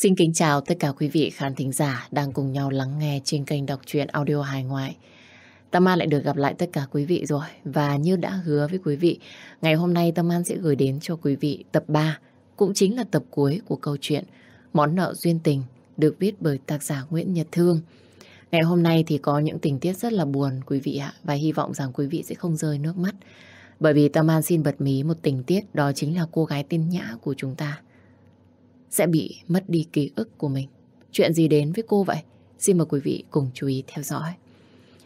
Xin kính chào tất cả quý vị khán thính giả đang cùng nhau lắng nghe trên kênh đọc truyện audio hài ngoại. Tâm An lại được gặp lại tất cả quý vị rồi và như đã hứa với quý vị, ngày hôm nay Tâm An sẽ gửi đến cho quý vị tập 3, cũng chính là tập cuối của câu chuyện Món nợ duyên tình được viết bởi tác giả Nguyễn Nhật Thương. Ngày hôm nay thì có những tình tiết rất là buồn quý vị ạ và hy vọng rằng quý vị sẽ không rơi nước mắt. Bởi vì Tâm An xin bật mí một tình tiết đó chính là cô gái tên Nhã của chúng ta sẽ bị mất đi ký ức của mình. Chuyện gì đến với cô vậy? Xin mời quý vị cùng chú ý theo dõi.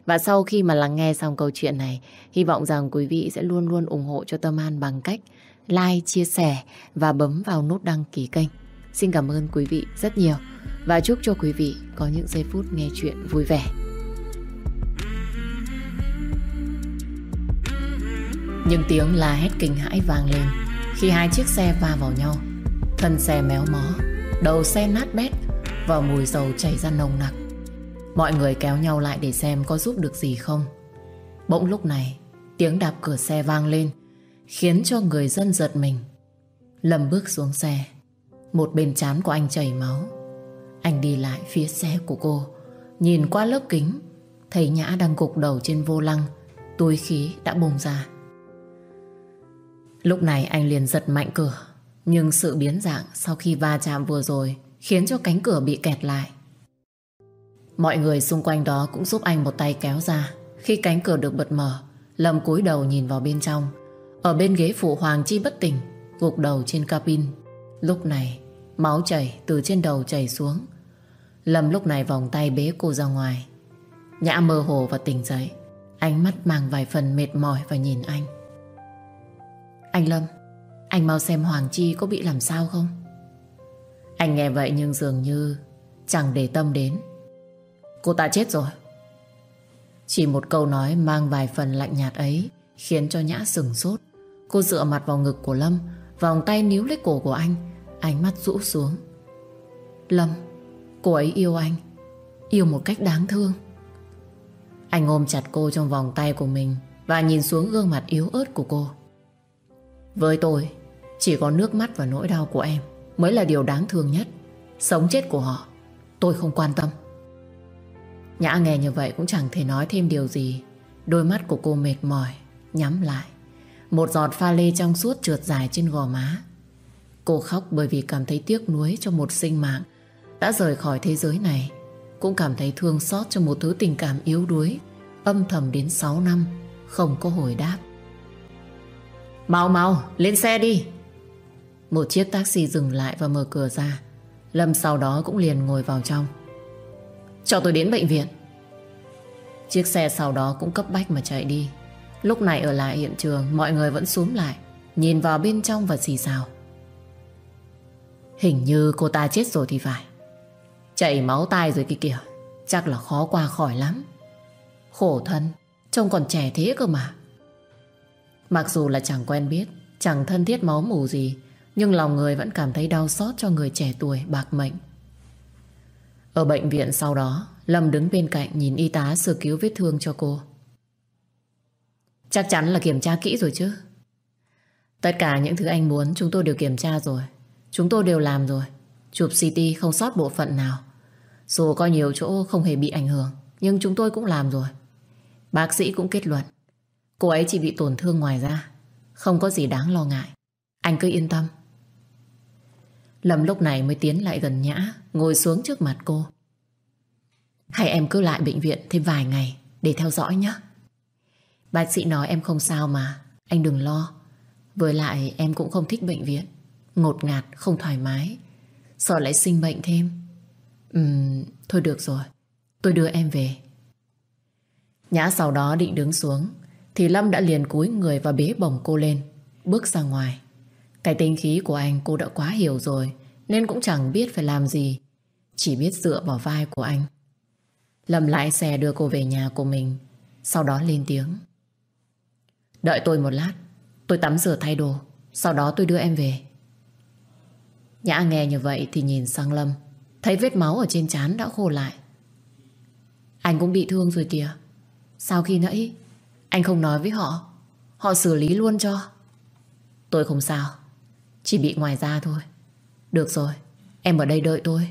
Và sau khi mà lắng nghe xong câu chuyện này, hy vọng rằng quý vị sẽ luôn luôn ủng hộ cho Tâm An bằng cách like, chia sẻ và bấm vào nút đăng ký kênh. Xin cảm ơn quý vị rất nhiều và chúc cho quý vị có những giây phút nghe chuyện vui vẻ. Những tiếng la hét kinh hãi vang lên khi hai chiếc xe va vào nhau. Thân xe méo mó, đầu xe nát bét và mùi dầu chảy ra nồng nặc. Mọi người kéo nhau lại để xem có giúp được gì không. Bỗng lúc này, tiếng đạp cửa xe vang lên, khiến cho người dân giật mình. Lâm bước xuống xe, một bên trán của anh chảy máu. Anh đi lại phía xe của cô, nhìn qua lớp kính, thấy Nhã đang gục đầu trên vô lăng, túi khí đã bùng ra. Lúc này anh liền giật mạnh cửa, nhưng sự biến dạng sau khi va chạm vừa rồi khiến cho cánh cửa bị kẹt lại. Mọi người xung quanh đó cũng giúp anh một tay kéo ra. Khi cánh cửa được bật mở, Lâm cúi đầu nhìn vào bên trong. Ở bên ghế phụ Hoàng Chi bất tỉnh, gục đầu trên cabin. Lúc này, máu chảy từ trên đầu chảy xuống. Lâm lúc này vòng tay bế cô ra ngoài. Nhã mơ hồ và tỉnh dậy. Ánh mắt mang vài phần mệt mỏi và nhìn anh. Anh Lâm, anh mau xem Hoàng Chi có bị làm sao không? Anh nghe vậy nhưng dường như chẳng để tâm đến. Cô ta chết rồi. Chỉ một câu nói mang vài phần lạnh nhạt ấy khiến cho Nhã sừng sốt. Cô dựa mặt vào ngực của Lâm, vòng tay níu lấy cổ của anh, ánh mắt rũ xuống. Lâm, cô ấy yêu anh, yêu một cách đáng thương. Anh ôm chặt cô trong vòng tay của mình và nhìn xuống gương mặt yếu ớt của cô. Với tôi, chỉ có nước mắt và nỗi đau của em mới là điều đáng thương nhất. Sống chết của họ, tôi không quan tâm. Nhã nghe như vậy cũng chẳng thể nói thêm điều gì. Đôi mắt của cô mệt mỏi, nhắm lại. Một giọt pha lê trong suốt trượt dài trên gò má. Cô khóc bởi vì cảm thấy tiếc nuối cho một sinh mạng đã rời khỏi thế giới này. Cũng cảm thấy thương xót cho một thứ tình cảm yếu đuối, âm thầm đến 6 năm, không có hồi đáp. Mau mau, lên xe đi. Một chiếc taxi dừng lại và mở cửa ra. Lâm sau đó cũng liền ngồi vào trong. Cho tôi đến bệnh viện. Chiếc xe sau đó cũng cấp bách mà chạy đi. Lúc này ở lại hiện trường, mọi người vẫn xuống lại, nhìn vào bên trong và xì xào. Hình như cô ta chết rồi thì phải. Chảy máu tai rồi kia kìa, chắc là khó qua khỏi lắm. Khổ thân, trông còn trẻ thế cơ mà. Mặc dù là chẳng quen biết, chẳng thân thiết máu mù gì, nhưng lòng người vẫn cảm thấy đau xót cho người trẻ tuổi bạc mệnh. Ở bệnh viện sau đó, Lâm đứng bên cạnh nhìn y tá sơ cứu vết thương cho cô. Chắc chắn là kiểm tra kỹ rồi chứ. Tất cả những thứ anh muốn chúng tôi đều kiểm tra rồi. Chúng tôi đều làm rồi. Chụp CT không sót bộ phận nào. Dù có nhiều chỗ không hề bị ảnh hưởng, nhưng chúng tôi cũng làm rồi. Bác sĩ cũng kết luận Cô ấy chỉ bị tổn thương ngoài ra Không có gì đáng lo ngại Anh cứ yên tâm Lâm lúc này mới tiến lại gần Nhã Ngồi xuống trước mặt cô. Hay em cứ lại bệnh viện thêm vài ngày Để theo dõi nhé Bác sĩ nói em không sao mà Anh đừng lo. Với lại em cũng không thích bệnh viện Ngột ngạt, không thoải mái. Sợ lại sinh bệnh thêm? Ừm, thôi được rồi Tôi đưa em về. Nhã sau đó định đứng xuống thì Lâm đã liền cúi người và bế bổng cô lên Bước ra ngoài. Cái tinh khí của anh cô đã quá hiểu rồi, Nên cũng chẳng biết phải làm gì. Chỉ biết dựa vào vai của anh. Lâm lái xe đưa cô về nhà của mình, Sau đó lên tiếng. Đợi tôi một lát, Tôi tắm rửa thay đồ, Sau đó tôi đưa em về. Nhã nghe như vậy thì nhìn sang Lâm, Thấy vết máu ở trên trán đã khô lại. Anh cũng bị thương rồi kìa. Sao khi nãy, anh không nói với họ Họ xử lý luôn cho? Tôi không sao. Chỉ bị ngoài da thôi Được rồi Em ở đây đợi tôi.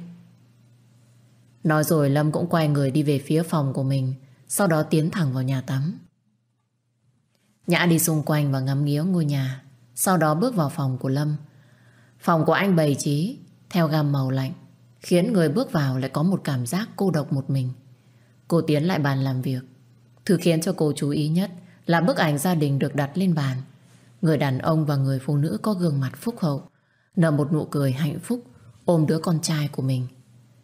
Nói rồi Lâm cũng quay người đi về phía phòng của mình, sau đó tiến thẳng vào nhà tắm. Nhã đi xung quanh và ngắm nghía ngôi nhà, sau đó bước vào phòng của Lâm. Phòng của anh bày trí theo gam màu lạnh, khiến người bước vào lại có một cảm giác cô độc một mình. Cô tiến lại bàn làm việc. Thứ khiến cho cô chú ý nhất là bức ảnh gia đình được đặt lên bàn. Người đàn ông và người phụ nữ có gương mặt phúc hậu, nở một nụ cười hạnh phúc, ôm đứa con trai của mình.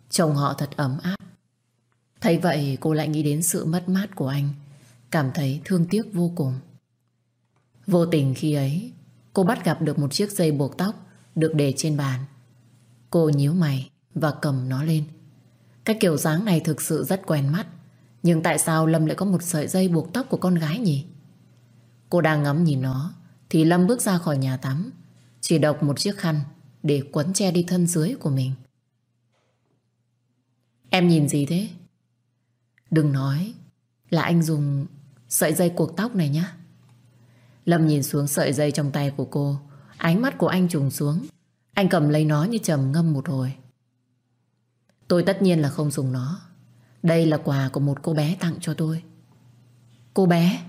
Chồng họ thật ấm áp. Thấy vậy cô lại nghĩ đến sự mất mát của anh, cảm thấy thương tiếc vô cùng. Vô tình khi ấy, cô bắt gặp được một chiếc dây buộc tóc được để trên bàn. Cô nhíu mày và cầm nó lên. Cái kiểu dáng này thực sự rất quen mắt. Nhưng tại sao Lâm lại có một sợi dây buộc tóc của con gái nhỉ? Cô đang ngắm nhìn nó thì Lâm bước ra khỏi nhà tắm, chỉ độc một chiếc khăn để quấn che đi thân dưới của mình. Em nhìn gì thế? Đừng nói là anh dùng sợi dây buộc tóc này nhá. Lâm nhìn xuống sợi dây trong tay của cô, Ánh mắt của anh trùng xuống Anh cầm lấy nó như trầm ngâm một hồi Tôi tất nhiên là không dùng nó Đây là quà của một cô bé tặng cho tôi Cô bé,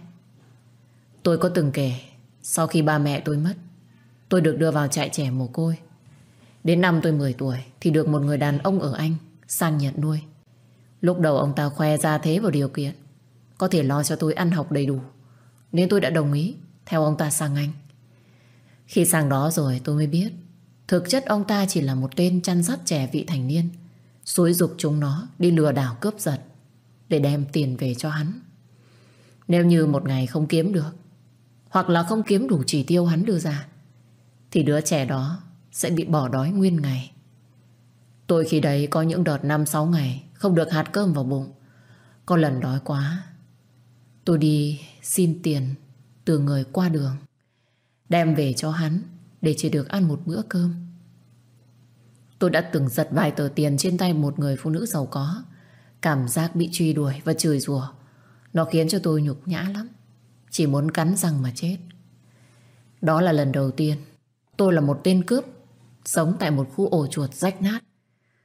Tôi có từng kể sau khi ba mẹ tôi mất, Tôi được đưa vào trại trẻ mồ côi. Đến năm tôi 10 tuổi Thì được một người đàn ông ở Anh Sang nhận nuôi. Lúc đầu ông ta khoe ra thế vào điều kiện, Có thể lo cho tôi ăn học đầy đủ, Nên tôi đã đồng ý Theo ông ta sang Anh. Khi sang đó rồi tôi mới biết, Thực chất ông ta chỉ là một tên chăn dắt trẻ vị thành niên, Xúi dục chúng nó đi lừa đảo cướp giật Để đem tiền về cho hắn. Nếu như một ngày không kiếm được hoặc là không kiếm đủ chỉ tiêu hắn đưa ra, Thì đứa trẻ đó Sẽ bị bỏ đói nguyên ngày Tôi khi đấy có những đợt 5-6 ngày Không được hạt cơm vào bụng Có lần đói quá, Tôi đi xin tiền Từ người qua đường, Đem về cho hắn Để chỉ được ăn một bữa cơm Tôi đã từng giật vài tờ tiền trên tay một người phụ nữ giàu có. Cảm giác bị truy đuổi và chửi rủa Nó khiến cho tôi nhục nhã lắm. Chỉ muốn cắn răng mà chết. Đó là lần đầu tiên tôi là một tên cướp, sống tại một khu ổ chuột rách nát.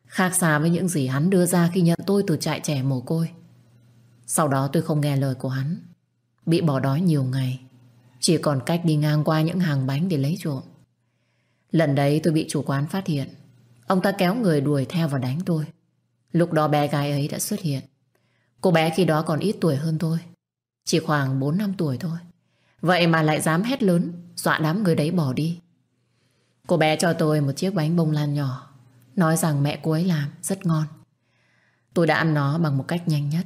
Khác xa với những gì hắn đưa ra khi nhận tôi từ trại trẻ mồ côi. Sau đó tôi không nghe lời của hắn. Bị bỏ đói nhiều ngày. Chỉ còn cách đi ngang qua những hàng bánh để lấy trộm. Lần đấy tôi bị chủ quán phát hiện. Ông ta kéo người đuổi theo và đánh tôi. Lúc đó bé gái ấy đã xuất hiện. Cô bé khi đó còn ít tuổi hơn tôi. Chỉ khoảng 4 năm tuổi thôi. Vậy mà lại dám hét lớn, dọa đám người đấy bỏ đi. Cô bé cho tôi một chiếc bánh bông lan nhỏ, nói rằng mẹ cô ấy làm rất ngon. Tôi đã ăn nó bằng một cách nhanh nhất.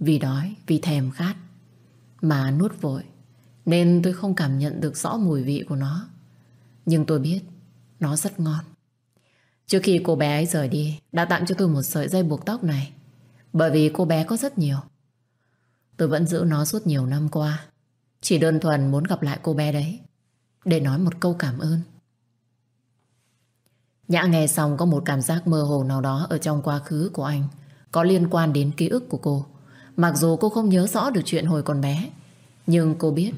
Vì đói, vì thèm khát. Mà nuốt vội. Nên tôi không cảm nhận được rõ mùi vị của nó. Nhưng tôi biết nó rất ngon. Trước khi cô bé ấy rời đi Đã tặng cho tôi một sợi dây buộc tóc này Bởi vì cô bé có rất nhiều Tôi vẫn giữ nó suốt nhiều năm qua. Chỉ đơn thuần muốn gặp lại cô bé đấy, Để nói một câu cảm ơn. Nhã nghe xong có một cảm giác mơ hồ nào đó Ở trong quá khứ của anh, Có liên quan đến ký ức của cô. Mặc dù cô không nhớ rõ được chuyện hồi còn bé, Nhưng cô biết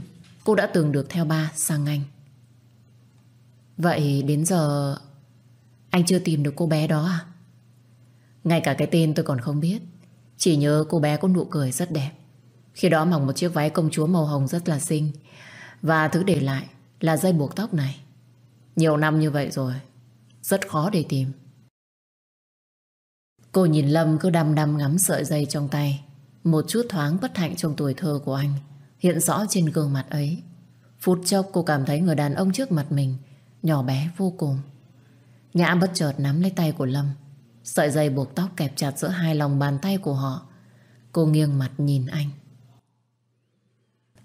Cô đã từng được theo ba sang Anh. Vậy đến giờ, anh chưa tìm được cô bé đó à? Ngay cả cái tên tôi còn không biết, Chỉ nhớ cô bé có nụ cười rất đẹp. Khi đó mặc một chiếc váy công chúa màu hồng rất là xinh. Và thứ để lại là dây buộc tóc này. Nhiều năm như vậy rồi, Rất khó để tìm. Cô nhìn Lâm cứ đăm đăm ngắm sợi dây trong tay. Một chút thoáng bất hạnh trong tuổi thơ của anh Hiện rõ trên gương mặt ấy. Phút chốc cô cảm thấy người đàn ông trước mặt mình Nhỏ bé vô cùng. Nhã bất chợt nắm lấy tay của Lâm. Sợi dây buộc tóc kẹp chặt giữa hai lòng bàn tay của họ. Cô nghiêng mặt nhìn anh.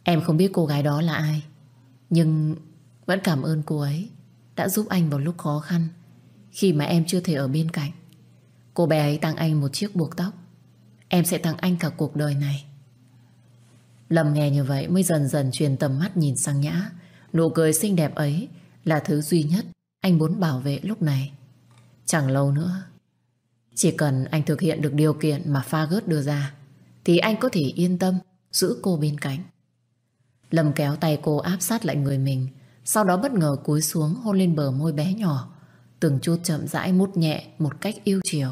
Em không biết cô gái đó là ai Nhưng vẫn cảm ơn cô ấy Đã giúp anh vào lúc khó khăn Khi mà em chưa thể ở bên cạnh Cô bé ấy tặng anh một chiếc buộc tóc Em sẽ tặng anh cả cuộc đời này Lâm nghe như vậy mới dần dần truyền tầm mắt nhìn sang Nhã Nụ cười xinh đẹp ấy Là thứ duy nhất anh muốn bảo vệ lúc này. Chẳng lâu nữa, chỉ cần anh thực hiện được điều kiện mà pha gớt đưa ra, thì anh có thể yên tâm giữ cô bên cạnh. Lâm kéo tay cô áp sát lại người mình, sau đó bất ngờ cúi xuống hôn lên bờ môi bé nhỏ, Từng chút chậm rãi mút nhẹ một cách yêu chiều.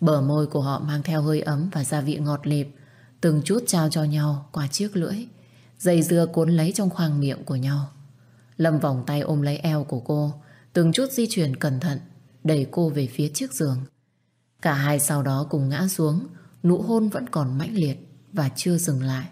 Bờ môi của họ mang theo hơi ấm và gia vị ngọt lịp, từng chút trao cho nhau qua chiếc lưỡi, dây dưa cuốn lấy trong khoang miệng của nhau. Lâm vòng tay ôm lấy eo của cô, từng chút di chuyển cẩn thận, đẩy cô về phía chiếc giường. Cả hai sau đó cùng ngã xuống, nụ hôn vẫn còn mãnh liệt và chưa dừng lại.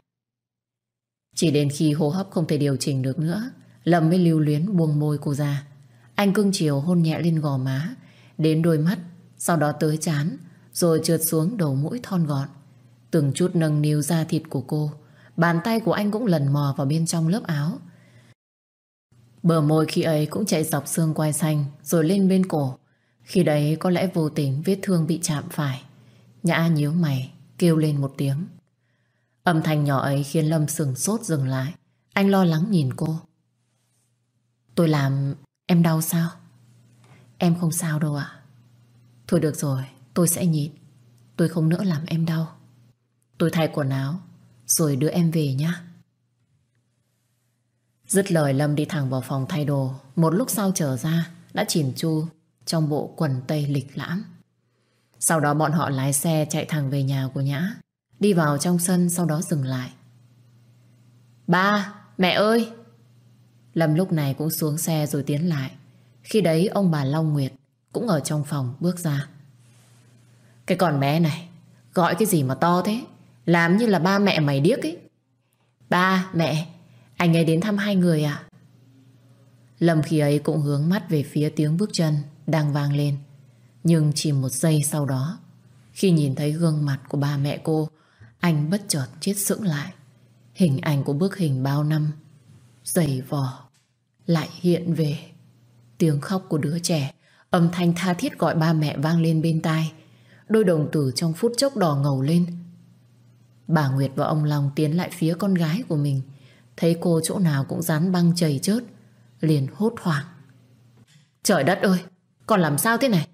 Chỉ đến khi hô hấp không thể điều chỉnh được nữa, Lâm mới lưu luyến buông môi cô ra. Anh cưng chiều hôn nhẹ lên gò má, đến đôi mắt, sau đó tới chán, rồi trượt xuống đầu mũi thon gọn. Từng chút nâng niu da thịt của cô, bàn tay của anh cũng lần mò vào bên trong lớp áo. Bờ môi khi ấy cũng chạy dọc xương quai xanh, rồi lên bên cổ. Khi đấy có lẽ vô tình vết thương bị chạm phải. Nhã nhíu mày, kêu lên một tiếng. Âm thanh nhỏ ấy khiến Lâm sừng sốt dừng lại. Anh lo lắng nhìn cô. Tôi làm em đau sao? Em không sao đâu ạ. Thôi được rồi, tôi sẽ nhịn. Tôi không nỡ làm em đau. Tôi thay quần áo, rồi đưa em về nhé. Dứt lời Lâm đi thẳng vào phòng thay đồ. Một lúc sau trở ra, đã chỉn chu trong bộ quần tây lịch lãm. Sau đó bọn họ lái xe chạy thẳng về nhà của Nhã. Đi vào trong sân sau đó dừng lại. Ba, mẹ ơi! Lâm lúc này cũng xuống xe rồi tiến lại. Khi đấy ông bà Long Nguyệt cũng ở trong phòng bước ra. Cái con bé này, gọi cái gì mà to thế? Làm như là ba mẹ mày điếc ấy. Ba, mẹ, anh ấy đến thăm hai người à? Lâm khi ấy cũng hướng mắt về phía tiếng bước chân đang vang lên. Nhưng chỉ một giây sau đó, khi nhìn thấy gương mặt của ba mẹ cô, anh bất chợt chết sững lại. Hình ảnh của bức hình bao năm, dày vò, lại hiện về. Tiếng khóc của đứa trẻ, âm thanh tha thiết gọi ba mẹ vang lên bên tai. Đôi đồng tử trong phút chốc đỏ ngầu lên. Bà Nguyệt và ông Long tiến lại phía con gái của mình. Thấy cô chỗ nào cũng dán băng chảy chớt, liền hốt hoảng. Trời đất ơi, con làm sao thế này?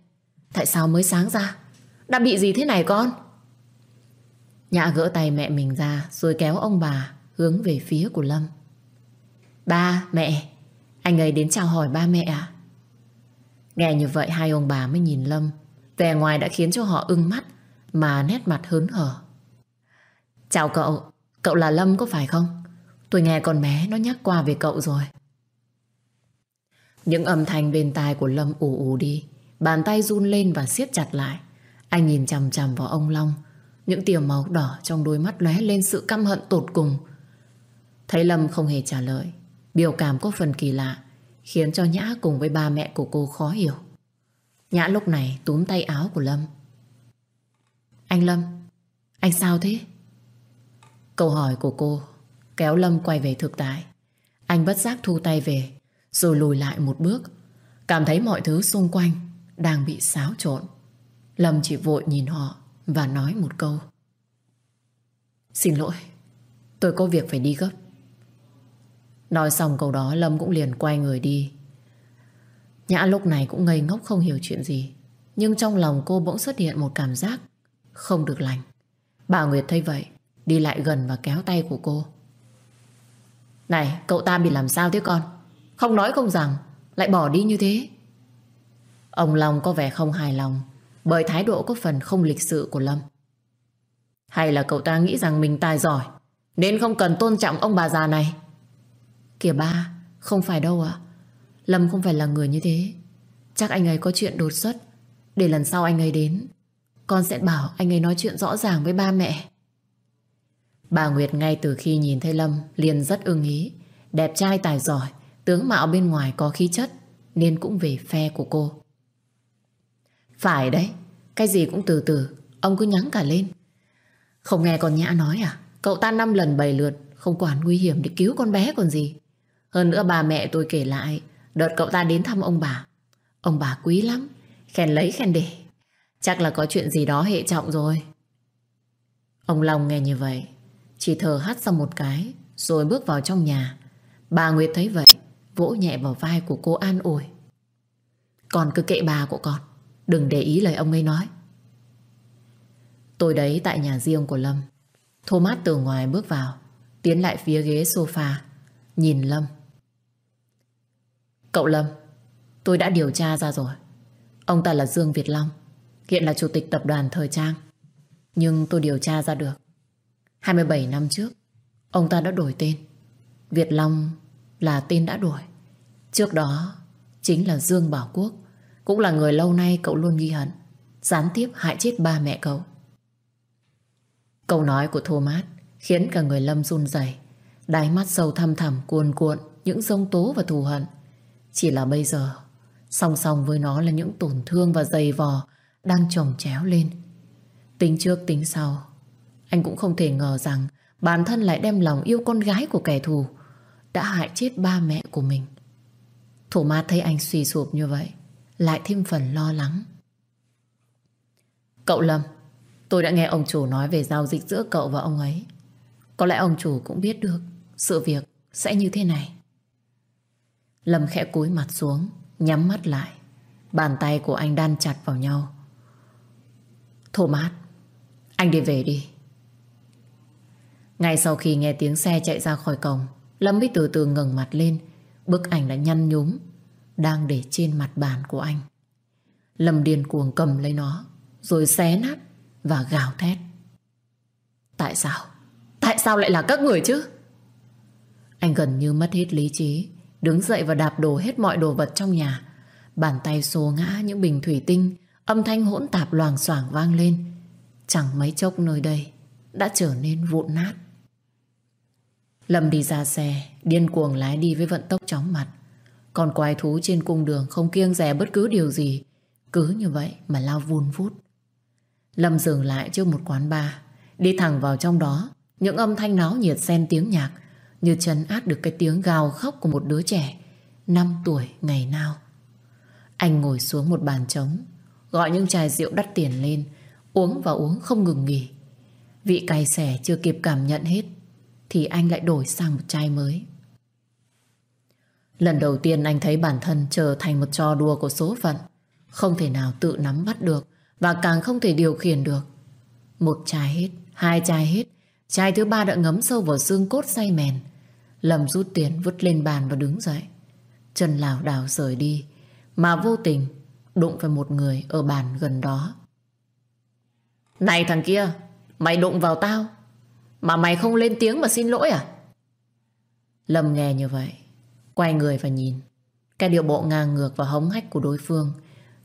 Tại sao mới sáng ra? Đã bị gì thế này con? Nhã gỡ tay mẹ mình ra rồi kéo ông bà hướng về phía của Lâm. Ba, mẹ, anh ấy đến chào hỏi ba mẹ à? Nghe như vậy hai ông bà mới nhìn Lâm. Vẻ ngoài đã khiến cho họ ưng mắt mà nét mặt hớn hở. Chào cậu, cậu là Lâm có phải không? Tôi nghe con bé nó nhắc qua về cậu rồi. Những âm thanh bên tai của Lâm ù ù đi. Bàn tay run lên và siết chặt lại. Anh nhìn chằm chằm vào ông Long. Những tia máu đỏ trong đôi mắt lóe lên sự căm hận tột cùng. Thấy Lâm không hề trả lời. Biểu cảm có phần kỳ lạ khiến cho Nhã cùng với ba mẹ của cô khó hiểu. Nhã lúc này túm tay áo của Lâm. Anh Lâm, anh sao thế? Câu hỏi của cô kéo Lâm quay về thực tại. Anh bất giác thu tay về rồi lùi lại một bước cảm thấy mọi thứ xung quanh đang bị xáo trộn. Lâm chỉ vội nhìn họ và nói một câu. Xin lỗi, tôi có việc phải đi gấp. Nói xong câu đó Lâm cũng liền quay người đi. Nhã lúc này cũng ngây ngốc không hiểu chuyện gì. Nhưng trong lòng cô bỗng xuất hiện một cảm giác không được lành. Bà Nguyệt thấy vậy, đi lại gần và kéo tay của cô. Này, cậu ta bị làm sao thế con? Không nói không rằng, lại bỏ đi như thế. Ông Long có vẻ không hài lòng bởi thái độ có phần không lịch sự của Lâm. Hay là cậu ta nghĩ rằng mình tài giỏi nên không cần tôn trọng ông bà già này? Kìa ba, không phải đâu ạ. Lâm không phải là người như thế. Chắc anh ấy có chuyện đột xuất. Để lần sau anh ấy đến, con sẽ bảo anh ấy nói chuyện rõ ràng với ba mẹ. Bà Nguyệt ngay từ khi nhìn thấy Lâm liền rất ưng ý. Đẹp trai tài giỏi, tướng mạo bên ngoài có khí chất nên cũng về phe của cô. Phải đấy, cái gì cũng từ từ, ông cứ nhắn cả lên. Không nghe con Nhã nói à? Cậu ta năm lần bảy lượt, không quản nguy hiểm để cứu con bé còn gì. Hơn nữa bà mẹ tôi kể lại, đợt cậu ta đến thăm ông bà. Ông bà quý lắm, khen lấy khen để. Chắc là có chuyện gì đó hệ trọng rồi. Ông Long nghe như vậy, chỉ thở hắt ra một cái, rồi bước vào trong nhà. Bà Nguyệt thấy vậy, vỗ nhẹ vào vai của cô an ủi. Còn cứ kệ bà của con. Đừng để ý lời ông ấy nói. Tôi đấy tại nhà riêng của Lâm. Thomas từ ngoài bước vào, Tiến lại phía ghế sofa, Nhìn Lâm. Cậu Lâm, Tôi đã điều tra ra rồi. Ông ta là Dương Việt Long, Hiện là chủ tịch tập đoàn Thời Trang. Nhưng tôi điều tra ra được. 27 năm trước, Ông ta đã đổi tên. Việt Long là tên đã đổi. Trước đó Chính là Dương Bảo Quốc. Cũng là người lâu nay cậu luôn ghi hận. Gián tiếp hại chết ba mẹ cậu. Câu nói của Thomas Khiến cả người Lâm run rẩy, Đáy mắt sâu thăm thẳm cuồn cuộn Những dông tố và thù hận. Chỉ là bây giờ, Song song với nó là những tổn thương và dày vò Đang chồng chéo lên. Tính trước tính sau, Anh cũng không thể ngờ rằng Bản thân lại đem lòng yêu con gái của kẻ thù, Đã hại chết ba mẹ của mình. Thomas ma thấy anh suy sụp như vậy. Lại thêm phần lo lắng. Cậu Lâm, Tôi đã nghe ông chủ nói về giao dịch giữa cậu và ông ấy. Có lẽ ông chủ cũng biết được Sự việc sẽ như thế này. Lâm khẽ cúi mặt xuống, Nhắm mắt lại. Bàn tay của anh đan chặt vào nhau. Thổ mát, Anh đi về đi. Ngay sau khi nghe tiếng xe chạy ra khỏi cổng, Lâm mới từ từ ngẩng mặt lên. Bức ảnh đã nhăn nhúm. Đang để trên mặt bàn của anh. Lâm điên cuồng cầm lấy nó, Rồi xé nát Và gào thét. Tại sao? Tại sao lại là các người chứ? Anh gần như mất hết lý trí, Đứng dậy và đạp đổ hết mọi đồ vật trong nhà. Bàn tay xô ngã những bình thủy tinh, Âm thanh hỗn tạp loàng xoảng vang lên. Chẳng mấy chốc nơi đây Đã trở nên vụn nát. Lâm đi ra xe, Điên cuồng lái đi với vận tốc chóng mặt. Còn quái thú trên cung đường Không kiêng rẻ bất cứ điều gì. Cứ như vậy mà lao vun vút. Lâm dừng lại trước một quán bar. Đi thẳng vào trong đó, Những âm thanh náo nhiệt xen tiếng nhạc, Như chấn át được cái tiếng gào khóc Của một đứa trẻ, năm tuổi ngày nào. Anh ngồi xuống một bàn trống, Gọi những chai rượu đắt tiền lên, Uống và uống không ngừng nghỉ. Vị cay xẻ chưa kịp cảm nhận hết, thì anh lại đổi sang một chai mới. Lần đầu tiên anh thấy bản thân trở thành một trò đùa của số phận, không thể nào tự nắm bắt được và càng không thể điều khiển được. Một chai hết, hai chai hết, chai thứ ba đã ngấm sâu vào xương cốt say mèn. Lâm rút tiền vứt lên bàn và đứng dậy. Chân lảo đảo rời đi, mà vô tình đụng phải một người ở bàn gần đó. Này thằng kia, mày đụng vào tao, mà mày không lên tiếng mà xin lỗi à? Lâm nghe như vậy Quay người và nhìn. Cái điệu bộ ngang ngược và hống hách của đối phương,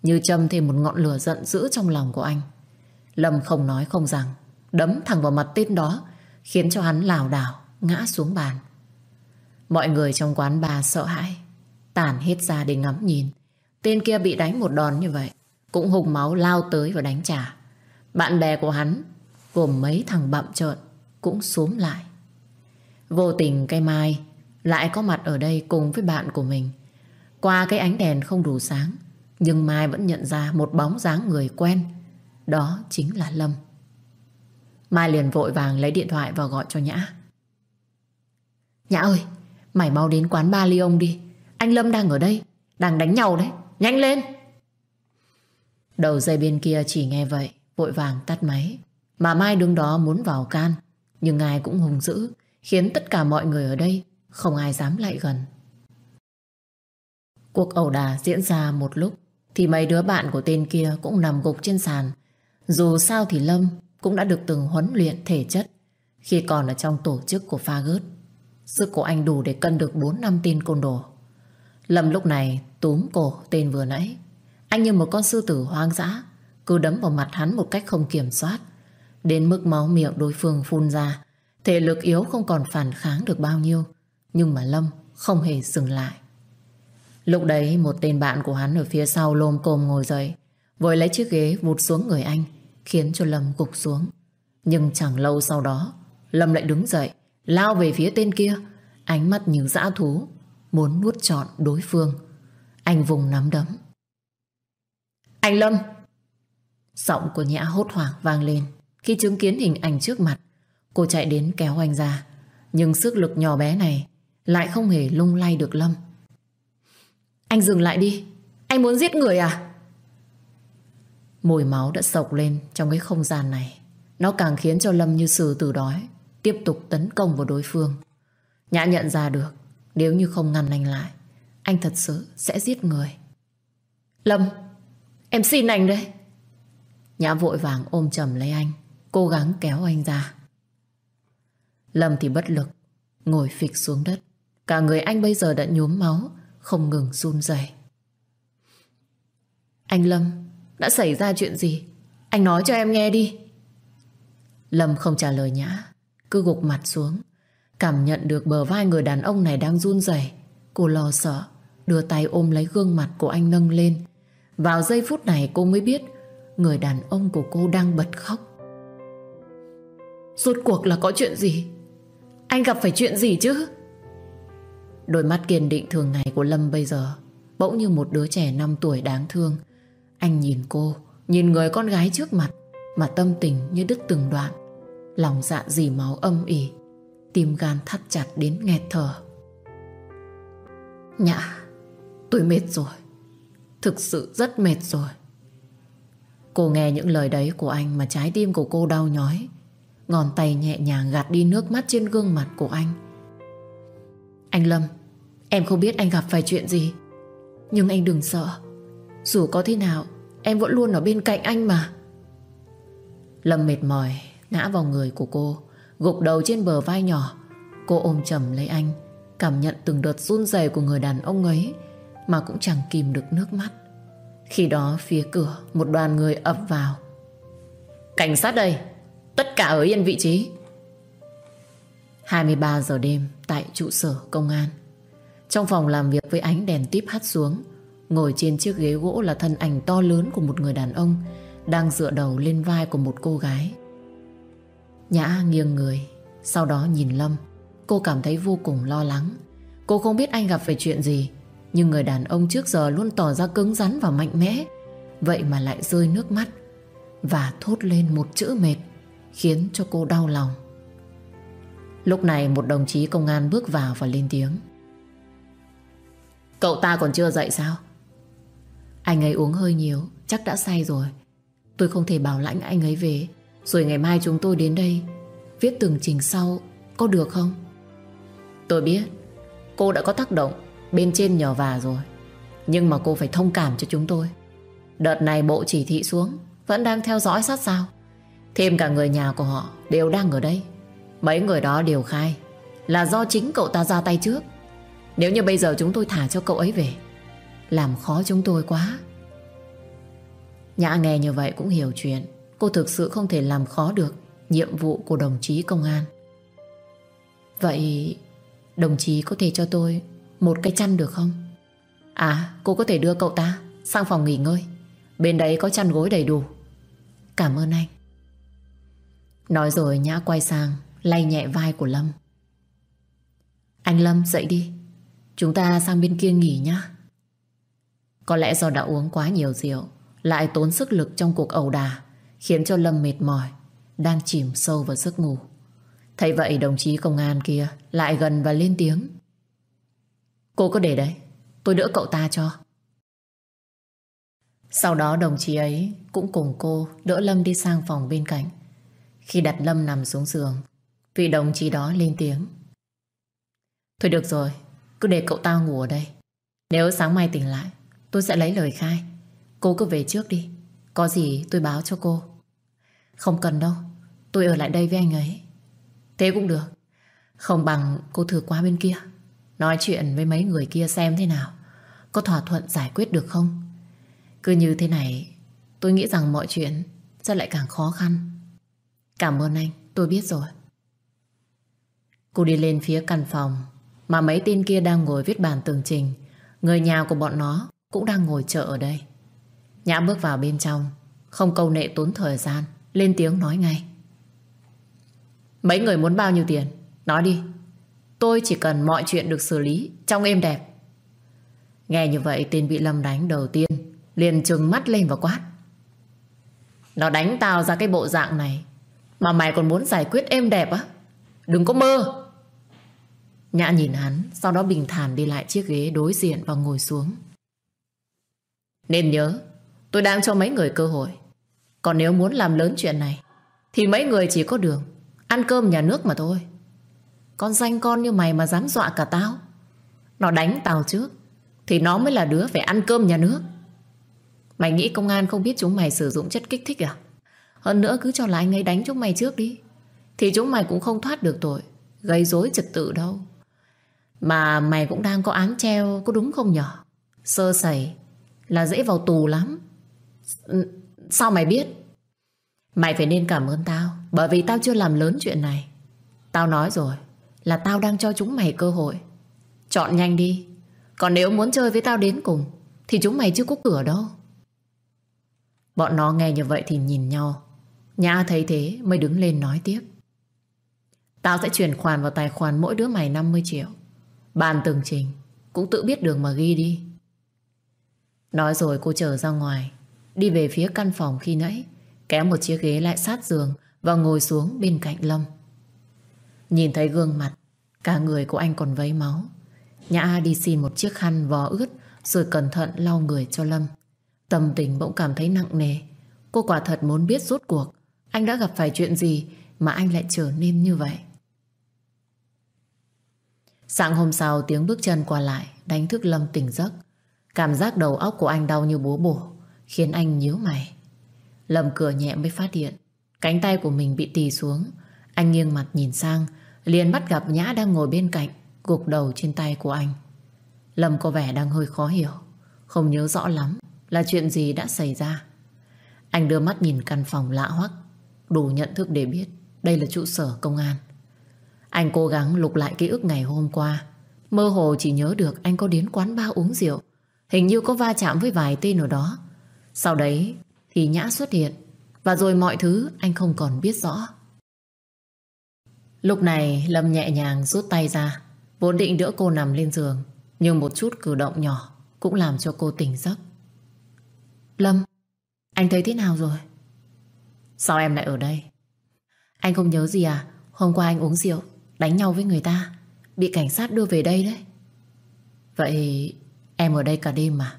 Như châm thêm một ngọn lửa giận dữ trong lòng của anh. Lâm không nói không rằng, Đấm thẳng vào mặt tên đó, Khiến cho hắn lảo đảo, Ngã xuống bàn. Mọi người trong quán bà sợ hãi, Tản hết ra để ngắm nhìn. Tên kia bị đánh một đòn như vậy, Cũng hùng máu lao tới và đánh trả. Bạn bè của hắn, Gồm mấy thằng bậm trợn, cũng xuống lại. Vô tình cây mai lại có mặt ở đây cùng với bạn của mình. Qua cái ánh đèn không đủ sáng, nhưng Mai vẫn nhận ra một bóng dáng người quen. Đó chính là Lâm. Mai liền vội vàng lấy điện thoại và gọi cho Nhã. Nhã ơi, mày mau đến quán ba ly ông đi. Anh Lâm đang ở đây, đang đánh nhau đấy. Nhanh lên! Đầu dây bên kia chỉ nghe vậy, vội vàng tắt máy. Mà Mai đứng đó muốn vào can. Nhưng ai cũng hùng dữ Khiến tất cả mọi người ở đây không ai dám lại gần. Cuộc ẩu đả diễn ra một lúc, Thì mấy đứa bạn của tên kia Cũng nằm gục trên sàn. Dù sao thì Lâm cũng đã được từng huấn luyện thể chất, Khi còn ở trong tổ chức của pha gớt Sức của anh đủ để cân được 4 năm tên côn đồ. Lâm lúc này túm cổ tên vừa nãy. Anh như một con sư tử hoang dã, Cứ đấm vào mặt hắn một cách không kiểm soát. Đến mức máu miệng đối phương phun ra, Thể lực yếu không còn phản kháng được bao nhiêu. Nhưng mà Lâm không hề dừng lại. Lúc đấy, một tên bạn của hắn ở phía sau lôm cồm ngồi dậy, Vội lấy chiếc ghế vụt xuống người anh, Khiến cho Lâm gục xuống. Nhưng chẳng lâu sau đó, Lâm lại đứng dậy, Lao về phía tên kia, Ánh mắt như dã thú, Muốn nuốt trọn đối phương. Anh vùng nắm đấm. Anh Lâm! Giọng của Nhã hốt hoảng vang lên. Khi chứng kiến hình ảnh trước mặt, Cô chạy đến kéo anh ra. Nhưng sức lực nhỏ bé này lại không hề lung lay được Lâm Anh dừng lại đi Anh muốn giết người à Mùi máu đã sộc lên Trong cái không gian này Nó càng khiến cho Lâm như sừ tử đói Tiếp tục tấn công vào đối phương Nhã nhận ra được Nếu như không ngăn anh lại Anh thật sự sẽ giết người Lâm, em xin anh đấy. Nhã vội vàng ôm chầm lấy anh, cố gắng kéo anh ra. Lâm thì bất lực, ngồi phịch xuống đất. Cả người anh bây giờ đã nhuốm máu, không ngừng run rẩy. Anh Lâm, đã xảy ra chuyện gì? Anh nói cho em nghe đi. Lâm không trả lời Nhã, cứ gục mặt xuống. Cảm nhận được bờ vai người đàn ông này đang run rẩy, Cô lo sợ, đưa tay ôm lấy gương mặt của anh nâng lên. Vào giây phút này cô mới biết người đàn ông của cô đang bật khóc. Rốt cuộc là có chuyện gì? Anh gặp phải chuyện gì chứ? Đôi mắt kiên định thường ngày của Lâm bây giờ bỗng như một đứa trẻ 5 tuổi đáng thương. Anh nhìn cô, nhìn người con gái trước mặt mà tâm tình như đứt từng đoạn. Lòng dạ dì máu âm ỉ, tim gan thắt chặt đến nghẹt thở. Nhã, tôi mệt rồi. Thực sự rất mệt rồi. Cô nghe những lời đấy của anh mà trái tim của cô đau nhói. Ngón tay nhẹ nhàng gạt đi nước mắt trên gương mặt của anh. Anh Lâm, em không biết anh gặp phải chuyện gì. Nhưng anh đừng sợ. Dù có thế nào, em vẫn luôn ở bên cạnh anh mà. Lâm mệt mỏi, ngã vào người của cô, gục đầu trên bờ vai nhỏ. Cô ôm chầm lấy anh, cảm nhận từng đợt run rẩy của người đàn ông ấy mà cũng chẳng kìm được nước mắt. Khi đó phía cửa một đoàn người ập vào. Cảnh sát đây, tất cả ở yên vị trí. 23 giờ đêm tại trụ sở công an. Trong phòng làm việc với ánh đèn típ hắt xuống, ngồi trên chiếc ghế gỗ là thân ảnh to lớn của một người đàn ông đang dựa đầu lên vai của một cô gái. Nhã nghiêng người, sau đó nhìn Lâm. Cô cảm thấy vô cùng lo lắng. Cô không biết anh gặp phải chuyện gì, nhưng người đàn ông trước giờ luôn tỏ ra cứng rắn và mạnh mẽ Vậy mà lại rơi nước mắt Và thốt lên một chữ mệt Khiến cho cô đau lòng Lúc này một đồng chí công an bước vào và lên tiếng Cậu ta còn chưa dậy sao? Anh ấy uống hơi nhiều, Chắc đã say rồi. Tôi không thể bảo lãnh anh ấy về. Rồi ngày mai chúng tôi đến đây, Viết từng trình sau, Có được không? Tôi biết, Cô đã có tác động Bên trên nhờ và rồi. Nhưng mà cô phải thông cảm cho chúng tôi. Đợt này bộ chỉ thị xuống, Vẫn đang theo dõi sát sao? Thêm cả người nhà của họ đều đang ở đây. Mấy người đó đều khai Là do chính cậu ta ra tay trước. Nếu như bây giờ chúng tôi thả cho cậu ấy về, Làm khó chúng tôi quá. Nhã nghe như vậy cũng hiểu chuyện. Cô thực sự không thể làm khó được Nhiệm vụ của đồng chí công an. Vậy Đồng chí có thể cho tôi một cái chăn được không? À cô có thể đưa cậu ta Sang phòng nghỉ ngơi. Bên đấy có chăn gối đầy đủ. Cảm ơn anh. Nói rồi Nhã quay sang, Lay nhẹ vai của Lâm. Anh Lâm dậy đi. Chúng ta sang bên kia nghỉ nhá. Có lẽ do đã uống quá nhiều rượu, Lại tốn sức lực trong cuộc ẩu đà, Khiến cho Lâm mệt mỏi, Đang chìm sâu vào giấc ngủ. Thấy vậy, đồng chí công an kia Lại gần và lên tiếng. Cô cứ để đấy, Tôi đỡ cậu ta cho. Sau đó đồng chí ấy Cũng cùng cô đỡ Lâm đi sang phòng bên cạnh. Khi đặt Lâm nằm xuống giường, Vị đồng chí đó lên tiếng. Thôi được rồi cứ để cậu ta ngủ ở đây. Nếu sáng mai tỉnh lại Tôi sẽ lấy lời khai. Cô cứ về trước đi. Có gì tôi báo cho cô. Không cần đâu. Tôi ở lại đây với anh ấy. Thế cũng được. Không bằng cô thử qua bên kia. Nói chuyện với mấy người kia xem thế nào. Có thỏa thuận giải quyết được không? Cứ như thế này Tôi nghĩ rằng mọi chuyện Sẽ lại càng khó khăn. Cảm ơn anh, tôi biết rồi. Cô đi lên phía căn phòng. Mà mấy tên kia đang ngồi viết bản tường trình. Người nhà của bọn nó Cũng đang ngồi chờ ở đây. Nhã bước vào bên trong, Không câu nệ tốn thời gian, Lên tiếng nói ngay. Mấy người muốn bao nhiêu tiền? Nói đi. Tôi chỉ cần mọi chuyện được xử lý Trong êm đẹp. Nghe như vậy, tên bị Lâm đánh đầu tiên, Liền trừng mắt lên và quát. Nó đánh tao ra cái bộ dạng này, Mà mày còn muốn giải quyết êm đẹp á? Đừng có mơ. Nhã nhìn hắn, Sau đó bình thản đi lại chiếc ghế đối diện Và ngồi xuống Nên nhớ, Tôi đang cho mấy người cơ hội Còn nếu muốn làm lớn chuyện này, Thì mấy người chỉ có đường, Ăn cơm nhà nước mà thôi con danh con như mày mà dám dọa cả tao Nó đánh tao trước, Thì nó mới là đứa phải ăn cơm nhà nước Mày nghĩ công an không biết chúng mày sử dụng chất kích thích à? Hơn nữa cứ cho là anh ấy đánh chúng mày trước đi. Thì chúng mày cũng không thoát được tội. Gây rối trật tự đâu. Mà mày cũng đang có án treo, có đúng không nhở? Sơ sẩy, là dễ vào tù lắm. Sao mày biết? Mày phải nên cảm ơn tao, Bởi vì tao chưa làm lớn chuyện này Tao nói rồi, Là tao đang cho chúng mày cơ hội Chọn nhanh đi, Còn nếu muốn chơi với tao đến cùng, Thì chúng mày chưa có cửa đâu Bọn nó nghe như vậy thì nhìn nhau Nhã thấy thế mới đứng lên nói tiếp Tao sẽ chuyển khoản vào tài khoản mỗi đứa mày 50 triệu Bàn từng trình, Cũng tự biết đường mà ghi đi. Nói rồi cô trở ra ngoài, Đi về phía căn phòng khi nãy, Kéo một chiếc ghế lại sát giường Và ngồi xuống bên cạnh Lâm. Nhìn thấy gương mặt, Cả người của anh còn vấy máu. Nhã đi xin một chiếc khăn vò ướt, Rồi cẩn thận lau người cho Lâm. Tâm tình bỗng cảm thấy nặng nề. Cô quả thật muốn biết rốt cuộc, Anh đã gặp phải chuyện gì Mà anh lại trở nên như vậy? Sáng hôm sau, tiếng bước chân qua lại, Đánh thức Lâm tỉnh giấc. Cảm giác đầu óc của anh đau như búa bổ, Khiến anh nhíu mày. Lâm cửa nhẹ mới phát hiện, Cánh tay của mình bị tì xuống. Anh nghiêng mặt nhìn sang, liền bắt gặp Nhã đang ngồi bên cạnh, Gục đầu trên tay của anh. Lâm có vẻ đang hơi khó hiểu, Không nhớ rõ lắm Là chuyện gì đã xảy ra. Anh đưa mắt nhìn căn phòng lạ hoắc, Đủ nhận thức để biết Đây là trụ sở công an. Anh cố gắng lục lại ký ức ngày hôm qua Mơ hồ chỉ nhớ được anh có đến quán ba uống rượu Hình như có va chạm với vài tên ở đó Sau đấy thì Nhã xuất hiện và rồi mọi thứ anh không còn biết rõ. Lúc này Lâm nhẹ nhàng rút tay ra vốn định đỡ cô nằm lên giường nhưng một chút cử động nhỏ cũng làm cho cô tỉnh giấc. Lâm, anh thấy thế nào rồi? Sao em lại ở đây? Anh không nhớ gì à? Hôm qua anh uống rượu, đánh nhau với người ta, bị cảnh sát đưa về đây đấy. Vậy em ở đây cả đêm mà.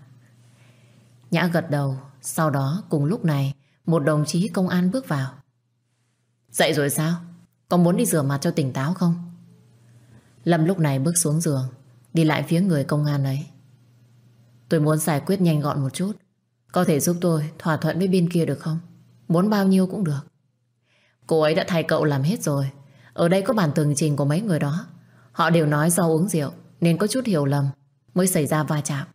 Nhã gật đầu sau đó cùng lúc này Một đồng chí công an bước vào Dậy rồi sao? Có muốn đi rửa mặt cho tỉnh táo không? Lâm lúc này bước xuống giường Đi lại phía người công an ấy Tôi muốn giải quyết nhanh gọn một chút Có thể giúp tôi thỏa thuận với bên kia được không? Muốn bao nhiêu cũng được Cô ấy đã thay cậu làm hết rồi ở đây có bản tường trình của mấy người đó. Họ đều nói do uống rượu, Nên có chút hiểu lầm, Mới xảy ra va chạm.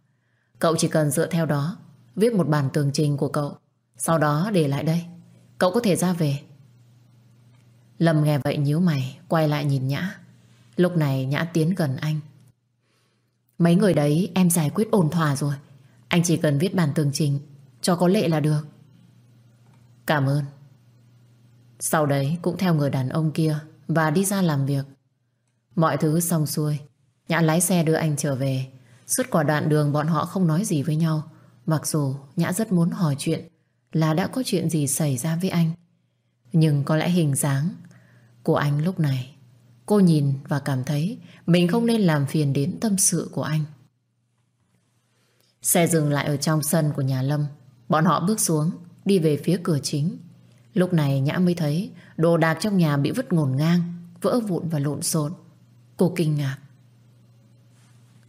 Cậu chỉ cần dựa theo đó, Viết một bản tường trình của cậu, Sau đó để lại đây. Cậu có thể ra về. Lâm nghe vậy nhíu mày, Quay lại nhìn Nhã. Lúc này Nhã tiến gần anh. Mấy người đấy, em giải quyết ổn thỏa rồi. Anh chỉ cần viết bản tường trình, Cho có lệ là được. Cảm ơn. Sau đấy, cũng theo người đàn ông kia và đi ra làm việc Mọi thứ xong xuôi Nhã lái xe đưa anh trở về Suốt quả đoạn đường bọn họ không nói gì với nhau Mặc dù Nhã rất muốn hỏi chuyện là đã có chuyện gì xảy ra với anh. Nhưng có lẽ hình dáng của anh lúc này cô nhìn và cảm thấy mình không nên làm phiền đến tâm sự của anh. Xe dừng lại ở trong sân của nhà Lâm. Bọn họ bước xuống, đi về phía cửa chính. Lúc này Nhã mới thấy đồ đạc trong nhà bị vứt ngổn ngang, vỡ vụn và lộn xộn. Cô kinh ngạc.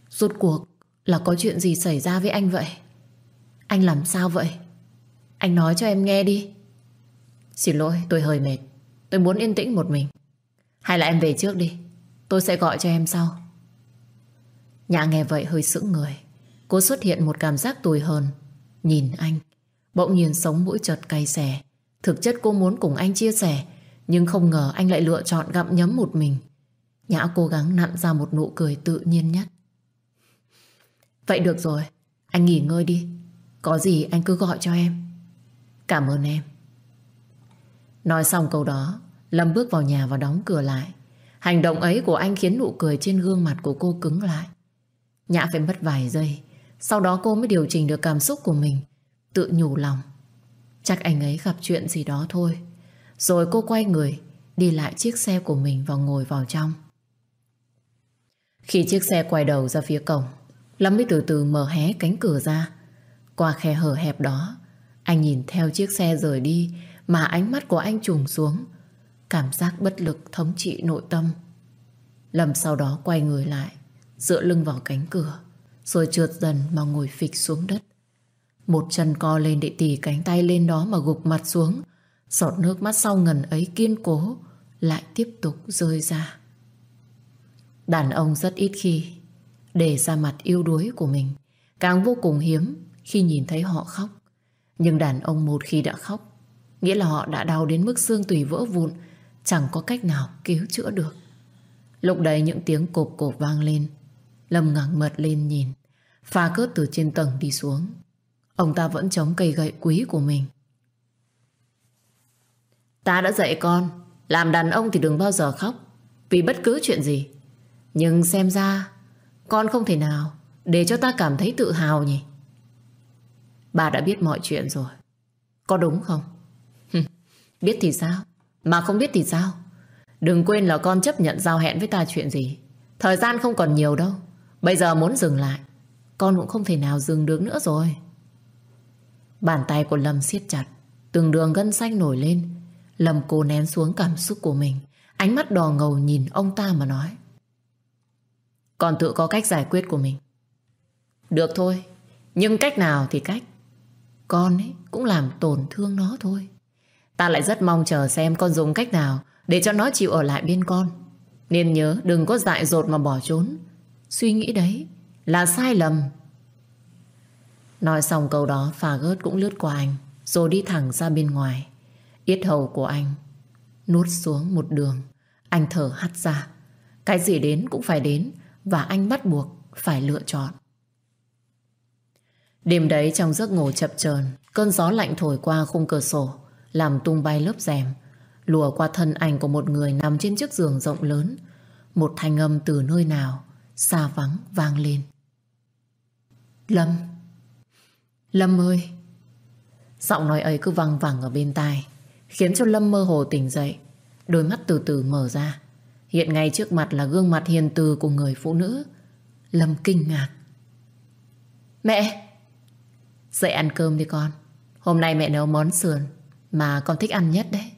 Rốt cuộc là có chuyện gì xảy ra với anh vậy? Anh làm sao vậy? Anh nói cho em nghe đi. Xin lỗi, tôi hơi mệt. Tôi muốn yên tĩnh một mình. Hay là em về trước đi. Tôi sẽ gọi cho em sau. Nhã nghe vậy hơi sững người. Cô xuất hiện một cảm giác tồi hơn. Nhìn anh. Bỗng nhiên sống mũi chợt cay xè. Thực chất cô muốn cùng anh chia sẻ. Nhưng không ngờ anh lại lựa chọn gặm nhấm một mình. Nhã cố gắng nặn ra một nụ cười tự nhiên nhất. Vậy được rồi. Anh nghỉ ngơi đi. Có gì anh cứ gọi cho em Cảm ơn em Nói xong câu đó, Lâm bước vào nhà và đóng cửa lại Hành động ấy của anh khiến nụ cười trên gương mặt của cô cứng lại Nhã phải mất vài giây, Sau đó cô mới điều chỉnh được cảm xúc của mình, Tự nhủ lòng Chắc anh ấy gặp chuyện gì đó thôi. Rồi cô quay người, Đi lại chiếc xe của mình và ngồi vào trong. Khi chiếc xe quay đầu ra phía cổng, Lâm mới từ từ mở hé cánh cửa ra. Qua khe hở hẹp đó, Anh nhìn theo chiếc xe rời đi Mà ánh mắt của anh trùng xuống. Cảm giác bất lực thống trị nội tâm. Lâm sau đó quay người lại, Dựa lưng vào cánh cửa, Rồi trượt dần mà ngồi phịch xuống đất. Một chân co lên để tì cánh tay lên đó mà gục mặt xuống. Giọt nước mắt sau ngần ấy kiên cố lại tiếp tục rơi ra. Đàn ông rất ít khi để ra mặt yêu đuối của mình. Càng vô cùng hiếm khi nhìn thấy họ khóc. Nhưng đàn ông một khi đã khóc, nghĩa là họ đã đau đến mức xương tùy vỡ vụn, chẳng có cách nào cứu chữa được. Lúc đấy những tiếng cộp cộp vang lên, Lâm ngẩng mật lên nhìn, pha cướp từ trên tầng đi xuống. Ông ta vẫn chống cây gậy quý của mình. Ta đã dạy con, làm đàn ông thì đừng bao giờ khóc, vì bất cứ chuyện gì. Nhưng xem ra, con không thể nào để cho ta cảm thấy tự hào nhỉ. Bà đã biết mọi chuyện rồi. Có đúng không? biết thì sao? Mà không biết thì sao? Đừng quên là con chấp nhận giao hẹn với ta chuyện gì. Thời gian không còn nhiều đâu. Bây giờ muốn dừng lại, con cũng không thể nào dừng được nữa rồi. Bàn tay của Lâm siết chặt, từng đường gân xanh nổi lên. Lâm cô nén xuống cảm xúc của mình, ánh mắt đỏ ngầu nhìn ông ta mà nói. còn tự có cách giải quyết của mình. Được thôi, nhưng cách nào thì cách. Con ấy cũng làm tổn thương nó thôi. Ta lại rất mong chờ xem con dùng cách nào để cho nó chịu ở lại bên con. Nên nhớ đừng có dại dột mà bỏ trốn. Suy nghĩ đấy là sai lầm. Nói xong câu đó phà gớt cũng lướt qua anh, rồi đi thẳng ra bên ngoài. Yết hầu của anh nuốt xuống một đường. Anh thở hắt ra. Cái gì đến cũng phải đến, và anh bắt buộc phải lựa chọn. Đêm đấy trong giấc ngủ chập chờn, cơn gió lạnh thổi qua khung cửa sổ, làm tung bay lớp rèm lùa qua thân ảnh của một người nằm trên chiếc giường rộng lớn. Một thanh âm từ nơi nào xa vắng vang lên. Lâm! Lâm ơi! Giọng nói ấy cứ văng vẳng ở bên tai khiến cho Lâm mơ hồ tỉnh dậy. Đôi mắt từ từ mở ra. Hiện ngay trước mặt là gương mặt hiền từ của người phụ nữ. Lâm kinh ngạc. Mẹ! Dậy ăn cơm đi con. Hôm nay mẹ nấu món sườn mà con thích ăn nhất đấy.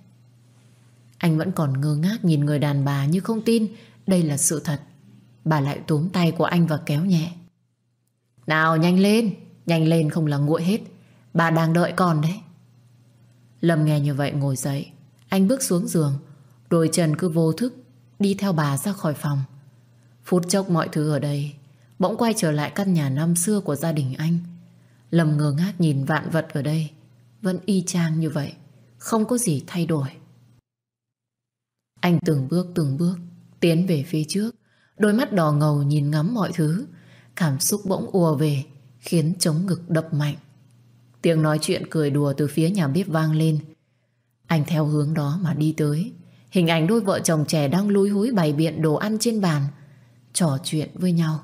Anh vẫn còn ngơ ngác nhìn người đàn bà như không tin đây là sự thật. Bà lại túm tay của anh và kéo nhẹ. Nào nhanh lên, nhanh lên không là nguội hết. Bà đang đợi con đấy. Lâm nghe như vậy ngồi dậy. Anh bước xuống giường, đôi chân cứ vô thức đi theo bà ra khỏi phòng. Phút chốc mọi thứ ở đây bỗng quay trở lại căn nhà năm xưa của gia đình anh. Lâm ngơ ngác nhìn vạn vật ở đây vẫn y chang như vậy, không có gì thay đổi. Anh từng bước từng bước tiến về phía trước, đôi mắt đỏ ngầu nhìn ngắm mọi thứ, cảm xúc bỗng ùa về, khiến chống ngực đập mạnh. Tiếng nói chuyện cười đùa từ phía nhà bếp vang lên. Anh theo hướng đó mà đi tới. Hình ảnh đôi vợ chồng trẻ đang lúi húi bày biện đồ ăn trên bàn, trò chuyện với nhau.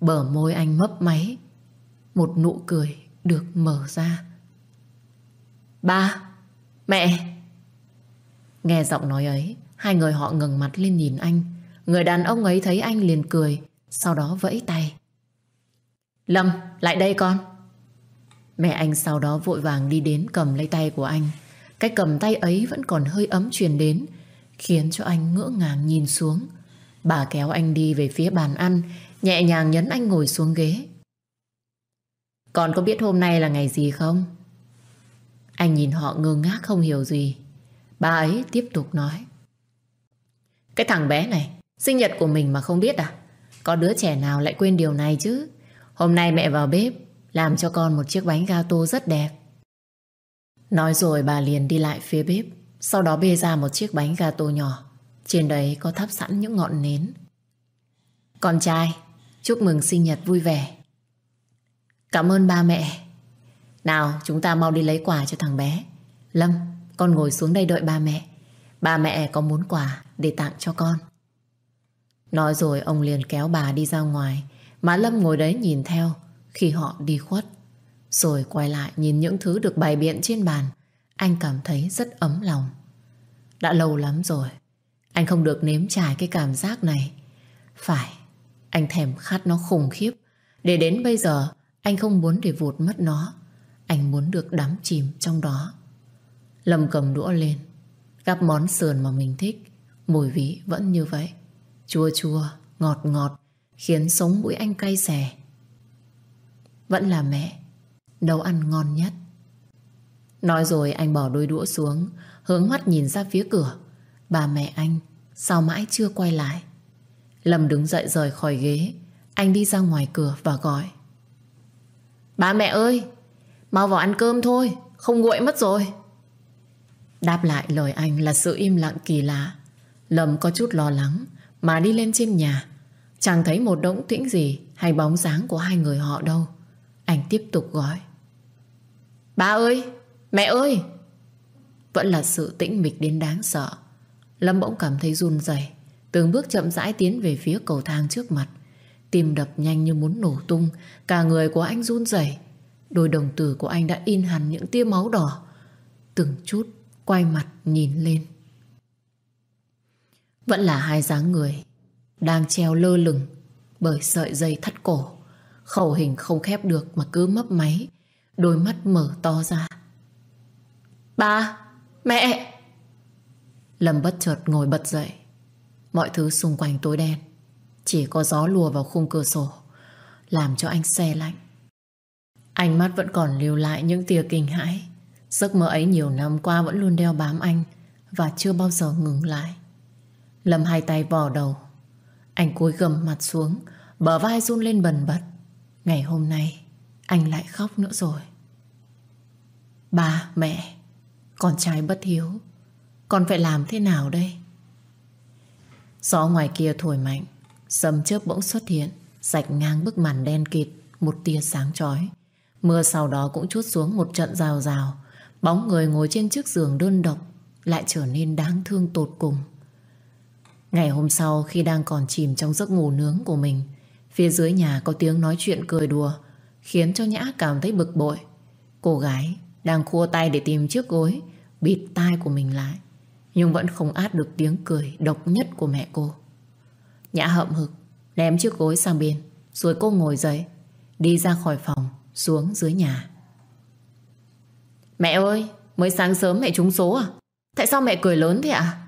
Bờ môi anh mấp máy, một nụ cười được mở ra. Ba, mẹ. Nghe giọng nói ấy, hai người họ ngừng mặt lên nhìn anh. Người đàn ông ấy thấy anh liền cười, sau đó vẫy tay. Lâm, lại đây con. Mẹ anh sau đó vội vàng đi đến cầm lấy tay của anh. Cái cầm tay ấy vẫn còn hơi ấm truyền đến, khiến cho anh ngỡ ngàng nhìn xuống. Bà kéo anh đi về phía bàn ăn, nhẹ nhàng nhấn anh ngồi xuống ghế. Con có biết hôm nay là ngày gì không? Anh nhìn họ ngơ ngác không hiểu gì. Bà ấy tiếp tục nói. Cái thằng bé này, sinh nhật của mình mà không biết à? Có đứa trẻ nào lại quên điều này chứ? Hôm nay mẹ vào bếp, làm cho con một chiếc bánh gato rất đẹp. Nói rồi bà liền đi lại phía bếp, sau đó bê ra một chiếc bánh gato nhỏ. Trên đấy có thắp sẵn những ngọn nến. Con trai, chúc mừng sinh nhật vui vẻ. Cảm ơn ba mẹ. Nào, chúng ta mau đi lấy quà cho thằng bé. Lâm, con ngồi xuống đây đợi ba mẹ. Ba mẹ có muốn quà để tặng cho con. Nói rồi ông liền kéo bà đi ra ngoài, mà Lâm ngồi đấy nhìn theo khi họ đi khuất. Rồi quay lại nhìn những thứ được bày biện trên bàn, anh cảm thấy rất ấm lòng. Đã lâu lắm rồi, anh không được nếm trải cái cảm giác này. Phải, anh thèm khát nó khủng khiếp, để đến bây giờ anh không muốn để vụt mất nó. Anh muốn được đắm chìm trong đó. Lâm cầm đũa lên, gắp món sườn mà mình thích. Mùi vị vẫn như vậy. Chua chua, ngọt ngọt, khiến sống mũi anh cay xè. Vẫn là mẹ, nấu ăn ngon nhất. Nói rồi anh bỏ đôi đũa xuống, hướng mắt nhìn ra phía cửa. Bà mẹ anh sao mãi chưa quay lại. Lâm đứng dậy rời khỏi ghế, anh đi ra ngoài cửa và gọi. Bà mẹ ơi, mau vào ăn cơm thôi, không nguội mất rồi. Đáp lại lời anh là sự im lặng kỳ lạ. Lâm có chút lo lắng mà đi lên trên nhà. Chẳng thấy một động tĩnh gì hay bóng dáng của hai người họ đâu. Anh tiếp tục gọi. Ba ơi, mẹ ơi. Vẫn là sự tĩnh mịch đến đáng sợ. Lâm bỗng cảm thấy run rẩy, từng bước chậm rãi tiến về phía cầu thang trước mặt. Tim đập nhanh như muốn nổ tung, cả người của anh run rẩy. Đôi đồng tử của anh đã in hẳn những tia máu đỏ. Từng chút quay mặt nhìn lên. Vẫn là hai dáng người đang treo lơ lửng bởi sợi dây thắt cổ. Khẩu hình không khép được mà cứ mấp máy, đôi mắt mở to ra. Ba! Mẹ! Lâm bất chợt ngồi bật dậy. Mọi thứ xung quanh tối đen. Chỉ có gió lùa vào khung cửa sổ, làm cho anh xe lạnh. Ánh mắt vẫn còn lưu lại những tia kinh hãi. Giấc mơ ấy nhiều năm qua vẫn luôn đeo bám anh và chưa bao giờ ngừng lại. Lâm hai tay vò đầu. Anh cúi gầm mặt xuống, bờ vai run lên bần bật. Ngày hôm nay, anh lại khóc nữa rồi. Ba, mẹ, con trai bất hiếu. Con phải làm thế nào đây? Gió ngoài kia thổi mạnh, sấm chớp bỗng xuất hiện, sạch ngang bức màn đen kịt, một tia sáng chói. Mưa sau đó cũng chút xuống một trận rào rào, bóng người ngồi trên chiếc giường đơn độc lại trở nên đáng thương tột cùng. Ngày hôm sau khi đang còn chìm trong giấc ngủ nướng của mình, phía dưới nhà có tiếng nói chuyện cười đùa, khiến cho Nhã cảm thấy bực bội. Cô gái đang khua tay để tìm chiếc gối, bịt tai của mình lại, nhưng vẫn không át được tiếng cười độc nhất của mẹ cô. Nhã hậm hực, ném chiếc gối sang bên, rồi cô ngồi dậy, đi ra khỏi phòng, xuống dưới nhà. Mẹ ơi, mới sáng sớm mẹ trúng số à? Tại sao mẹ cười lớn thế ạ? À?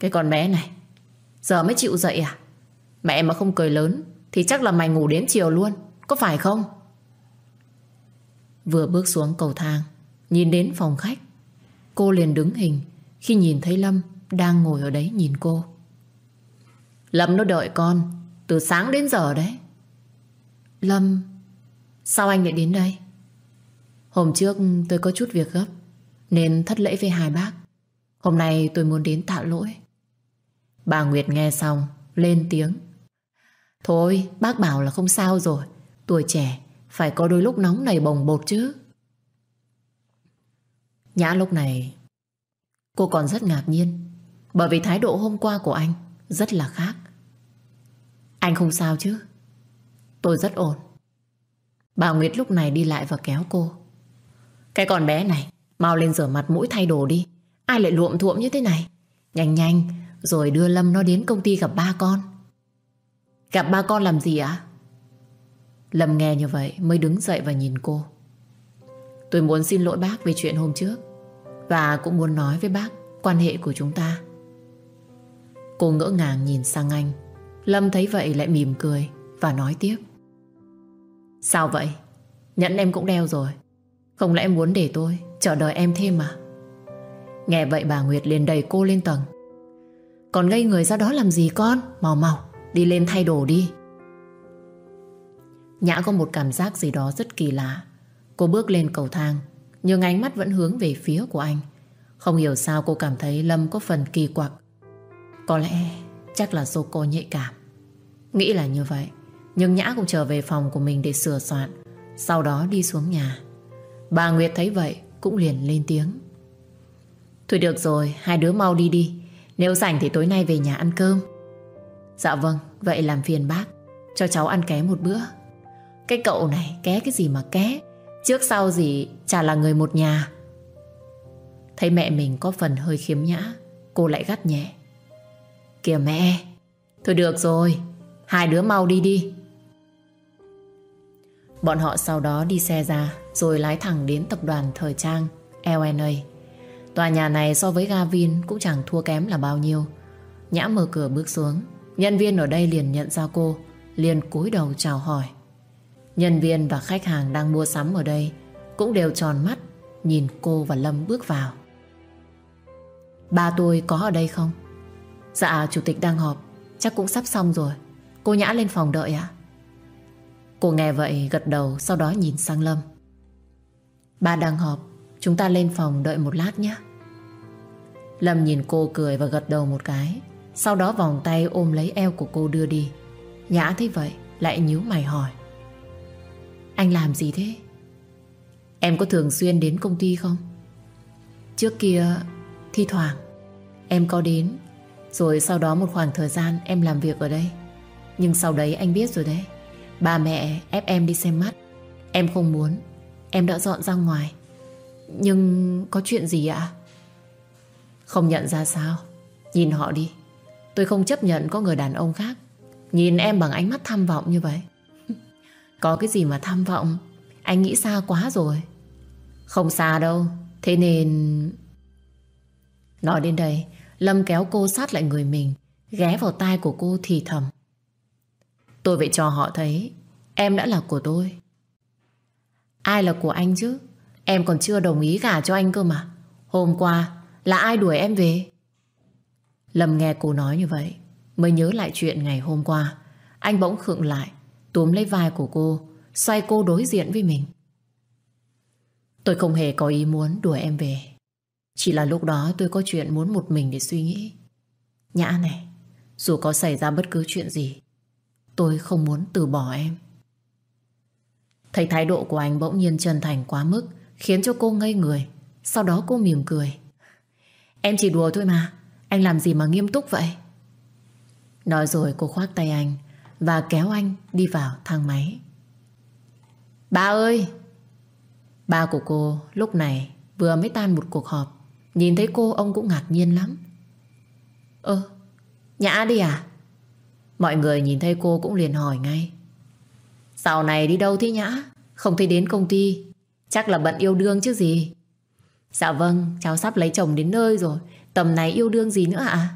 Cái con bé này, giờ mới chịu dậy à? Mẹ mà không cười lớn thì chắc là mày ngủ đến chiều luôn, có phải không? Vừa bước xuống cầu thang, nhìn đến phòng khách, cô liền đứng hình khi nhìn thấy Lâm đang ngồi ở đấy nhìn cô. Lâm nó đợi con từ sáng đến giờ đấy. Lâm, sao anh lại đến đây? Hôm trước tôi có chút việc gấp Nên thất lễ với hai bác Hôm nay tôi muốn đến tạ lỗi Bà Nguyệt nghe xong, Lên tiếng. Thôi, bác bảo là không sao rồi. Tuổi trẻ, phải có đôi lúc nóng nảy bồng bột chứ. Nhã lúc này, Cô còn rất ngạc nhiên, Bởi vì thái độ hôm qua của anh Rất là khác. Anh không sao chứ? Tôi rất ổn. Bà Nguyệt lúc này đi lại và kéo cô. Cái con bé này, Mau lên rửa mặt mũi thay đồ đi. Ai lại luộm thuộm như thế này? Nhanh nhanh rồi đưa Lâm nó đến công ty gặp ba con. Gặp ba con làm gì ạ? Lâm nghe như vậy Mới đứng dậy và nhìn cô. Tôi muốn xin lỗi bác về chuyện hôm trước Và cũng muốn nói với bác Quan hệ của chúng ta. Cô ngỡ ngàng nhìn sang anh. Lâm thấy vậy lại mỉm cười Và nói tiếp. Sao vậy? Nhẫn em cũng đeo rồi. Không lẽ muốn để tôi chờ đợi em thêm mà Nghe vậy bà Nguyệt liền đẩy cô lên tầng. Còn ngây người ra đó làm gì con? Mau mau đi lên thay đồ đi. Nhã có một cảm giác gì đó rất kỳ lạ. Cô bước lên cầu thang Nhưng ánh mắt vẫn hướng về phía của anh. Không hiểu sao cô cảm thấy Lâm có phần kỳ quặc. Có lẽ chắc là do cô nhạy cảm. Nghĩ là như vậy Nhưng Nhã cũng trở về phòng của mình để sửa soạn Sau đó đi xuống nhà. Bà Nguyệt thấy vậy cũng liền lên tiếng. Thôi được rồi, hai đứa mau đi đi. Nếu rảnh thì tối nay về nhà ăn cơm. Dạ vâng, vậy làm phiền bác. Cho cháu ăn ké một bữa. Cái cậu này ké cái gì mà ké. Trước sau gì chả là người một nhà. Thấy mẹ mình có phần hơi khiếm nhã, cô lại gắt nhẹ. Kìa mẹ, thôi được rồi, hai đứa mau đi đi. Bọn họ sau đó đi xe ra rồi lái thẳng đến tập đoàn thời trang LNA. Tòa nhà này so với Gavin cũng chẳng thua kém là bao nhiêu. Nhã mở cửa bước xuống. Nhân viên ở đây liền nhận ra cô, liền cúi đầu chào hỏi. Nhân viên và khách hàng đang mua sắm ở đây cũng đều tròn mắt nhìn cô và Lâm bước vào. Ba tôi có ở đây không? Dạ, chủ tịch đang họp, chắc cũng sắp xong rồi. Cô Nhã lên phòng đợi ạ. Cô nghe vậy gật đầu sau đó nhìn sang Lâm. Ba đang họp, chúng ta lên phòng đợi một lát nhé. Lâm nhìn cô cười và gật đầu một cái, sau đó vòng tay ôm lấy eo của cô đưa đi. Nhã thấy vậy, lại nhíu mày hỏi. Anh làm gì thế? Em có thường xuyên đến công ty không? Trước kia, thi thoảng, em có đến. Rồi sau đó một khoảng thời gian em làm việc ở đây. Nhưng sau đấy anh biết rồi đấy. Ba mẹ ép em đi xem mắt. Em không muốn. Em đã dọn ra ngoài. Nhưng có chuyện gì ạ? Không nhận ra sao? Nhìn họ đi. Tôi không chấp nhận có người đàn ông khác. Nhìn em bằng ánh mắt tham vọng như vậy. Có cái gì mà tham vọng Anh nghĩ xa quá rồi Không xa đâu Thế nên Nói đến đây, Lâm kéo cô sát lại người mình, Ghé vào tai của cô thì thầm Tôi phải cho họ thấy, Em đã là của tôi Ai là của anh chứ Em còn chưa đồng ý gả cho anh cơ mà Hôm qua là ai đuổi em về Lâm nghe cô nói như vậy Mới nhớ lại chuyện ngày hôm qua Anh bỗng khựng lại túm lấy vai của cô, xoay cô đối diện với mình. Tôi không hề có ý muốn đuổi em về. Chỉ là lúc đó tôi có chuyện muốn một mình để suy nghĩ. Nhã này, dù có xảy ra bất cứ chuyện gì, tôi không muốn từ bỏ em. Thấy thái độ của anh bỗng nhiên chân thành quá mức, khiến cho cô ngây người. Sau đó cô mỉm cười. Em chỉ đùa thôi mà, anh làm gì mà nghiêm túc vậy? Nói rồi cô khoác tay anh, và kéo anh đi vào thang máy. Ba ơi! Ba của cô lúc này vừa mới tan một cuộc họp. Nhìn thấy cô ông cũng ngạc nhiên lắm. Ơ, Nhã đi à? Mọi người nhìn thấy cô cũng liền hỏi ngay. Dạo này đi đâu thế Nhã? Không thấy đến công ty. Chắc là bận yêu đương chứ gì. Dạ vâng, cháu sắp lấy chồng đến nơi rồi. Tầm này yêu đương gì nữa ạ? À?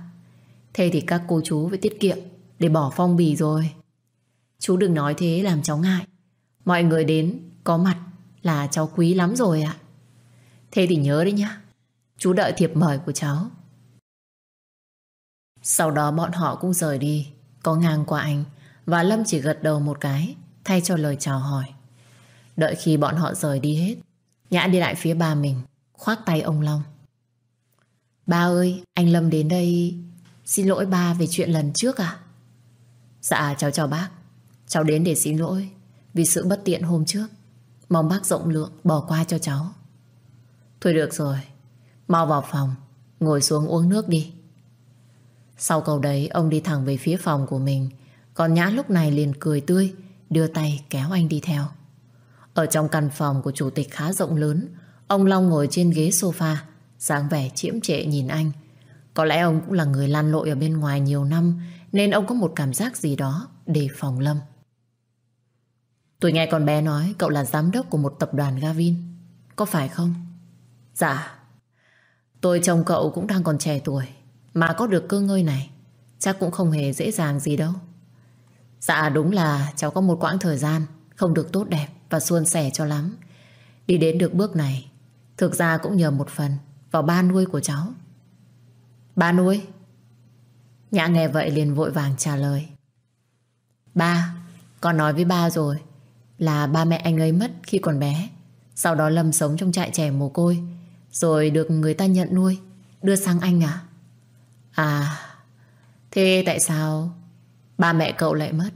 Thế thì các cô chú phải tiết kiệm để bỏ phong bì rồi. Chú đừng nói thế làm cháu ngại. Mọi người đến, có mặt là cháu quý lắm rồi ạ. Thế thì nhớ đấy nhá. Chú đợi thiệp mời của cháu. Sau đó bọn họ cũng rời đi, có ngang qua anh và Lâm chỉ gật đầu một cái thay cho lời chào hỏi. Đợi khi bọn họ rời đi hết, Nhã đi lại phía ba mình, khoác tay ông Long. Ba ơi, anh Lâm đến đây. Xin lỗi ba về chuyện lần trước à? Dạ cháu chào bác. Cháu đến để xin lỗi Vì sự bất tiện hôm trước. Mong bác rộng lượng bỏ qua cho cháu. Thôi được rồi Mau vào phòng Ngồi xuống uống nước đi. Sau câu đấy ông đi thẳng về phía phòng của mình. Còn Nhã lúc này liền cười tươi Đưa tay kéo anh đi theo. Ở trong căn phòng của chủ tịch khá rộng lớn Ông Long ngồi trên ghế sofa, dáng vẻ chiếm trệ nhìn anh Có lẽ ông cũng là người lan lội ở bên ngoài nhiều năm, nên ông có một cảm giác gì đó đề phòng Lâm. Tôi nghe con bé nói cậu là giám đốc của một tập đoàn Gavin. Có phải không? Dạ. Tôi chồng cậu cũng đang còn trẻ tuổi, mà có được cơ ngơi này, chắc cũng không hề dễ dàng gì đâu. Dạ đúng là cháu có một quãng thời gian không được tốt đẹp và suôn sẻ cho lắm. Đi đến được bước này thực ra cũng nhờ một phần vào ba nuôi của cháu. Ba nuôi? Nhã nghe vậy liền vội vàng trả lời. Ba, con nói với ba rồi là ba mẹ anh ấy mất khi còn bé. Sau đó Lâm sống trong trại trẻ mồ côi rồi được người ta nhận nuôi đưa sang anh à? À, thế tại sao ba mẹ cậu lại mất?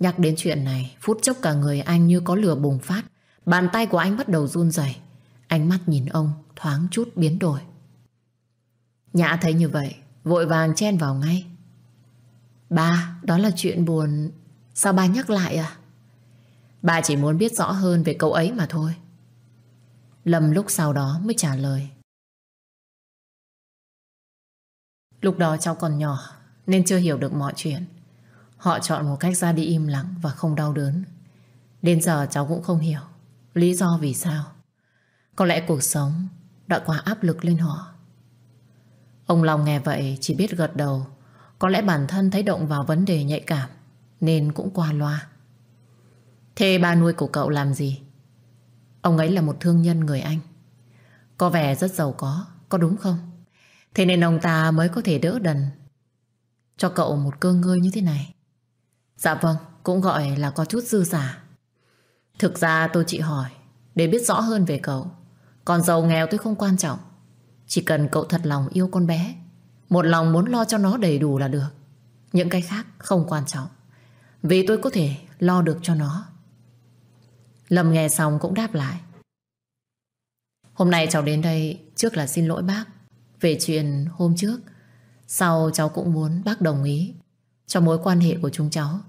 Nhắc đến chuyện này, phút chốc cả người anh như có lửa bùng phát. Bàn tay của anh bắt đầu run rẩy, Ánh mắt nhìn ông thoáng chút biến đổi. Nhã thấy như vậy, Vội vàng chen vào ngay. Ba, đó là chuyện buồn. Sao ba nhắc lại à? Ba chỉ muốn biết rõ hơn về cậu ấy mà thôi. Lâm lúc sau đó mới trả lời. Lúc đó cháu còn nhỏ Nên chưa hiểu được mọi chuyện. Họ chọn một cách ra đi im lặng Và không đau đớn. Đến giờ cháu cũng không hiểu. Lý do vì sao Có lẽ cuộc sống đã quá áp lực lên họ Ông Long nghe vậy chỉ biết gật đầu Có lẽ bản thân thấy động vào vấn đề nhạy cảm Nên cũng qua loa Thế ba nuôi của cậu làm gì? Ông ấy là một thương nhân người Anh. Có vẻ rất giàu có, có đúng không? Thế nên ông ta mới có thể đỡ đần cho cậu một cơ ngơi như thế này. Dạ vâng, cũng gọi là có chút dư giả. Thực ra tôi chỉ hỏi để biết rõ hơn về cậu. Còn giàu nghèo tôi không quan trọng. Chỉ cần cậu thật lòng yêu con bé, một lòng muốn lo cho nó đầy đủ là được. Những cái khác không quan trọng. Vì tôi có thể lo được cho nó. Lâm nghe xong cũng đáp lại. Hôm nay cháu đến đây trước là xin lỗi bác về chuyện hôm trước. Sau cháu cũng muốn bác đồng ý cho mối quan hệ của chúng cháu.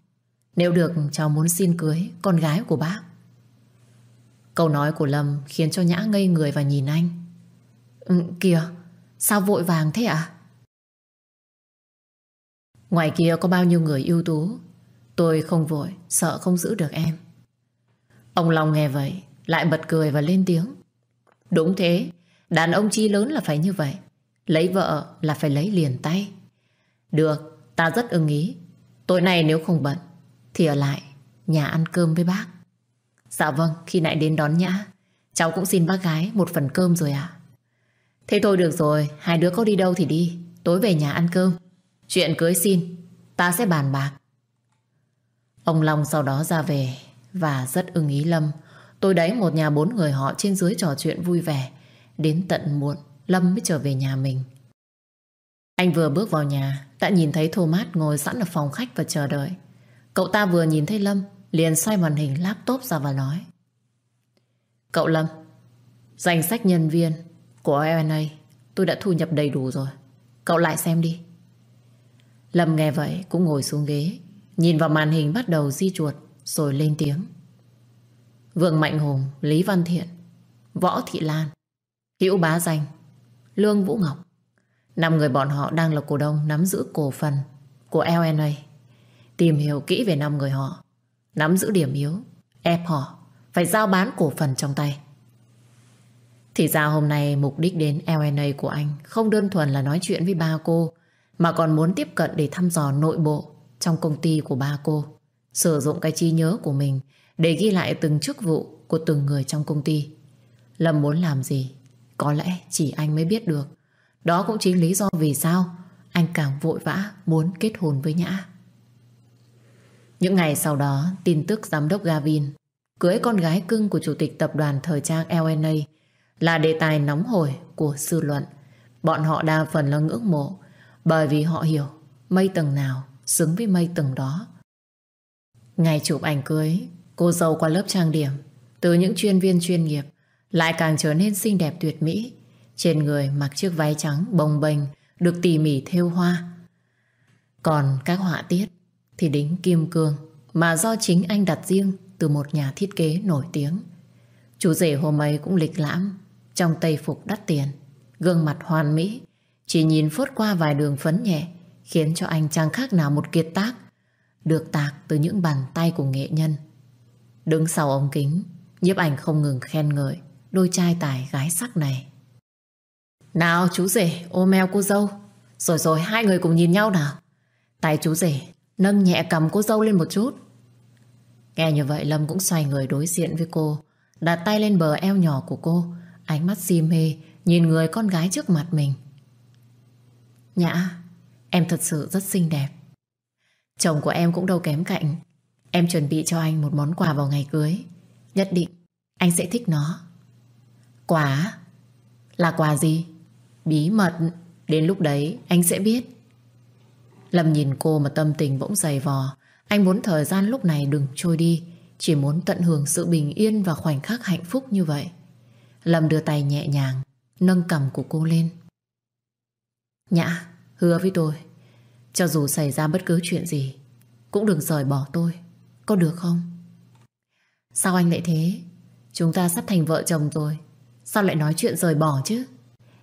Nếu được cháu muốn xin cưới con gái của bác. Câu nói của Lâm khiến cho Nhã ngây người và nhìn anh. Ừ, kìa, sao vội vàng thế ạ? À? Ngoài kia có bao nhiêu người ưu tú Tôi không vội Sợ không giữ được em Ông Long nghe vậy Lại bật cười và lên tiếng Đúng thế Đàn ông chi lớn là phải như vậy Lấy vợ là phải lấy liền tay Được Ta rất ưng ý Tối nay nếu không bận Thì ở lại nhà ăn cơm với bác Dạ vâng Khi nãy đến đón nhã. Cháu cũng xin bác gái một phần cơm rồi ạ. Thế thôi được rồi, Hai đứa có đi đâu thì đi. Tối về nhà ăn cơm. Chuyện cưới xin, Ta sẽ bàn bạc. Ông Long sau đó ra về Và rất ưng ý Lâm. Tôi đấy một nhà bốn người họ trên dưới trò chuyện vui vẻ. Đến tận muộn, Lâm mới trở về nhà mình. Anh vừa bước vào nhà, Đã nhìn thấy Thomas ngồi sẵn ở phòng khách và chờ đợi. Cậu ta vừa nhìn thấy Lâm Liền xoay màn hình laptop ra và nói Cậu Lâm Danh sách nhân viên Của LNA Tôi đã thu nhập đầy đủ rồi Cậu lại xem đi Lâm nghe vậy cũng ngồi xuống ghế Nhìn vào màn hình bắt đầu di chuột Rồi lên tiếng vương Mạnh Hùng, Lý Văn Thiện Võ Thị Lan Hữu Bá Danh Lương Vũ Ngọc Năm người bọn họ đang là cổ đông nắm giữ cổ phần của LNA. Tìm hiểu kỹ về năm người họ. Nắm giữ điểm yếu, ép họ phải giao bán cổ phần trong tay. Thì ra hôm nay mục đích đến LNA của anh không đơn thuần là nói chuyện với ba cô mà còn muốn tiếp cận để thăm dò nội bộ trong công ty của ba cô. Sử dụng cái trí nhớ của mình để ghi lại từng chức vụ của từng người trong công ty. Lâm muốn làm gì? Có lẽ chỉ anh mới biết được. Đó cũng chính lý do vì sao anh càng vội vã muốn kết hôn với Nhã. Những ngày sau đó, tin tức giám đốc Gavin cưới con gái cưng của chủ tịch tập đoàn thời trang LNA là đề tài nóng hổi của dư luận. Bọn họ đa phần là ngưỡng mộ bởi vì họ hiểu mây tầng nào xứng với mây tầng đó. Ngày chụp ảnh cưới, cô dâu qua lớp trang điểm, từ những chuyên viên chuyên nghiệp, lại càng trở nên xinh đẹp tuyệt mỹ. Trên người mặc chiếc váy trắng bồng bềnh, được tỉ mỉ thêu hoa. Còn các họa tiết thì đính kim cương, mà do chính anh đặt riêng từ một nhà thiết kế nổi tiếng. Chú rể hôm ấy cũng lịch lãm, trong tây phục đắt tiền, gương mặt hoàn mỹ, chỉ nhìn phớt qua vài đường phấn nhẹ khiến cho anh chẳng khác nào một kiệt tác được tạc từ những bàn tay của nghệ nhân. Đứng sau ống kính, nhiếp ảnh không ngừng khen ngợi đôi trai tài gái sắc này. Nào chú rể ôm eo cô dâu, rồi rồi hai người cùng nhìn nhau nào. Tay chú rể nâng nhẹ cầm cô dâu lên một chút. Nghe như vậy Lâm cũng xoay người đối diện với cô, đặt tay lên bờ eo nhỏ của cô, ánh mắt si mê nhìn người con gái trước mặt mình. Nhã, em thật sự rất xinh đẹp. Chồng của em cũng đâu kém cạnh. Em chuẩn bị cho anh một món quà vào ngày cưới. Nhất định anh sẽ thích nó. Quà? Là quà gì? Bí mật. Đến lúc đấy anh sẽ biết. Lâm nhìn cô mà tâm tình bỗng dày vò. Anh muốn thời gian lúc này đừng trôi đi. Chỉ muốn tận hưởng sự bình yên và khoảnh khắc hạnh phúc như vậy. Lâm đưa tay nhẹ nhàng, nâng cầm của cô lên. Nhã, hứa với tôi Cho dù xảy ra bất cứ chuyện gì Cũng đừng rời bỏ tôi Có được không? Sao anh lại thế? Chúng ta sắp thành vợ chồng rồi Sao lại nói chuyện rời bỏ chứ?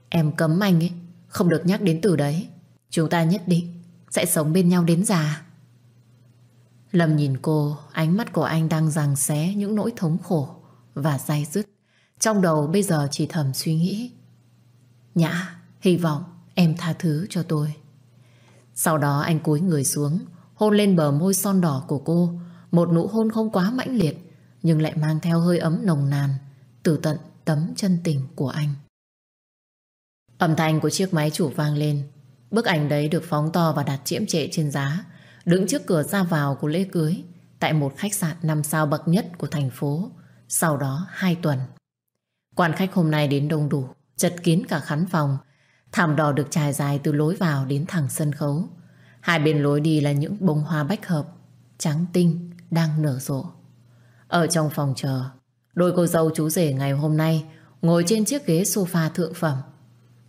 Em cấm anh ấy Không được nhắc đến từ đấy Chúng ta nhất định sẽ sống bên nhau đến già Lâm nhìn cô Ánh mắt của anh đang giằng xé Những nỗi thống khổ và dai dứt Trong đầu bây giờ chỉ thầm suy nghĩ Nhã, hy vọng Em tha thứ cho tôi Sau đó anh cúi người xuống Hôn lên bờ môi son đỏ của cô Một nụ hôn không quá mãnh liệt nhưng lại mang theo hơi ấm nồng nàn từ tận tấm chân tình của anh. Âm thanh của chiếc máy chủ vang lên. Bức ảnh đấy được phóng to và đặt chiếm trệ trên giá, đứng trước cửa ra vào của lễ cưới tại một khách sạn năm sao bậc nhất của thành phố, sau đó hai tuần. Quan khách hôm nay đến đông đủ, chật kín cả khán phòng, thảm đỏ được trải dài từ lối vào đến thẳng sân khấu. Hai bên lối đi là những bông hoa bách hợp, trắng tinh, đang nở rộ. Ở trong phòng chờ, đôi cô dâu chú rể ngày hôm nay ngồi trên chiếc ghế sofa thượng phẩm.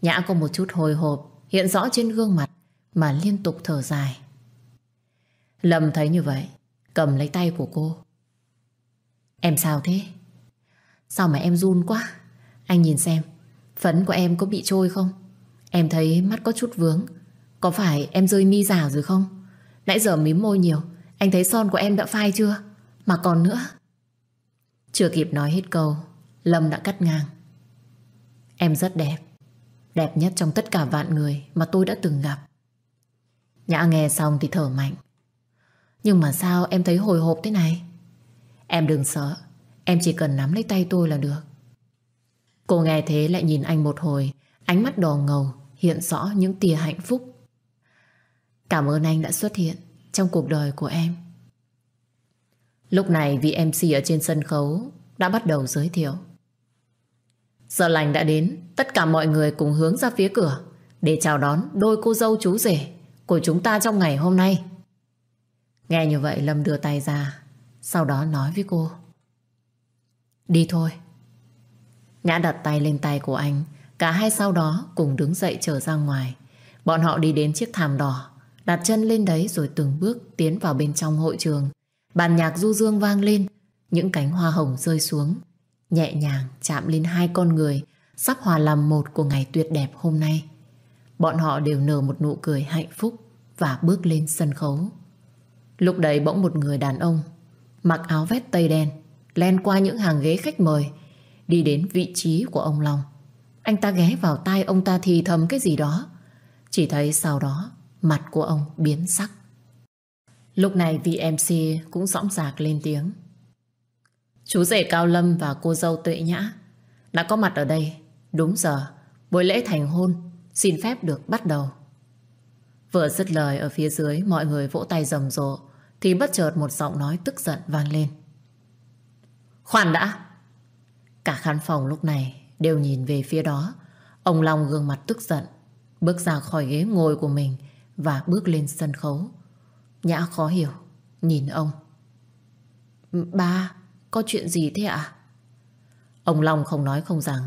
Nhã có một chút hồi hộp hiện rõ trên gương mặt mà liên tục thở dài. Lâm thấy như vậy, cầm lấy tay của cô. Em sao thế? Sao mà em run quá? Anh nhìn xem, phấn của em có bị trôi không? Em thấy mắt có chút vướng. Có phải em rơi mi giả rồi không? Nãy giờ mím môi nhiều, anh thấy son của em đã phai chưa? Mà còn nữa. Chưa kịp nói hết câu, Lâm đã cắt ngang. Em rất đẹp. Đẹp nhất trong tất cả vạn người mà tôi đã từng gặp. Nhã nghe xong thì thở mạnh. Nhưng mà sao em thấy hồi hộp thế này? Em đừng sợ, em chỉ cần nắm lấy tay tôi là được. Cô nghe thế lại nhìn anh một hồi, ánh mắt đỏ ngầu, hiện rõ những tia hạnh phúc. Cảm ơn anh đã xuất hiện trong cuộc đời của em. Lúc này vị MC ở trên sân khấu đã bắt đầu giới thiệu. Giờ lành đã đến, tất cả mọi người cùng hướng ra phía cửa để chào đón đôi cô dâu chú rể của chúng ta trong ngày hôm nay. Nghe như vậy Lâm đưa tay ra, sau đó nói với cô. Đi thôi. Nhã đặt tay lên tay của anh, cả hai sau đó cùng đứng dậy trở ra ngoài. Bọn họ đi đến chiếc thảm đỏ, đặt chân lên đấy rồi từng bước tiến vào bên trong hội trường. Bàn nhạc du dương vang lên, những cánh hoa hồng rơi xuống, nhẹ nhàng chạm lên hai con người, sắp hòa làm một của ngày tuyệt đẹp hôm nay. Bọn họ đều nở một nụ cười hạnh phúc và bước lên sân khấu. Lúc đấy bỗng một người đàn ông, mặc áo vest tây đen, len qua những hàng ghế khách mời, đi đến vị trí của ông Long. Anh ta ghé vào tai ông ta thì thầm cái gì đó. Chỉ thấy sau đó, mặt của ông biến sắc. Lúc này vị MC cũng sõng sạc lên tiếng. Chú rể Cao Lâm và cô dâu Tuệ Nhã đã có mặt ở đây đúng giờ buổi lễ thành hôn xin phép được bắt đầu. Vừa dứt lời ở phía dưới mọi người vỗ tay rầm rộ thì bất chợt một giọng nói tức giận vang lên. Khoan đã! Cả khán phòng lúc này đều nhìn về phía đó. Ông Long gương mặt tức giận bước ra khỏi ghế ngồi của mình và bước lên sân khấu. Nhã khó hiểu nhìn ông. Ba, có chuyện gì thế ạ? Ông Long không nói không rằng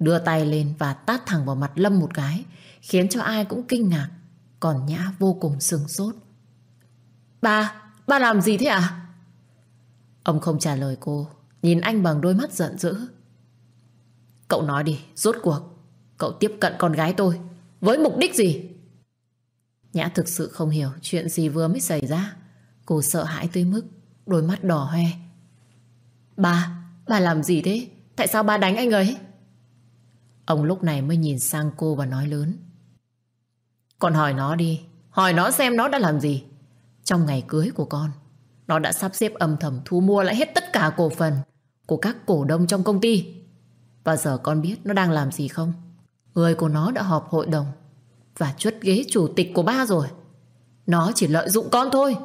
đưa tay lên và tát thẳng vào mặt Lâm một cái khiến cho ai cũng kinh ngạc còn Nhã vô cùng sừng sốt. Ba, ba làm gì thế ạ? Ông không trả lời cô, nhìn anh bằng đôi mắt giận dữ. Cậu nói đi, rốt cuộc, cậu tiếp cận con gái tôi, với mục đích gì? Nhã thực sự không hiểu chuyện gì vừa mới xảy ra. Cô sợ hãi tới mức đôi mắt đỏ hoe. Ba, ba làm gì thế? Tại sao ba đánh anh ấy? Ông lúc này mới nhìn sang cô và nói lớn. Con hỏi nó đi Hỏi nó xem nó đã làm gì Trong ngày cưới của con Nó đã sắp xếp âm thầm thu mua lại hết tất cả cổ phần Của các cổ đông trong công ty Và giờ con biết nó đang làm gì không Người của nó đã họp hội đồng Và chuất ghế chủ tịch của ba rồi Nó chỉ lợi dụng con thôi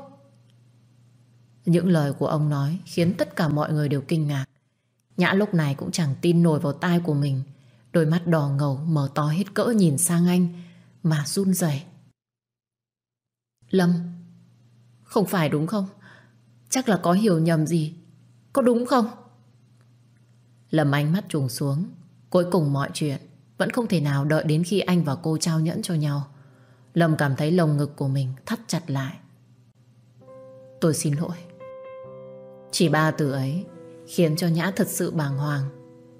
những lời của ông nói Khiến tất cả mọi người đều kinh ngạc Nhã lúc này cũng chẳng tin nổi vào tai của mình Đôi mắt đỏ ngầu mở to hết cỡ nhìn sang anh mà run rẩy. Lâm, không phải đúng không? Chắc là có hiểu nhầm gì. Có đúng không? Lâm ánh mắt trùng xuống. Cuối cùng mọi chuyện vẫn không thể nào đợi đến khi anh và cô trao nhẫn cho nhau. Lâm cảm thấy lồng ngực của mình thắt chặt lại. Tôi xin lỗi. Chỉ ba từ ấy khiến cho Nhã thật sự bàng hoàng.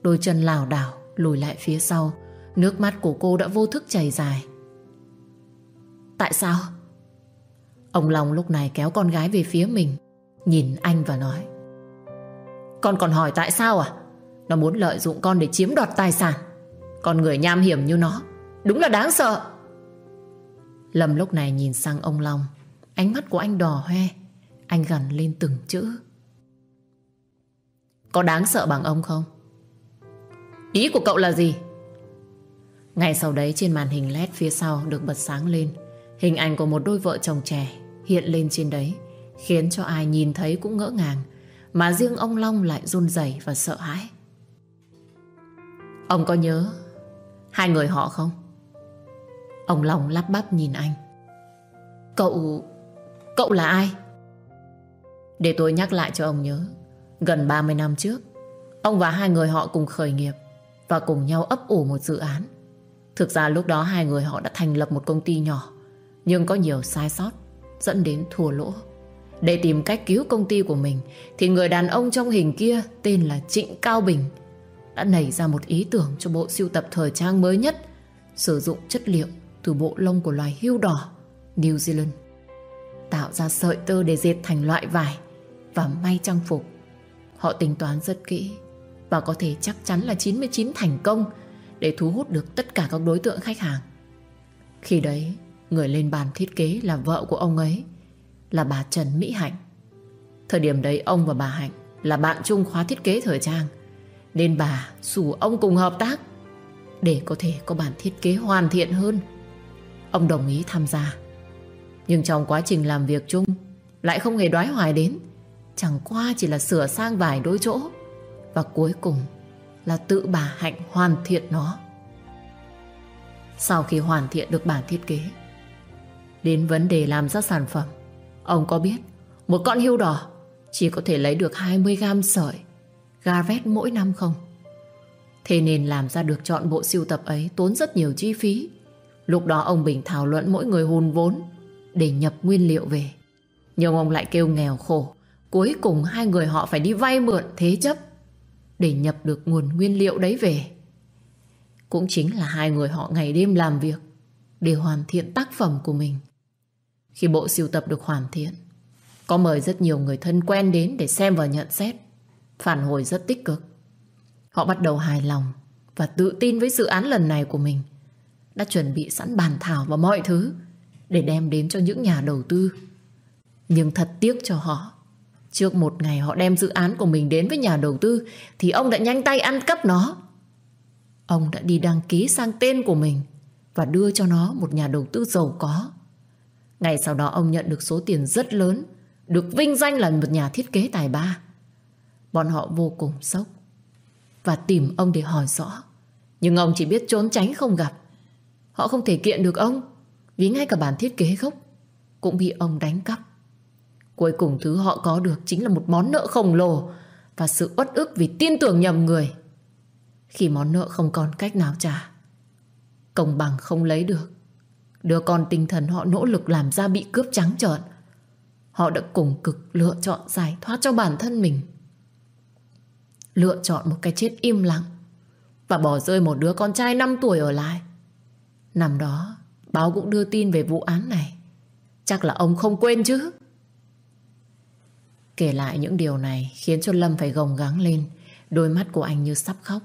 Đôi chân lảo đảo lùi lại phía sau. Nước mắt của cô đã vô thức chảy dài. Tại sao? Ông Long lúc này kéo con gái về phía mình, Nhìn anh và nói Con còn hỏi tại sao à? Nó muốn lợi dụng con để chiếm đoạt tài sản Con người nham hiểm như nó, Đúng là đáng sợ Lâm lúc này nhìn sang ông Long Ánh mắt của anh đỏ hoe, Anh gần lên từng chữ có đáng sợ bằng ông không? Ý của cậu là gì? Ngay sau đấy trên màn hình LED phía sau được bật sáng lên. Hình ảnh của một đôi vợ chồng trẻ hiện lên trên đấy, khiến cho ai nhìn thấy cũng ngỡ ngàng, mà riêng ông Long lại run rẩy và sợ hãi. Ông có nhớ hai người họ không? Ông Long lắp bắp nhìn anh. Cậu... cậu là ai? Để tôi nhắc lại cho ông nhớ, gần 30 năm trước, ông và hai người họ cùng khởi nghiệp và cùng nhau ấp ủ một dự án. Thực ra lúc đó hai người họ đã thành lập một công ty nhỏ nhưng có nhiều sai sót dẫn đến thua lỗ. Để tìm cách cứu công ty của mình thì người đàn ông trong hình kia tên là Trịnh Cao Bình đã nảy ra một ý tưởng cho bộ siêu tập thời trang mới nhất sử dụng chất liệu từ bộ lông của loài hươu đỏ New Zealand tạo ra sợi tơ để dệt thành loại vải và may trang phục. Họ tính toán rất kỹ và có thể chắc chắn là 99 thành công để thu hút được tất cả các đối tượng khách hàng. Khi đấy, người lên bàn thiết kế là vợ của ông ấy, là bà Trần Mỹ Hạnh. Thời điểm đấy ông và bà Hạnh là bạn chung khóa thiết kế thời trang, nên bà rủ ông cùng hợp tác để có thể có bản thiết kế hoàn thiện hơn. Ông đồng ý tham gia. Nhưng trong quá trình làm việc chung lại không hề đoái hoài đến. Chẳng qua chỉ là sửa sang vài đôi chỗ. Và cuối cùng là tự bà Hạnh hoàn thiện nó. Sau khi hoàn thiện được bản thiết kế, đến vấn đề làm ra sản phẩm, ông có biết một con hươu đỏ chỉ có thể lấy được 20 gram sợi Garvet mỗi năm không? Thế nên làm ra được chọn bộ siêu tập ấy tốn rất nhiều chi phí. Lúc đó ông Bình thảo luận mỗi người hùn vốn để nhập nguyên liệu về. Nhưng ông lại kêu nghèo khổ. Cuối cùng hai người họ phải đi vay mượn thế chấp để nhập được nguồn nguyên liệu đấy về. Cũng chính là hai người họ ngày đêm làm việc để hoàn thiện tác phẩm của mình. Khi bộ siêu tập được hoàn thiện, có mời rất nhiều người thân quen đến để xem và nhận xét. Phản hồi rất tích cực. Họ bắt đầu hài lòng và tự tin với dự án lần này của mình. Đã chuẩn bị sẵn bàn thảo và mọi thứ để đem đến cho những nhà đầu tư. Nhưng thật tiếc cho họ. Trước một ngày họ đem dự án của mình đến với nhà đầu tư thì ông đã nhanh tay ăn cắp nó. Ông đã đi đăng ký sang tên của mình và đưa cho nó một nhà đầu tư giàu có. Ngày sau đó ông nhận được số tiền rất lớn, được vinh danh là một nhà thiết kế tài ba. Bọn họ vô cùng sốc và tìm ông để hỏi rõ. Nhưng ông chỉ biết trốn tránh không gặp. Họ không thể kiện được ông vì ngay cả bản thiết kế gốc cũng bị ông đánh cắp. Cuối cùng thứ họ có được chính là một món nợ khổng lồ và sự uất ức vì tin tưởng nhầm người. Khi món nợ không còn cách nào trả, công bằng không lấy được. Đứa con tinh thần họ nỗ lực làm ra bị cướp trắng trợn. Họ đã cùng cực lựa chọn giải thoát cho bản thân mình. Lựa chọn một cái chết im lặng và bỏ rơi một đứa con trai 5 tuổi ở lại. Năm đó, báo cũng đưa tin về vụ án này. Chắc là ông không quên chứ. Kể lại những điều này khiến cho Lâm phải gồng gắng lên. Đôi mắt của anh như sắp khóc.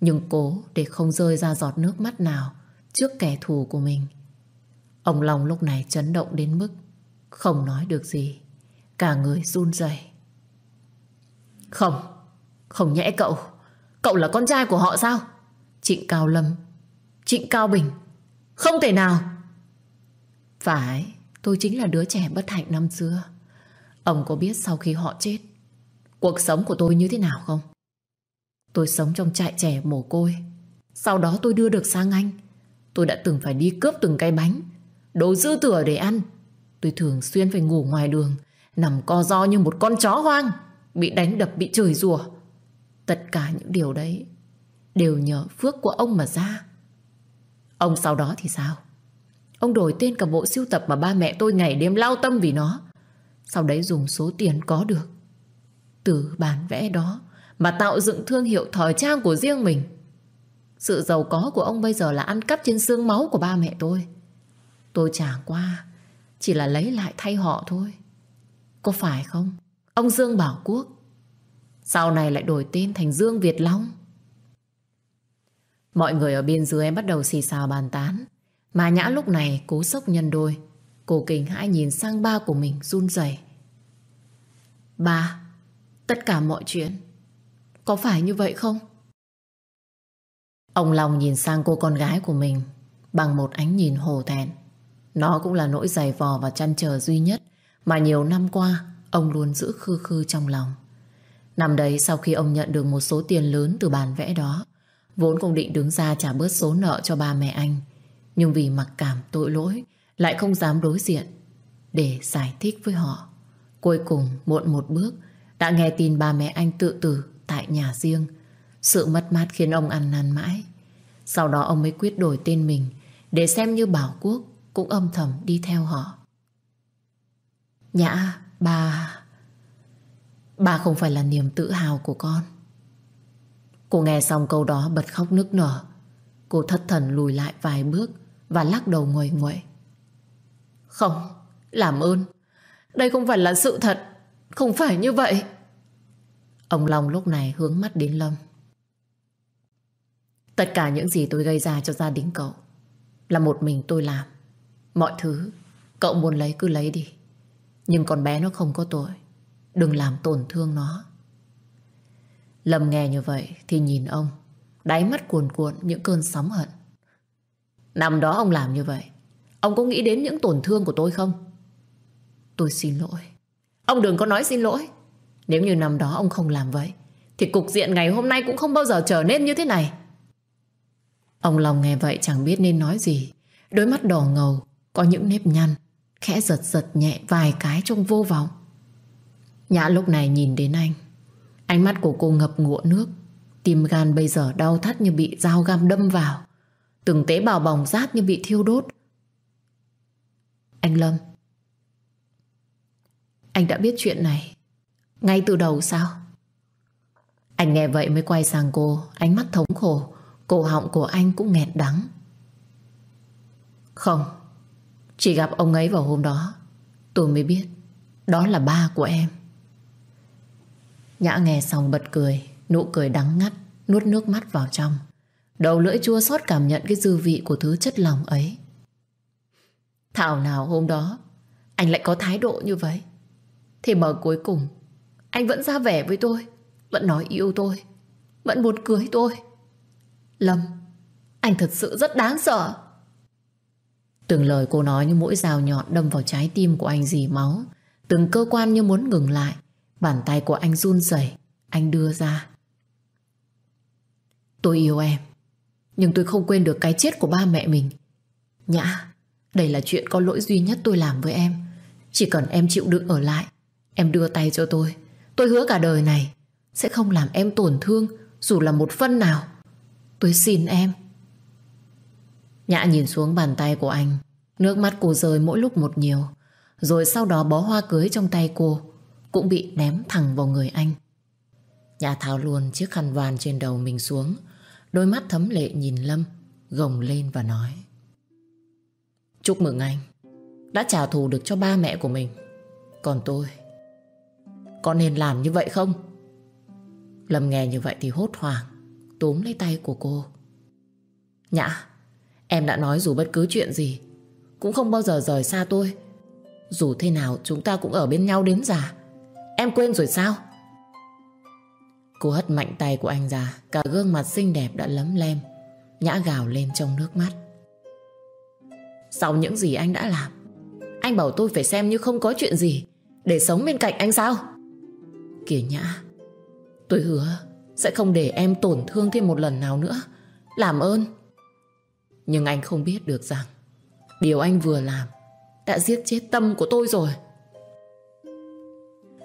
Nhưng cố để không rơi ra giọt nước mắt nào trước kẻ thù của mình. Ông Long lúc này chấn động đến mức không nói được gì. Cả người run rẩy. Không, không nhẽ cậu. Cậu là con trai của họ sao? Trịnh Cao Lâm, Trịnh Cao Bình. Không thể nào. Phải, tôi chính là đứa trẻ bất hạnh năm xưa. Ông có biết sau khi họ chết, Cuộc sống của tôi như thế nào không? Tôi sống trong trại trẻ mồ côi. Sau đó tôi đưa được sang Anh. Tôi đã từng phải đi cướp từng cái bánh, Đồ dư thừa để ăn. Tôi thường xuyên phải ngủ ngoài đường, Nằm co do như một con chó hoang, Bị đánh đập, bị chửi rủa. Tất cả những điều đấy Đều nhờ phước của ông mà ra. Ông sau đó thì sao? Ông đổi tên cả bộ siêu tập Mà ba mẹ tôi ngày đêm lao tâm vì nó sau đấy dùng số tiền có được. Từ bản vẽ đó Mà tạo dựng thương hiệu thời trang của riêng mình. Sự giàu có của ông bây giờ là ăn cắp trên xương máu của ba mẹ tôi. Tôi trả qua, Chỉ là lấy lại thay họ thôi. Có phải không? Ông Dương Bảo Quốc, Sau này lại đổi tên thành Dương Việt Long. Mọi người ở bên dưới bắt đầu xì xào bàn tán, Mà Nhã lúc này cố sốc nhân đôi. Cô kinh hãi nhìn sang ba của mình run rẩy. Ba, tất cả mọi chuyện Có phải như vậy không? Ông Long nhìn sang cô con gái của mình bằng một ánh nhìn hồ thẹn. Nó cũng là nỗi dày vò và chăn trở duy nhất mà nhiều năm qua ông luôn giữ khư khư trong lòng. Năm đấy sau khi ông nhận được một số tiền lớn từ bản vẽ đó, vốn cũng định đứng ra trả bớt số nợ cho ba mẹ anh. Nhưng vì mặc cảm tội lỗi, lại không dám đối diện để giải thích với họ. Cuối cùng muộn một bước đã nghe tin ba mẹ anh tự tử tại nhà riêng. Sự mất mát khiến ông ăn năn mãi. Sau đó ông mới quyết đổi tên mình để xem như Bảo Quốc cũng âm thầm đi theo họ. Nhã, bà... Bà không phải là niềm tự hào của con. Cô nghe xong câu đó bật khóc nức nở. Cô thất thần lùi lại vài bước và lắc đầu nguội nguội. Không, làm ơn. Đây không phải là sự thật. Không phải như vậy. Ông Long lúc này hướng mắt đến Lâm. Tất cả những gì tôi gây ra cho gia đình cậu là một mình tôi làm. Mọi thứ cậu muốn lấy cứ lấy đi. Nhưng con bé nó không có tội. Đừng làm tổn thương nó. Lâm nghe như vậy thì nhìn ông, đáy mắt cuồn cuộn những cơn sóng hận. Năm đó ông làm như vậy, ông có nghĩ đến những tổn thương của tôi không? Tôi xin lỗi. Ông đừng có nói xin lỗi. Nếu như năm đó ông không làm vậy, thì cục diện ngày hôm nay cũng không bao giờ trở nên như thế này. Ông lòng nghe vậy chẳng biết nên nói gì. Đôi mắt đỏ ngầu, có những nếp nhăn, khẽ giật giật nhẹ vài cái trong vô vọng. Nhã lúc này nhìn đến anh. Ánh mắt của cô ngập ngụa nước. Tim gan bây giờ đau thắt như bị dao găm đâm vào. Từng tế bào bỏng rát như bị thiêu đốt. Anh Lâm. Anh đã biết chuyện này. Ngay từ đầu sao? Anh nghe vậy mới quay sang cô. Ánh mắt thống khổ. Cổ họng của anh cũng nghẹt đắng. Không. Chỉ gặp ông ấy vào hôm đó. Tôi mới biết. Đó là ba của em. Nhã nghe xong bật cười, nụ cười đắng ngắt, nuốt nước mắt vào trong. Đầu lưỡi chua xót cảm nhận cái dư vị của thứ chất lòng ấy. Thảo nào hôm đó anh lại có thái độ như vậy. Thì mà cuối cùng anh vẫn ra vẻ với tôi, vẫn nói yêu tôi, vẫn muốn cưới tôi. Lâm, anh thật sự rất đáng sợ. Từng lời cô nói như mũi dao nhọn đâm vào trái tim của anh dì máu. Từng cơ quan như muốn ngừng lại. Bàn tay của anh run rẩy, anh đưa ra. Tôi yêu em, nhưng tôi không quên được cái chết của ba mẹ mình. Nhã, đây là chuyện có lỗi duy nhất tôi làm với em. Chỉ cần em chịu đựng ở lại, em đưa tay cho tôi. Tôi hứa cả đời này sẽ không làm em tổn thương dù là một phân nào. Tôi xin em. Nhã nhìn xuống bàn tay của anh, nước mắt cô rơi mỗi lúc một nhiều. Rồi sau đó bó hoa cưới trong tay cô cũng bị ném thẳng vào người anh. Nhà tháo luôn chiếc khăn vàn trên đầu mình xuống, đôi mắt thấm lệ nhìn Lâm, gồng lên và nói. Chúc mừng anh, đã trả thù được cho ba mẹ của mình. Còn tôi, có nên làm như vậy không? Lâm nghe như vậy thì hốt hoảng, túm lấy tay của cô. Nhã, em đã nói dù bất cứ chuyện gì, cũng không bao giờ rời xa tôi. Dù thế nào chúng ta cũng ở bên nhau đến già. Em quên rồi sao? Cô hất mạnh tay của anh ra, cả gương mặt xinh đẹp đã lấm lem, nhã gào lên trong nước mắt. Sau những gì anh đã làm, anh bảo tôi phải xem như không có chuyện gì để sống bên cạnh anh sao? Kìa nhã, tôi hứa sẽ không để em tổn thương thêm một lần nào nữa. Làm ơn. Nhưng anh không biết được rằng điều anh vừa làm đã giết chết tâm của tôi rồi.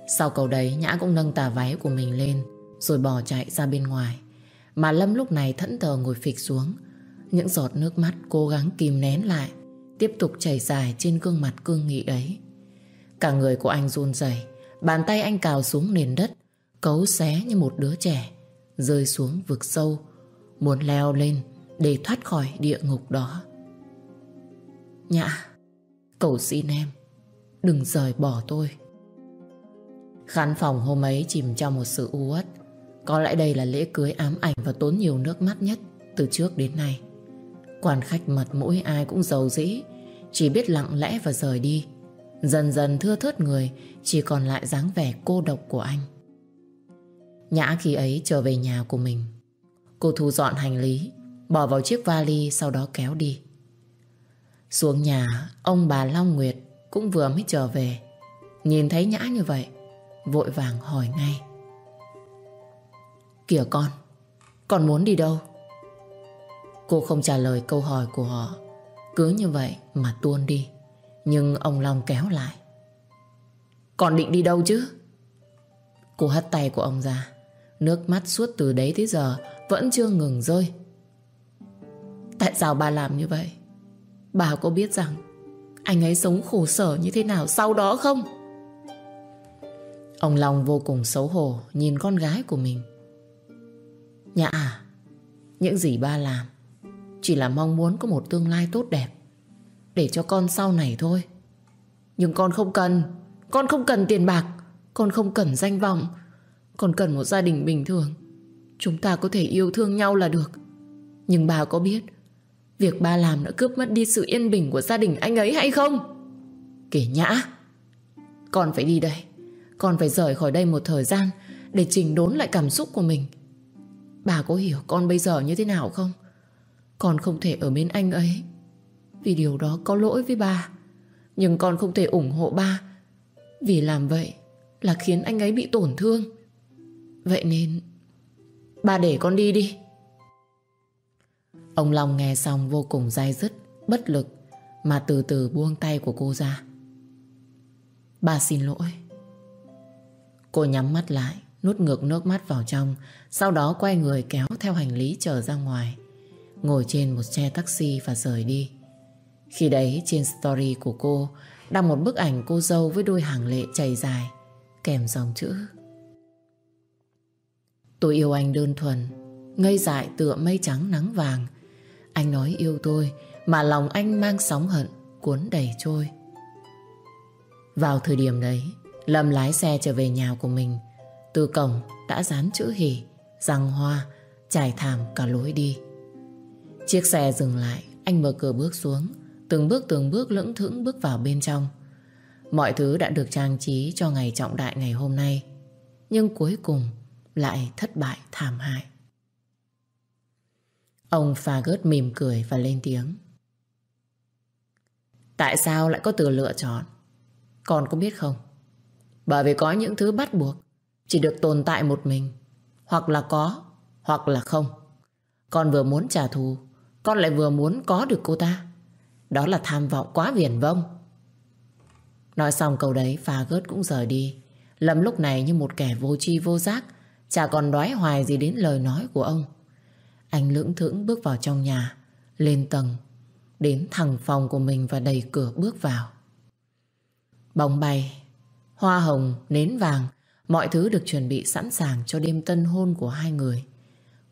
Sau câu đấy Nhã cũng nâng tà váy của mình lên Rồi bỏ chạy ra bên ngoài Mà Lâm lúc này thẫn thờ ngồi phịch xuống Những giọt nước mắt cố gắng kìm nén lại Tiếp tục chảy dài trên gương mặt cương nghị ấy Cả người của anh run rẩy, Bàn tay anh cào xuống nền đất, Cấu xé như một đứa trẻ, Rơi xuống vực sâu, Muốn leo lên Để thoát khỏi địa ngục đó Nhã, Cầu xin em, Đừng rời bỏ tôi Khán phòng hôm ấy chìm trong một sự u uất. Có lẽ đây là lễ cưới ám ảnh và tốn nhiều nước mắt nhất từ trước đến nay. Quan khách mật mũi ai cũng giàu dĩ, chỉ biết lặng lẽ và rời đi. Dần dần thưa thớt người, chỉ còn lại dáng vẻ cô độc của anh. Nhã khi ấy trở về nhà của mình. Cô thu dọn hành lý, bỏ vào chiếc vali sau đó kéo đi. Xuống nhà, ông bà Long Nguyệt cũng vừa mới trở về. Nhìn thấy Nhã như vậy, vội vàng hỏi ngay. Kìa con, con muốn đi đâu? Cô không trả lời câu hỏi của họ, cứ như vậy mà tuôn đi. Nhưng ông Long kéo lại. còn định đi đâu chứ? Cô hất tay của ông ra, nước mắt suốt từ đấy tới giờ vẫn chưa ngừng rơi. Tại sao bà làm như vậy? Bà có biết rằng anh ấy sống khổ sở như thế nào sau đó không? Ông Long vô cùng xấu hổ nhìn con gái của mình. Nhã à, những gì ba làm chỉ là mong muốn có một tương lai tốt đẹp để cho con sau này thôi. Nhưng con không cần, con không cần tiền bạc, con không cần danh vọng, con cần một gia đình bình thường. Chúng ta có thể yêu thương nhau là được. Nhưng bà có biết việc ba làm đã cướp mất đi sự yên bình của gia đình anh ấy hay không? Kể nhã, con phải đi đây. Con phải rời khỏi đây một thời gian để chỉnh đốn lại cảm xúc của mình. Bà có hiểu con bây giờ như thế nào không? Con không thể ở bên anh ấy vì điều đó có lỗi với bà. Nhưng con không thể ủng hộ ba vì làm vậy là khiến anh ấy bị tổn thương. Vậy nên bà để con đi đi. Ông Long nghe xong vô cùng dai dứt, bất lực mà từ từ buông tay của cô ra. Bà xin lỗi. Cô nhắm mắt lại, nuốt ngược nước mắt vào trong, sau đó quay người kéo theo hành lý trở ra ngoài, ngồi trên một xe taxi và rời đi. Khi đấy trên story của cô đăng một bức ảnh cô dâu với đôi hàng lệ chảy dài, kèm dòng chữ. Tôi yêu anh đơn thuần, ngây dại tựa mây trắng nắng vàng. Anh nói yêu tôi, mà lòng anh mang sóng hận, cuốn đầy trôi. Vào thời điểm đấy, Lâm lái xe trở về nhà của mình. Từ cổng đã dán chữ hỉ, răng hoa, trải thảm cả lối đi. Chiếc xe dừng lại, anh mở cửa bước xuống, từng bước từng bước lững thững bước vào bên trong. Mọi thứ đã được trang trí cho ngày trọng đại ngày hôm nay. Nhưng cuối cùng lại thất bại thảm hại. Ông phà gớt mỉm cười và lên tiếng. Tại sao lại có từ lựa chọn? Con có biết không? Bởi vì có những thứ bắt buộc chỉ được tồn tại một mình. Hoặc là có, hoặc là không. Con vừa muốn trả thù, con lại vừa muốn có được cô ta. Đó là tham vọng quá viển vông. Nói xong câu đấy, phà gớt cũng rời đi. Lâm lúc này như một kẻ vô tri vô giác, chả còn đoái hoài gì đến lời nói của ông. Anh lưỡng thững bước vào trong nhà, lên tầng, đến thẳng phòng của mình và đẩy cửa bước vào. Bóng bay, hoa hồng, nến vàng, mọi thứ được chuẩn bị sẵn sàng cho đêm tân hôn của hai người.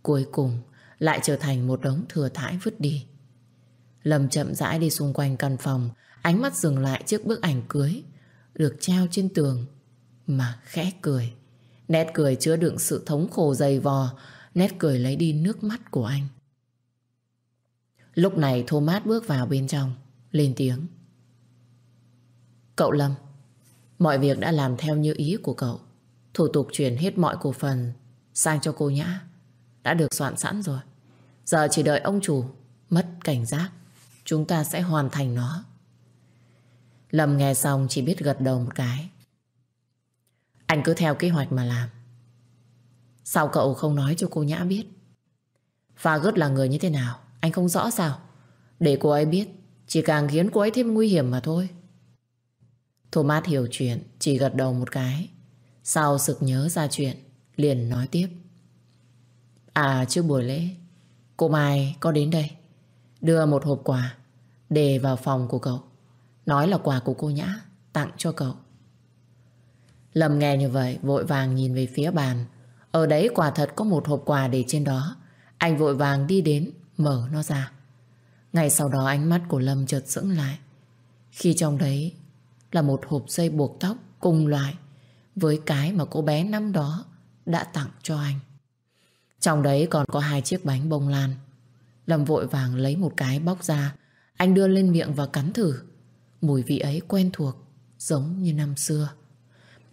Cuối cùng lại trở thành một đống thừa thải vứt đi. Lâm chậm rãi đi xung quanh căn phòng, ánh mắt dừng lại trước bức ảnh cưới, được treo trên tường, mà khẽ cười. Nét cười chứa đựng sự thống khổ dày vò, nét cười lấy đi nước mắt của anh. Lúc này Thomas bước vào bên trong, lên tiếng. Cậu Lâm, mọi việc đã làm theo như ý của cậu. Thủ tục chuyển hết mọi cổ phần sang cho cô Nhã. Đã được soạn sẵn rồi. Giờ chỉ đợi ông chủ mất cảnh giác. Chúng ta sẽ hoàn thành nó. Lâm nghe xong chỉ biết gật đầu một cái. Anh cứ theo kế hoạch mà làm. Sao cậu không nói cho cô Nhã biết? Pha gớt là người như thế nào? Anh không rõ sao? Để cô ấy biết, chỉ càng khiến cô ấy thêm nguy hiểm mà thôi. Thomas hiểu chuyện, chỉ gật đầu một cái. Sau sực nhớ ra chuyện, liền nói tiếp. À, trước buổi lễ, cô Mai có đến đây, đưa một hộp quà, để vào phòng của cậu. Nói là quà của cô Nhã, tặng cho cậu. Lâm nghe như vậy, vội vàng nhìn về phía bàn. Ở đấy quả thật có một hộp quà để trên đó. Anh vội vàng đi đến, mở nó ra. Ngay sau đó ánh mắt của Lâm chợt sững lại. Khi trong đấy là một hộp dây buộc tóc cùng loại với cái mà cô bé năm đó đã tặng cho anh. Trong đấy còn có hai chiếc bánh bông lan. Lâm vội vàng lấy một cái bóc ra. Anh đưa lên miệng và cắn thử. Mùi vị ấy quen thuộc, giống như năm xưa.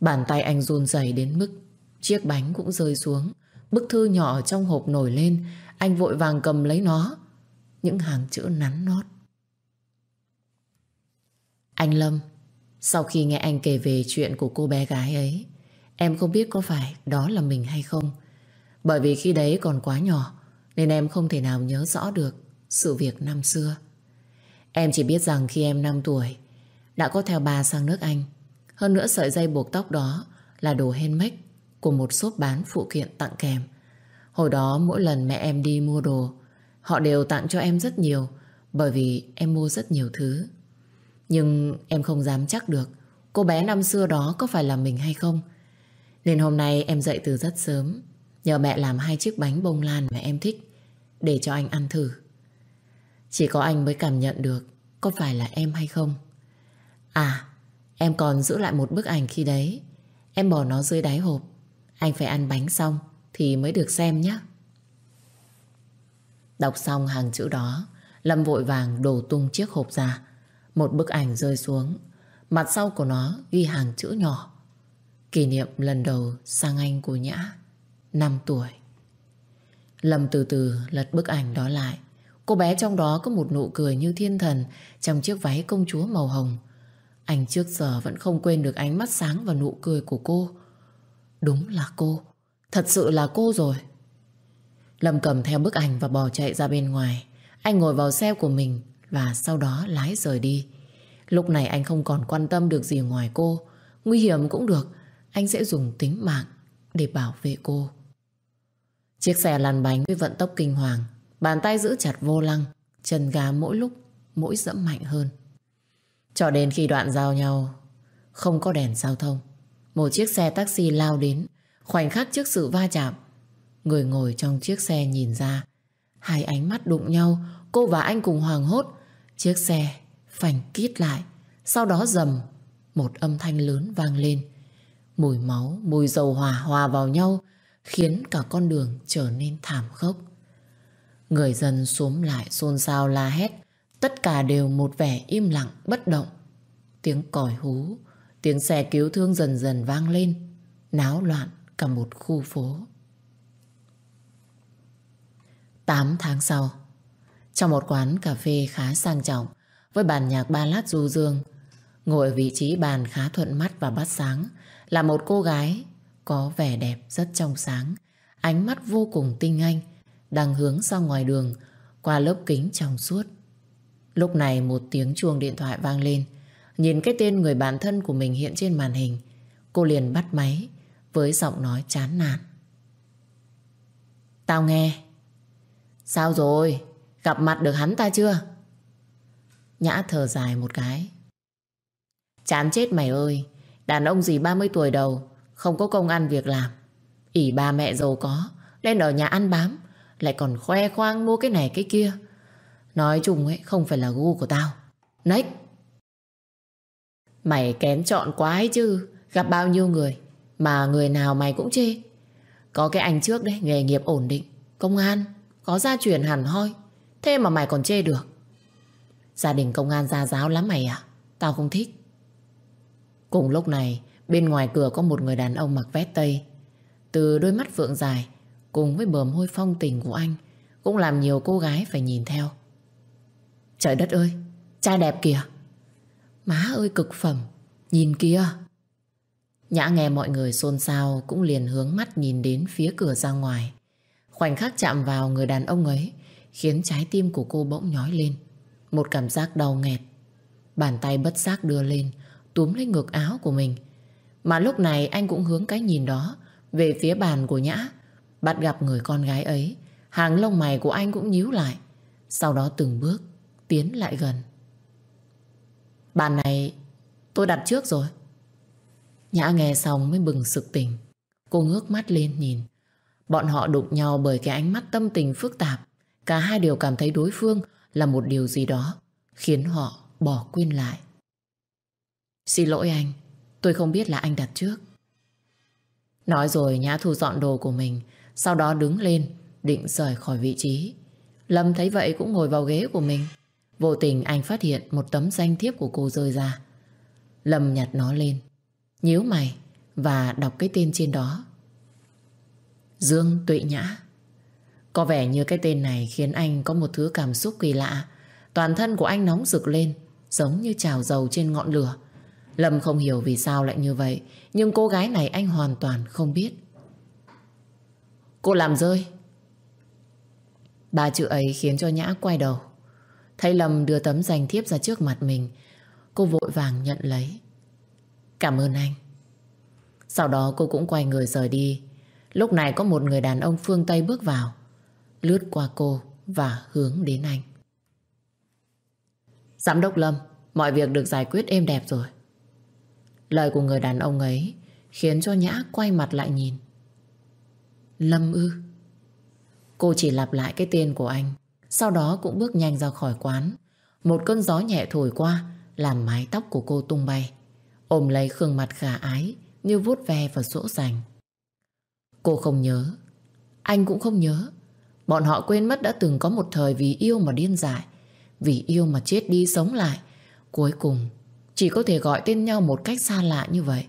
Bàn tay anh run rẩy đến mức chiếc bánh cũng rơi xuống. Bức thư nhỏ trong hộp nổi lên, anh vội vàng cầm lấy nó. Những hàng chữ nắn nót. Anh Lâm, sau khi nghe anh kể về chuyện của cô bé gái ấy, em không biết có phải đó là mình hay không. Bởi vì khi đấy còn quá nhỏ, nên em không thể nào nhớ rõ được sự việc năm xưa. Em chỉ biết rằng khi em 5 tuổi, đã có theo bà sang nước Anh. Hơn nữa sợi dây buộc tóc đó là đồ handmade của một shop bán phụ kiện tặng kèm. Hồi đó mỗi lần mẹ em đi mua đồ, họ đều tặng cho em rất nhiều bởi vì em mua rất nhiều thứ. Nhưng em không dám chắc được cô bé năm xưa đó có phải là mình hay không. Nên hôm nay em dậy từ rất sớm nhờ mẹ làm hai chiếc bánh bông lan mà em thích để cho anh ăn thử. Chỉ có anh mới cảm nhận được có phải là em hay không. À, em còn giữ lại một bức ảnh khi đấy. Em bỏ nó dưới đáy hộp. Anh phải ăn bánh xong thì mới được xem nhé. Đọc xong hàng chữ đó, Lâm vội vàng đổ tung chiếc hộp ra. Một bức ảnh rơi xuống. Mặt sau của nó ghi hàng chữ nhỏ. Kỷ niệm lần đầu sang Anh của Nhã. 5 tuổi. Lâm từ từ lật bức ảnh đó lại. Cô bé trong đó có một nụ cười như thiên thần trong chiếc váy công chúa màu hồng. Anh trước giờ vẫn không quên được ánh mắt sáng và nụ cười của cô. Đúng là cô. Thật sự là cô rồi. Lâm cầm theo bức ảnh và bỏ chạy ra bên ngoài. Anh ngồi vào xe của mình và sau đó lái rời đi. Lúc này anh không còn quan tâm được gì ngoài cô. Nguy hiểm cũng được. Anh sẽ dùng tính mạng để bảo vệ cô. Chiếc xe lăn bánh với vận tốc kinh hoàng. Bàn tay giữ chặt vô lăng. Chân gà mỗi lúc mỗi dẫm mạnh hơn. Cho đến khi đoạn giao nhau không có đèn giao thông. Một chiếc xe taxi lao đến khoảnh khắc trước sự va chạm. Người ngồi trong chiếc xe nhìn ra hai ánh mắt đụng nhau cô và anh cùng hoàng hốt. Chiếc xe phanh kít lại sau đó dầm một âm thanh lớn vang lên. Mùi máu, mùi dầu hỏa hòa vào nhau khiến cả con đường trở nên thảm khốc. Người dân xuống lại xôn xao la hét Tất cả đều một vẻ im lặng, bất động. Tiếng còi hú, tiếng xe cứu thương dần dần vang lên, náo loạn cả một khu phố. 8 tháng sau, trong một quán cà phê khá sang trọng, với bàn nhạc ba lát du dương, ngồi ở vị trí bàn khá thuận mắt và bắt sáng, là một cô gái có vẻ đẹp rất trong sáng, ánh mắt vô cùng tinh anh, đang hướng ra ngoài đường qua lớp kính trong suốt. Lúc này một tiếng chuông điện thoại vang lên. Nhìn cái tên người bạn thân của mình hiện trên màn hình, cô liền bắt máy với giọng nói chán nản. Tao nghe. Sao rồi? Gặp mặt được hắn ta chưa? Nhã thở dài một cái. Chán chết mày ơi. Đàn ông gì 30 tuổi đầu, không có công ăn việc làm. ỉ ba mẹ giàu có, nên ở nhà ăn bám, lại còn khoe khoang mua cái này cái kia. Nói chung ấy không phải là gu của tao. Nách Mày kén chọn quá ấy chứ Gặp bao nhiêu người Mà người nào mày cũng chê. Có cái anh trước đấy nghề nghiệp ổn định Công an Có gia truyền hẳn hoi. Thế mà mày còn chê được. Gia đình công an gia giáo lắm mày à Tao không thích. Cùng lúc này Bên ngoài cửa có một người đàn ông mặc vest tây Từ đôi mắt phượng dài Cùng với bờm hôi phong tình của anh Cũng làm nhiều cô gái phải nhìn theo Trời đất ơi, trai đẹp kìa. Má ơi cực phẩm, nhìn kia. Nhã nghe mọi người xôn xao cũng liền hướng mắt nhìn đến phía cửa ra ngoài. Khoảnh khắc chạm vào người đàn ông ấy khiến trái tim của cô bỗng nhói lên. Một cảm giác đau nghẹt. Bàn tay bất giác đưa lên, túm lấy ngực áo của mình. Mà lúc này anh cũng hướng cái nhìn đó về phía bàn của Nhã. Bắt gặp người con gái ấy, hàng lông mày của anh cũng nhíu lại. Sau đó từng bước tiến lại gần. Bàn này tôi đặt trước rồi. Nhã nghe xong mới bừng sực tỉnh. Cô ngước mắt lên nhìn. Bọn họ đụng nhau bởi cái ánh mắt tâm tình phức tạp. Cả hai đều cảm thấy đối phương là một điều gì đó khiến họ bỏ quên lại. Xin lỗi anh, tôi không biết là anh đặt trước. Nói rồi Nhã thu dọn đồ của mình, sau đó đứng lên, định rời khỏi vị trí. Lâm thấy vậy cũng ngồi vào ghế của mình. Vô tình anh phát hiện một tấm danh thiếp của cô rơi ra. Lâm nhặt nó lên, nhíu mày và đọc cái tên trên đó. Dương Tuệ Nhã. Có vẻ như cái tên này khiến anh có một thứ cảm xúc kỳ lạ. Toàn thân của anh nóng rực lên, giống như trào dầu trên ngọn lửa. Lâm không hiểu vì sao lại như vậy, nhưng cô gái này anh hoàn toàn không biết. Cô làm rơi. Ba chữ ấy khiến cho Nhã quay đầu. Thấy Lâm đưa tấm danh thiếp ra trước mặt mình, cô vội vàng nhận lấy. Cảm ơn anh. Sau đó cô cũng quay người rời đi. Lúc này có một người đàn ông phương Tây bước vào, lướt qua cô và hướng đến anh. Giám đốc Lâm, mọi việc được giải quyết êm đẹp rồi. Lời của người đàn ông ấy khiến cho Nhã quay mặt lại nhìn. Lâm ư? Cô chỉ lặp lại cái tên của anh, sau đó cũng bước nhanh ra khỏi quán. Một cơn gió nhẹ thổi qua, làm mái tóc của cô tung bay. Ôm lấy khương mặt khả ái, như vuốt ve và dỗ dành. Cô không nhớ, anh cũng không nhớ. Bọn họ quên mất đã từng có một thời vì yêu mà điên dại, vì yêu mà chết đi sống lại. Cuối cùng, chỉ có thể gọi tên nhau một cách xa lạ như vậy.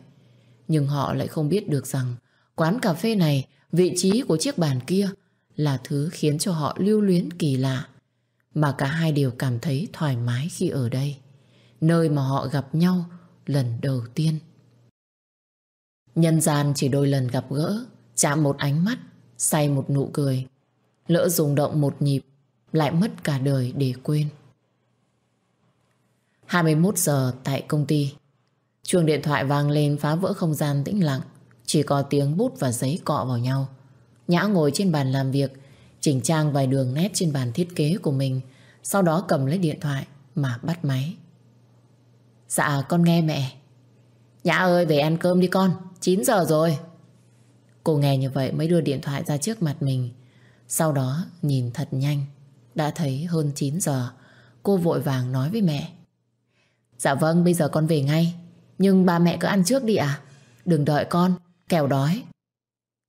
Nhưng họ lại không biết được rằng quán cà phê này, vị trí của chiếc bàn kia là thứ khiến cho họ lưu luyến kỳ lạ. Mà cả hai đều cảm thấy thoải mái khi ở đây. Nơi mà họ gặp nhau lần đầu tiên. Nhân gian chỉ đôi lần gặp gỡ, chạm một ánh mắt, say một nụ cười. Lỡ rung động một nhịp, lại mất cả đời để quên. 21 giờ tại công ty. Chuông điện thoại vang lên phá vỡ không gian tĩnh lặng. Chỉ có tiếng bút và giấy cọ vào nhau. Nhã ngồi trên bàn làm việc, chỉnh trang vài đường nét trên bàn thiết kế của mình. Sau đó cầm lấy điện thoại mà bắt máy. Dạ con nghe mẹ. Nhã ơi về ăn cơm đi con 9 giờ rồi Cô nghe như vậy mới đưa điện thoại ra trước mặt mình Sau đó nhìn thật nhanh Đã thấy hơn 9 giờ Cô vội vàng nói với mẹ Dạ vâng bây giờ con về ngay. Nhưng ba mẹ cứ ăn trước đi à Đừng đợi con, Kẻo đói.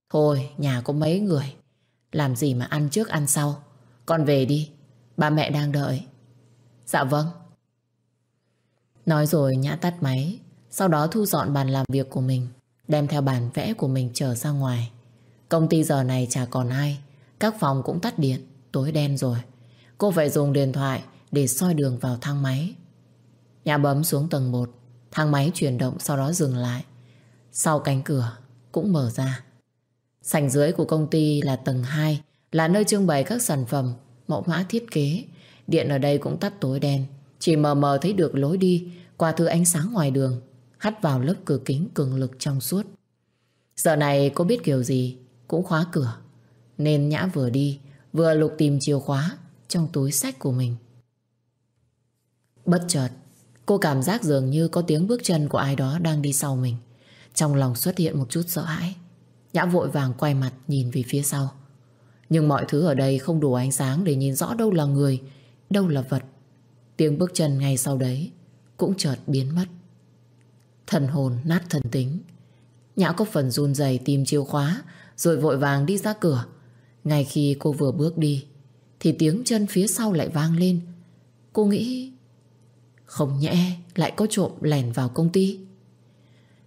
Thôi, nhà có mấy người. Làm gì mà ăn trước ăn sau. Con về đi. Ba mẹ đang đợi. Dạ vâng. Nói rồi Nhã tắt máy. Sau đó thu dọn bàn làm việc của mình, Đem theo bản vẽ của mình trở ra ngoài. Công ty giờ này chả còn ai. Các phòng cũng tắt điện, Tối đen rồi. Cô phải dùng điện thoại để soi đường vào thang máy. Nhà bấm xuống tầng 1 Thang máy chuyển động sau đó dừng lại Sau cánh cửa cũng mở ra Sảnh dưới của công ty là tầng 2 Là nơi trưng bày các sản phẩm Mẫu mã thiết kế Điện ở đây cũng tắt tối đen Chỉ mờ mờ thấy được lối đi Qua thứ ánh sáng ngoài đường hắt vào lớp cửa kính cường lực trong suốt. Giờ này cô biết kiểu gì cũng khóa cửa. Nên Nhã vừa đi vừa lục tìm chìa khóa trong túi sách của mình. Bất chợt, cô cảm giác dường như có tiếng bước chân của ai đó đang đi sau mình. Trong lòng xuất hiện một chút sợ hãi. Nhã vội vàng quay mặt nhìn về phía sau. Nhưng mọi thứ ở đây không đủ ánh sáng để nhìn rõ đâu là người, đâu là vật. Tiếng bước chân ngay sau đấy cũng chợt biến mất. Thần hồn nát thần tính Nhã có phần run rẩy tìm chìa khóa Rồi vội vàng đi ra cửa Ngay khi cô vừa bước đi Thì tiếng chân phía sau lại vang lên Cô nghĩ không nhẽ lại có trộm lèn vào công ty.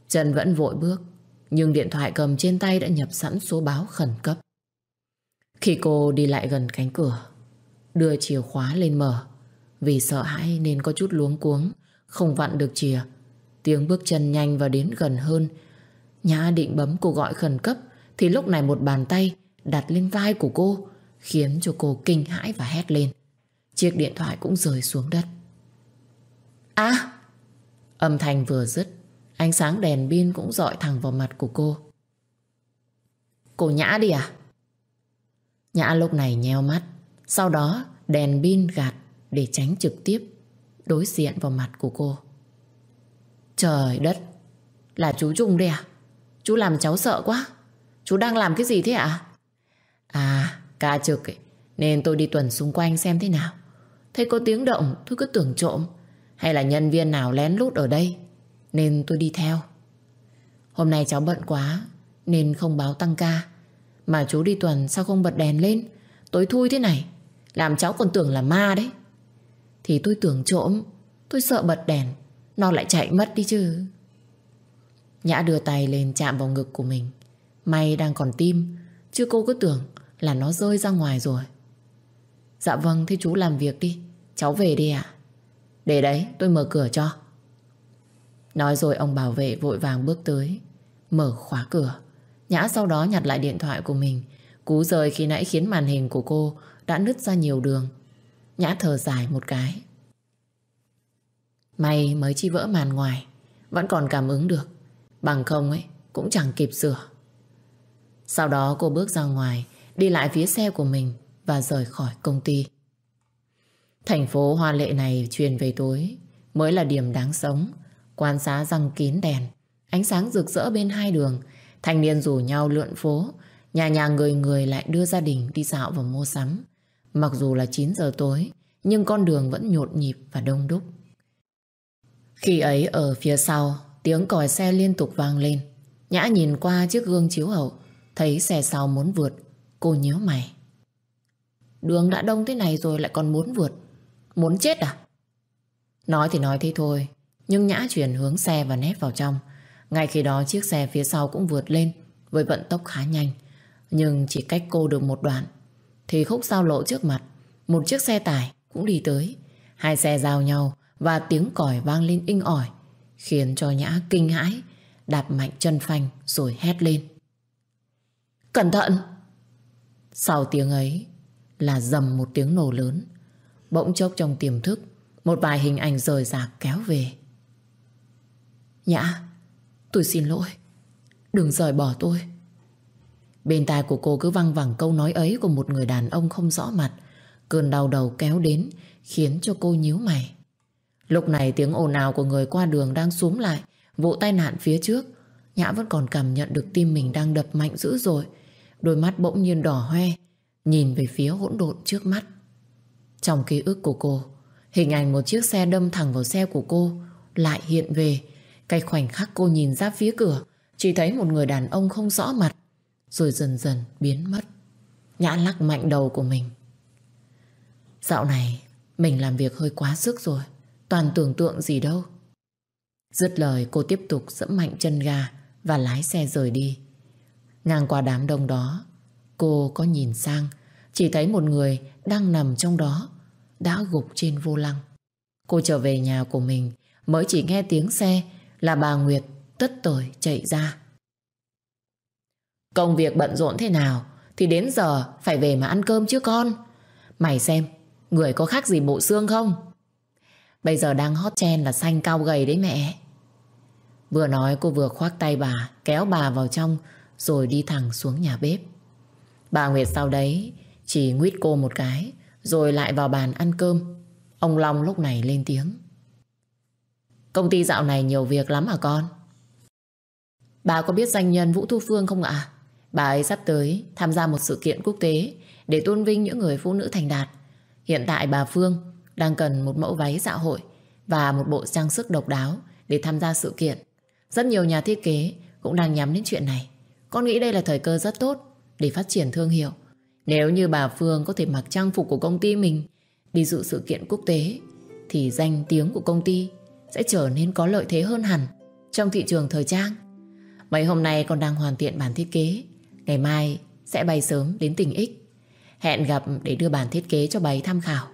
Trần vẫn vội bước, Nhưng điện thoại cầm trên tay đã nhập sẵn số báo khẩn cấp. Khi cô đi lại gần cánh cửa, Đưa chìa khóa lên mở, Vì sợ hãi nên có chút luống cuống, Không vặn được chìa. Tiếng bước chân nhanh và đến gần hơn. Nhã định bấm cô gọi khẩn cấp, Thì lúc này một bàn tay đặt lên vai của cô, Khiến cho cô kinh hãi và hét lên. Chiếc điện thoại cũng rơi xuống đất. À Âm thanh vừa dứt Ánh sáng đèn pin cũng dọi thẳng vào mặt của cô. Cô Nhã đi à? Nhã lúc này nheo mắt Sau đó đèn pin gạt Để tránh trực tiếp Đối diện vào mặt của cô. Trời đất Là chú Trung đây à? Chú làm cháu sợ quá. Chú đang làm cái gì thế ạ? À? ca trực ấy, Nên tôi đi tuần xung quanh xem thế nào. Thấy có tiếng động tôi cứ tưởng trộm. Hay là nhân viên nào lén lút ở đây Nên tôi đi theo Hôm nay cháu bận quá Nên không báo tăng ca Mà chú đi tuần sao không bật đèn lên Tối thui thế này Làm cháu còn tưởng là ma đấy Thì tôi tưởng trộm Tôi sợ bật đèn nó lại chạy mất đi chứ Nhã đưa tay lên chạm vào ngực của mình May đang còn tim Chứ cô cứ tưởng là nó rơi ra ngoài rồi. Dạ vâng, thế chú làm việc đi. Cháu về đi ạ. Để đấy, tôi mở cửa cho. Nói rồi ông bảo vệ vội vàng bước tới, mở khóa cửa. Nhã sau đó nhặt lại điện thoại của mình. Cú rời khi nãy khiến màn hình của cô đã nứt ra nhiều đường. Nhã thở dài một cái. May mới chi vỡ màn ngoài, vẫn còn cảm ứng được. Bằng không ấy, cũng chẳng kịp sửa. Sau đó cô bước ra ngoài, đi lại phía xe của mình và rời khỏi công ty. Thành phố hoa lệ này truyền về tối mới là điểm đáng sống. Quan xá răng kín đèn, ánh sáng rực rỡ bên hai đường. Thanh niên rủ nhau lượn phố, nhà nhà người người lại đưa gia đình đi dạo và mua sắm. Mặc dù là 9 giờ tối, nhưng con đường vẫn nhộn nhịp và đông đúc. Khi ấy ở phía sau, tiếng còi xe liên tục vang lên. Nhã nhìn qua chiếc gương chiếu hậu, thấy xe sau muốn vượt, cô nhíu mày. Đường đã đông thế này rồi lại còn muốn vượt, muốn chết à? Nói thì nói thế thôi, nhưng Nhã chuyển hướng xe và nép vào trong. Ngay khi đó chiếc xe phía sau cũng vượt lên với vận tốc khá nhanh. Nhưng chỉ cách cô được một đoạn thì khúc giao lộ trước mặt một chiếc xe tải cũng đi tới. Hai xe giao nhau và tiếng còi vang lên inh ỏi khiến cho Nhã kinh hãi đạp mạnh chân phanh rồi hét lên. Cẩn thận! Sau tiếng ấy là dầm một tiếng nổ lớn. Bỗng chốc trong tiềm thức một vài hình ảnh rời rạc kéo về. Nhã, tôi xin lỗi. Đừng rời bỏ tôi. Bên tai của cô cứ văng vẳng câu nói ấy của một người đàn ông không rõ mặt. Cơn đau đầu kéo đến khiến cho cô nhíu mày. Lúc này tiếng ồn ào của người qua đường đang xuống lại vụ tai nạn phía trước. Nhã vẫn còn cảm nhận được tim mình đang đập mạnh dữ rồi. Đôi mắt bỗng nhiên đỏ hoe nhìn về phía hỗn độn trước mắt. Trong ký ức của cô, hình ảnh một chiếc xe đâm thẳng vào xe của cô lại hiện về. Cái khoảnh khắc cô nhìn ra phía cửa, chỉ thấy một người đàn ông không rõ mặt, rồi dần dần biến mất. Nhã lắc mạnh đầu của mình. Dạo này, mình làm việc hơi quá sức rồi, toàn tưởng tượng gì đâu. Dứt lời cô tiếp tục dẫm mạnh chân ga và lái xe rời đi. Ngang qua đám đông đó, cô có nhìn sang, chỉ thấy một người đang nằm trong đó, đã gục trên vô lăng. Cô trở về nhà của mình, mới chỉ nghe tiếng xe là bà Nguyệt tất tởi chạy ra. Công việc bận rộn thế nào thì đến giờ phải về mà ăn cơm chứ con. Mày xem, người có khác gì bộ xương không? Bây giờ đang hot trend là xanh cao gầy đấy mẹ. Vừa nói cô vừa khoác tay bà, kéo bà vào trong rồi đi thẳng xuống nhà bếp. Bà Nguyệt sau đấy chỉ nguyết cô một cái rồi lại vào bàn ăn cơm. Ông Long lúc này lên tiếng. Công ty dạo này nhiều việc lắm hả con? Bà có biết danh nhân Vũ Thu Phương không ạ? Bà ấy sắp tới tham gia một sự kiện quốc tế để tôn vinh những người phụ nữ thành đạt. Hiện tại bà Phương đang cần một mẫu váy dạ hội và một bộ trang sức độc đáo để tham gia sự kiện. Rất nhiều nhà thiết kế cũng đang nhắm đến chuyện này. Con nghĩ đây là thời cơ rất tốt để phát triển thương hiệu. Nếu như bà Phương có thể mặc trang phục của công ty mình, đi dự sự kiện quốc tế, thì danh tiếng của công ty sẽ trở nên có lợi thế hơn hẳn trong thị trường thời trang. Mấy hôm nay còn đang hoàn thiện bản thiết kế. Ngày mai sẽ bay sớm đến tỉnh X. Hẹn gặp để đưa bản thiết kế cho bà ấy tham khảo.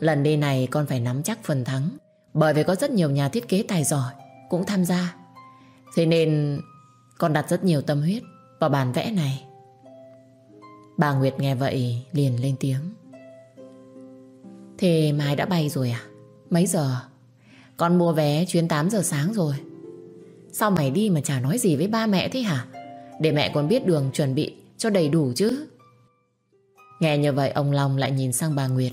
Lần đi này con phải nắm chắc phần thắng, bởi vì có rất nhiều nhà thiết kế tài giỏi cũng tham gia. Thế nên con đặt rất nhiều tâm huyết vào bản vẽ này. Bà Nguyệt nghe vậy liền lên tiếng. Thế mai đã bay rồi à? Mấy giờ? Con mua vé chuyến 8 giờ sáng rồi. Sao mày đi mà chả nói gì với ba mẹ thế hả? Để mẹ còn biết đường chuẩn bị cho đầy đủ chứ. Nghe như vậy ông Long lại nhìn sang bà Nguyệt.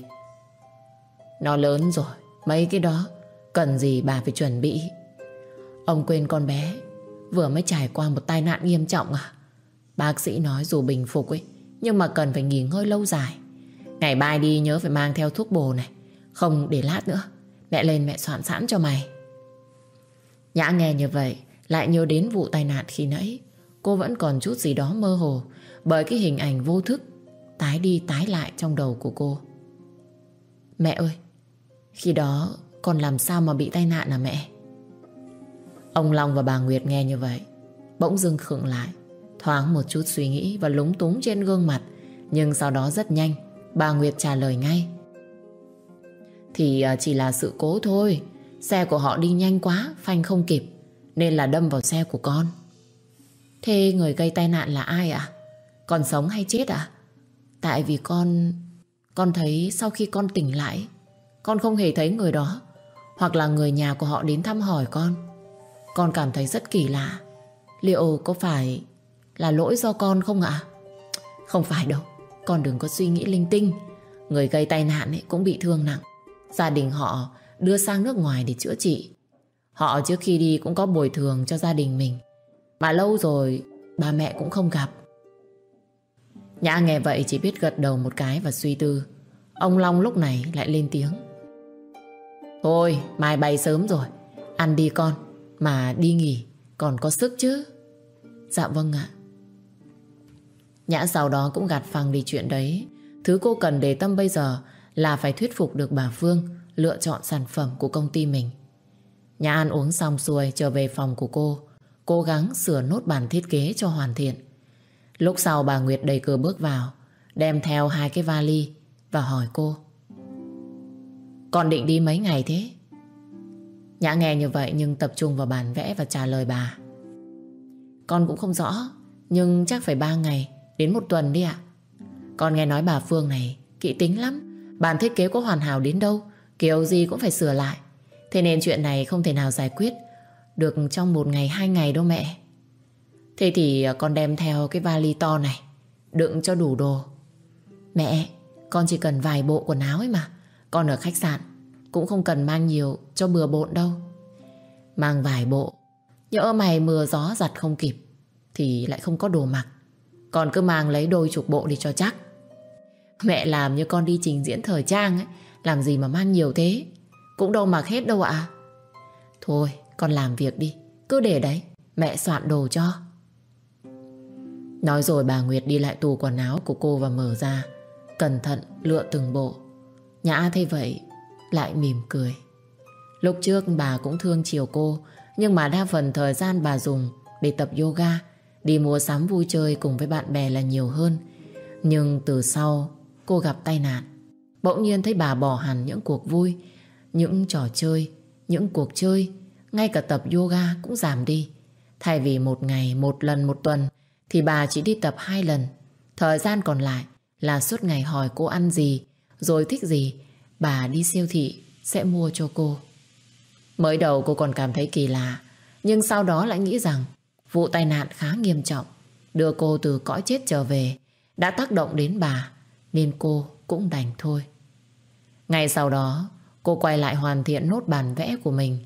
Nó lớn rồi, mấy cái đó cần gì bà phải chuẩn bị. Ông quên con bé vừa mới trải qua một tai nạn nghiêm trọng à? Bác sĩ nói dù bình phục ấy, nhưng mà cần phải nghỉ ngơi lâu dài. Ngày mai đi nhớ phải mang theo thuốc bồ này, không để lát nữa. Mẹ lên mẹ soạn sẵn cho mày. Nhã nghe như vậy, lại nhớ đến vụ tai nạn khi nãy. Cô vẫn còn chút gì đó mơ hồ bởi cái hình ảnh vô thức tái đi tái lại trong đầu của cô. Mẹ ơi, khi đó con làm sao mà bị tai nạn à mẹ? Ông Long và bà Nguyệt nghe như vậy, bỗng dưng khựng lại, Thoáng một chút suy nghĩ và lúng túng trên gương mặt, Nhưng sau đó rất nhanh, Bà Nguyệt trả lời ngay. Thì à, chỉ là sự cố thôi. Xe của họ đi nhanh quá, Phanh không kịp, Nên là đâm vào xe của con. Thế người gây tai nạn là ai ạ? Còn sống hay chết ạ? Tại vì con... Con thấy sau khi con tỉnh lại, Con không hề thấy người đó, Hoặc là người nhà của họ đến thăm hỏi con. Con cảm thấy rất kỳ lạ. Liệu có phải là lỗi do con không ạ? Không phải đâu, Con đừng có suy nghĩ linh tinh. Người gây tai nạn ấy cũng bị thương nặng. Gia đình họ đưa sang nước ngoài để chữa trị. Họ trước khi đi cũng có bồi thường cho gia đình mình. Mà lâu rồi, Ba mẹ cũng không gặp. Nhã nghe vậy chỉ biết gật đầu một cái và suy tư. Ông Long lúc này lại lên tiếng. Thôi, mai bay sớm rồi. Ăn đi con, Mà đi nghỉ còn có sức chứ. Dạ vâng ạ. Nhã sau đó cũng gạt phăng đi chuyện đấy. Thứ cô cần để tâm bây giờ Là phải thuyết phục được bà Phương Lựa chọn sản phẩm của công ty mình. Nhã ăn uống xong xuôi Trở về phòng của cô, Cố gắng sửa nốt bản thiết kế cho hoàn thiện. Lúc sau bà Nguyệt đầy cửa bước vào, Đem theo hai cái vali Và hỏi cô Con định đi mấy ngày thế? Nhã nghe như vậy nhưng tập trung vào bản vẽ và trả lời bà, Con cũng không rõ, Nhưng chắc phải ba ngày. Đến một tuần đi ạ. Con nghe nói bà Phương này, kỹ tính lắm. Bản thiết kế có hoàn hảo đến đâu, Kiểu gì cũng phải sửa lại. Thế nên chuyện này không thể nào giải quyết Được trong một ngày, hai ngày đâu mẹ. Thế thì à, con đem theo cái vali to này, Đựng cho đủ đồ. Mẹ, Con chỉ cần vài bộ quần áo ấy mà. Con ở khách sạn Cũng không cần mang nhiều cho bừa bộn đâu. Mang vài bộ, Nhỡ mày mưa gió giặt không kịp Thì lại không có đồ mặc. Con cứ mang lấy đôi chục bộ đi cho chắc. Mẹ làm như con đi trình diễn thời trang ấy, Làm gì mà mang nhiều thế? Cũng đâu mặc hết đâu ạ. Thôi, con làm việc đi, Cứ để đấy, Mẹ soạn đồ cho. Nói rồi bà Nguyệt đi lại tủ quần áo của cô và mở ra, Cẩn thận lựa từng bộ. Nhã thấy vậy, Lại mỉm cười. Lúc trước bà cũng thương chiều cô, Nhưng mà đa phần thời gian bà dùng Để tập yoga Đi mua sắm vui chơi cùng với bạn bè là nhiều hơn. Nhưng từ sau Cô gặp tai nạn. Bỗng nhiên thấy bà bỏ hẳn những cuộc vui Những trò chơi Những cuộc chơi. Ngay cả tập yoga cũng giảm đi. Thay vì một ngày, một lần, một tuần Thì bà chỉ đi tập hai lần. Thời gian còn lại Là suốt ngày hỏi cô ăn gì Rồi thích gì Bà đi siêu thị sẽ mua cho cô. Mới đầu cô còn cảm thấy kỳ lạ Nhưng sau đó lại nghĩ rằng Vụ tai nạn khá nghiêm trọng. Đưa cô từ cõi chết trở về Đã tác động đến bà, Nên cô cũng đành thôi. Ngày sau đó, Cô quay lại hoàn thiện nốt bản vẽ của mình.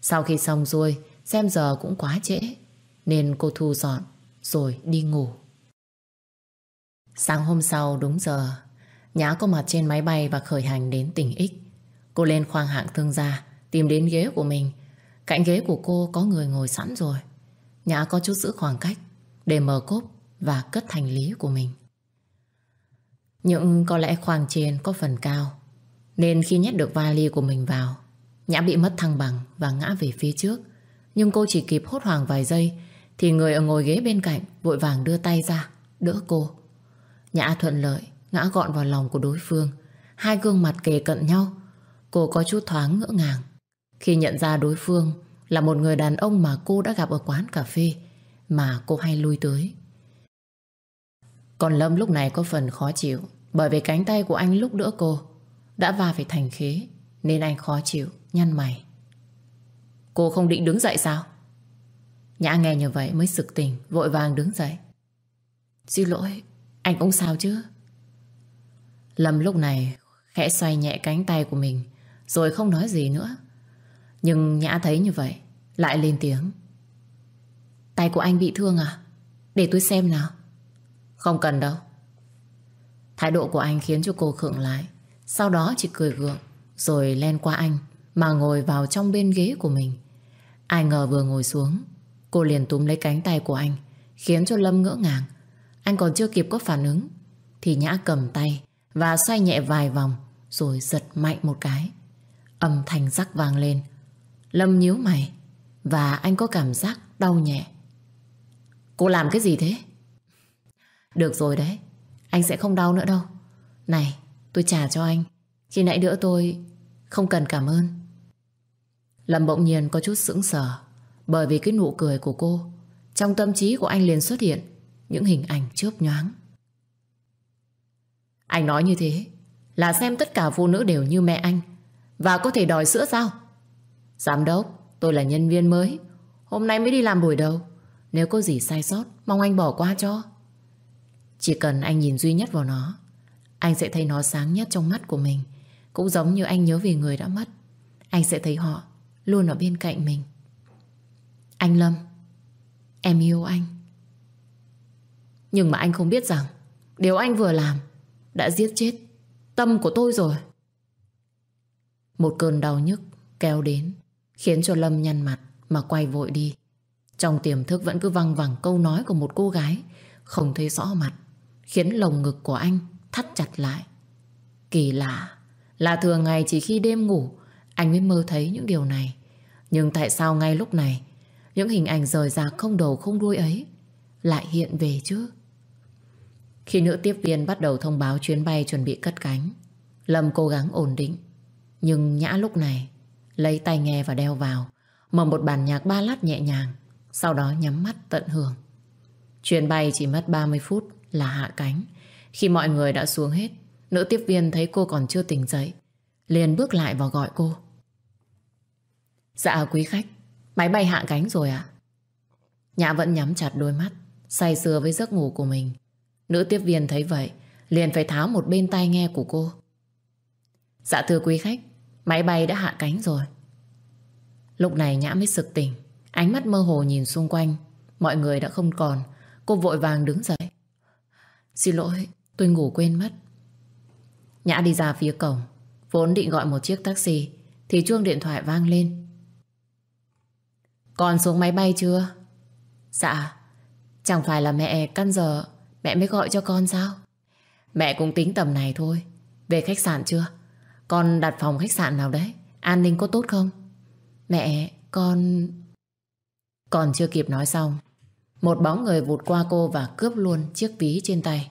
Sau khi xong xuôi, Xem giờ cũng quá trễ, Nên cô thu dọn Rồi đi ngủ. Sáng hôm sau đúng giờ, Nhã có mặt trên máy bay và khởi hành đến tỉnh X. Cô lên khoang hạng thương gia, Tìm đến ghế của mình. Cạnh ghế của cô có người ngồi sẵn rồi. Nhã có chút giữ khoảng cách Để mở cốp và cất hành lý của mình. Nhưng có lẽ khoang trên có phần cao, Nên khi nhét được vali của mình vào, Nhã bị mất thăng bằng Và ngã về phía trước. Nhưng cô chỉ kịp hốt hoảng vài giây Thì người ở ngồi ghế bên cạnh Vội vàng đưa tay ra, Đỡ cô. Nhã thuận lợi Ngã gọn vào lòng của đối phương. Hai gương mặt kề cận nhau, Cô có chút thoáng ngỡ ngàng. Khi nhận ra đối phương là một người đàn ông mà cô đã gặp ở quán cà phê mà cô hay lui tới. Còn Lâm lúc này có phần khó chịu bởi vì cánh tay của anh lúc đỡ cô đã va phải thành khế nên anh khó chịu, nhăn mày. Cô không định đứng dậy sao? Nhã nghe như vậy mới sực tỉnh, vội vàng đứng dậy. Xin lỗi, anh cũng sao chứ? Lâm lúc này khẽ xoay nhẹ cánh tay của mình rồi không nói gì nữa. Nhưng Nhã thấy như vậy, Lại lên tiếng. Tay của anh bị thương à? Để tôi xem nào. Không cần đâu. Thái độ của anh khiến cho cô khựng lại. Sau đó chỉ cười gượng, Rồi len qua anh, Mà ngồi vào trong bên ghế của mình. Ai ngờ vừa ngồi xuống, Cô liền túm lấy cánh tay của anh, Khiến cho Lâm ngỡ ngàng. Anh còn chưa kịp có phản ứng, Thì Nhã cầm tay Và xoay nhẹ vài vòng, Rồi giật mạnh một cái. Âm thanh rắc vang lên Lâm nhíu mày Và anh có cảm giác đau nhẹ. Cô làm cái gì thế? Được rồi đấy, Anh sẽ không đau nữa đâu. Này, tôi trả cho anh. Khi nãy nữa tôi, không cần cảm ơn. Lâm bỗng nhiên có chút sững sờ, Bởi vì cái nụ cười của cô, Trong tâm trí của anh liền xuất hiện Những hình ảnh chớp nhoáng. Anh nói như thế Là xem tất cả phụ nữ đều như mẹ anh Và có thể đòi sữa sao? Giám đốc, Tôi là nhân viên mới. Hôm nay mới đi làm buổi đầu. Nếu có gì sai sót, Mong anh bỏ qua cho. Chỉ cần anh nhìn duy nhất vào nó, Anh sẽ thấy nó sáng nhất trong mắt của mình, Cũng giống như anh nhớ về người đã mất. Anh sẽ thấy họ Luôn ở bên cạnh mình. Anh Lâm, Em yêu anh. Nhưng mà anh không biết rằng, Điều anh vừa làm Đã giết chết tâm của tôi rồi. Một cơn đau nhức kéo đến. Khiến cho Lâm nhăn mặt Mà quay vội đi. Trong tiềm thức vẫn cứ văng vẳng câu nói của một cô gái, Không thấy rõ mặt, Khiến lồng ngực của anh thắt chặt lại. Kỳ lạ Là thường ngày chỉ khi đêm ngủ, Anh mới mơ thấy những điều này. Nhưng tại sao ngay lúc này, Những hình ảnh rời rạc không đầu không đuôi ấy Lại hiện về chứ? Khi nữ tiếp viên bắt đầu thông báo chuyến bay chuẩn bị cất cánh, Lâm cố gắng ổn định. Nhưng Nhã lúc này Lấy tai nghe và đeo vào, Mở một bản nhạc ba lát nhẹ nhàng, Sau đó nhắm mắt tận hưởng. Chuyến bay chỉ mất 30 phút là hạ cánh. Khi mọi người đã xuống hết, Nữ tiếp viên thấy cô còn chưa tỉnh dậy, liền bước lại và gọi cô. Dạ quý khách, Máy bay hạ cánh rồi ạ. Nhã vẫn nhắm chặt đôi mắt, Say sưa với giấc ngủ của mình. Nữ tiếp viên thấy vậy, Liền phải tháo một bên tai nghe của cô. Dạ thưa quý khách Máy bay đã hạ cánh rồi. Lúc này Nhã mới sực tỉnh. Ánh mắt mơ hồ nhìn xung quanh. Mọi người đã không còn. Cô vội vàng đứng dậy. Xin lỗi, tôi ngủ quên mất. Nhã đi ra phía cổng. Vốn định gọi một chiếc taxi, Thì chuông điện thoại vang lên. Con xuống máy bay chưa? Dạ. Chẳng phải là mẹ căn giờ Mẹ mới gọi cho con sao? Mẹ cũng tính tầm này thôi. Về khách sạn chưa? Con đặt phòng khách sạn nào đấy? An ninh có tốt không? Mẹ, con... Còn chưa kịp nói xong Một bóng người vụt qua cô và cướp luôn chiếc ví trên tay.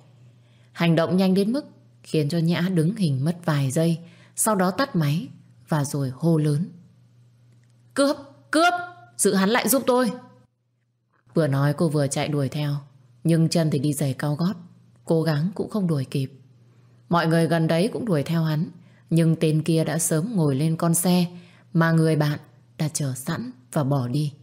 Hành động nhanh đến mức Khiến cho Nhã đứng hình mất vài giây Sau đó tắt máy Và rồi hô lớn. Cướp, cướp, giữ hắn lại giúp tôi! Vừa nói cô vừa chạy đuổi theo Nhưng chân thì đi giày cao gót Cố gắng cũng không đuổi kịp. Mọi người gần đấy cũng đuổi theo hắn. Nhưng tên kia đã sớm ngồi lên con xe, Mà người bạn đã chờ sẵn và bỏ đi.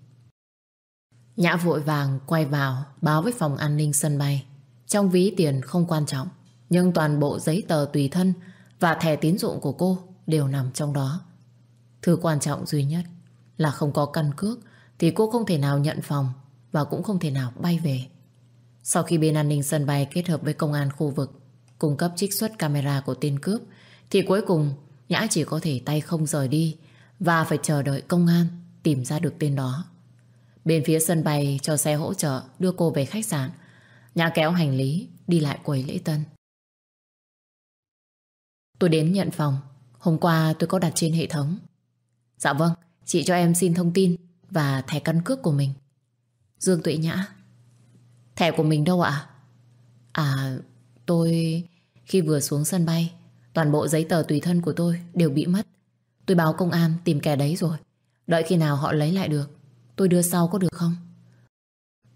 Nhã vội vàng quay vào Báo với phòng an ninh sân bay. Trong ví tiền không quan trọng, Nhưng toàn bộ giấy tờ tùy thân Và thẻ tín dụng của cô Đều nằm trong đó. Thứ quan trọng duy nhất Là không có căn cước Thì cô không thể nào nhận phòng Và cũng không thể nào bay về. Sau khi bên an ninh sân bay kết hợp với công an khu vực, Cung cấp trích xuất camera của tên cướp thì cuối cùng, Nhã chỉ có thể tay không rời đi Và phải chờ đợi công an Tìm ra được tên đó. Bên phía sân bay cho xe hỗ trợ Đưa cô về khách sạn, Nhã kéo hành lý đi lại quầy lễ tân. Tôi đến nhận phòng. Hôm qua tôi có đặt trên hệ thống. Dạ vâng Chị cho em xin thông tin Và thẻ căn cước của mình. Dương Tuệ Nhã. Thẻ của mình đâu ạ? À tôi Khi vừa xuống sân bay Toàn bộ giấy tờ tùy thân của tôi đều bị mất. Tôi báo công an tìm kẻ đấy rồi. Đợi khi nào họ lấy lại được, Tôi đưa sau có được không?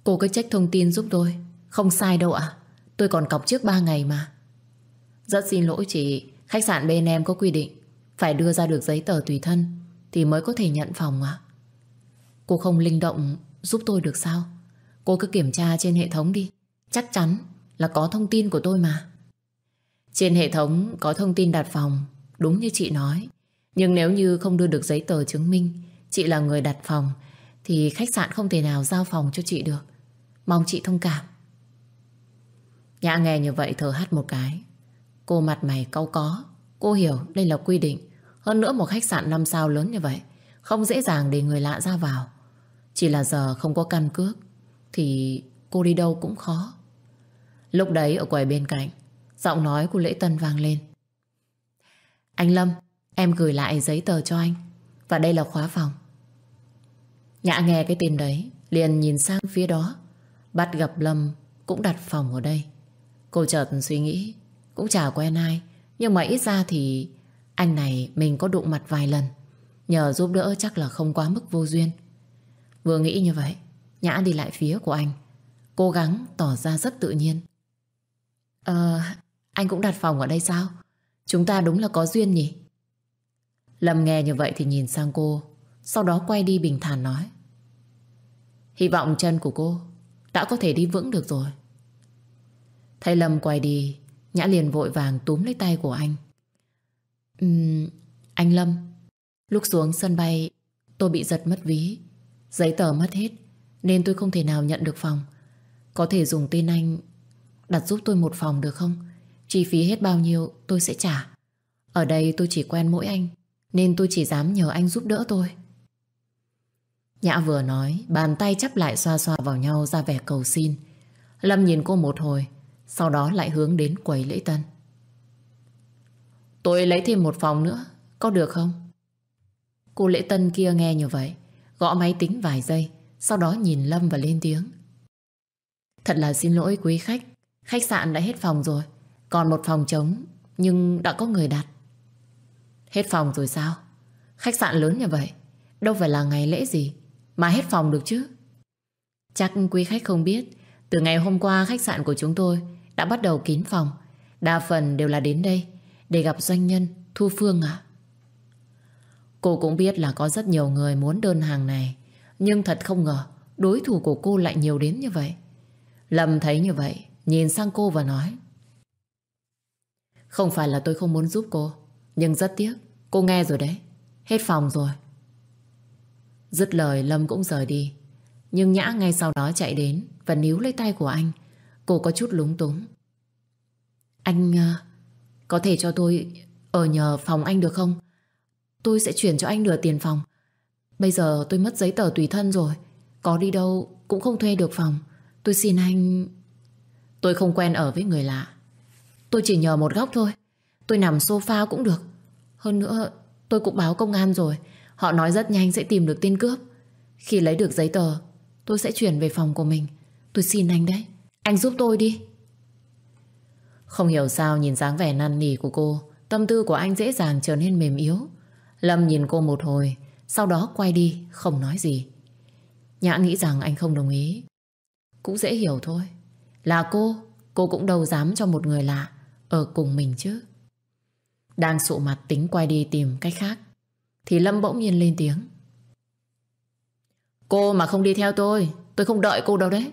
Cô cứ check thông tin giúp tôi. Không sai đâu ạ. Tôi còn cọc trước 3 ngày mà. Rất xin lỗi chị. Khách sạn bên em có quy định Phải đưa ra được giấy tờ tùy thân Thì mới có thể nhận phòng ạ. Cô không linh động giúp tôi được sao? Cô cứ kiểm tra trên hệ thống đi. Chắc chắn là có thông tin của tôi mà. Trên hệ thống có thông tin đặt phòng, Đúng như chị nói. Nhưng nếu như không đưa được giấy tờ chứng minh Chị là người đặt phòng, Thì khách sạn không thể nào giao phòng cho chị được. Mong chị thông cảm. Nhã nghe như vậy thở hắt một cái. Cô mặt mày cau có. Cô hiểu đây là quy định. Hơn nữa một khách sạn 5 sao lớn như vậy, Không dễ dàng để người lạ ra vào. Chỉ là giờ không có căn cước, Thì cô đi đâu cũng khó. Lúc đấy ở quầy bên cạnh Giọng nói của Lễ Tân vang lên. Anh Lâm, Em gửi lại giấy tờ cho anh. Và đây là khóa phòng. Nhã nghe cái tin đấy, Liền nhìn sang phía đó. Bắt gặp Lâm cũng đặt phòng ở đây. Cô chợt suy nghĩ, Cũng chả quen ai. Nhưng mà ít ra thì Anh này mình có đụng mặt vài lần. Nhờ giúp đỡ chắc là không quá mức vô duyên. Vừa nghĩ như vậy, Nhã đi lại phía của anh. Cố gắng tỏ ra rất tự nhiên. Ờ anh cũng đặt phòng ở đây sao? Chúng ta đúng là có duyên nhỉ? Lâm nghe như vậy thì nhìn sang cô Sau đó quay đi bình thản nói. Hy vọng chân của cô Đã có thể đi vững được rồi. Thấy Lâm quay đi Nhã liền vội vàng túm lấy tay của anh. Uhm, Anh Lâm Lúc xuống sân bay Tôi bị giật mất ví. Giấy tờ mất hết Nên tôi không thể nào nhận được phòng. Có thể dùng tên anh Đặt giúp tôi một phòng được không? Chi phí hết bao nhiêu, tôi sẽ trả. Ở đây tôi chỉ quen mỗi anh, Nên tôi chỉ dám nhờ anh giúp đỡ tôi. Nhã vừa nói, Bàn tay chắp lại xoa xoa vào nhau ra vẻ cầu xin. Lâm nhìn cô một hồi, Sau đó lại hướng đến quầy lễ tân. Tôi lấy thêm một phòng nữa, Có được không? Cô lễ tân kia nghe như vậy, Gõ máy tính vài giây, Sau đó nhìn Lâm và lên tiếng. Thật là xin lỗi quý khách Khách sạn đã hết phòng rồi. Còn một phòng trống, Nhưng đã có người đặt. Hết phòng rồi sao? Khách sạn lớn như vậy, Đâu phải là ngày lễ gì, Mà hết phòng được chứ. Chắc quý khách không biết, Từ ngày hôm qua khách sạn của chúng tôi Đã bắt đầu kín phòng. Đa phần đều là đến đây Để gặp doanh nhân Thu Phương ạ. Cô cũng biết là có rất nhiều người muốn đơn hàng này, Nhưng thật không ngờ Đối thủ của cô lại nhiều đến như vậy. Lâm thấy như vậy, Nhìn sang cô và nói không phải là tôi không muốn giúp cô, Nhưng rất tiếc, Cô nghe rồi đấy. Hết phòng rồi. Dứt lời, Lâm cũng rời đi. Nhưng Nhã ngay sau đó chạy đến Và níu lấy tay của anh. Cô có chút lúng túng. Anh ờ, Có thể cho tôi Ở nhờ phòng anh được không? Tôi sẽ chuyển cho anh nửa tiền phòng. Bây giờ tôi mất giấy tờ tùy thân rồi. Có đi đâu cũng không thuê được phòng. Tôi xin anh Tôi không quen ở với người lạ. Tôi chỉ nhờ một góc thôi. Tôi nằm sofa cũng được. Hơn nữa, tôi cũng báo công an rồi. Họ nói rất nhanh sẽ tìm được tên cướp. Khi lấy được giấy tờ, Tôi sẽ chuyển về phòng của mình. Tôi xin anh đấy. Anh giúp tôi đi. Không hiểu sao nhìn dáng vẻ năn nỉ của cô, Tâm tư của anh dễ dàng trở nên mềm yếu. Lâm nhìn cô một hồi, Sau đó quay đi, không nói gì. Nhã nghĩ rằng anh không đồng ý. Cũng dễ hiểu thôi. Là cô Cô cũng đâu dám cho một người lạ. Ở cùng mình chứ Đang sụ mặt tính quay đi tìm cách khác, Thì Lâm bỗng nhiên lên tiếng Cô mà không đi theo tôi Tôi không đợi cô đâu đấy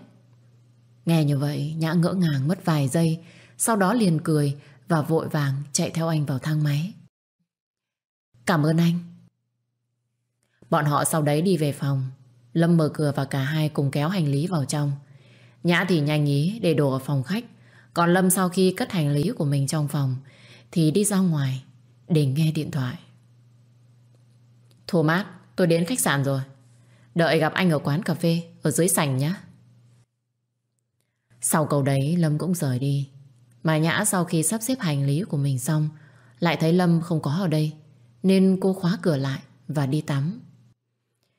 Nghe như vậy, Nhã ngỡ ngàng mất vài giây, Sau đó liền cười Và vội vàng chạy theo anh vào thang máy Cảm ơn anh. Bọn họ sau đấy đi về phòng. Lâm mở cửa và cả hai cùng kéo hành lý vào trong. Nhã thì nhanh ý để đồ ở phòng khách. Còn Lâm sau khi cất hành lý của mình trong phòng thì đi ra ngoài để nghe điện thoại. Thomas, tôi đến khách sạn rồi. Đợi gặp anh ở quán cà phê ở dưới sảnh nhé. Sau câu đấy Lâm cũng rời đi. Mà Nhã sau khi sắp xếp hành lý của mình xong lại thấy Lâm không có ở đây nên cô khóa cửa lại và đi tắm.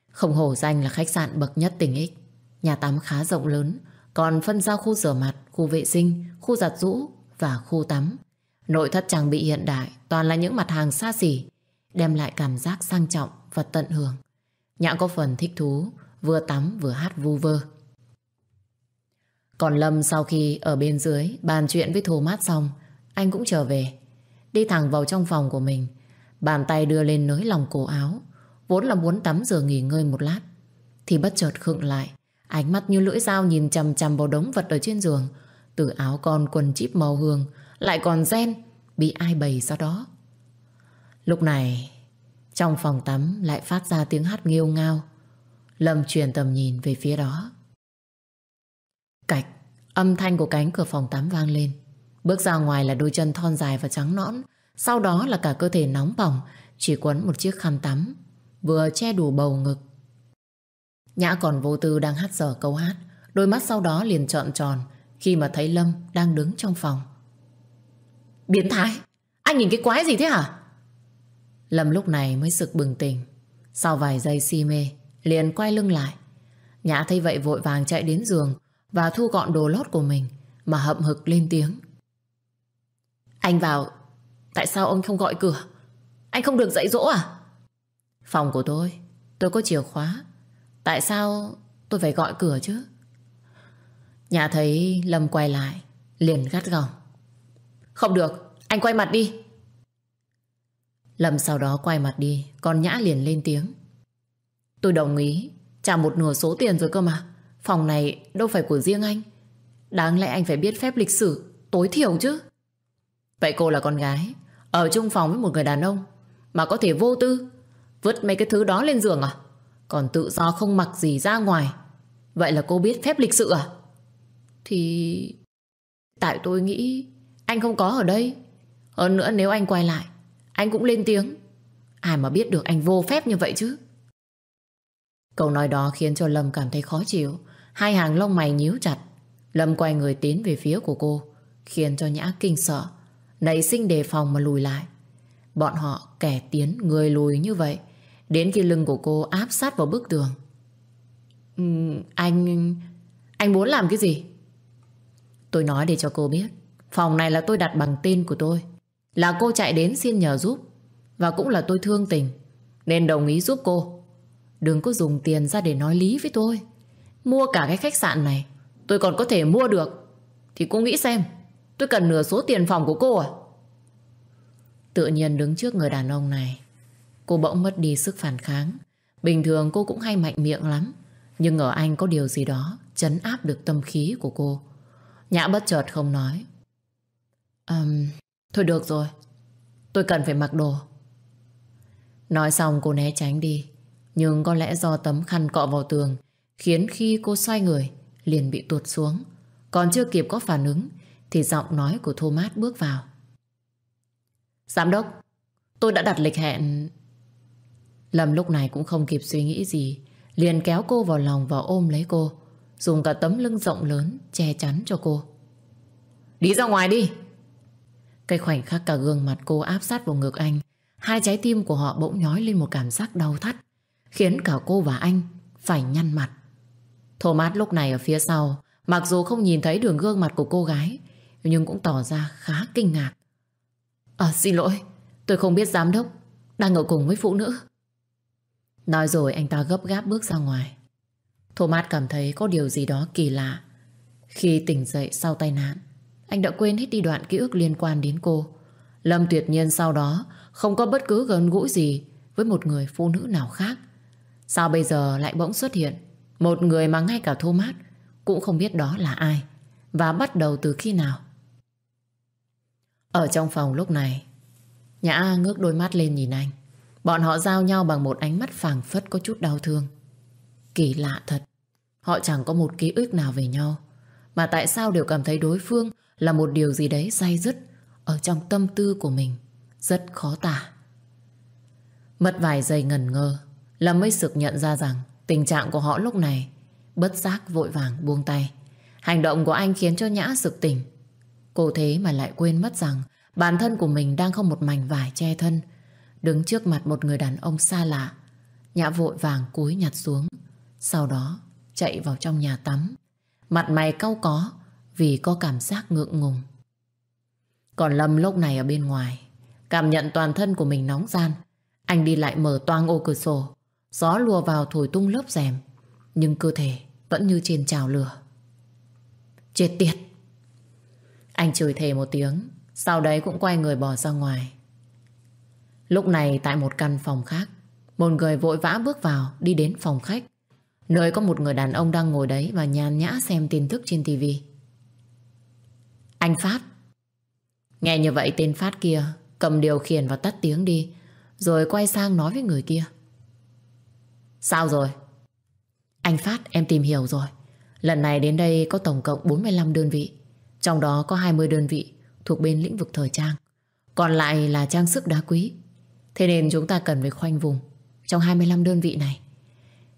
Không hổ danh là khách sạn bậc nhất tỉnh Ích. Nhà tắm khá rộng lớn, còn phân ra khu rửa mặt, khu vệ sinh, khu giặt rũ và khu tắm. Nội thất trang bị hiện đại toàn là những mặt hàng xa xỉ, đem lại cảm giác sang trọng và tận hưởng. Nhã có phần thích thú, vừa tắm vừa hát vu vơ. Còn Lâm sau khi ở bên dưới bàn chuyện với Thô Mát xong, anh cũng trở về. Đi thẳng vào trong phòng của mình, Bàn tay đưa lên nới lòng cổ áo Vốn là muốn tắm rửa nghỉ ngơi một lát Thì bất chợt khựng lại Ánh mắt như lưỡi dao nhìn chằm chằm vào đống vật ở trên giường. Từ áo con quần chip màu hương Lại còn gen Bị ai bày ra đó. Lúc này, Trong phòng tắm lại phát ra tiếng hát nghiêu ngao. Lâm truyền tầm nhìn về phía đó. Cạch, Âm thanh của cánh cửa phòng tắm vang lên. Bước ra ngoài là đôi chân thon dài và trắng nõn. Sau đó là cả cơ thể nóng bỏng, Chỉ quấn một chiếc khăn tắm, Vừa che đủ bầu ngực Nhã còn vô tư đang hát dở câu hát. Đôi mắt sau đó liền trợn tròn Khi mà thấy Lâm đang đứng trong phòng. Biến thái! Anh nhìn cái quái gì thế hả? Lâm lúc này mới sực bừng tỉnh. Sau vài giây si mê Liền quay lưng lại. Nhã thấy vậy vội vàng chạy đến giường Và thu gọn đồ lót của mình Mà hậm hực lên tiếng. Anh vào, tại sao ông không gọi cửa? Anh không được dạy dỗ à? Phòng của tôi, tôi có chìa khóa. Tại sao tôi phải gọi cửa chứ? Nhà thấy Lâm quay lại, liền gắt gỏng. Không được, anh quay mặt đi. Lâm sau đó quay mặt đi, còn Nhã liền lên tiếng. Tôi đồng ý, trả một nửa số tiền rồi cơ mà. Phòng này đâu phải của riêng anh. Đáng lẽ anh phải biết phép lịch sử, tối thiểu chứ. Vậy cô là con gái, ở chung phòng với một người đàn ông, mà có thể vô tư, vứt mấy cái thứ đó lên giường à? Còn tự do không mặc gì ra ngoài. Vậy là cô biết phép lịch sự à? Thì... Tại tôi nghĩ anh không có ở đây. Hơn nữa nếu anh quay lại, anh cũng lên tiếng. Ai mà biết được anh vô phép như vậy chứ? Câu nói đó khiến cho Lâm cảm thấy khó chịu. Hai hàng lông mày nhíu chặt. Lâm quay người tiến về phía của cô, khiến cho Nhã kinh sợ. Nảy sinh đề phòng mà lùi lại. Bọn họ kẻ tiến người lùi như vậy, đến khi lưng của cô áp sát vào bức tường. ừ, anh... Anh muốn làm cái gì? Tôi nói để cho cô biết. Phòng này là tôi đặt bằng tên của tôi. Là cô chạy đến xin nhờ giúp. Và cũng là tôi thương tình. Nên đồng ý giúp cô. Đừng có dùng tiền ra để nói lý với tôi. Mua cả cái khách sạn này Tôi còn có thể mua được. Thì cô nghĩ xem Tôi cần nửa số tiền phòng của cô à? Tự nhiên đứng trước người đàn ông này Cô bỗng mất đi sức phản kháng. Bình thường cô cũng hay mạnh miệng lắm Nhưng ở anh có điều gì đó Chấn áp được tâm khí của cô. Nhã bất chợt không nói. Um, Thôi được rồi Tôi cần phải mặc đồ. Nói xong cô né tránh đi Nhưng có lẽ do tấm khăn cọ vào tường Khiến khi cô xoay người Liền bị tuột xuống. Còn chưa kịp có phản ứng Thì giọng nói của Thomas bước vào. Giám đốc Tôi đã đặt lịch hẹn Lâm lúc này cũng không kịp suy nghĩ gì, Liền kéo cô vào lòng và ôm lấy cô, Dùng cả tấm lưng rộng lớn Che chắn cho cô. Đi ra ngoài đi. Cái khoảnh khắc cả gương mặt cô áp sát vào ngực anh, Hai trái tim của họ bỗng nhói lên một cảm giác đau thắt, Khiến cả cô và anh Phải nhăn mặt. Thomas lúc này ở phía sau, Mặc dù không nhìn thấy đường gương mặt của cô gái, Nhưng cũng tỏ ra khá kinh ngạc. À xin lỗi, Tôi không biết giám đốc Đang ở cùng với phụ nữ. Nói rồi anh ta gấp gáp bước ra ngoài Thomas cảm thấy có điều gì đó kỳ lạ. Khi tỉnh dậy sau tai nạn, anh đã quên hết đi đoạn ký ức liên quan đến cô. Lâm tuyệt nhiên sau đó không có bất cứ gần gũi gì với một người phụ nữ nào khác. Sao bây giờ lại bỗng xuất hiện một người mà ngay cả Thomas cũng không biết đó là ai và bắt đầu từ khi nào. Ở trong phòng lúc này, Nhã ngước đôi mắt lên nhìn anh. Bọn họ giao nhau bằng một ánh mắt phảng phất có chút đau thương. Kỳ lạ thật. Họ chẳng có một ký ức nào về nhau. Mà tại sao đều cảm thấy đối phương là một điều gì đấy say dứt ở trong tâm tư của mình. Rất khó tả. Mất vài giây ngần ngơ, Lâm mới sực nhận ra rằng tình trạng của họ lúc này bất giác vội vàng buông tay. Hành động của anh khiến cho Nhã sực tỉnh. Cô thế mà lại quên mất rằng bản thân của mình đang không một mảnh vải che thân. Đứng trước mặt một người đàn ông xa lạ, Nhã vội vàng cúi nhặt xuống. Sau đó chạy vào trong nhà tắm. Mặt mày cau có vì có cảm giác ngượng ngùng. Còn Lâm lúc này ở bên ngoài, cảm nhận toàn thân của mình nóng gian. Anh đi lại mở toang ô cửa sổ, gió lùa vào thổi tung lớp rèm, nhưng cơ thể vẫn như trên trào lửa. Chết tiệt! Anh chửi thề một tiếng, sau đấy cũng quay người bỏ ra ngoài. Lúc này tại một căn phòng khác, một người vội vã bước vào đi đến phòng khách. Nơi có một người đàn ông đang ngồi đấy và nhàn nhã xem tin tức trên tivi. Anh Phát. Nghe như vậy tên Phát kia cầm điều khiển và tắt tiếng đi rồi quay sang nói với người kia. Sao rồi? Anh Phát em tìm hiểu rồi. Lần này đến đây có tổng cộng 45 đơn vị. Trong đó có 20 đơn vị thuộc bên lĩnh vực thời trang. Còn lại là trang sức đá quý. Thế nên chúng ta cần phải khoanh vùng trong 25 đơn vị này.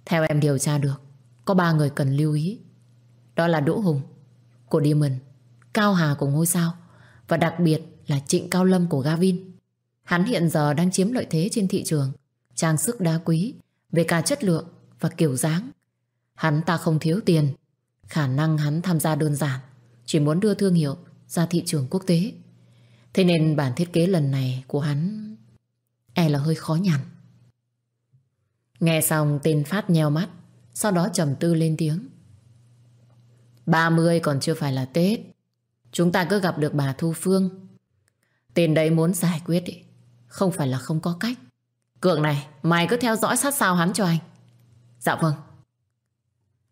Theo em điều tra được, có ba người cần lưu ý. Đó là Đỗ Hùng của Diamond, Cao Hà của Ngôi Sao và đặc biệt là Trịnh Cao Lâm của Gavin. Hắn hiện giờ đang chiếm lợi thế trên thị trường, trang sức đá quý, về cả chất lượng và kiểu dáng. Hắn ta không thiếu tiền, khả năng hắn tham gia đơn giản, chỉ muốn đưa thương hiệu ra thị trường quốc tế. Thế nên bản thiết kế lần này của hắn e là hơi khó nhằn. Nghe xong tên Phát nheo mắt, sau đó trầm tư lên tiếng. 30 còn chưa phải là Tết. Chúng ta cứ gặp được bà Thu Phương. Tên đấy muốn giải quyết ý. Không phải là không có cách. Cường này, mày cứ theo dõi sát sao hắn cho anh. Dạ vâng.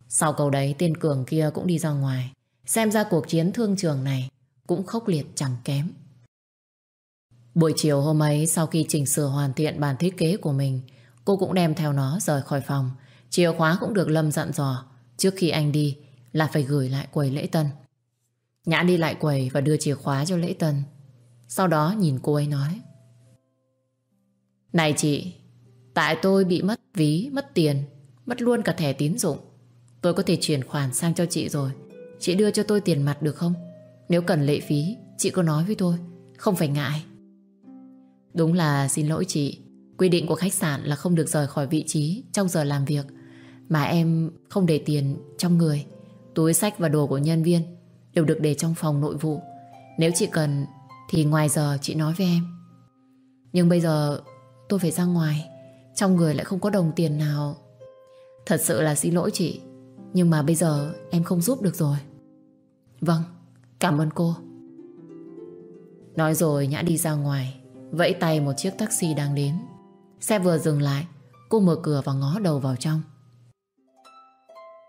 Sau câu đấy, tên Cường kia cũng đi ra ngoài. Xem ra cuộc chiến thương trường này cũng khốc liệt chẳng kém. Buổi chiều hôm ấy, sau khi chỉnh sửa hoàn thiện bản thiết kế của mình, cô cũng đem theo nó rời khỏi phòng. Chìa khóa cũng được Lâm dặn dò. Trước khi anh đi, là phải gửi lại quầy lễ tân. Nhã đi lại quầy và đưa chìa khóa cho lễ tân. Sau đó nhìn cô ấy nói. Này chị, tại tôi bị mất ví, mất tiền, mất luôn cả thẻ tín dụng. Tôi có thể chuyển khoản sang cho chị rồi. Chị đưa cho tôi tiền mặt được không? Nếu cần lệ phí, chị có nói với tôi, không phải ngại. Đúng là xin lỗi chị, quy định của khách sạn là không được rời khỏi vị trí trong giờ làm việc, mà em không để tiền trong người. Túi sách và đồ của nhân viên đều được để trong phòng nội vụ. Nếu chị cần thì ngoài giờ chị nói với em. Nhưng bây giờ tôi phải ra ngoài, trong người lại không có đồng tiền nào. Thật sự là xin lỗi chị, nhưng mà bây giờ em không giúp được rồi. Vâng, cảm ơn cô. Nói rồi Nhã đi ra ngoài, vẫy tay một chiếc taxi đang đến. Xe vừa dừng lại, cô mở cửa và ngó đầu vào trong.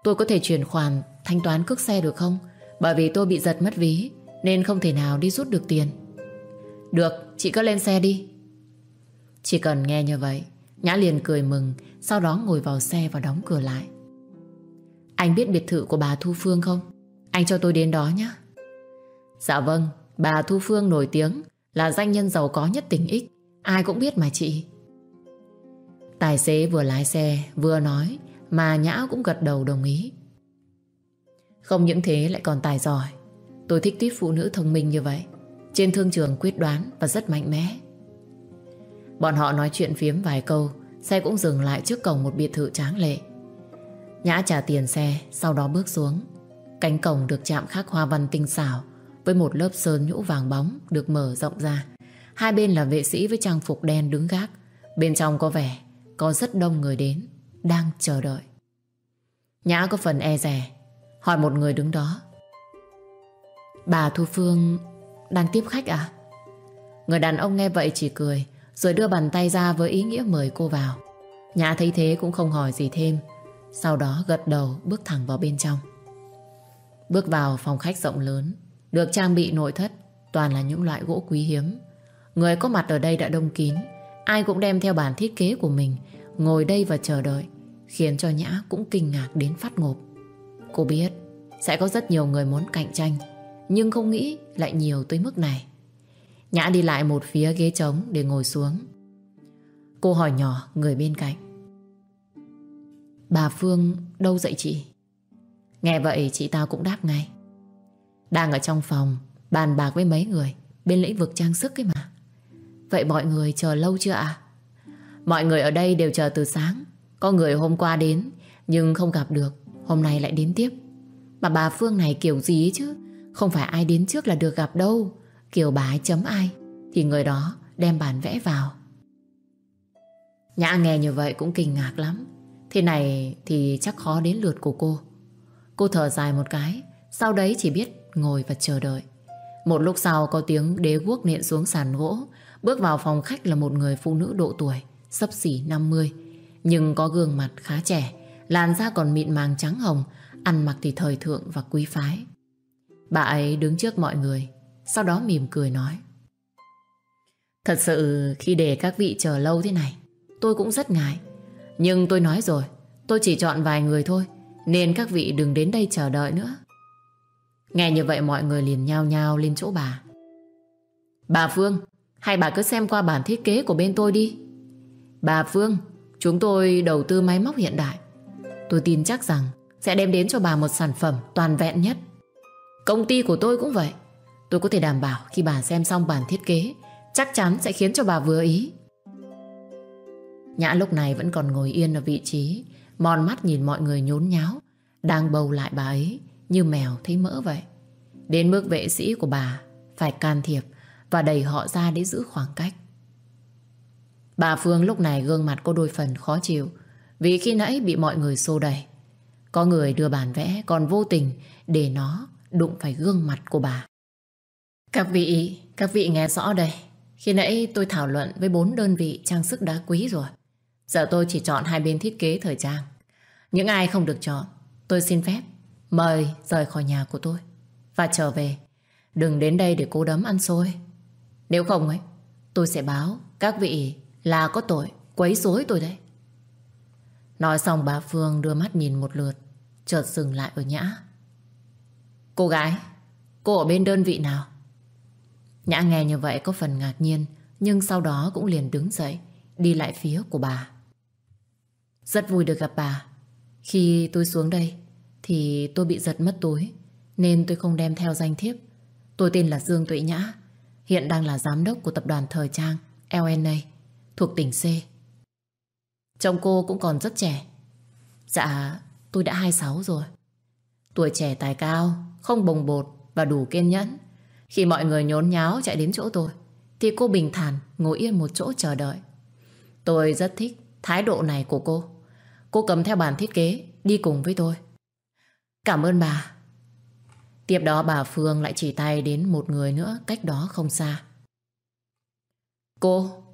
Tôi có thể chuyển khoản thanh toán cước xe được không? Bởi vì tôi bị giật mất ví Nên không thể nào đi rút được tiền Được, chị cứ lên xe đi Chỉ cần nghe như vậy Nhã liền cười mừng Sau đó ngồi vào xe và đóng cửa lại Anh biết biệt thự của bà Thu Phương không? Anh cho tôi đến đó nhé Dạ vâng Bà Thu Phương nổi tiếng là danh nhân giàu có nhất tỉnh X. Ai cũng biết mà chị. Tài xế vừa lái xe, vừa nói, Mà Nhã cũng gật đầu đồng ý. Không những thế, lại còn tài giỏi. Tôi thích tuyết phụ nữ thông minh như vậy. Trên thương trường quyết đoán và rất mạnh mẽ. Bọn họ nói chuyện phiếm vài câu, Xe cũng dừng lại trước cổng một biệt thự tráng lệ. Nhã trả tiền xe, Sau đó bước xuống. Cánh cổng được chạm khắc hoa văn tinh xảo với một lớp sơn nhũ vàng bóng Được mở rộng ra. Hai bên là vệ sĩ với trang phục đen đứng gác. Bên trong có vẻ Có rất đông người đến, Đang chờ đợi. Nhã có phần e rè, Hỏi một người đứng đó. Bà Thu Phương đang tiếp khách à? Người đàn ông nghe vậy chỉ cười, Rồi đưa bàn tay ra với ý nghĩa mời cô vào. Nhã thấy thế cũng không hỏi gì thêm, Sau đó gật đầu bước thẳng vào bên trong. Bước vào phòng khách rộng lớn được trang bị nội thất, Toàn là những loại gỗ quý hiếm Người có mặt ở đây đã đông kín, Ai cũng đem theo bản thiết kế của mình, Ngồi đây và chờ đợi, Khiến cho Nhã cũng kinh ngạc đến phát ngộp Cô biết, sẽ có rất nhiều người muốn cạnh tranh, nhưng không nghĩ lại nhiều tới mức này. Nhã đi lại một phía ghế trống để ngồi xuống. Cô hỏi nhỏ người bên cạnh. Bà Phương đâu dậy chị? Nghe vậy chị ta cũng đáp ngay. Đang ở trong phòng, bàn bạc với mấy người, bên lĩnh vực trang sức ấy mà. Vậy mọi người chờ lâu chưa ạ? Mọi người ở đây đều chờ từ sáng. Có người hôm qua đến, nhưng không gặp được. Hôm nay lại đến tiếp. Mà bà Phương này kiểu gì ấy chứ? Không phải ai đến trước là được gặp đâu. Kiểu bà ấy chấm ai, Thì người đó đem bản vẽ vào. Nhã nghe như vậy cũng kinh ngạc lắm. Thế này thì chắc khó đến lượt của cô. Cô thở dài một cái. Sau đấy chỉ biết ngồi và chờ đợi. Một lúc sau, có tiếng đế quốc nện xuống sàn gỗ. Bước vào phòng khách là một người phụ nữ độ tuổi Sấp xỉ 50 Nhưng có gương mặt khá trẻ, Làn da còn mịn màng trắng hồng, Ăn mặc thì thời thượng và quý phái. Bà ấy đứng trước mọi người, Sau đó mỉm cười nói, Thật sự khi để các vị chờ lâu thế này, Tôi cũng rất ngại. Nhưng tôi nói rồi, Tôi chỉ chọn vài người thôi, Nên các vị đừng đến đây chờ đợi nữa. Nghe như vậy mọi người liền nhao nhao lên chỗ bà Bà Phương, Hay bà cứ xem qua bản thiết kế của bên tôi đi Bà Phương, Chúng tôi đầu tư máy móc hiện đại Tôi tin chắc rằng sẽ đem đến cho bà một sản phẩm toàn vẹn nhất. Công ty của tôi cũng vậy. Tôi có thể đảm bảo khi bà xem xong bản thiết kế, chắc chắn sẽ khiến cho bà vừa ý. Nhã lúc này vẫn còn ngồi yên ở vị trí, mòn mắt nhìn mọi người nhốn nháo, đang bầu lại bà ấy như mèo thấy mỡ vậy. Đến mức vệ sĩ của bà phải can thiệp và đẩy họ ra để giữ khoảng cách. Bà Phương lúc này gương mặt có đôi phần khó chịu vì khi nãy bị mọi người xô đẩy. Có người đưa bản vẽ còn vô tình để nó đụng phải gương mặt của bà. Các vị, các vị nghe rõ đây. Khi nãy tôi thảo luận với bốn đơn vị trang sức đá quý rồi. Giờ tôi chỉ chọn hai bên thiết kế thời trang. Những ai không được chọn, tôi xin phép mời rời khỏi nhà của tôi và trở về. Đừng đến đây để cố đấm ăn xôi. Nếu không ấy, tôi sẽ báo các vị là có tội quấy rối tôi đấy. Nói xong bà Phương đưa mắt nhìn một lượt, chợt dừng lại ở Nhã. Cô gái, cô ở bên đơn vị nào? Nhã nghe như vậy có phần ngạc nhiên, nhưng sau đó cũng liền đứng dậy, đi lại phía của bà. Rất vui được gặp bà. Khi tôi xuống đây, thì tôi bị giật mất túi, nên tôi không đem theo danh thiếp. Tôi tên là Dương Tuệ Nhã, hiện đang là giám đốc của tập đoàn thời trang LNA, thuộc tỉnh C. Chồng cô cũng còn rất trẻ. Dạ, tôi đã 26 rồi. Tuổi trẻ tài cao, không bồng bột và đủ kiên nhẫn. Khi mọi người nhốn nháo chạy đến chỗ tôi, thì cô bình thản ngồi yên một chỗ chờ đợi. Tôi rất thích thái độ này của cô. Cô cầm theo bản thiết kế, đi cùng với tôi. Cảm ơn bà. Tiếp đó bà Phương lại chỉ tay đến một người nữa cách đó không xa. Cô,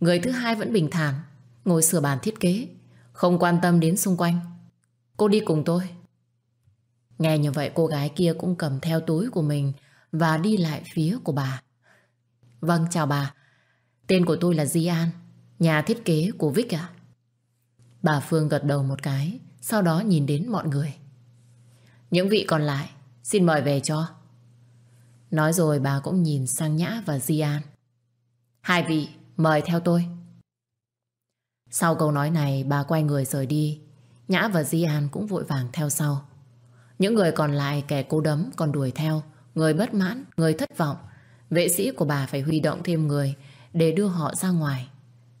người thứ hai vẫn bình thản, ngồi sửa bàn thiết kế, không quan tâm đến xung quanh. Cô đi cùng tôi. Nghe như vậy cô gái kia cũng cầm theo túi của mình và đi lại phía của bà. Vâng, chào bà. Tên của tôi là Di An, nhà thiết kế của Vic à? Bà Phương gật đầu một cái, sau đó nhìn đến mọi người. Những vị còn lại, xin mời về cho. Nói rồi bà cũng nhìn sang Nhã và Di An. Hai vị, mời theo tôi. Sau câu nói này, bà quay người rời đi. Nhã và Di An cũng vội vàng theo sau. Những người còn lại kẻ cố đấm còn đuổi theo, người bất mãn, người thất vọng. Vệ sĩ của bà phải huy động thêm người để đưa họ ra ngoài.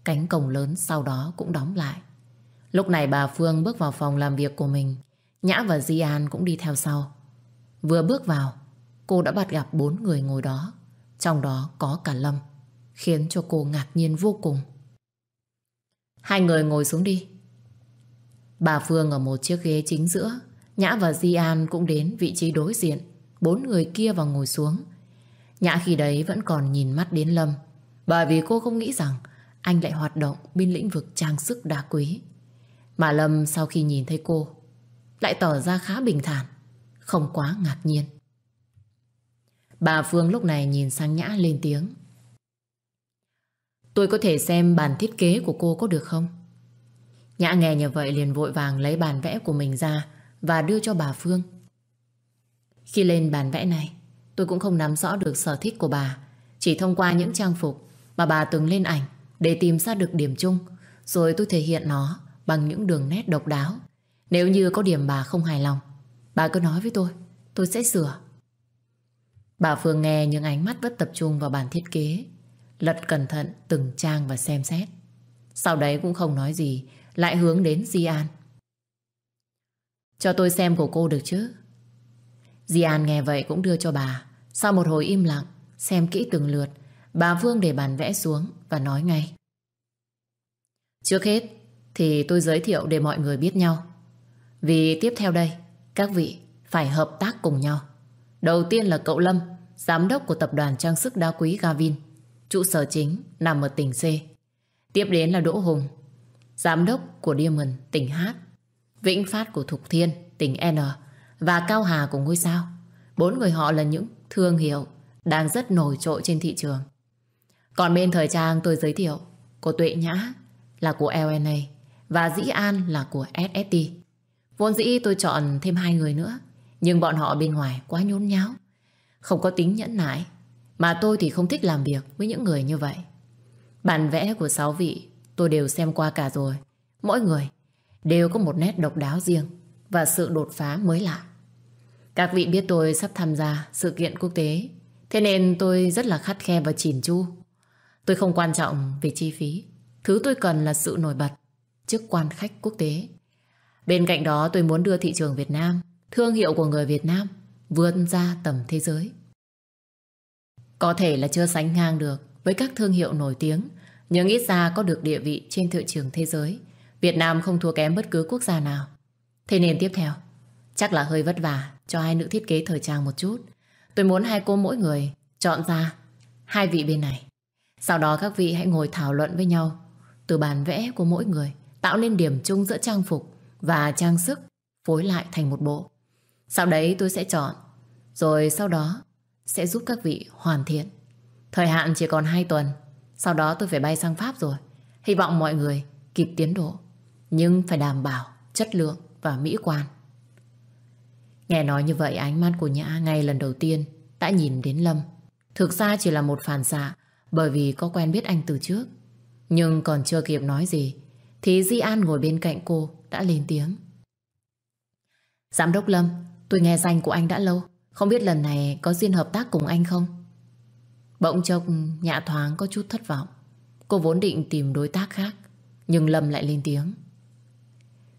Cánh cổng lớn sau đó cũng đóng lại. Lúc này bà Phương bước vào phòng làm việc của mình. Nhã và Di An cũng đi theo sau. Vừa bước vào, cô đã bắt gặp bốn người ngồi đó. Trong đó có cả Lâm, khiến cho cô ngạc nhiên vô cùng. Hai người ngồi xuống đi. Bà Phương ở một chiếc ghế chính giữa, Nhã và Di An cũng đến vị trí đối diện. Bốn người kia vào ngồi xuống. Nhã khi đấy vẫn còn nhìn mắt đến Lâm, bởi vì cô không nghĩ rằng anh lại hoạt động bên lĩnh vực trang sức đá quý. Mà Lâm sau khi nhìn thấy cô, lại tỏ ra khá bình thản, không quá ngạc nhiên. Bà Phương lúc này nhìn sang Nhã lên tiếng. Tôi có thể xem bản thiết kế của cô có được không? Nhã nghe như vậy liền vội vàng lấy bản vẽ của mình ra và đưa cho bà Phương. Khi lên bản vẽ này, tôi cũng không nắm rõ được sở thích của bà. Chỉ thông qua những trang phục mà bà từng lên ảnh để tìm ra được điểm chung, rồi tôi thể hiện nó bằng những đường nét độc đáo. Nếu như có điểm bà không hài lòng, bà cứ nói với tôi, tôi sẽ sửa. Bà Phương nghe những ánh mắt vẫn tập trung vào bản thiết kế, lật cẩn thận từng trang và xem xét. Sau đấy cũng không nói gì, lại hướng đến Di An. Cho tôi xem của cô được chứ? Di An nghe vậy cũng đưa cho bà. Sau một hồi im lặng, xem kỹ từng lượt, bà Phương để bàn vẽ xuống và nói ngay. Trước hết thì tôi giới thiệu để mọi người biết nhau. Vì tiếp theo đây, các vị phải hợp tác cùng nhau. Đầu tiên là cậu Lâm, giám đốc của tập đoàn trang sức đá quý Gavin, trụ sở chính nằm ở tỉnh C. Tiếp đến là Đỗ Hùng, giám đốc của Diamond, tỉnh H. Vĩnh Phát của Thục Thiên, tỉnh N và Cao Hà của ngôi sao. Bốn người họ là những thương hiệu đang rất nổi trội trên thị trường. Còn bên thời trang tôi giới thiệu của Tuệ Nhã là của LNA và Dĩ An là của SST. Vốn dĩ tôi chọn thêm hai người nữa nhưng bọn họ bên ngoài quá nhốn nháo không có tính nhẫn nại mà tôi thì không thích làm việc với những người như vậy. Bản vẽ của sáu vị tôi đều xem qua cả rồi. Mỗi người đều có một nét độc đáo riêng và sự đột phá mới lạ. Các vị biết tôi sắp tham gia sự kiện quốc tế, thế nên tôi rất là khắt khe và chỉn chu. Tôi không quan trọng về chi phí, thứ tôi cần là sự nổi bật trước quan khách quốc tế. Bên cạnh đó tôi muốn đưa thị trường Việt Nam, thương hiệu của người Việt Nam vươn ra tầm thế giới. Có thể là chưa sánh ngang được với các thương hiệu nổi tiếng, nhưng ít ra có được địa vị trên thị trường thế giới. Việt Nam không thua kém bất cứ quốc gia nào. Thế nên tiếp theo, chắc là hơi vất vả cho hai nữ thiết kế thời trang một chút. Tôi muốn hai cô mỗi người chọn ra hai vị bên này. Sau đó các vị hãy ngồi thảo luận với nhau từ bản vẽ của mỗi người, tạo nên điểm chung giữa trang phục và trang sức phối lại thành một bộ. Sau đấy tôi sẽ chọn, rồi sau đó sẽ giúp các vị hoàn thiện. Thời hạn chỉ còn 2 tuần, sau đó tôi phải bay sang Pháp rồi. Hy vọng mọi người kịp tiến độ, nhưng phải đảm bảo chất lượng và mỹ quan. Nghe nói như vậy ánh mắt của Nhã ngay lần đầu tiên đã nhìn đến Lâm. Thực ra chỉ là một phản xạ bởi vì có quen biết anh từ trước. Nhưng còn chưa kịp nói gì thì Di An ngồi bên cạnh cô đã lên tiếng. Giám đốc Lâm, tôi nghe danh của anh đã lâu. Không biết lần này có duyên hợp tác cùng anh không? Bỗng chốc nhã thoáng có chút thất vọng. Cô vốn định tìm đối tác khác. Nhưng Lâm lại lên tiếng.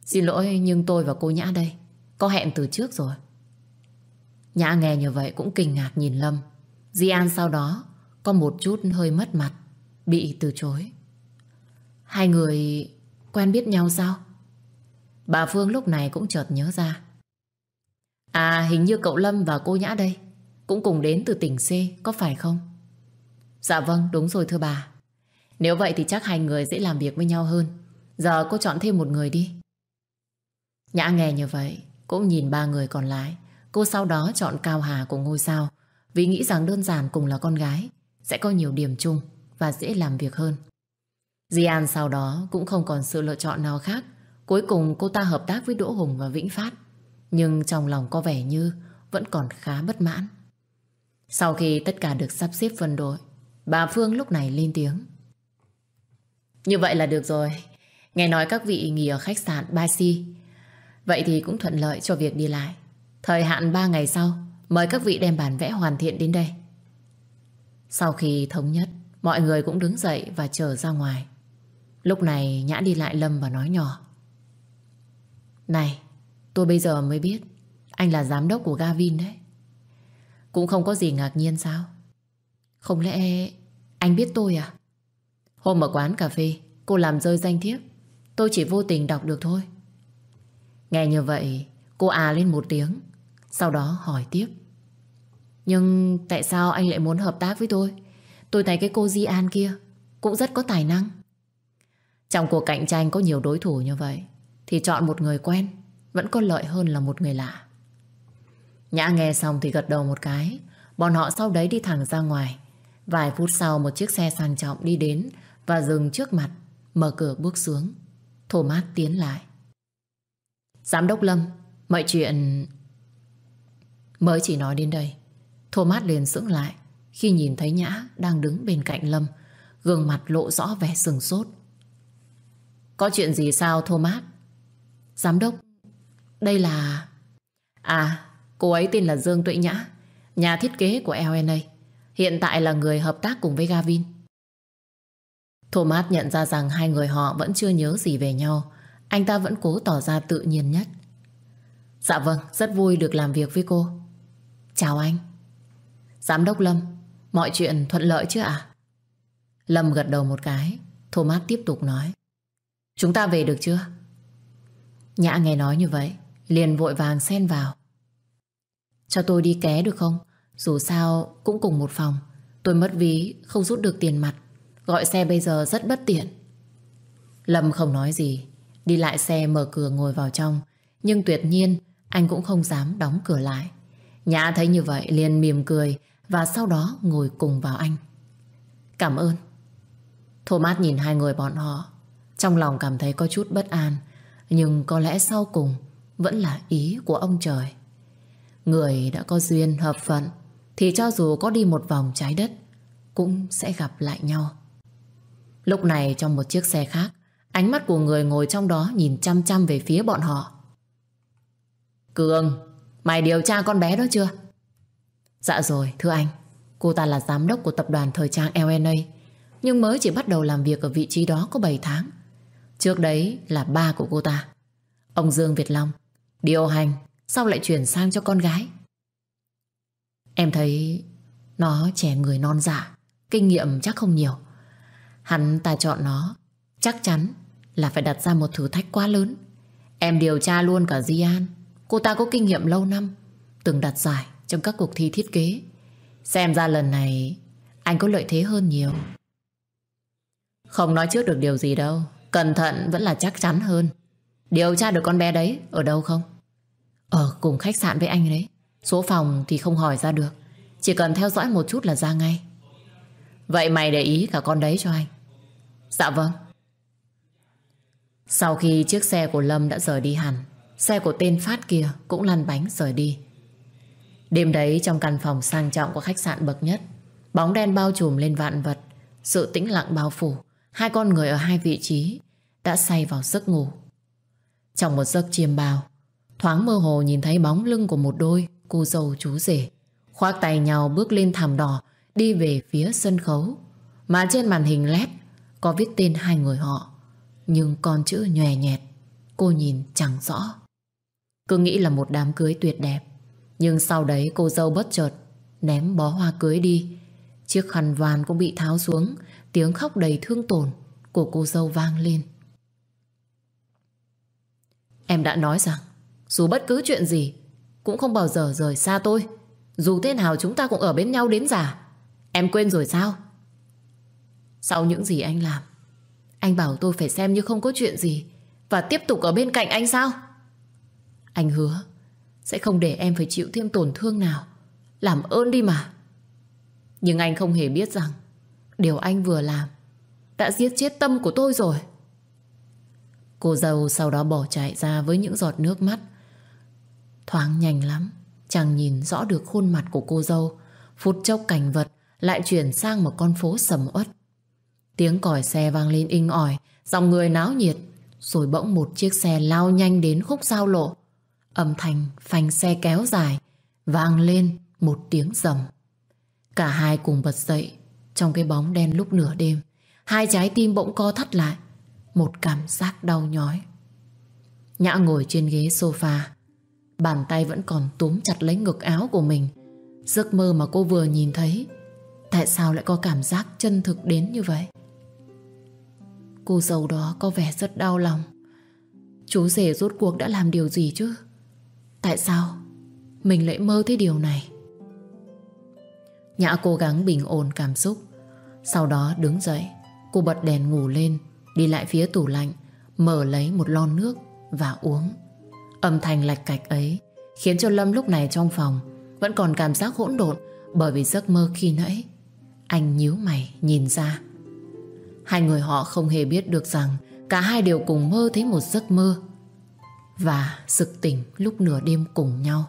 Xin lỗi nhưng tôi và cô Nhã đây Có hẹn từ trước rồi Nhã nghe như vậy cũng kinh ngạc nhìn Lâm Di An sau đó Có một chút hơi mất mặt Bị từ chối Hai người quen biết nhau sao Bà Phương lúc này cũng chợt nhớ ra. À hình như cậu Lâm và cô Nhã đây Cũng cùng đến từ tỉnh C, Có phải không? Dạ vâng đúng rồi thưa bà. Nếu vậy thì chắc hai người dễ làm việc với nhau hơn. Giờ cô chọn thêm một người đi. Nhã nghe như vậy, Cũng nhìn ba người còn lại. Cô sau đó chọn Cao Hà của ngôi sao, Vì nghĩ rằng đơn giản cùng là con gái, Sẽ có nhiều điểm chung Và dễ làm việc hơn. Di An sau đó cũng không còn sự lựa chọn nào khác Cuối cùng cô ta hợp tác với Đỗ Hùng và Vĩnh Phát Nhưng trong lòng có vẻ như Vẫn còn khá bất mãn Sau khi tất cả được sắp xếp phân đội Bà Phương lúc này lên tiếng Như vậy là được rồi Nghe nói các vị nghỉ ở khách sạn Ba Si Vậy thì cũng thuận lợi cho việc đi lại. Thời hạn 3 ngày sau, mời các vị đem bản vẽ hoàn thiện đến đây. Sau khi thống nhất, mọi người cũng đứng dậy và chờ ra ngoài. Lúc này Nhã đi lại Lâm và nói nhỏ. Này, tôi bây giờ mới biết anh là giám đốc của Gavin đấy. Cũng không có gì ngạc nhiên sao? Không lẽ anh biết tôi à? Hôm ở quán cà phê, cô làm rơi danh thiếp. Tôi chỉ vô tình đọc được thôi. Nghe như vậy, cô à lên một tiếng, sau đó hỏi tiếp. Nhưng tại sao anh lại muốn hợp tác với tôi? Tôi thấy cái cô Di An kia cũng rất có tài năng. Trong cuộc cạnh tranh có nhiều đối thủ như vậy, thì chọn một người quen vẫn có lợi hơn là một người lạ. Nhã nghe xong thì gật đầu một cái, bọn họ sau đấy đi thẳng ra ngoài. Vài phút sau một chiếc xe sang trọng đi đến và dừng trước mặt, mở cửa bước xuống. Thomas tiến lại. Giám đốc Lâm, mọi chuyện... Mới chỉ nói đến đây, Thomas liền sững lại khi nhìn thấy Nhã đang đứng bên cạnh Lâm, gương mặt lộ rõ vẻ sừng sốt. Có chuyện gì sao Thomas? Giám đốc, đây là... À, cô ấy tên là Dương Tuệ Nhã, nhà thiết kế của LNA. Hiện tại là người hợp tác cùng với Gavin. Thomas nhận ra rằng hai người họ vẫn chưa nhớ gì về nhau. Anh ta vẫn cố tỏ ra tự nhiên nhất. Dạ vâng Rất vui được làm việc với cô. Chào anh. Giám đốc Lâm Mọi chuyện thuận lợi chứ ạ? Lâm gật đầu một cái. Thomas tiếp tục nói. Chúng ta về được chưa? Nhã nghe nói như vậy, Liền vội vàng xen vào. Cho tôi đi ké được không? Dù sao cũng cùng một phòng. Tôi mất ví, không rút được tiền mặt. Gọi xe bây giờ rất bất tiện. Lâm không nói gì, Đi lại xe mở cửa ngồi vào trong. Nhưng tuyệt nhiên, anh cũng không dám đóng cửa lại. Nhã thấy như vậy liền mỉm cười Và sau đó ngồi cùng vào anh. Cảm ơn. Thomas nhìn hai người bọn họ, Trong lòng cảm thấy có chút bất an. Nhưng có lẽ sau cùng Vẫn là ý của ông trời Người đã có duyên hợp phận Thì cho dù có đi một vòng trái đất Cũng sẽ gặp lại nhau Lúc này trong một chiếc xe khác Ánh mắt của người ngồi trong đó nhìn chăm chăm về phía bọn họ. Cường, mày điều tra con bé đó chưa? Dạ rồi, thưa anh. Cô ta là giám đốc của tập đoàn thời trang LNA, nhưng mới chỉ bắt đầu làm việc ở vị trí đó có 7 tháng. Trước đấy là ba của cô ta. Ông Dương Việt Long, điều hành, sau lại chuyển sang cho con gái? Em thấy Nó trẻ người non dạ Kinh nghiệm chắc không nhiều. Hắn ta chọn nó Chắc chắn là phải đặt ra một thử thách quá lớn. Em điều tra luôn cả Di An. Cô ta có kinh nghiệm lâu năm Từng đặt giải trong các cuộc thi thiết kế. Xem ra lần này Anh có lợi thế hơn nhiều. Không nói trước được điều gì đâu. Cẩn thận vẫn là chắc chắn hơn. Điều tra được con bé đấy Ở đâu không? Ở cùng khách sạn với anh đấy. Số phòng thì không hỏi ra được. Chỉ cần theo dõi một chút là ra ngay. Vậy mày để ý cả con đấy cho anh. Dạ vâng. Sau khi chiếc xe của Lâm đã rời đi hẳn, Xe của tên Phát kia cũng lăn bánh rời đi. Đêm đấy trong căn phòng sang trọng của khách sạn bậc nhất, Bóng đen bao trùm lên vạn vật, Sự tĩnh lặng bao phủ. Hai con người ở hai vị trí Đã say vào giấc ngủ. Trong một giấc chiêm bao, Thoáng mơ hồ nhìn thấy bóng lưng của một đôi Cô dâu chú rể Khoác tay nhau bước lên thảm đỏ, Đi về phía sân khấu, Mà trên màn hình led Có viết tên hai người họ, Nhưng con chữ nhòe nhẹt, Cô nhìn chẳng rõ. Cứ nghĩ là một đám cưới tuyệt đẹp, Nhưng sau đấy cô dâu bất chợt Ném bó hoa cưới đi. Chiếc khăn vàn cũng bị tháo xuống Tiếng khóc đầy thương tổn Của cô dâu vang lên. Em đã nói rằng, Dù bất cứ chuyện gì, Cũng không bao giờ rời xa tôi. Dù thế nào chúng ta cũng ở bên nhau đến già. Em quên rồi sao? Sau những gì anh làm, Anh bảo tôi phải xem như không có chuyện gì Và tiếp tục ở bên cạnh anh sao? Anh hứa Sẽ không để em phải chịu thêm tổn thương nào. Làm ơn đi mà. Nhưng anh không hề biết rằng Điều anh vừa làm Đã giết chết tâm của tôi rồi. Cô dâu sau đó bỏ chạy ra với những giọt nước mắt. Thoáng nhanh lắm, chàng nhìn rõ được khuôn mặt của cô dâu, Phút chốc cảnh vật Lại chuyển sang một con phố sầm uất. Tiếng còi xe vang lên inh ỏi Dòng người náo nhiệt, Rồi bỗng một chiếc xe lao nhanh đến khúc giao lộ. Âm thanh phanh xe kéo dài, Vang lên một tiếng rầm. Cả hai cùng bật dậy trong cái bóng đen lúc nửa đêm. Hai trái tim bỗng co thắt lại, Một cảm giác đau nhói. Nhã ngồi trên ghế sofa, Bàn tay vẫn còn túm chặt lấy ngực áo của mình. Giấc mơ mà cô vừa nhìn thấy, Tại sao lại có cảm giác chân thực đến như vậy? Cô dâu đó có vẻ rất đau lòng. Chú rể rốt cuộc đã làm điều gì chứ? Tại sao Mình lại mơ thấy điều này? Nhã cố gắng bình ổn cảm xúc. Sau đó đứng dậy, Cô bật đèn ngủ lên, Đi lại phía tủ lạnh, Mở lấy một lon nước và uống. Âm thanh lạch cạch ấy Khiến cho Lâm lúc này trong phòng Vẫn còn cảm giác hỗn độn Bởi vì giấc mơ khi nãy. Anh nhíu mày nhìn ra. Hai người họ không hề biết được rằng Cả hai đều cùng mơ thấy một giấc mơ Và sực tỉnh lúc nửa đêm cùng nhau.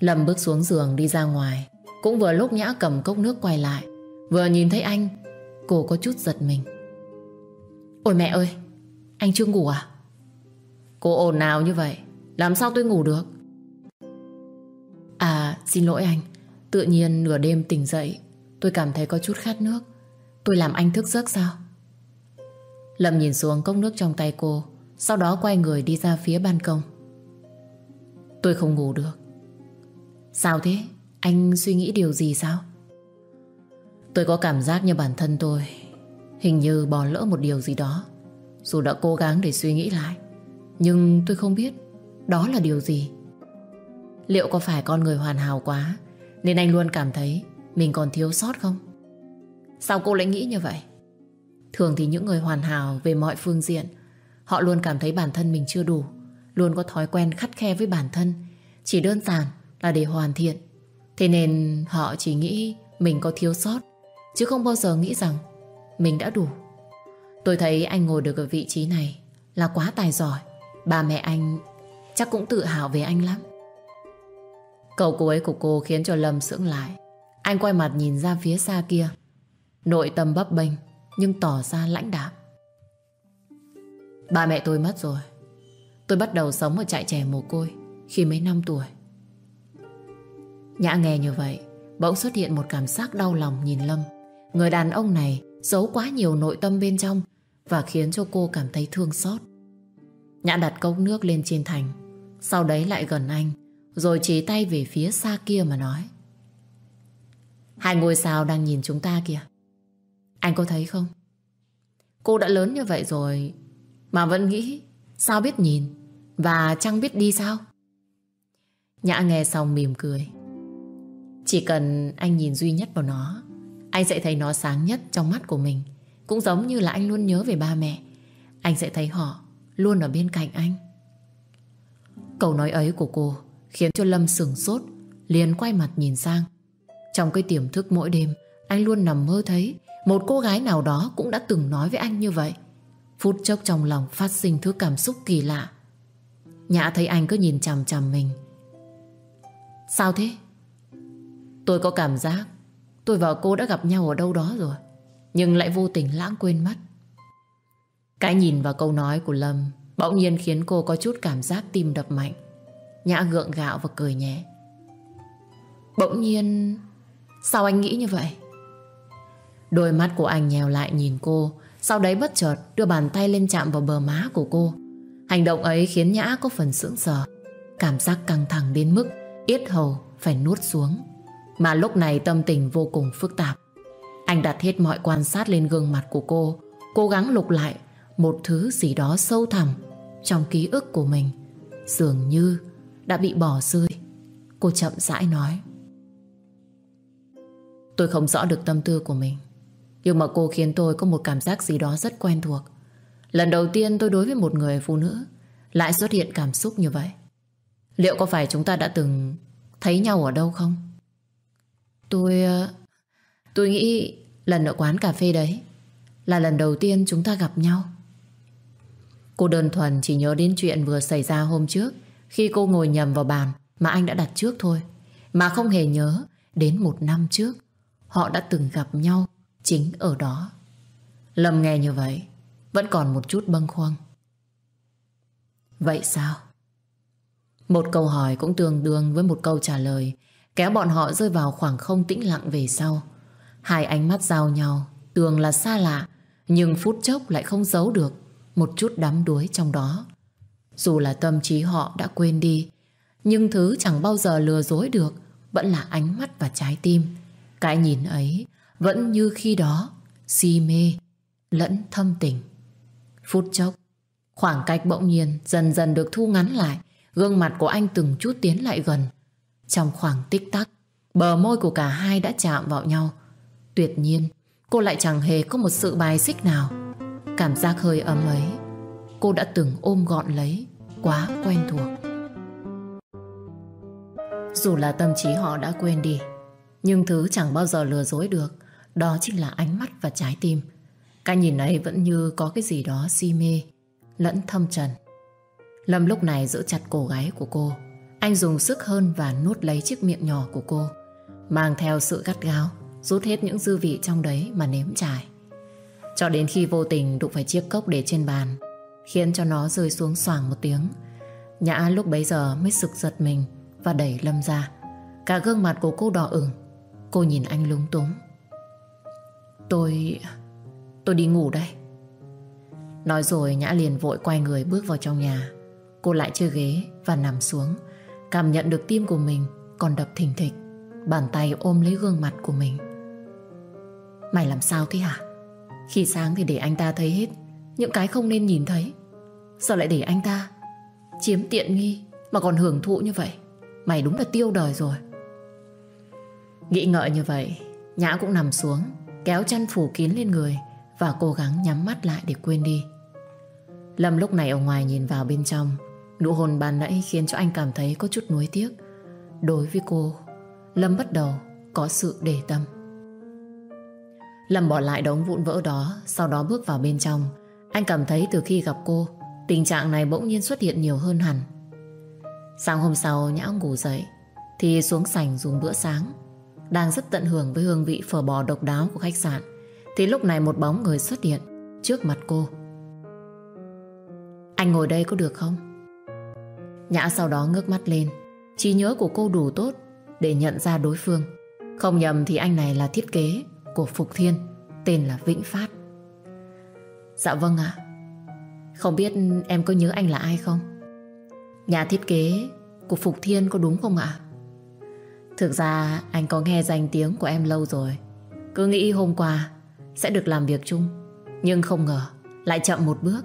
Lâm bước xuống giường đi ra ngoài, Cũng vừa lúc Nhã cầm cốc nước quay lại Vừa nhìn thấy anh, Cô có chút giật mình. Ôi mẹ ơi, Anh chưa ngủ à? Cô ồn nào như vậy, Làm sao tôi ngủ được? À xin lỗi anh, Tự nhiên nửa đêm tỉnh dậy, Tôi cảm thấy có chút khát nước. Tôi làm anh thức giấc sao? Lâm nhìn xuống cốc nước trong tay cô, Sau đó quay người đi ra phía ban công. Tôi không ngủ được. Sao thế? Anh suy nghĩ điều gì sao? Tôi có cảm giác như bản thân tôi. Hình như bỏ lỡ một điều gì đó. Dù đã cố gắng để suy nghĩ lại, Nhưng tôi không biết Đó là điều gì. Liệu có phải con người hoàn hảo quá Nên anh luôn cảm thấy Mình còn thiếu sót không? Sao cô lại nghĩ như vậy? Thường thì những người hoàn hảo về mọi phương diện, Họ luôn cảm thấy bản thân mình chưa đủ, Luôn có thói quen khắt khe với bản thân, Chỉ đơn giản là để hoàn thiện. Thế nên họ chỉ nghĩ Mình có thiếu sót. Chứ không bao giờ nghĩ rằng Mình đã đủ. Tôi thấy anh ngồi được ở vị trí này Là quá tài giỏi. Ba mẹ anh chắc cũng tự hào về anh lắm. Cầu cô ấy của cô khiến cho Lâm sững lại. Anh quay mặt nhìn ra phía xa kia. Nội tâm bấp bênh, Nhưng tỏ ra lãnh đạm. Ba mẹ tôi mất rồi. Tôi bắt đầu sống ở trại trẻ mồ côi Khi mấy năm tuổi. Nhã nghe như vậy, Bỗng xuất hiện một cảm giác đau lòng nhìn Lâm. Người đàn ông này giấu quá nhiều nội tâm bên trong và khiến cho cô cảm thấy thương xót. Nhã đặt cốc nước lên trên thành, sau đấy lại gần anh, rồi chỉ tay về phía xa kia mà nói. Hai ngôi sao đang nhìn chúng ta kìa. Anh có thấy không? Cô đã lớn như vậy rồi mà vẫn nghĩ sao biết nhìn và chẳng biết đi sao? Nhã nghe xong mỉm cười. Chỉ cần anh nhìn duy nhất vào nó, anh sẽ thấy nó sáng nhất trong mắt của mình. Cũng giống như là anh luôn nhớ về ba mẹ. Anh sẽ thấy họ luôn ở bên cạnh anh. Câu nói ấy của cô khiến cho Lâm sửng sốt, liền quay mặt nhìn sang. Trong cái tiềm thức mỗi đêm, anh luôn nằm mơ thấy một cô gái nào đó cũng đã từng nói với anh như vậy. Phút chốc trong lòng phát sinh thứ cảm xúc kỳ lạ. Nhã thấy anh cứ nhìn chằm chằm mình. Sao thế? Tôi có cảm giác tôi và cô đã gặp nhau ở đâu đó rồi. Nhưng lại vô tình lãng quên mất. Cái nhìn và câu nói của Lâm bỗng nhiên khiến cô có chút cảm giác tim đập mạnh. Nhã gượng gạo và cười nhẹ. Bỗng nhiên... Sao anh nghĩ như vậy? Đôi mắt của anh nhèo lại nhìn cô, Sau đấy bất chợt đưa bàn tay lên chạm vào bờ má của cô Hành động ấy khiến Nhã có phần sững sờ, Cảm giác căng thẳng đến mức Yết hầu phải nuốt xuống mà lúc này tâm tình vô cùng phức tạp. Anh đặt hết mọi quan sát lên gương mặt của cô, Cố gắng lục lại Một thứ gì đó sâu thẳm Trong ký ức của mình. Dường như đã bị bỏ rơi. Cô chậm rãi nói, Tôi không rõ được tâm tư của mình, Nhưng mà cô khiến tôi có một cảm giác gì đó rất quen thuộc. Lần đầu tiên tôi đối với một người phụ nữ Lại xuất hiện cảm xúc như vậy. Liệu có phải chúng ta đã từng Thấy nhau ở đâu không? Tôi ờ, Tôi nghĩ lần ở quán cà phê đấy Là lần đầu tiên chúng ta gặp nhau. Cô đơn thuần chỉ nhớ đến chuyện vừa xảy ra hôm trước Khi cô ngồi nhầm vào bàn Mà anh đã đặt trước thôi, Mà không hề nhớ đến một năm trước Họ đã từng gặp nhau Chính ở đó. Lâm nghe như vậy Vẫn còn một chút bâng khuâng. Vậy sao? Một câu hỏi cũng tương đương với một câu trả lời Kéo bọn họ rơi vào khoảng không tĩnh lặng về sau Hai ánh mắt giao nhau Tường là xa lạ Nhưng phút chốc lại không giấu được Một chút đắm đuối trong đó Dù là tâm trí họ đã quên đi Nhưng thứ chẳng bao giờ lừa dối được Vẫn là ánh mắt và trái tim cái nhìn ấy vẫn như khi đó, si mê, lẫn thâm tình. Phút chốc, khoảng cách bỗng nhiên dần dần được thu ngắn lại, gương mặt của anh từng chút tiến lại gần. Trong khoảng tích tắc, bờ môi của cả hai đã chạm vào nhau. Tuyệt nhiên, cô lại chẳng hề có một sự bài xích nào. Cảm giác hơi ấm ấy, cô đã từng ôm gọn lấy, quá quen thuộc. Dù là tâm trí họ đã quên đi, nhưng thứ chẳng bao giờ lừa dối được Đó chính là ánh mắt và trái tim Cái nhìn ấy vẫn như có cái gì đó si mê Lẫn thâm trần Lâm lúc này giữ chặt cổ gáy của cô anh dùng sức hơn và nuốt lấy chiếc miệng nhỏ của cô, Mang theo sự gắt gao, Rút hết những dư vị trong đấy mà nếm trải. Cho đến khi vô tình đụng phải chiếc cốc để trên bàn, Khiến cho nó rơi xuống xoàng một tiếng, Nhã lúc bấy giờ mới sực giật mình Và đẩy Lâm ra. Cả gương mặt của cô đỏ ửng, Cô nhìn anh lúng túng. Tôi... Tôi đi ngủ đây. Nói rồi Nhã liền vội quay người bước vào trong nhà. Cô lại chơi ghế và nằm xuống. Cảm nhận được tim của mình Còn đập thình thịch, Bàn tay ôm lấy gương mặt của mình. Mày làm sao thế hả? Khi sáng thì để anh ta thấy hết, Những cái không nên nhìn thấy. Sao lại để anh ta Chiếm tiện nghi Mà còn hưởng thụ như vậy? Mày đúng là tiêu đời rồi. Nghĩ ngợi như vậy, Nhã cũng nằm xuống, Kéo chăn phủ kín lên người Và cố gắng nhắm mắt lại để quên đi. Lâm lúc này ở ngoài nhìn vào bên trong Nụ hôn ban nãy khiến cho anh cảm thấy có chút nuối tiếc. Đối với cô, Lâm bắt đầu có sự để tâm. Lâm bỏ lại đống vụn vỡ đó, Sau đó bước vào bên trong. Anh cảm thấy từ khi gặp cô, Tình trạng này bỗng nhiên xuất hiện nhiều hơn hẳn. Sáng hôm sau, Nhã ngủ dậy, Thì xuống sảnh dùng bữa sáng. Đang rất tận hưởng với hương vị phở bò độc đáo của khách sạn, thì lúc này một bóng người xuất hiện trước mặt cô. Anh ngồi đây có được không? Nhã sau đó ngước mắt lên trí nhớ của cô đủ tốt để nhận ra đối phương. Không nhầm thì anh này là thiết kế của Phục Thiên, tên là Vĩnh Phát. Dạ vâng ạ. Không biết em có nhớ anh là ai không? Nhà thiết kế của Phục Thiên có đúng không ạ? Thực ra anh có nghe danh tiếng của em lâu rồi Cứ nghĩ hôm qua Sẽ được làm việc chung, Nhưng không ngờ lại chậm một bước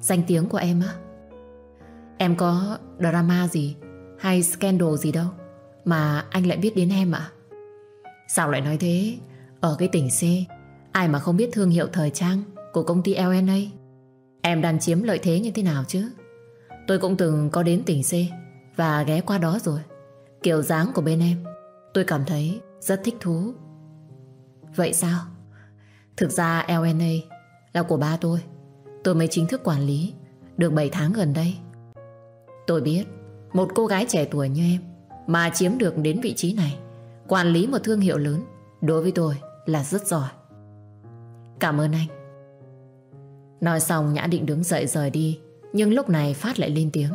Danh tiếng của em á Em có drama gì? Hay scandal gì đâu? Mà anh lại biết đến em ạ. Sao lại nói thế? Ở cái tỉnh C, Ai mà không biết thương hiệu thời trang Của công ty LNA Em đang chiếm lợi thế như thế nào chứ? Tôi cũng từng có đến tỉnh C Và ghé qua đó rồi. Kiểu dáng của bên em, Tôi cảm thấy rất thích thú. Vậy sao? Thực ra LNA là của ba tôi. Tôi mới chính thức quản lý Được 7 tháng gần đây. Tôi biết, Một cô gái trẻ tuổi như em Mà chiếm được đến vị trí này, Quản lý một thương hiệu lớn, Đối với tôi là rất giỏi. Cảm ơn anh. Nói xong Nhã định đứng dậy rời đi, Nhưng lúc này Phát lại lên tiếng.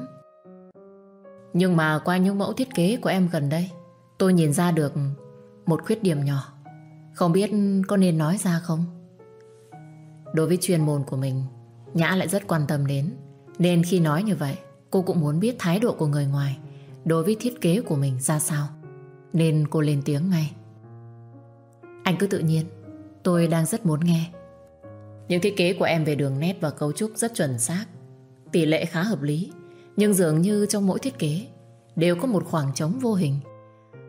Nhưng mà qua những mẫu thiết kế của em gần đây, Tôi nhìn ra được Một khuyết điểm nhỏ. Không biết có nên nói ra không? Đối với chuyên môn của mình, Nhã lại rất quan tâm đến, Nên khi nói như vậy Cô cũng muốn biết thái độ của người ngoài, Đối với thiết kế của mình ra sao. Nên cô lên tiếng ngay. Anh cứ tự nhiên, Tôi đang rất muốn nghe. Những thiết kế của em về đường nét và cấu trúc rất chuẩn xác, Tỷ lệ khá hợp lý, Nhưng dường như trong mỗi thiết kế Đều có một khoảng trống vô hình.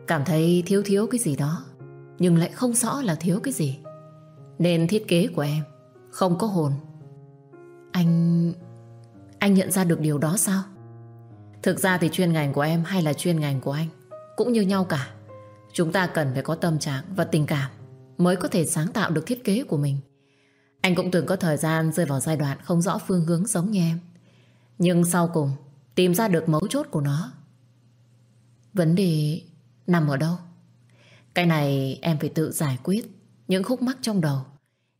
Cảm thấy thiếu thiếu cái gì đó, Nhưng lại không rõ là thiếu cái gì. Nên thiết kế của em Không có hồn. Anh... Anh nhận ra được điều đó sao? Thực ra thì chuyên ngành của em hay là chuyên ngành của anh, Cũng như nhau cả. Chúng ta cần phải có tâm trạng và tình cảm Mới có thể sáng tạo được thiết kế của mình. Anh cũng từng có thời gian rơi vào giai đoạn không rõ phương hướng giống như em. Nhưng sau cùng, Tìm ra được mấu chốt của nó. Vấn đề nằm ở đâu? Cái này em phải tự giải quyết Những khúc mắc trong đầu.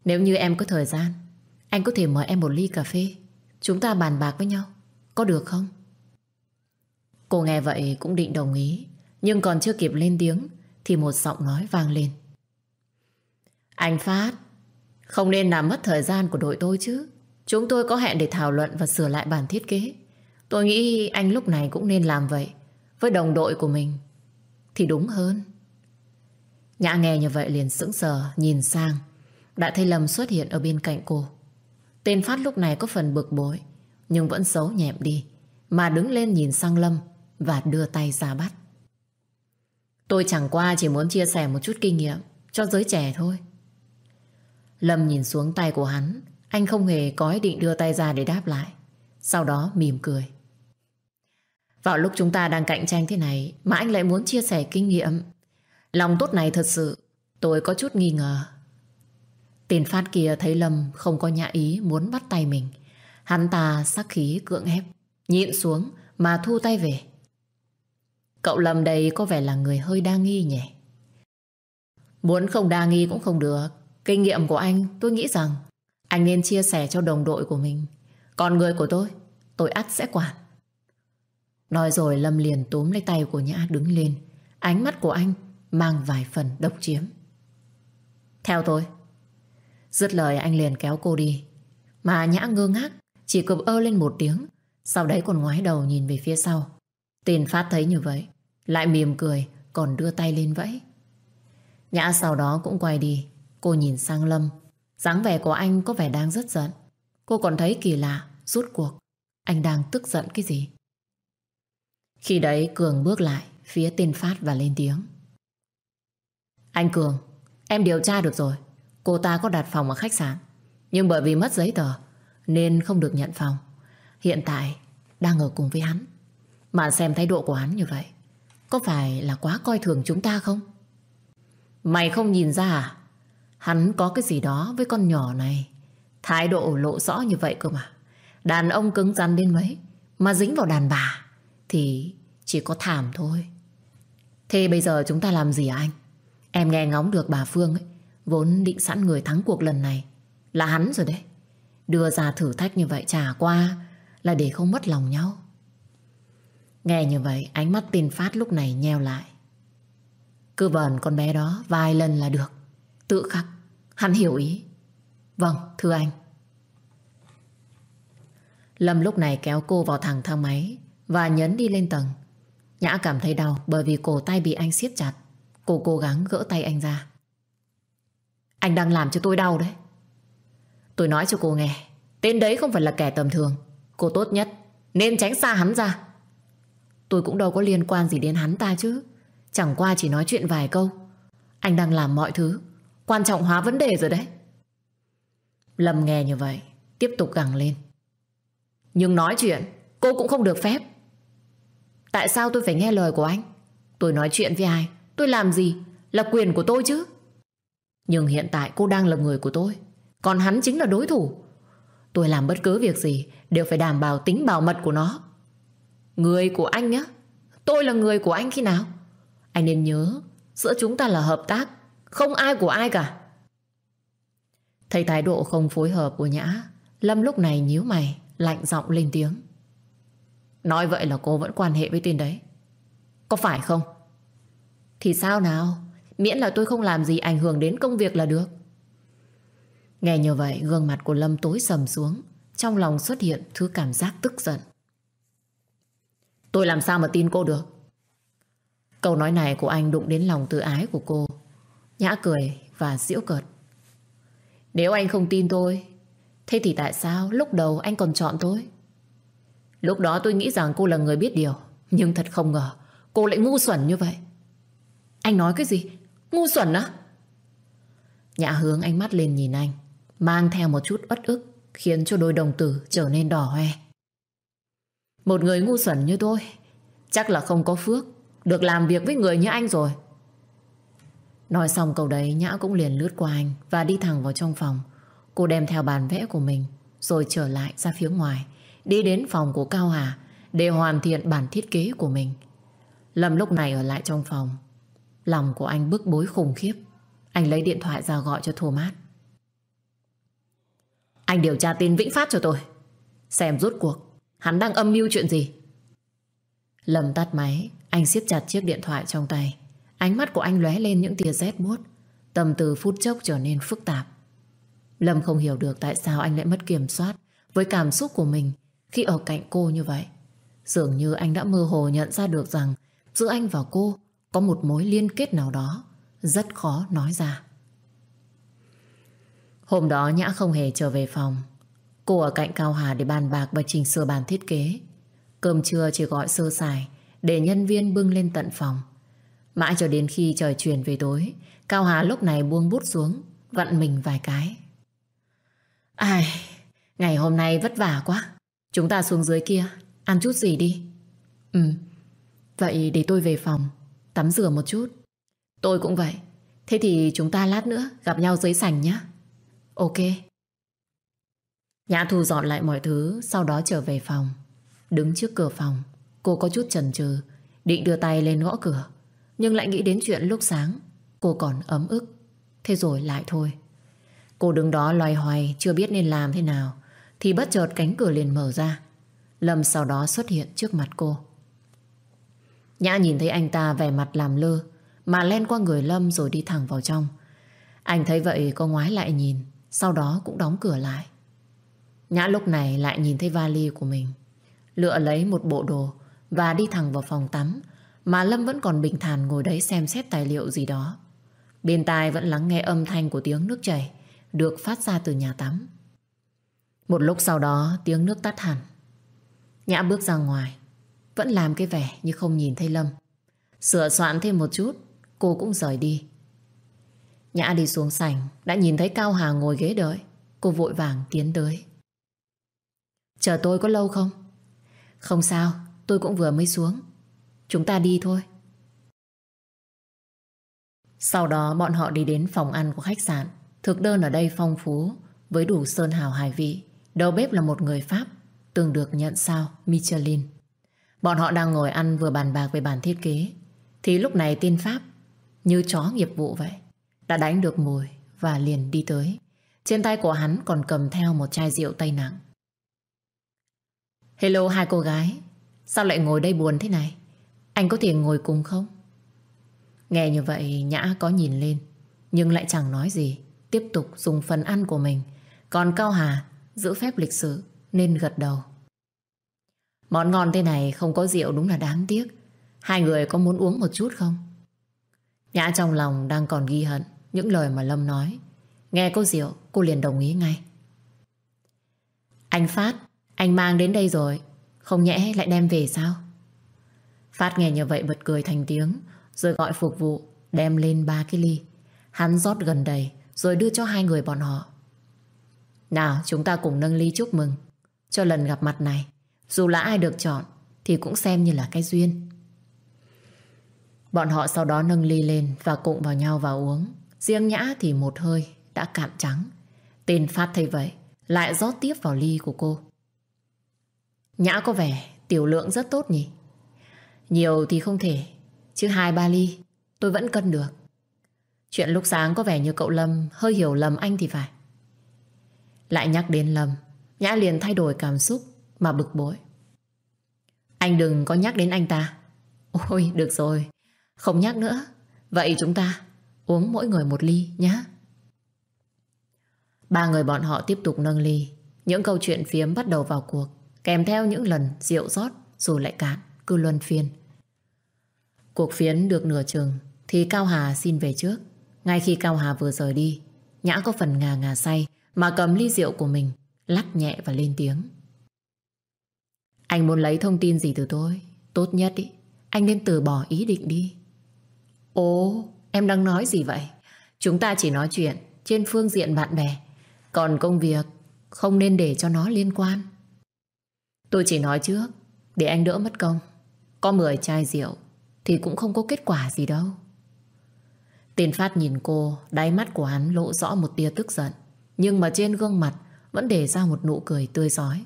Nếu như em có thời gian, Anh có thể mời em một ly cà phê. Chúng ta bàn bạc với nhau. Có được không? Cô nghe vậy cũng định đồng ý, Nhưng còn chưa kịp lên tiếng Thì một giọng nói vang lên. Anh Phát, Không nên làm mất thời gian của đội tôi chứ. Chúng tôi có hẹn để thảo luận Và sửa lại bản thiết kế. Tôi nghĩ anh lúc này cũng nên làm vậy. Với đồng đội của mình Thì đúng hơn. Nhã nghe như vậy liền sững sờ, Nhìn sang. Đã thấy Lâm xuất hiện ở bên cạnh cô. Tên Phát lúc này có phần bực bội, Nhưng vẫn xấu nhẹm đi. Mà đứng lên nhìn sang Lâm và đưa tay ra bắt. Tôi chẳng qua chỉ muốn chia sẻ một chút kinh nghiệm cho giới trẻ thôi. Lâm nhìn xuống tay của hắn, anh không hề có ý định đưa tay ra để đáp lại. Sau đó mỉm cười. Vào lúc chúng ta đang cạnh tranh thế này mà anh lại muốn chia sẻ kinh nghiệm. Lòng tốt này thật sự tôi có chút nghi ngờ. Tiền phát kia thấy Lâm không có nhã ý muốn bắt tay mình. Hắn ta sắc khí cưỡng ép, nhịn xuống mà thu tay về. Cậu Lâm đây có vẻ là người hơi đa nghi nhỉ? Muốn không đa nghi cũng không được. Kinh nghiệm của anh tôi nghĩ rằng anh nên chia sẻ cho đồng đội của mình. Còn người của tôi, tôi ắt sẽ quản. Nói rồi Lâm liền túm lấy tay của Nhã đứng lên. Ánh mắt của anh mang vài phần độc chiếm. Theo tôi. Dứt lời anh liền kéo cô đi. Mà Nhã ngơ ngác, chỉ cụp ơ lên một tiếng. Sau đấy còn ngoái đầu nhìn về phía sau. Tiền phát thấy như vậy lại mỉm cười, Còn đưa tay lên vẫy. Nhã sau đó cũng quay đi. Cô nhìn sang Lâm. Dáng vẻ của anh có vẻ đang rất giận. Cô còn thấy kỳ lạ, Rút cuộc. Anh đang tức giận cái gì? Khi đấy Cường bước lại, Phía tên Phát và lên tiếng. Anh Cường, Em điều tra được rồi. Cô ta có đặt phòng ở khách sạn. Nhưng bởi vì mất giấy tờ, Nên không được nhận phòng. Hiện tại, đang ở cùng với hắn. Mà xem thái độ của hắn như vậy. Có phải là quá coi thường chúng ta không? Mày không nhìn ra à? Hắn có cái gì đó với con nhỏ này Thái độ lộ rõ như vậy cơ mà Đàn ông cứng rắn đến mấy, Mà dính vào đàn bà, Thì chỉ có thảm thôi Thế bây giờ chúng ta làm gì à anh? Em nghe ngóng được bà Phương ấy, Vốn định sẵn người thắng cuộc lần này Là hắn rồi đấy Đưa ra thử thách như vậy trả qua Là để không mất lòng nhau Nghe như vậy ánh mắt tin phát lúc này nheo lại Cứ vờn con bé đó vài lần là được Tự khắc Hắn hiểu ý Vâng thưa anh Lâm lúc này kéo cô vào thẳng thang máy Và nhấn đi lên tầng Nhã cảm thấy đau bởi vì cổ tay bị anh siết chặt. Cô cố gắng gỡ tay anh ra. Anh đang làm cho tôi đau đấy. Tôi nói cho cô nghe, tên đấy không phải là kẻ tầm thường. Cô tốt nhất nên tránh xa hắn ra. Tôi cũng đâu có liên quan gì đến hắn ta chứ. Chẳng qua chỉ nói chuyện vài câu. Anh đang làm mọi thứ. Quan trọng hóa vấn đề rồi đấy. Lâm nghe như vậy, tiếp tục gằn lên. Nhưng nói chuyện, cô cũng không được phép. Tại sao tôi phải nghe lời của anh? Tôi nói chuyện với ai? Tôi làm gì? Là quyền của tôi chứ. Nhưng hiện tại cô đang là người của tôi. Còn hắn chính là đối thủ. Tôi làm bất cứ việc gì đều phải đảm bảo tính bảo mật của nó. Người của anh á? Tôi là người của anh khi nào? Anh nên nhớ, giữa chúng ta là hợp tác, không ai của ai cả. Thấy thái độ không phối hợp của Nhã, Lâm lúc này nhíu mày, lạnh giọng lên tiếng. Nói vậy là cô vẫn quan hệ với tên đấy. Có phải không? Thì sao nào? Miễn là tôi không làm gì ảnh hưởng đến công việc là được. Nghe như vậy, gương mặt của Lâm tối sầm xuống. Trong lòng xuất hiện thứ cảm giác tức giận. Tôi làm sao mà tin cô được? Câu nói này của anh đụng đến lòng tự ái của cô. Nhã cười và giễu cợt. Nếu anh không tin tôi, thế thì tại sao lúc đầu anh còn chọn tôi? Lúc đó tôi nghĩ rằng cô là người biết điều, nhưng thật không ngờ cô lại ngu xuẩn như vậy. Anh nói cái gì? Ngu xuẩn á? Nhã hướng ánh mắt lên nhìn anh, mang theo một chút uất ức, khiến cho đôi đồng tử trở nên đỏ hoe. Một người ngu xuẩn như tôi, chắc là không có phước, được làm việc với người như anh rồi. Nói xong câu đấy Nhã cũng liền lướt qua anh Và đi thẳng vào trong phòng. Cô đem theo bàn vẽ của mình Rồi trở lại ra phía ngoài Đi đến phòng của Cao Hà Để hoàn thiện bản thiết kế của mình. Lâm lúc này ở lại trong phòng. Lòng của anh bức bối khủng khiếp. Anh lấy điện thoại ra gọi cho Thomas. Anh điều tra tin Vĩnh Phát cho tôi Xem rốt cuộc. Hắn đang âm mưu chuyện gì? Lâm tắt máy, Anh siết chặt chiếc điện thoại trong tay. Ánh mắt của anh lóe lên những tia rét buốt. Tâm từ phút chốc trở nên phức tạp. Lâm không hiểu được tại sao anh lại mất kiểm soát Với cảm xúc của mình Khi ở cạnh cô như vậy. Dường như anh đã mơ hồ nhận ra được rằng Giữa anh và cô Có một mối liên kết nào đó, Rất khó nói ra. Hôm đó Nhã không hề trở về phòng. Cô ở cạnh Cao Hà để bàn bạc và chỉnh sửa bàn thiết kế. Cơm trưa chỉ gọi sơ sài, Để nhân viên bưng lên tận phòng. Mãi cho đến khi trời chuyển về tối, Cao Hà lúc này buông bút xuống, Vặn mình vài cái. Ai, Ngày hôm nay vất vả quá. Chúng ta xuống dưới kia, Ăn chút gì đi. Ừ Vậy để tôi về phòng, Tắm rửa một chút. Tôi cũng vậy. Thế thì chúng ta lát nữa gặp nhau dưới sảnh nhé Ok. Nhã thu dọn lại mọi thứ, Sau đó trở về phòng. Đứng trước cửa phòng, Cô có chút chần chừ, Định đưa tay lên gõ cửa. Nhưng lại nghĩ đến chuyện lúc sáng, Cô còn ấm ức. Thế rồi lại thôi. Cô đứng đó loay hoay, chưa biết nên làm thế nào, Thì bất chợt cánh cửa liền mở ra. Lâm sau đó xuất hiện trước mặt cô. Nhã nhìn thấy anh ta vẻ mặt làm lơ, Mà len qua người Lâm rồi đi thẳng vào trong. Anh thấy vậy có ngoái lại nhìn, Sau đó cũng đóng cửa lại. Nhã lúc này lại nhìn thấy vali của mình Lựa lấy một bộ đồ Và đi thẳng vào phòng tắm mà Lâm vẫn còn bình thản ngồi đấy xem xét tài liệu gì đó. Bên tai vẫn lắng nghe âm thanh của tiếng nước chảy được phát ra từ nhà tắm. Một lúc sau đó tiếng nước tắt hẳn. Nhã bước ra ngoài, vẫn làm cái vẻ như không nhìn thấy Lâm. Sửa soạn thêm một chút, cô cũng rời đi. Nhã đi xuống sảnh, đã nhìn thấy Cao Hà ngồi ghế đợi. Cô vội vàng tiến tới. Chờ tôi có lâu không? Không sao, tôi cũng vừa mới xuống. Chúng ta đi thôi. Sau đó bọn họ đi đến phòng ăn của khách sạn. Thực đơn ở đây phong phú, với đủ sơn hào hải vị. Đầu bếp là một người Pháp, từng được nhận sao Michelin. Bọn họ đang ngồi ăn vừa bàn bạc về bản thiết kế. Thì lúc này tên Pháp, như chó nghiệp vụ vậy, đã đánh được mùi và liền đi tới. Trên tay của hắn còn cầm theo một chai rượu tây nặng. Hello hai cô gái, sao lại ngồi đây buồn thế này? Anh có thể ngồi cùng không? Nghe như vậy Nhã có nhìn lên Nhưng lại chẳng nói gì Tiếp tục dùng phần ăn của mình Còn Cao Hà giữ phép lịch sự Nên gật đầu Món ngon thế này không có rượu đúng là đáng tiếc Hai người có muốn uống một chút không? Nhã trong lòng đang còn ghi hận những lời mà Lâm nói. Nghe cô rượu, cô liền đồng ý ngay. Anh Phát, anh mang đến đây rồi. Không nhẽ lại đem về sao? Phát nghe như vậy bật cười thành tiếng, rồi gọi phục vụ, đem lên ba cái ly. Hắn rót gần đầy, rồi đưa cho hai người bọn họ. Nào, chúng ta cùng nâng ly chúc mừng. Cho lần gặp mặt này, dù là ai được chọn, thì cũng xem như là cái duyên. Bọn họ sau đó nâng ly lên và cụng vào nhau và uống. Riêng Nhã thì một hơi đã cạn trắng. Tên Phát thấy vậy, lại rót tiếp vào ly của cô. Nhã có vẻ tiểu lượng rất tốt nhỉ? Nhiều thì không thể, chứ hai ba ly tôi vẫn cân được. Chuyện lúc sáng có vẻ như cậu Lâm hơi hiểu lầm anh thì phải. Lại nhắc đến Lâm, Nhã liền thay đổi cảm xúc mà bực bội. Anh đừng có nhắc đến anh ta. Ôi, được rồi, không nhắc nữa. Vậy chúng ta uống mỗi người một ly nhé. Ba người bọn họ tiếp tục nâng ly. Những câu chuyện phiếm bắt đầu vào cuộc, kèm theo những lần rượu rót rồi lại cạn, cứ luân phiên. Cuộc phiến được nửa chừng thì Cao Hà xin về trước. Ngay khi Cao Hà vừa rời đi, Nhã có phần ngà ngà say mà cầm ly rượu của mình, lắc nhẹ và lên tiếng. Anh muốn lấy thông tin gì từ tôi? Tốt nhất ý, anh nên từ bỏ ý định đi. Ồ, em đang nói gì vậy? Chúng ta chỉ nói chuyện trên phương diện bạn bè. Còn công việc không nên để cho nó liên quan. Tôi chỉ nói trước để anh đỡ mất công. Có 10 chai rượu thì cũng không có kết quả gì đâu. Tiền Phát nhìn cô, đáy mắt của hắn lộ rõ một tia tức giận. Nhưng mà trên gương mặt vẫn để ra một nụ cười tươi giói.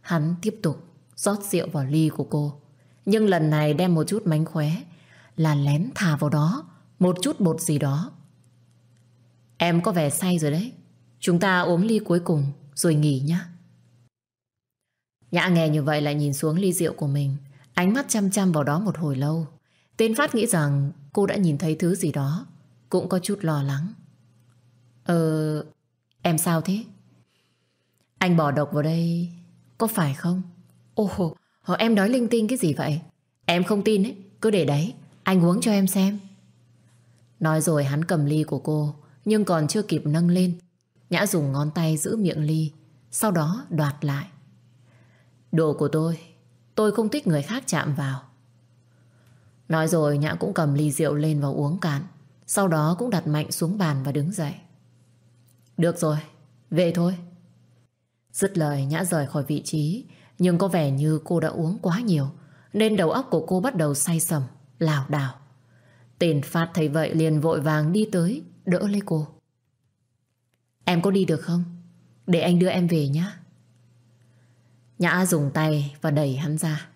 Hắn tiếp tục rót rượu vào ly của cô. Nhưng lần này đem một chút mánh khóe là lén thả vào đó một chút bột gì đó. Em có vẻ say rồi đấy. Chúng ta uống ly cuối cùng rồi nghỉ nhá. Nhã nghe như vậy lại nhìn xuống ly rượu của mình. Ánh mắt chăm chăm vào đó một hồi lâu. Tên Phát nghĩ rằng cô đã nhìn thấy thứ gì đó. Cũng có chút lo lắng. Ờ... Em sao thế? Anh bỏ độc vào đây Có phải không? Ồ, em nói linh tinh cái gì vậy? Em không tin ấy Cứ để đấy Anh uống cho em xem Nói rồi hắn cầm ly của cô Nhưng còn chưa kịp nâng lên Nhã dùng ngón tay giữ miệng ly Sau đó đoạt lại Đồ của tôi Tôi không thích người khác chạm vào. Nói rồi Nhã cũng cầm ly rượu lên và uống cạn, Sau đó cũng đặt mạnh xuống bàn và đứng dậy. Được rồi, Về thôi. Dứt lời Nhã rời khỏi vị trí, Nhưng có vẻ như cô đã uống quá nhiều, Nên đầu óc của cô bắt đầu say sầm, lảo đảo. Tên Phát thấy vậy liền vội vàng đi tới, Đỡ lấy cô. Em có đi được không? Để anh đưa em về nhé Nhã dùng tay và đẩy hắn ra.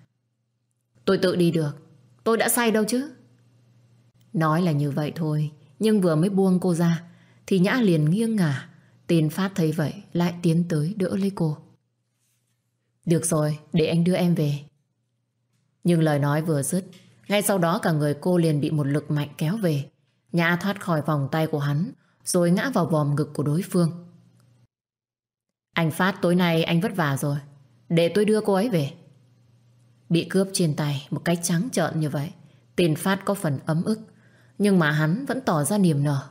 Tôi tự đi được. Tôi đã say đâu chứ? Nói là như vậy thôi, Nhưng vừa mới buông cô ra, Thì Nhã liền nghiêng ngả. Tên Phát thấy vậy, lại tiến tới đỡ lấy cô. Được rồi, Để anh đưa em về. Nhưng lời nói vừa dứt, Ngay sau đó cả người cô liền bị một lực mạnh kéo về. Nhã thoát khỏi vòng tay của hắn, Rồi ngã vào vòm ngực của đối phương. Anh Phát, tối nay anh vất vả rồi. Để tôi đưa cô ấy về. Bị cướp trên tay Một cách trắng trợn như vậy, Tiền Phát có phần ấm ức, Nhưng mà hắn vẫn tỏ ra niềm nở.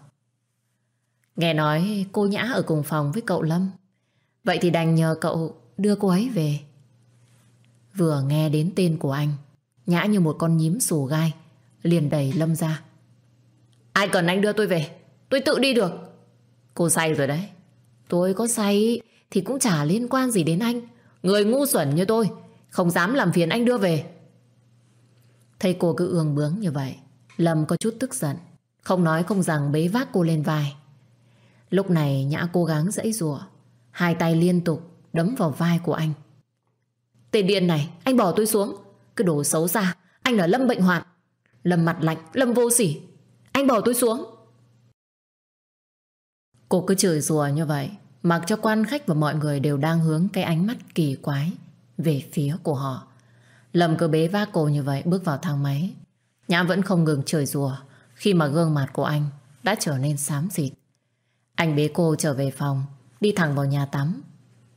Nghe nói cô Nhã ở cùng phòng với cậu Lâm. Vậy thì đành nhờ cậu đưa cô ấy về. Vừa nghe đến tên của anh, Nhã như một con nhím sù gai, Liền đẩy Lâm ra. Ai cần anh đưa tôi về? Tôi tự đi được. Cô say rồi đấy. Tôi có say thì cũng chả liên quan gì đến anh. Người ngu xuẩn như tôi, Không dám làm phiền anh đưa về. Thấy cô cứ ương bướng như vậy. Lâm có chút tức giận, Không nói không rằng bế vác cô lên vai. Lúc này Nhã cố gắng dãy rủa Hai tay liên tục đấm vào vai của anh. Tên điên này, Anh bỏ tôi xuống Cái đồ xấu xa, Anh là Lâm bệnh hoạn. Lâm mặt lạnh, Lâm vô sỉ, Anh bỏ tôi xuống. Cô cứ chửi rủa như vậy Mặc cho quan khách và mọi người đều đang hướng Cái ánh mắt kỳ quái Về phía của họ Lâm cứ bế vác cô như vậy, bước vào thang máy Nhã vẫn không ngừng chửi rủa Khi mà gương mặt của anh Đã trở nên xám xịt anh bế cô trở về phòng, Đi thẳng vào nhà tắm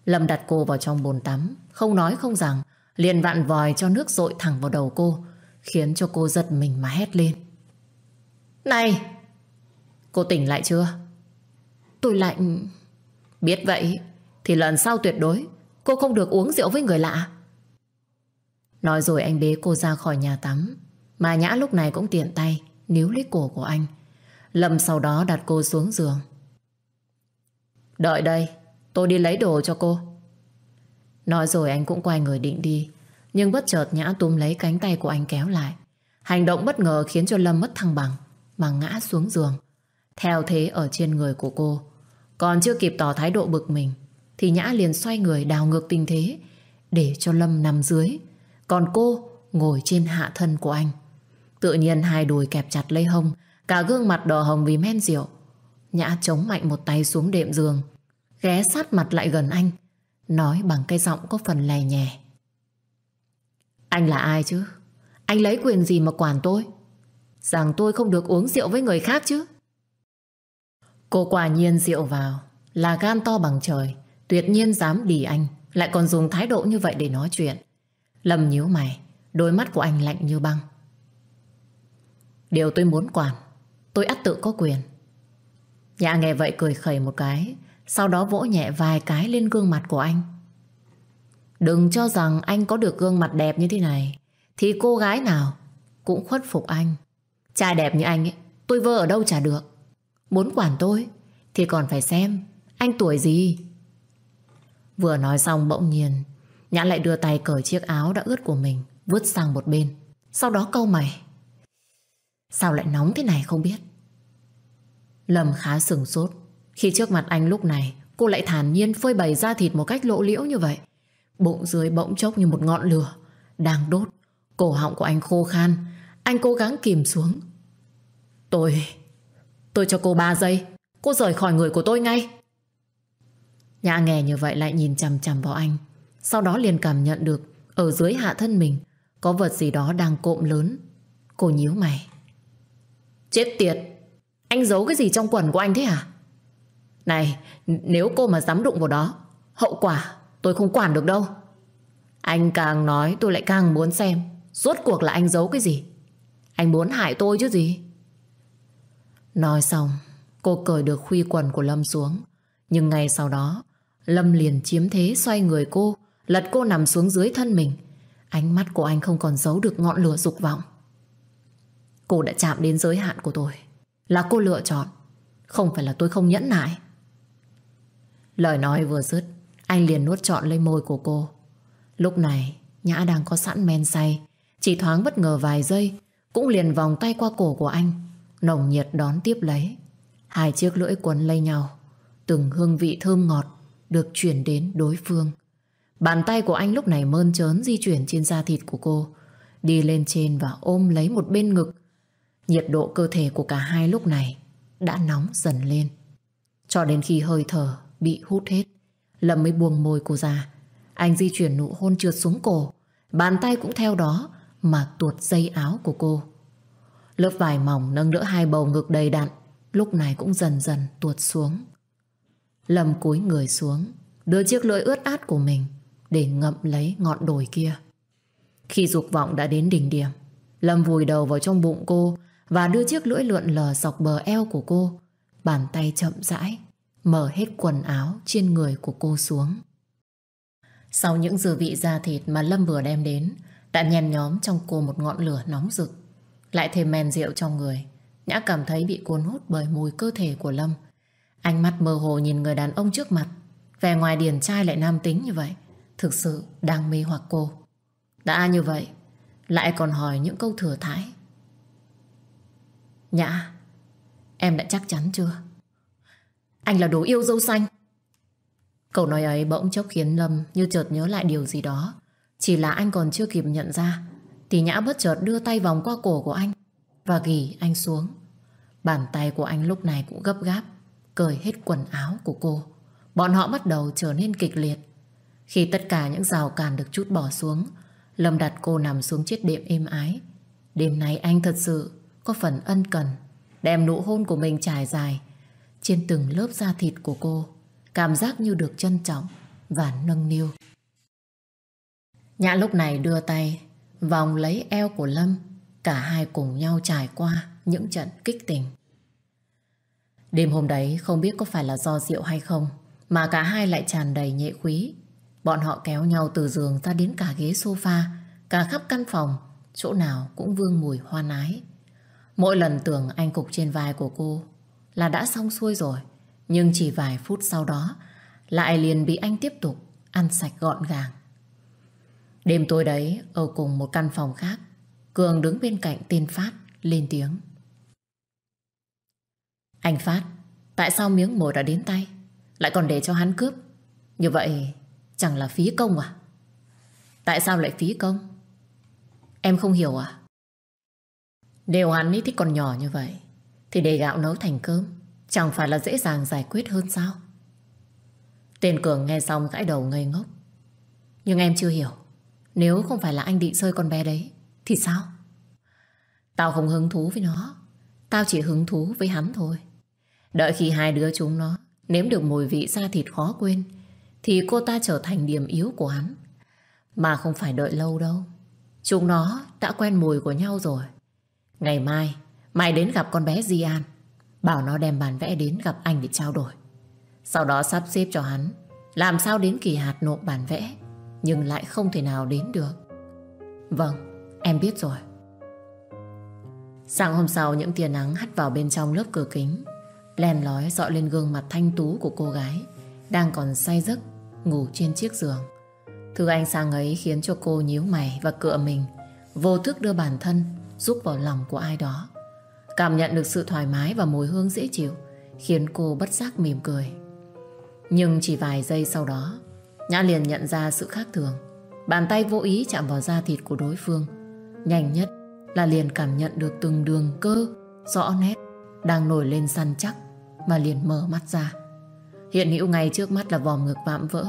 Lâm đặt cô vào trong bồn tắm, Không nói không rằng, Liền vặn vòi cho nước rội thẳng vào đầu cô, khiến cho cô giật mình mà hét lên. Này! Cô tỉnh lại chưa? Tôi lạnh... Biết vậy thì lần sau tuyệt đối cô không được uống rượu với người lạ. Nói rồi anh bế cô ra khỏi nhà tắm mà Nhã lúc này cũng tiện tay níu lấy cổ của anh. Lâm sau đó đặt cô xuống giường. Đợi đây, tôi đi lấy đồ cho cô. Nói rồi anh cũng quay người định đi. Nhưng bất chợt Nhã túm lấy cánh tay của anh kéo lại. Hành động bất ngờ khiến cho Lâm mất thăng bằng mà ngã xuống giường. Theo thế ở trên người của cô. Còn chưa kịp tỏ thái độ bực mình, thì Nhã liền xoay người đào ngược tình thế, để cho Lâm nằm dưới. Còn cô ngồi trên hạ thân của anh. Tự nhiên hai đùi kẹp chặt lấy hông, Cả gương mặt đỏ hồng vì men rượu. Nhã chống mạnh một tay xuống đệm giường, Ghé sát mặt lại gần anh, Nói bằng cái giọng có phần lè nhẹ Anh là ai chứ? Anh lấy quyền gì mà quản tôi? Rằng tôi không được uống rượu với người khác chứ? Cô quả nhiên rượu vào. Là gan to bằng trời, Tuyệt nhiên dám đỉ anh, Lại còn dùng thái độ như vậy để nói chuyện. Lâm nhíu mày, Đôi mắt của anh lạnh như băng. Điều tôi muốn quản, Tôi ắt tự có quyền. Nhã nghe vậy cười khẩy một cái, Sau đó vỗ nhẹ vài cái lên gương mặt của anh. Đừng cho rằng anh có được gương mặt đẹp như thế này, Thì cô gái nào Cũng khuất phục anh. Trai đẹp như anh ấy, Tôi vơ ở đâu chả được. Muốn quản tôi Thì còn phải xem Anh tuổi gì. Vừa nói xong bỗng nhiên, Nhã lại đưa tay cởi chiếc áo đã ướt của mình Vứt sang một bên. Sau đó câu mày. Sao lại nóng thế này không biết? Lâm khá sừng sốt. Khi trước mặt anh lúc này, Cô lại thản nhiên phơi bày ra thịt một cách lộ liễu như vậy. Bụng dưới bỗng chốc như một ngọn lửa Đang đốt. Cổ họng của anh khô khan. Anh cố gắng kìm xuống. Tôi Tôi cho cô 3 giây. Cô rời khỏi người của tôi ngay. Nhã nghe như vậy lại nhìn chằm chằm vào anh. Sau đó liền cảm nhận được Ở dưới hạ thân mình Có vật gì đó đang cộm lớn. Cô nhíu mày. Chết tiệt! Anh giấu cái gì trong quần của anh thế hả? Này nếu cô mà dám đụng vào đó, Hậu quả tôi không quản được đâu. Anh càng nói tôi lại càng muốn xem Rốt cuộc là anh giấu cái gì. Anh muốn hại tôi chứ gì? Nói xong, Cô cởi được khuy quần của Lâm xuống. Nhưng ngay sau đó, Lâm liền chiếm thế xoay người cô, Lật cô nằm xuống dưới thân mình. Ánh mắt của anh không còn giấu được ngọn lửa dục vọng. Cô đã chạm đến giới hạn của tôi, Là cô lựa chọn, Không phải là tôi không nhẫn nại. Lời nói vừa dứt, Anh liền nuốt trọn lấy môi của cô. Lúc này, Nhã đang có sẵn men say, Chỉ thoáng bất ngờ vài giây, Cũng liền vòng tay qua cổ của anh. Nồng nhiệt đón tiếp lấy Hai chiếc lưỡi quấn lấy nhau Từng hương vị thơm ngọt Được chuyển đến đối phương Bàn tay của anh lúc này mơn trớn Di chuyển trên da thịt của cô Đi lên trên và ôm lấy một bên ngực Nhiệt độ cơ thể của cả hai lúc này đã nóng dần lên. Cho đến khi hơi thở bị hút hết, Lâm mới buông môi cô ra. Anh di chuyển nụ hôn trượt xuống cổ, bàn tay cũng theo đó mà tuột dây áo của cô. Lớp vải mỏng nâng đỡ hai bầu ngực đầy đặn, lúc này cũng dần dần tuột xuống. Lâm cúi người xuống, đưa chiếc lưỡi ướt át của mình để ngậm lấy ngọn đồi kia. Khi dục vọng đã đến đỉnh điểm, Lâm vùi đầu vào trong bụng cô và đưa chiếc lưỡi lượn lờ dọc bờ eo của cô. Bàn tay chậm rãi, mở hết quần áo trên người của cô xuống. Sau những dư vị da thịt mà Lâm vừa đem đến, đã nhen nhóm trong cô một ngọn lửa nóng rực. Lại thêm men rượu trong người, Nhã cảm thấy bị cuốn hút bởi mùi cơ thể của Lâm. Ánh mắt mơ hồ nhìn người đàn ông trước mặt, vẻ ngoài điển trai lại nam tính như vậy, thực sự đang mê hoặc cô. Đã như vậy, lại còn hỏi những câu thừa thãi. Nhã Em đã chắc chắn chưa? Anh là đồ yêu dâu xanh. Câu nói ấy bỗng chốc khiến Lâm Như chợt nhớ lại điều gì đó. Chỉ là anh còn chưa kịp nhận ra thì Nhã bất chợt đưa tay vòng qua cổ của anh Và ghì anh xuống. Bàn tay của anh lúc này cũng gấp gáp, Cởi hết quần áo của cô. Bọn họ bắt đầu trở nên kịch liệt. Khi tất cả những rào cản được chút bỏ xuống, Lâm đặt cô nằm xuống chiếc đệm êm ái. Đêm nay anh thật sự có phần ân cần, đem nụ hôn của mình trải dài trên từng lớp da thịt của cô, cảm giác như được trân trọng và nâng niu. Nhã lúc này đưa tay vòng lấy eo của Lâm cả hai cùng nhau trải qua những trận kích tình. Đêm hôm đấy không biết có phải là do rượu hay không mà cả hai lại tràn đầy nhệ quý. Bọn họ kéo nhau từ giường ra đến cả ghế sofa, cả khắp căn phòng, chỗ nào cũng vương mùi hoa nái. Mỗi lần tưởng anh cục trên vai của cô là đã xong xuôi rồi, nhưng chỉ vài phút sau đó lại liền bị anh tiếp tục ăn sạch gọn gàng. Đêm tối đấy, ở cùng một căn phòng khác, Cường đứng bên cạnh tên Phát, lên tiếng. Anh Phát, tại sao miếng mồi đã đến tay, lại còn để cho hắn cướp? Như vậy, chẳng là phí công à? Tại sao lại phí công? Em không hiểu à? Đều hắn ý thích còn nhỏ như vậy, thì để gạo nấu thành cơm, chẳng phải là dễ dàng giải quyết hơn sao? Tên Cường nghe xong gãi đầu ngây ngốc. Nhưng em chưa hiểu. Nếu không phải là anh định rơi con bé đấy, Thì sao? Tao không hứng thú với nó. Tao chỉ hứng thú với hắn thôi. Đợi khi hai đứa chúng nó Nếm được mùi vị da thịt khó quên, Thì cô ta trở thành điểm yếu của hắn. Mà không phải đợi lâu đâu, Chúng nó đã quen mùi của nhau rồi. Ngày mai, Mày đến gặp con bé Di An Bảo nó đem bản vẽ đến gặp anh để trao đổi. Sau đó sắp xếp cho hắn, Làm sao đến kỳ hạt nộp bản vẽ nhưng lại không thể nào đến được. Vâng, em biết rồi. Sáng hôm sau những tia nắng hắt vào bên trong lớp cửa kính len lói dọi lên gương mặt thanh tú của cô gái đang còn say giấc ngủ trên chiếc giường. Thứ ánh sáng ấy khiến cho cô nhíu mày và cựa mình vô thức đưa bản thân giúp vào lòng của ai đó. Cảm nhận được sự thoải mái và mùi hương dễ chịu khiến cô bất giác mỉm cười. Nhưng chỉ vài giây sau đó Nhã liền nhận ra sự khác thường. Bàn tay vô ý chạm vào da thịt của đối phương. Nhanh nhất là liền cảm nhận được từng đường cơ, rõ nét đang nổi lên săn chắc mà liền mở mắt ra. Hiện hữu ngay trước mắt là vòm ngực vạm vỡ,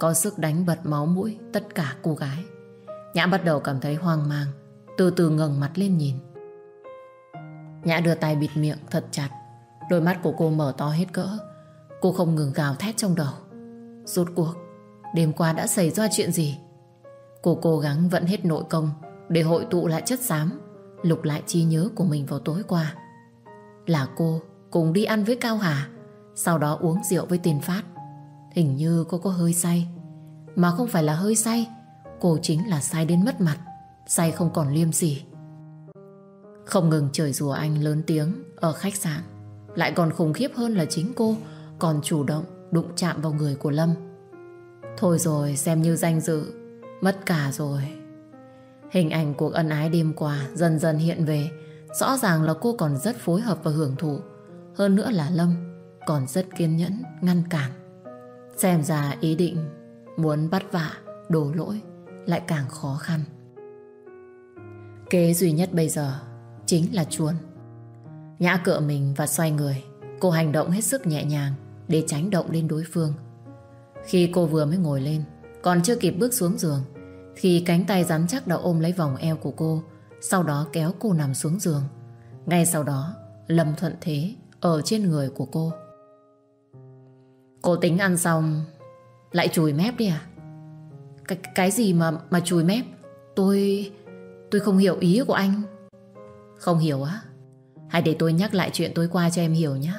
có sức đánh bật máu mũi tất cả cô gái. Nhã bắt đầu cảm thấy hoang mang, từ từ ngẩng mặt lên nhìn. Nhã đưa tay bịt miệng thật chặt, Đôi mắt của cô mở to hết cỡ Cô không ngừng gào thét trong đầu Rốt cuộc Đêm qua đã xảy ra chuyện gì? Cô cố gắng vận hết nội công Để hội tụ lại chất xám, Lục lại trí nhớ của mình vào tối qua. Là cô cùng đi ăn với Cao Hà, Sau đó uống rượu với tiền phát. Hình như cô có hơi say. Mà không phải là hơi say, Cô chính là say đến mất mặt, Say không còn liêm gì Không ngừng chửi rủa anh lớn tiếng Ở khách sạn. Lại còn khủng khiếp hơn là chính cô Còn chủ động đụng chạm vào người của Lâm. Thôi rồi xem như danh dự. Mất cả rồi. Hình ảnh cuộc ân ái đêm qua Dần dần hiện về. Rõ ràng là cô còn rất phối hợp và hưởng thụ. Hơn nữa là Lâm Còn rất kiên nhẫn, ngăn cản. Xem ra ý định Muốn bắt vạ, đổ lỗi Lại càng khó khăn. Kế duy nhất bây giờ Chính là chuồn. Nhã cựa mình và xoay người. Cô hành động hết sức nhẹ nhàng Để tránh động lên đối phương khi cô vừa mới ngồi lên Còn chưa kịp bước xuống giường Thì cánh tay rắn chắc đã ôm lấy vòng eo của cô Sau đó kéo cô nằm xuống giường. Ngay sau đó Lâm thuận thế Ở trên người của cô. Cô tính ăn xong Lại chùi mép đi à? Cái, cái gì mà mà chùi mép? Tôi Tôi không hiểu ý của anh. Không hiểu á? Hãy để tôi nhắc lại chuyện tối qua cho em hiểu nhé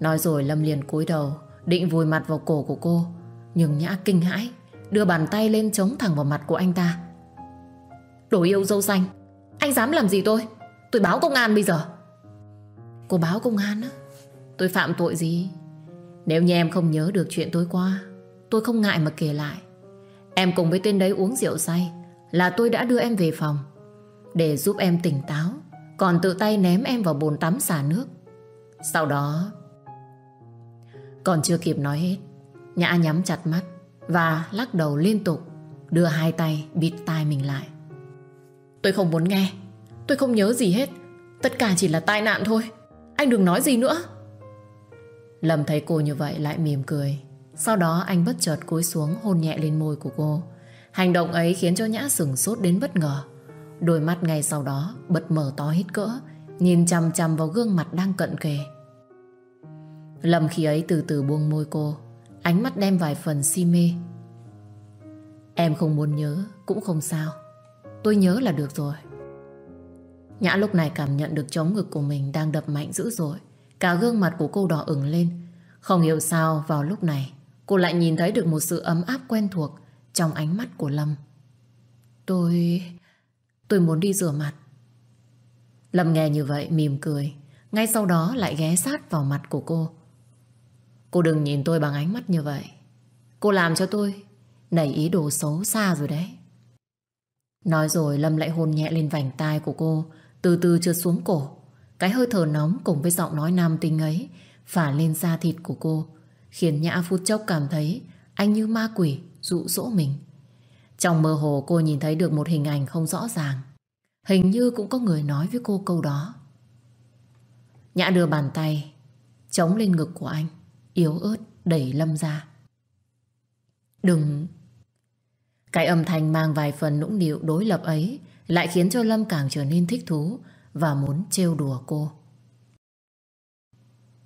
Nói rồi Lâm liền cúi đầu Định vùi mặt vào cổ của cô, Nhưng Nhã kinh hãi, Đưa bàn tay lên chống thẳng vào mặt của anh ta. Đồ yêu dâu xanh, Anh dám làm gì tôi? Tôi báo công an bây giờ. Cô báo công an á? Tôi phạm tội gì? Nếu như em không nhớ được chuyện tối qua, Tôi không ngại mà kể lại. Em cùng với tên đấy uống rượu say Là tôi đã đưa em về phòng. Để giúp em tỉnh táo, Còn tự tay ném em vào bồn tắm xả nước. Sau đó còn chưa kịp nói hết. Nhã nhắm chặt mắt Và lắc đầu liên tục, Đưa hai tay bịt tai mình lại. Tôi không muốn nghe. Tôi không nhớ gì hết. Tất cả chỉ là tai nạn thôi. Anh đừng nói gì nữa. Lâm thấy cô như vậy lại mỉm cười. Sau đó anh bất chợt cúi xuống hôn nhẹ lên môi của cô. Hành động ấy khiến cho Nhã sừng sốt đến bất ngờ. Đôi mắt ngay sau đó bật mở to hít cỡ, Nhìn chằm chằm vào gương mặt đang cận kề. Lâm khi ấy từ từ buông môi cô, Ánh mắt đem vài phần si mê Em không muốn nhớ, Cũng không sao Tôi nhớ là được rồi Nhã lúc này cảm nhận được chống ngực của mình đang đập mạnh dữ dội. Cả gương mặt của cô đỏ ửng lên. Không hiểu sao vào lúc này, cô lại nhìn thấy được một sự ấm áp quen thuộc trong ánh mắt của Lâm. Tôi... tôi muốn đi rửa mặt. Lâm nghe như vậy mỉm cười. Ngay sau đó lại ghé sát vào mặt của cô. Cô đừng nhìn tôi bằng ánh mắt như vậy. Cô làm cho tôi nảy ý đồ xấu xa rồi đấy. Nói rồi Lâm lại hôn nhẹ lên vành tai của cô, từ từ trượt xuống cổ. Cái hơi thở nóng cùng với giọng nói nam tinh ấy phả lên da thịt của cô, khiến Nhã phút chốc cảm thấy anh như ma quỷ dụ dỗ mình. Trong mơ hồ cô nhìn thấy được một hình ảnh không rõ ràng. Hình như cũng có người nói với cô câu đó. Nhã đưa bàn tay chống lên ngực của anh, yếu ớt đẩy Lâm ra. Đừng... Cái âm thanh mang vài phần nũng điệu đối lập ấy lại khiến cho Lâm càng trở nên thích thú và muốn trêu đùa cô.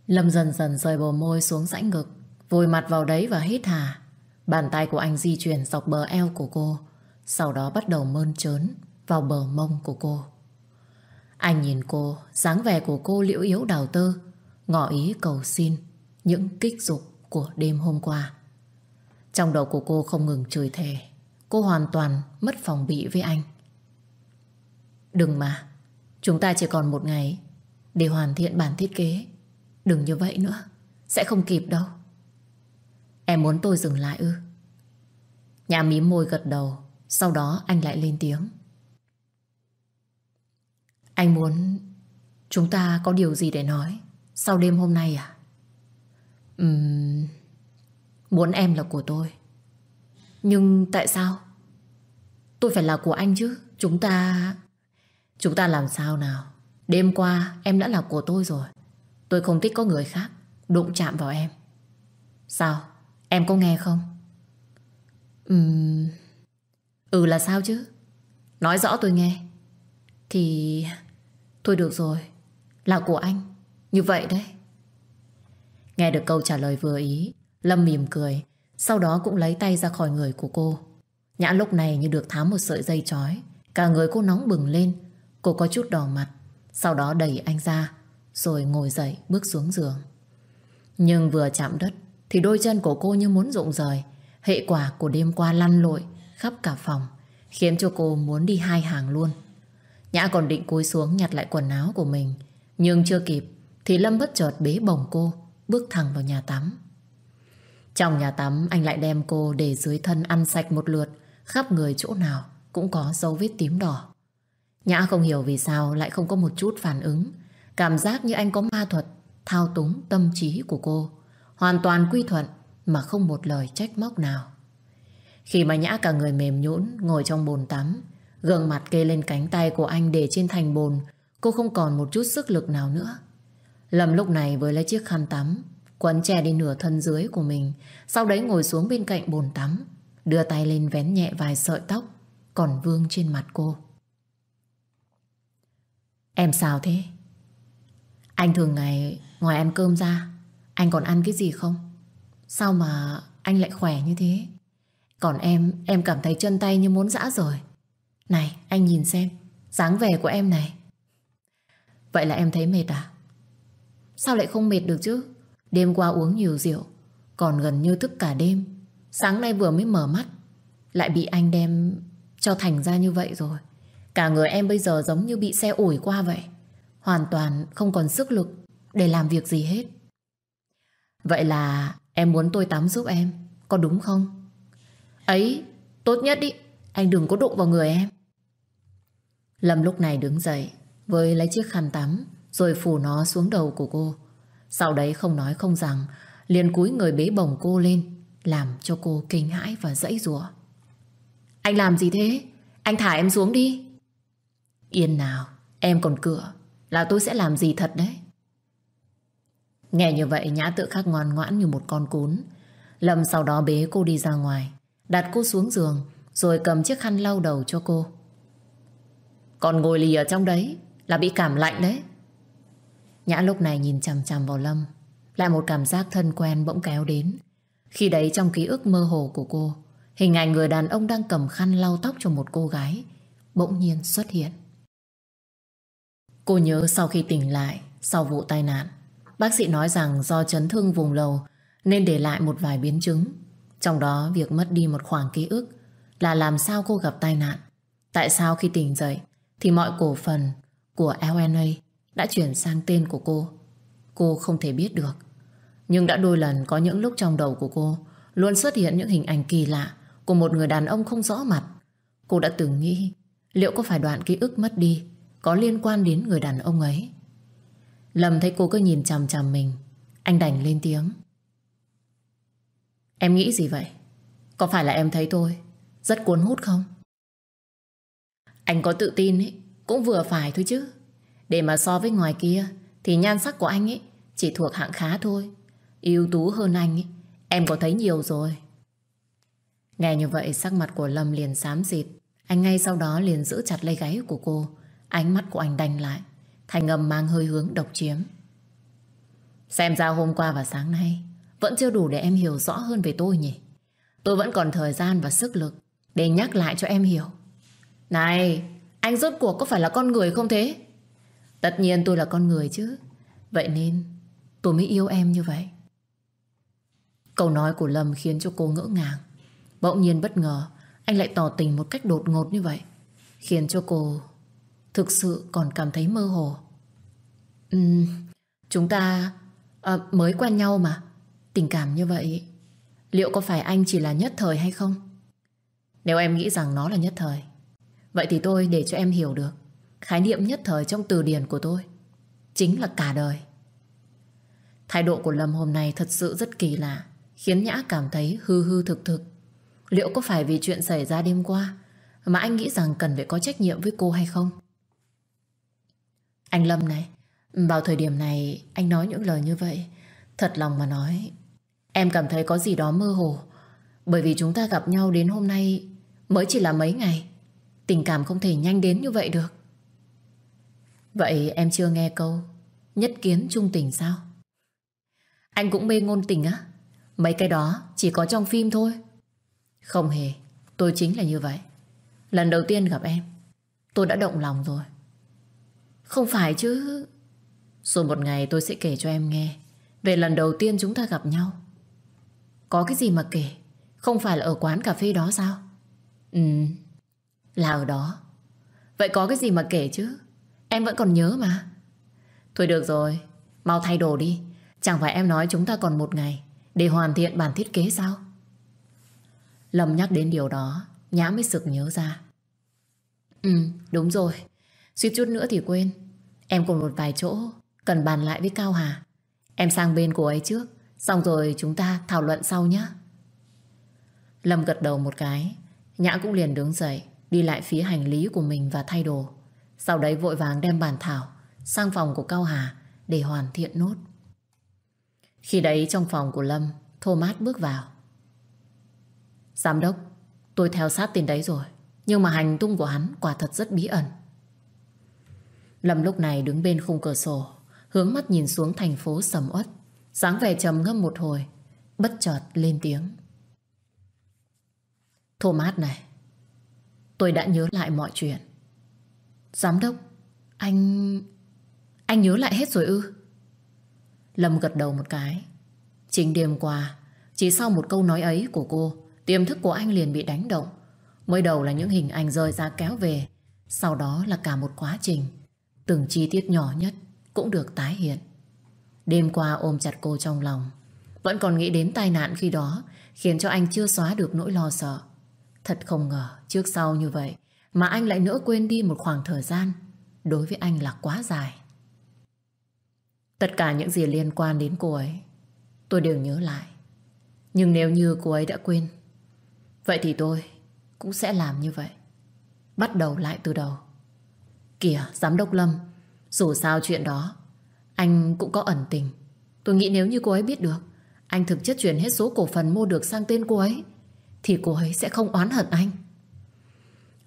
Lâm dần dần rời bờ môi xuống rãnh ngực, vùi mặt vào đấy và hít hà. Bàn tay của anh di chuyển dọc bờ eo của cô, sau đó bắt đầu mơn trớn vào bờ mông của cô. Anh nhìn cô, dáng vẻ của cô liễu yếu đào tơ, ngỏ ý cầu xin những kích dục của đêm hôm qua. Trong đầu của cô không ngừng chửi thề, cô hoàn toàn mất phòng bị với anh. Đừng mà, chúng ta chỉ còn một ngày để hoàn thiện bản thiết kế. Đừng như vậy nữa, sẽ không kịp đâu. Em muốn tôi dừng lại ư? Nhà mím môi gật đầu, sau đó anh lại lên tiếng. Anh muốn chúng ta có điều gì để nói sau đêm hôm nay à? Ừm... Muốn em là của tôi. Nhưng tại sao? Tôi phải là của anh chứ. Chúng ta... Chúng ta làm sao nào? Đêm qua em đã là của tôi rồi. Tôi không thích có người khác đụng chạm vào em. Sao? Em có nghe không? Ừm... Ừ là sao chứ? Nói rõ tôi nghe. Thì... Thôi được rồi. Là của anh. Như vậy đấy. Nghe được câu trả lời vừa ý, Lâm mỉm cười, sau đó cũng lấy tay ra khỏi người của cô. Nhã lúc này như được thám một sợi dây chói, cả người cô nóng bừng lên, cô có chút đỏ mặt, sau đó đẩy anh ra, rồi ngồi dậy bước xuống giường. Nhưng vừa chạm đất, thì đôi chân của cô như muốn rụng rời, hệ quả của đêm qua lăn lội khắp cả phòng, khiến cho cô muốn đi hai hàng luôn. Nhã còn định cúi xuống nhặt lại quần áo của mình, nhưng chưa kịp, thì Lâm bất chợt bế bồng cô, bước thẳng vào nhà tắm. Trong nhà tắm anh lại đem cô để dưới thân ăn sạch một lượt, khắp người chỗ nào cũng có dấu vết tím đỏ. Nhã không hiểu vì sao lại không có một chút phản ứng, cảm giác như anh có ma thuật thao túng tâm trí của cô, hoàn toàn quy thuận mà không một lời trách móc nào. Khi mà Nhã cả người mềm nhũn ngồi trong bồn tắm, gương mặt kê lên cánh tay của anh để trên thành bồn, cô không còn một chút sức lực nào nữa. Lâm lúc này với lấy chiếc khăn tắm Quấn che đi nửa thân dưới của mình Sau đấy ngồi xuống bên cạnh bồn tắm Đưa tay lên vén nhẹ vài sợi tóc Còn vương trên mặt cô Em sao thế? Anh thường ngày ngoài ăn cơm ra Anh còn ăn cái gì không? Sao mà anh lại khỏe như thế? Còn em, em cảm thấy chân tay như muốn dã rồi Này, anh nhìn xem dáng vẻ của em này Vậy là em thấy mệt à? Sao lại không mệt được chứ? Đêm qua uống nhiều rượu, Còn gần như thức cả đêm. Sáng nay vừa mới mở mắt, Lại bị anh đem cho thành ra như vậy rồi. Cả người em bây giờ giống như bị xe ủi qua vậy. Hoàn toàn không còn sức lực Để làm việc gì hết. Vậy là em muốn tôi tắm giúp em, Có đúng không? Ấy, tốt nhất đi, Anh đừng có đụng vào người em. Lâm lúc này đứng dậy, Với lấy chiếc khăn tắm rồi phủ nó xuống đầu của cô. Sau đấy không nói không rằng, liền cúi người bế bồng cô lên, Làm cho cô kinh hãi và dãy rủa. Anh làm gì thế? Anh thả em xuống đi. Yên nào, Em còn cửa, Là tôi sẽ làm gì thật đấy? Nghe như vậy, Nhã tự khắc ngoan ngoãn như một con cún. Lâm sau đó bế cô đi ra ngoài, Đặt cô xuống giường, Rồi cầm chiếc khăn lau đầu cho cô. Còn ngồi lì ở trong đấy, Là bị cảm lạnh đấy. Nhã lúc này nhìn chằm chằm vào Lâm Lại một cảm giác thân quen bỗng kéo đến Khi đấy trong ký ức mơ hồ của cô Hình ảnh người đàn ông đang cầm khăn lau tóc cho một cô gái Bỗng nhiên xuất hiện Cô nhớ sau khi tỉnh lại, sau vụ tai nạn, bác sĩ nói rằng do chấn thương vùng lầu nên để lại một vài biến chứng. Trong đó việc mất đi một khoảng ký ức là làm sao cô gặp tai nạn. Tại sao khi tỉnh dậy thì mọi cổ phần của LNA đã chuyển sang tên của cô. Cô không thể biết được. Nhưng đã đôi lần có những lúc trong đầu của cô luôn xuất hiện những hình ảnh kỳ lạ của một người đàn ông không rõ mặt. Cô đã từng nghĩ liệu có phải đoạn ký ức mất đi có liên quan đến người đàn ông ấy. Lâm thấy cô cứ nhìn chằm chằm mình. Anh đành lên tiếng. Em nghĩ gì vậy? Có phải là em thấy tôi rất cuốn hút không? Anh có tự tin ấy, cũng vừa phải thôi chứ. Để mà so với ngoài kia thì nhan sắc của anh ấy chỉ thuộc hạng khá thôi. ưu tú hơn anh ấy, em có thấy nhiều rồi. Nghe như vậy sắc mặt của Lâm liền xám xịt. Anh ngay sau đó liền giữ chặt lấy gáy của cô. Ánh mắt của anh đành lại. Thành âm mang hơi hướng độc chiếm. Xem ra hôm qua và sáng nay vẫn chưa đủ để em hiểu rõ hơn về tôi nhỉ. Tôi vẫn còn thời gian và sức lực để nhắc lại cho em hiểu. Này, anh rốt cuộc có phải là con người không thế? Tất nhiên tôi là con người chứ. Vậy nên tôi mới yêu em như vậy. Câu nói của Lâm khiến cho cô ngỡ ngàng. Bỗng nhiên bất ngờ, anh lại tỏ tình một cách đột ngột như vậy. Khiến cho cô thực sự còn cảm thấy mơ hồ. Uhm, chúng ta à, mới quen nhau mà. Tình cảm như vậy, liệu có phải anh chỉ là nhất thời hay không? Nếu em nghĩ rằng nó là nhất thời, vậy thì tôi để cho em hiểu được khái niệm nhất thời trong từ điển của tôi chính là cả đời. Thái độ của Lâm hôm nay thật sự rất kỳ lạ, khiến Nhã cảm thấy hư hư thực thực. Liệu có phải vì chuyện xảy ra đêm qua mà anh nghĩ rằng cần phải có trách nhiệm với cô hay không? Anh Lâm này, vào thời điểm này anh nói những lời như vậy, thật lòng mà nói, em cảm thấy có gì đó mơ hồ. Bởi vì chúng ta gặp nhau đến hôm nay mới chỉ là mấy ngày. Tình cảm không thể nhanh đến như vậy được. Vậy em chưa nghe câu Nhất kiến trung tình sao? Anh cũng mê ngôn tình á. Mấy cái đó chỉ có trong phim thôi. Không hề, Tôi chính là như vậy. Lần đầu tiên gặp em, Tôi đã động lòng rồi. Không phải chứ. Rồi một ngày tôi sẽ kể cho em nghe Về lần đầu tiên chúng ta gặp nhau. Có cái gì mà kể? Không phải là ở quán cà phê đó sao? Ừ Là ở đó. Vậy có cái gì mà kể chứ? Em vẫn còn nhớ mà. Thôi được rồi, Mau thay đồ đi. Chẳng phải em nói chúng ta còn một ngày Để hoàn thiện bản thiết kế sao? Lâm nhắc đến điều đó, Nhã mới sực nhớ ra. Ừ đúng rồi. Suýt chút nữa thì quên. Em còn một vài chỗ, Cần bàn lại với Cao Hà. Em sang bên cô ấy trước, Xong rồi chúng ta thảo luận sau nhé Lâm gật đầu một cái, Nhã cũng liền đứng dậy, Đi lại phía hành lý của mình và thay đồ sau đấy vội vàng đem bàn thảo sang phòng của Cao Hà để hoàn thiện nốt. Khi đấy trong phòng của Lâm, Thomas bước vào. Giám đốc, tôi theo sát tên đấy rồi. Nhưng mà hành tung của hắn quả thật rất bí ẩn. Lâm lúc này đứng bên khung cửa sổ, hướng mắt nhìn xuống thành phố sầm uất, dáng vẻ trầm ngâm một hồi, bất chợt lên tiếng. Thomas này, tôi đã nhớ lại mọi chuyện. Giám đốc, anh... Anh nhớ lại hết rồi ư? Lâm gật đầu một cái. Chính đêm qua, chỉ sau một câu nói ấy của cô, tiềm thức của anh liền bị đánh động. Mới đầu là những hình ảnh rời ra kéo về, sau đó là cả một quá trình. Từng chi tiết nhỏ nhất cũng được tái hiện. Đêm qua ôm chặt cô trong lòng, vẫn còn nghĩ đến tai nạn khi đó, khiến cho anh chưa xóa được nỗi lo sợ. Thật không ngờ, trước sau như vậy, mà anh lại nỡ quên đi một khoảng thời gian đối với anh là quá dài. Tất cả những gì liên quan đến cô ấy tôi đều nhớ lại. Nhưng nếu như cô ấy đã quên vậy thì tôi cũng sẽ làm như vậy. Bắt đầu lại từ đầu. Kìa, Giám đốc Lâm dù sao chuyện đó anh cũng có ẩn tình. Tôi nghĩ nếu như cô ấy biết được anh thực chất chuyển hết số cổ phần mua được sang tên cô ấy thì cô ấy sẽ không oán hận anh.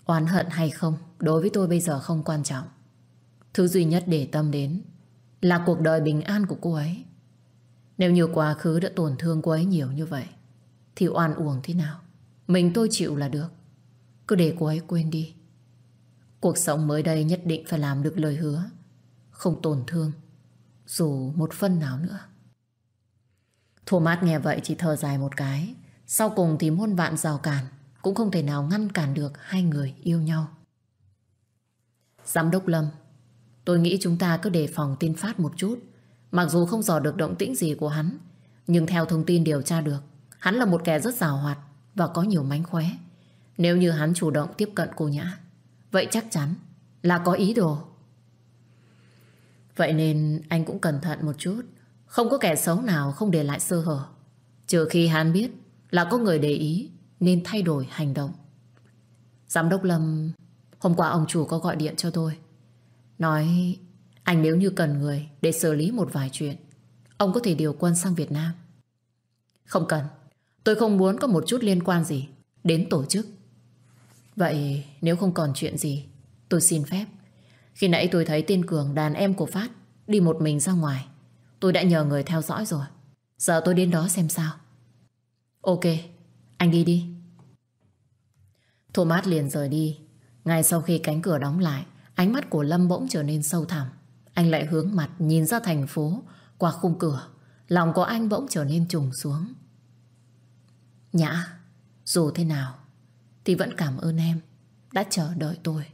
Oán hận hay không Đối với tôi bây giờ không quan trọng. Thứ duy nhất để tâm đến Là cuộc đời bình an của cô ấy. Nếu như quá khứ đã tổn thương cô ấy nhiều như vậy Thì oan uổng thế nào? Mình tôi chịu là được. Cứ để cô ấy quên đi. Cuộc sống mới đây nhất định phải làm được lời hứa không tổn thương, dù một phân nào nữa. Thomas nghe vậy chỉ thở dài một cái, sau cùng thì muôn vạn rào cản, cũng không thể nào ngăn cản được hai người yêu nhau. Giám đốc Lâm, tôi nghĩ chúng ta cứ đề phòng tin phát một chút. Mặc dù không dò được động tĩnh gì của hắn, nhưng theo thông tin điều tra được, hắn là một kẻ rất rào hoạt và có nhiều mánh khóe. Nếu như hắn chủ động tiếp cận cô Nhã, vậy chắc chắn là có ý đồ. Vậy nên anh cũng cẩn thận một chút, không có kẻ xấu nào không để lại sơ hở. Trừ khi hắn biết là có người để ý nên thay đổi hành động. Giám đốc Lâm, hôm qua ông chủ có gọi điện cho tôi. Nói anh nếu như cần người để xử lý một vài chuyện, ông có thể điều quân sang Việt Nam. Không cần, tôi không muốn có một chút liên quan gì đến tổ chức. Vậy nếu không còn chuyện gì, tôi xin phép. Khi nãy tôi thấy tên Cường đàn em của Phát đi một mình ra ngoài. Tôi đã nhờ người theo dõi rồi. Giờ tôi đến đó xem sao. Ok, anh đi đi. Thomas liền rời đi. Ngay sau khi cánh cửa đóng lại, ánh mắt của Lâm bỗng trở nên sâu thẳm. Anh lại hướng mặt nhìn ra thành phố qua khung cửa. Lòng của anh bỗng trở nên trùng xuống. Nhã, dù thế nào thì vẫn cảm ơn em đã chờ đợi tôi.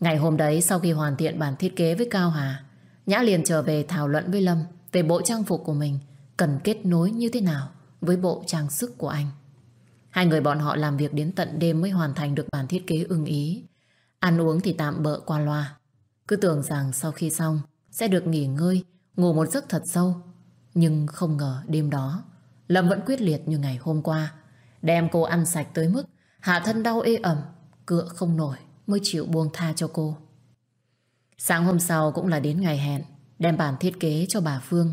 Ngày hôm đấy sau khi hoàn thiện bản thiết kế với Cao Hà, Nhã liền trở về thảo luận với Lâm về bộ trang phục của mình cần kết nối như thế nào với bộ trang sức của anh. Hai người bọn họ làm việc đến tận đêm mới hoàn thành được bản thiết kế ưng ý. Ăn uống thì tạm bợ qua loa. Cứ tưởng rằng sau khi xong sẽ được nghỉ ngơi, ngủ một giấc thật sâu. Nhưng không ngờ đêm đó, Lâm vẫn quyết liệt như ngày hôm qua. Đem cô ăn sạch tới mức hạ thân đau ê ẩm, cựa không nổi mới chịu buông tha cho cô. Sáng hôm sau cũng là đến ngày hẹn, đem bản thiết kế cho bà Phương.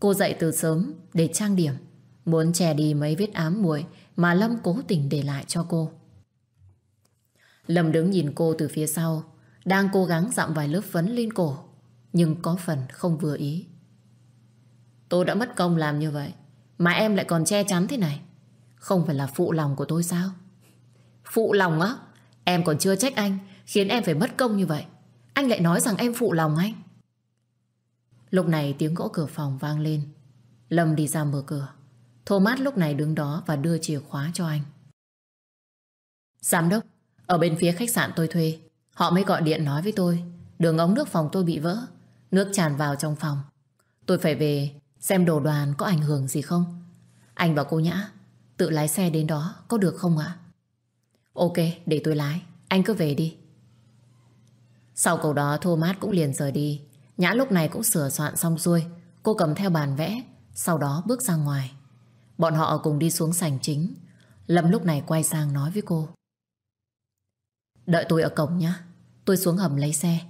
Cô dậy từ sớm để trang điểm, muốn che đi mấy vết ám muội mà Lâm cố tình để lại cho cô. Lâm đứng nhìn cô từ phía sau, đang cố gắng dặm vài lớp phấn lên cổ, nhưng có phần không vừa ý. Tôi đã mất công làm như vậy, mà em lại còn che chắn thế này. Không phải là phụ lòng của tôi sao? Phụ lòng á? Em còn chưa trách anh, khiến em phải mất công như vậy. Anh lại nói rằng em phụ lòng anh. Lúc này tiếng gõ cửa phòng vang lên. Lâm đi ra mở cửa. Thomas lúc này đứng đó và đưa chìa khóa cho anh. Giám đốc, ở bên phía khách sạn tôi thuê, họ mới gọi điện nói với tôi, đường ống nước phòng tôi bị vỡ, nước tràn vào trong phòng. Tôi phải về xem đồ đoàn có ảnh hưởng gì không. Anh và cô Nhã tự lái xe đến đó có được không ạ? Ok, để tôi lái, anh cứ về đi. Sau câu đó Thomas cũng liền rời đi. Nhã lúc này cũng sửa soạn xong xuôi. Cô cầm theo bàn vẽ, sau đó bước ra ngoài. Bọn họ cùng đi xuống sảnh chính. Lâm lúc này quay sang nói với cô. Đợi tôi ở cổng nhé. Tôi xuống hầm lấy xe.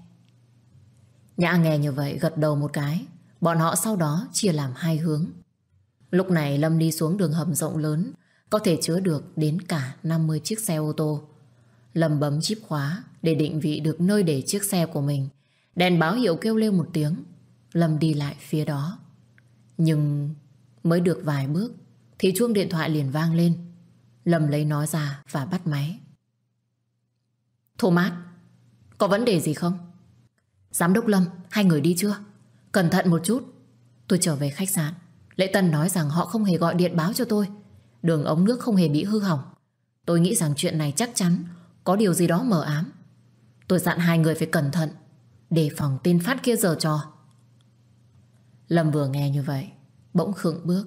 Nhã nghe như vậy gật đầu một cái. Bọn họ sau đó chia làm hai hướng. Lúc này Lâm đi xuống đường hầm rộng lớn, có thể chứa được đến cả 50 chiếc xe ô tô. Lâm bấm chip khóa để định vị được nơi để chiếc xe của mình. Đèn báo hiệu kêu lên một tiếng. Lâm đi lại phía đó. Nhưng mới được vài bước thì chuông điện thoại liền vang lên. Lâm lấy nó ra và bắt máy. Thomas, có vấn đề gì không? Giám đốc Lâm, hai người đi chưa? Cẩn thận một chút. Tôi trở về khách sạn. Lễ Tân nói rằng họ không hề gọi điện báo cho tôi. Đường ống nước không hề bị hư hỏng. Tôi nghĩ rằng chuyện này chắc chắn có điều gì đó mờ ám. Tôi dặn hai người phải cẩn thận, để phòng tin phát kia giờ trò. Lâm vừa nghe như vậy, bỗng khựng bước.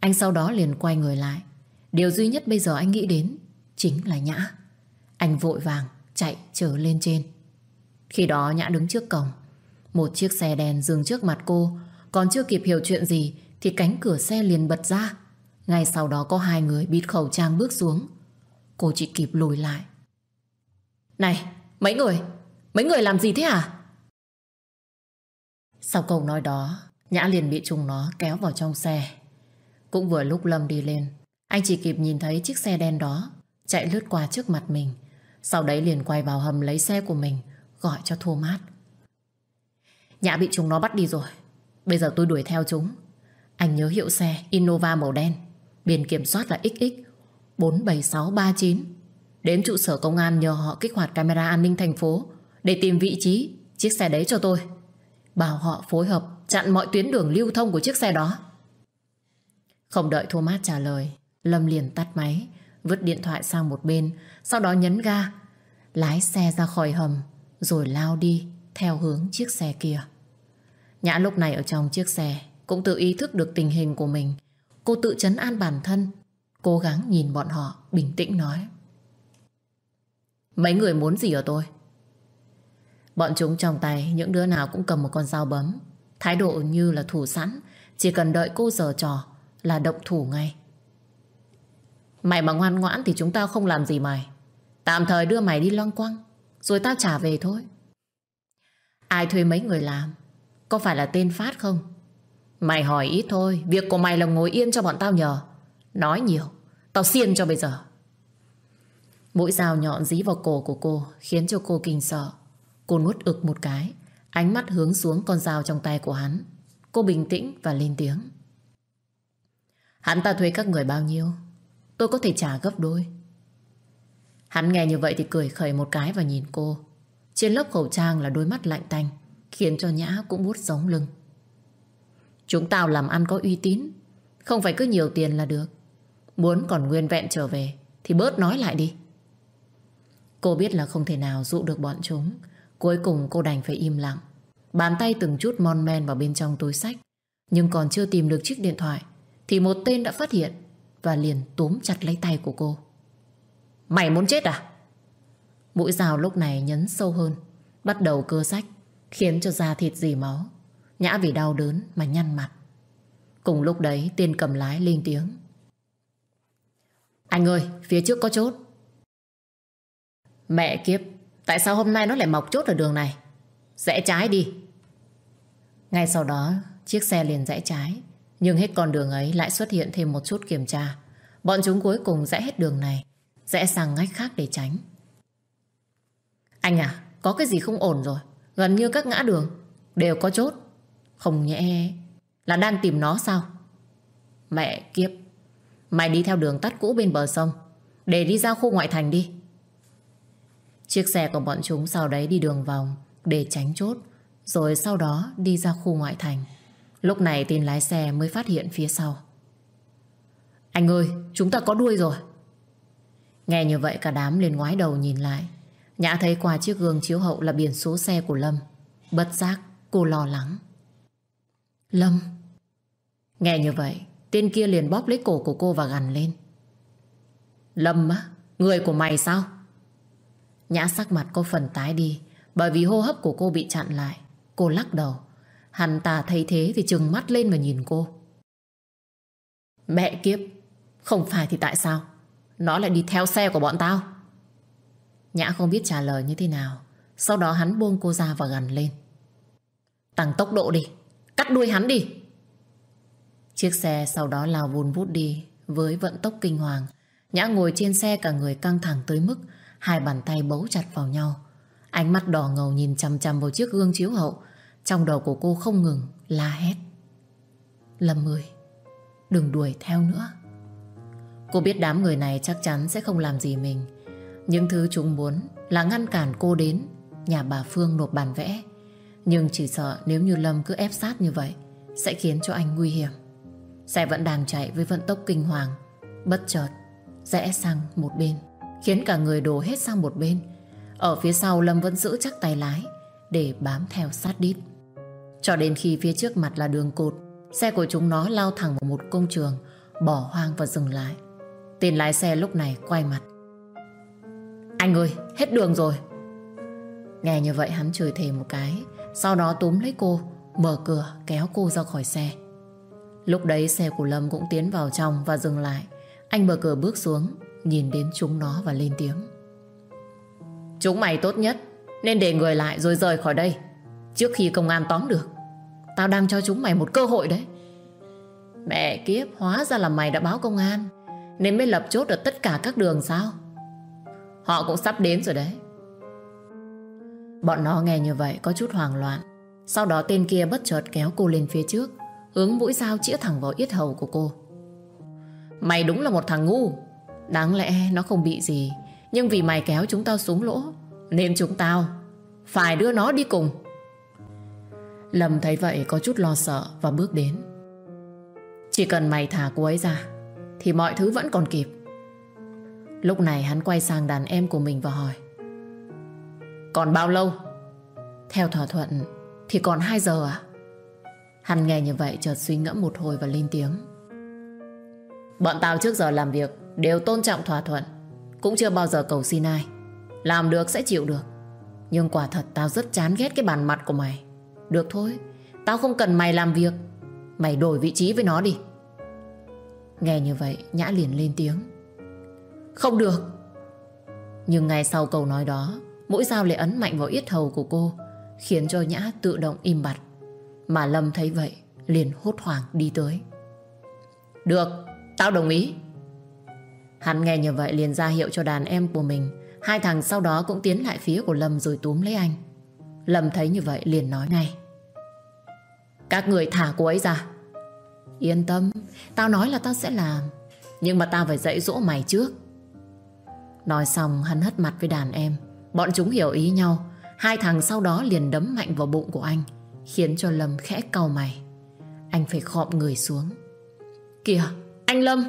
Anh sau đó liền quay người lại. Điều duy nhất bây giờ anh nghĩ đến chính là Nhã. Anh vội vàng chạy trở lên trên. Khi đó Nhã đứng trước cổng. Một chiếc xe đèn dừng trước mặt cô. Còn chưa kịp hiểu chuyện gì thì cánh cửa xe liền bật ra. Ngay sau đó có hai người bịt khẩu trang bước xuống. Cô chỉ kịp lùi lại. Này, mấy người, mấy người làm gì thế à? Sau câu nói đó, Nhã liền bị trùng nó kéo vào trong xe. Cũng vừa lúc Lâm đi lên, anh chỉ kịp nhìn thấy chiếc xe đen đó chạy lướt qua trước mặt mình. Sau đấy liền quay vào hầm lấy xe của mình, gọi cho Thomas. Nhã bị chúng nó bắt đi rồi. Bây giờ tôi đuổi theo chúng. Anh nhớ hiệu xe Innova màu đen. Biển kiểm soát là XX 47639. Đến trụ sở công an nhờ họ kích hoạt camera an ninh thành phố để tìm vị trí chiếc xe đấy cho tôi. Bảo họ phối hợp chặn mọi tuyến đường lưu thông của chiếc xe đó. Không đợi Thomas trả lời, Lâm liền tắt máy, vứt điện thoại sang một bên, sau đó nhấn ga, lái xe ra khỏi hầm, rồi lao đi theo hướng chiếc xe kia. Nhã lúc này ở trong chiếc xe cũng tự ý thức được tình hình của mình. Cô tự chấn an bản thân, cố gắng nhìn bọn họ, bình tĩnh nói. Mấy người muốn gì ở tôi? Bọn chúng trong tay những đứa nào cũng cầm một con dao bấm. Thái độ như là thủ sẵn, chỉ cần đợi cô giờ trò là động thủ ngay. Mày mà ngoan ngoãn thì chúng tao không làm gì mày. Tạm thời đưa mày đi loang quăng, rồi tao trả về thôi. Ai thuê mấy người làm? Có phải là tên Phát không? Mày hỏi ít thôi, việc của mày là ngồi yên cho bọn tao nhờ. Nói nhiều, tao xiên cho bây giờ. Mũi dao nhọn dí vào cổ của cô khiến cho cô kinh sợ. Cô nuốt ực một cái, ánh mắt hướng xuống con dao trong tay của hắn. Cô bình tĩnh và lên tiếng. Hắn ta thuê các người bao nhiêu? Tôi có thể trả gấp đôi. Hắn nghe như vậy thì cười khẩy một cái và nhìn cô. Trên lớp khẩu trang là đôi mắt lạnh tanh, khiến cho Nhã cũng bút giống lưng. Chúng tao làm ăn có uy tín, không phải cứ nhiều tiền là được. Muốn còn nguyên vẹn trở về thì bớt nói lại đi. Cô biết là không thể nào dụ được bọn chúng. Cuối cùng cô đành phải im lặng. Bàn tay từng chút mon men vào bên trong túi sách. Nhưng còn chưa tìm được chiếc điện thoại thì một tên đã phát hiện và liền túm chặt lấy tay của cô. Mày muốn chết à? Mũi rào lúc này nhấn sâu hơn, bắt đầu cưa sách, khiến cho da thịt dì máu. Nhã vì đau đớn mà nhăn mặt. Cùng lúc đấy tên cầm lái lên tiếng. Anh ơi, phía trước có chốt. Mẹ kiếp, tại sao hôm nay nó lại mọc chốt ở đường này? Rẽ trái đi. Ngay sau đó, chiếc xe liền rẽ trái. Nhưng hết con đường ấy lại xuất hiện thêm một chút kiểm tra. Bọn chúng cuối cùng rẽ hết đường này, rẽ sang ngách khác để tránh. Anh à, có cái gì không ổn rồi. Gần như các ngã đường đều có chốt. Không nhẽ là đang tìm nó sao? Mẹ kiếp, mày đi theo đường tắt cũ bên bờ sông để đi ra khu ngoại thành đi. Chiếc xe của bọn chúng sau đấy đi đường vòng để tránh chốt, rồi sau đó đi ra khu ngoại thành. Lúc này tên lái xe mới phát hiện phía sau. Anh ơi, chúng ta có đuôi rồi. Nghe như vậy cả đám liền ngoái đầu nhìn lại. Nhã thấy qua chiếc gương chiếu hậu là biển số xe của Lâm. Bất giác, cô lo lắng. Lâm. Nghe như vậy, tên kia liền bóp lấy cổ của cô và gằn lên. Lâm á, người của mày sao? Nhã sắc mặt có phần tái đi bởi vì hô hấp của cô bị chặn lại. Cô lắc đầu. Hắn ta thấy thế thì trừng mắt lên mà nhìn cô. Mẹ kiếp, không phải thì tại sao? Nó lại đi theo xe của bọn tao. Nhã không biết trả lời như thế nào. Sau đó hắn buông cô ra và gằn lên. Tăng tốc độ đi, cắt đuôi hắn đi. Chiếc xe sau đó lao vùn vút đi với vận tốc kinh hoàng. Nhã ngồi trên xe cả người căng thẳng tới mức hai bàn tay bấu chặt vào nhau. Ánh mắt đỏ ngầu nhìn chằm chằm vào chiếc gương chiếu hậu. Trong đầu của cô không ngừng la hét. Lâm ơi, đừng đuổi theo nữa. Cô biết đám người này chắc chắn sẽ không làm gì mình. Những thứ chúng muốn là ngăn cản cô đến nhà bà Phương nộp bản vẽ. Nhưng chỉ sợ nếu như Lâm cứ ép sát như vậy sẽ khiến cho anh nguy hiểm. Xe vẫn đang chạy với vận tốc kinh hoàng. Bất chợt, rẽ sang một bên, khiến cả người đổ hết sang một bên. Ở phía sau Lâm vẫn giữ chắc tay lái để bám theo sát đít. Cho đến khi phía trước mặt là đường cột, xe của chúng nó lao thẳng vào một công trường, bỏ hoang và dừng lại. Tên lái xe lúc này quay mặt. Anh ơi, hết đường rồi. Nghe như vậy hắn chửi thề một cái, sau đó túm lấy cô, mở cửa kéo cô ra khỏi xe. Lúc đấy xe của Lâm cũng tiến vào trong và dừng lại. Anh mở cửa bước xuống, nhìn đến chúng nó và lên tiếng. Chúng mày tốt nhất, nên để người lại rồi rời khỏi đây. Trước khi công an tóm được, Tao đang cho chúng mày một cơ hội đấy. Mẹ kiếp, Hóa ra là mày đã báo công an, Nên mới lập chốt ở tất cả các đường sao? Họ cũng sắp đến rồi đấy. Bọn nó nghe như vậy có chút hoảng loạn. Sau đó tên kia bất chợt kéo cô lên phía trước, Hướng mũi dao chĩa thẳng vào yết hầu của cô. Mày đúng là một thằng ngu. Đáng lẽ nó không bị gì, Nhưng vì mày kéo chúng tao xuống lỗ, Nên chúng tao Phải đưa nó đi cùng. Lâm thấy vậy có chút lo sợ và bước đến. Chỉ cần mày thả cô ấy ra, thì mọi thứ vẫn còn kịp. Lúc này hắn quay sang đàn em của mình và hỏi, Còn bao lâu? Theo thỏa thuận, thì còn 2 giờ à? Hắn nghe như vậy chợt suy ngẫm một hồi và lên tiếng, Bọn tao trước giờ làm việc đều tôn trọng thỏa thuận, Cũng chưa bao giờ cầu xin ai Làm được sẽ chịu được Nhưng quả thật tao rất chán ghét cái bàn mặt của mày được thôi Tao không cần mày làm việc. Mày đổi vị trí với nó đi. Nghe như vậy Nhã liền lên tiếng. Không được. Nhưng ngay sau câu nói đó Mũi dao lại ấn mạnh vào yết hầu của cô Khiến cho Nhã tự động im bặt. Mà Lâm thấy vậy Liền hốt hoảng đi tới. Được, tao đồng ý. Hắn nghe như vậy liền ra hiệu cho đàn em của mình. Hai thằng sau đó cũng tiến lại phía của Lâm rồi túm lấy anh. Lâm thấy như vậy liền nói ngay. Các người thả cô ấy ra. Yên tâm, Tao nói là tao sẽ làm, Nhưng mà tao phải dạy dỗ mày trước. Nói xong, hắn hất mặt với đàn em. Bọn chúng hiểu ý nhau. Hai thằng sau đó liền đấm mạnh vào bụng của anh, Khiến cho Lâm khẽ cau mày. Anh phải khọm người xuống. Kìa, anh Lâm!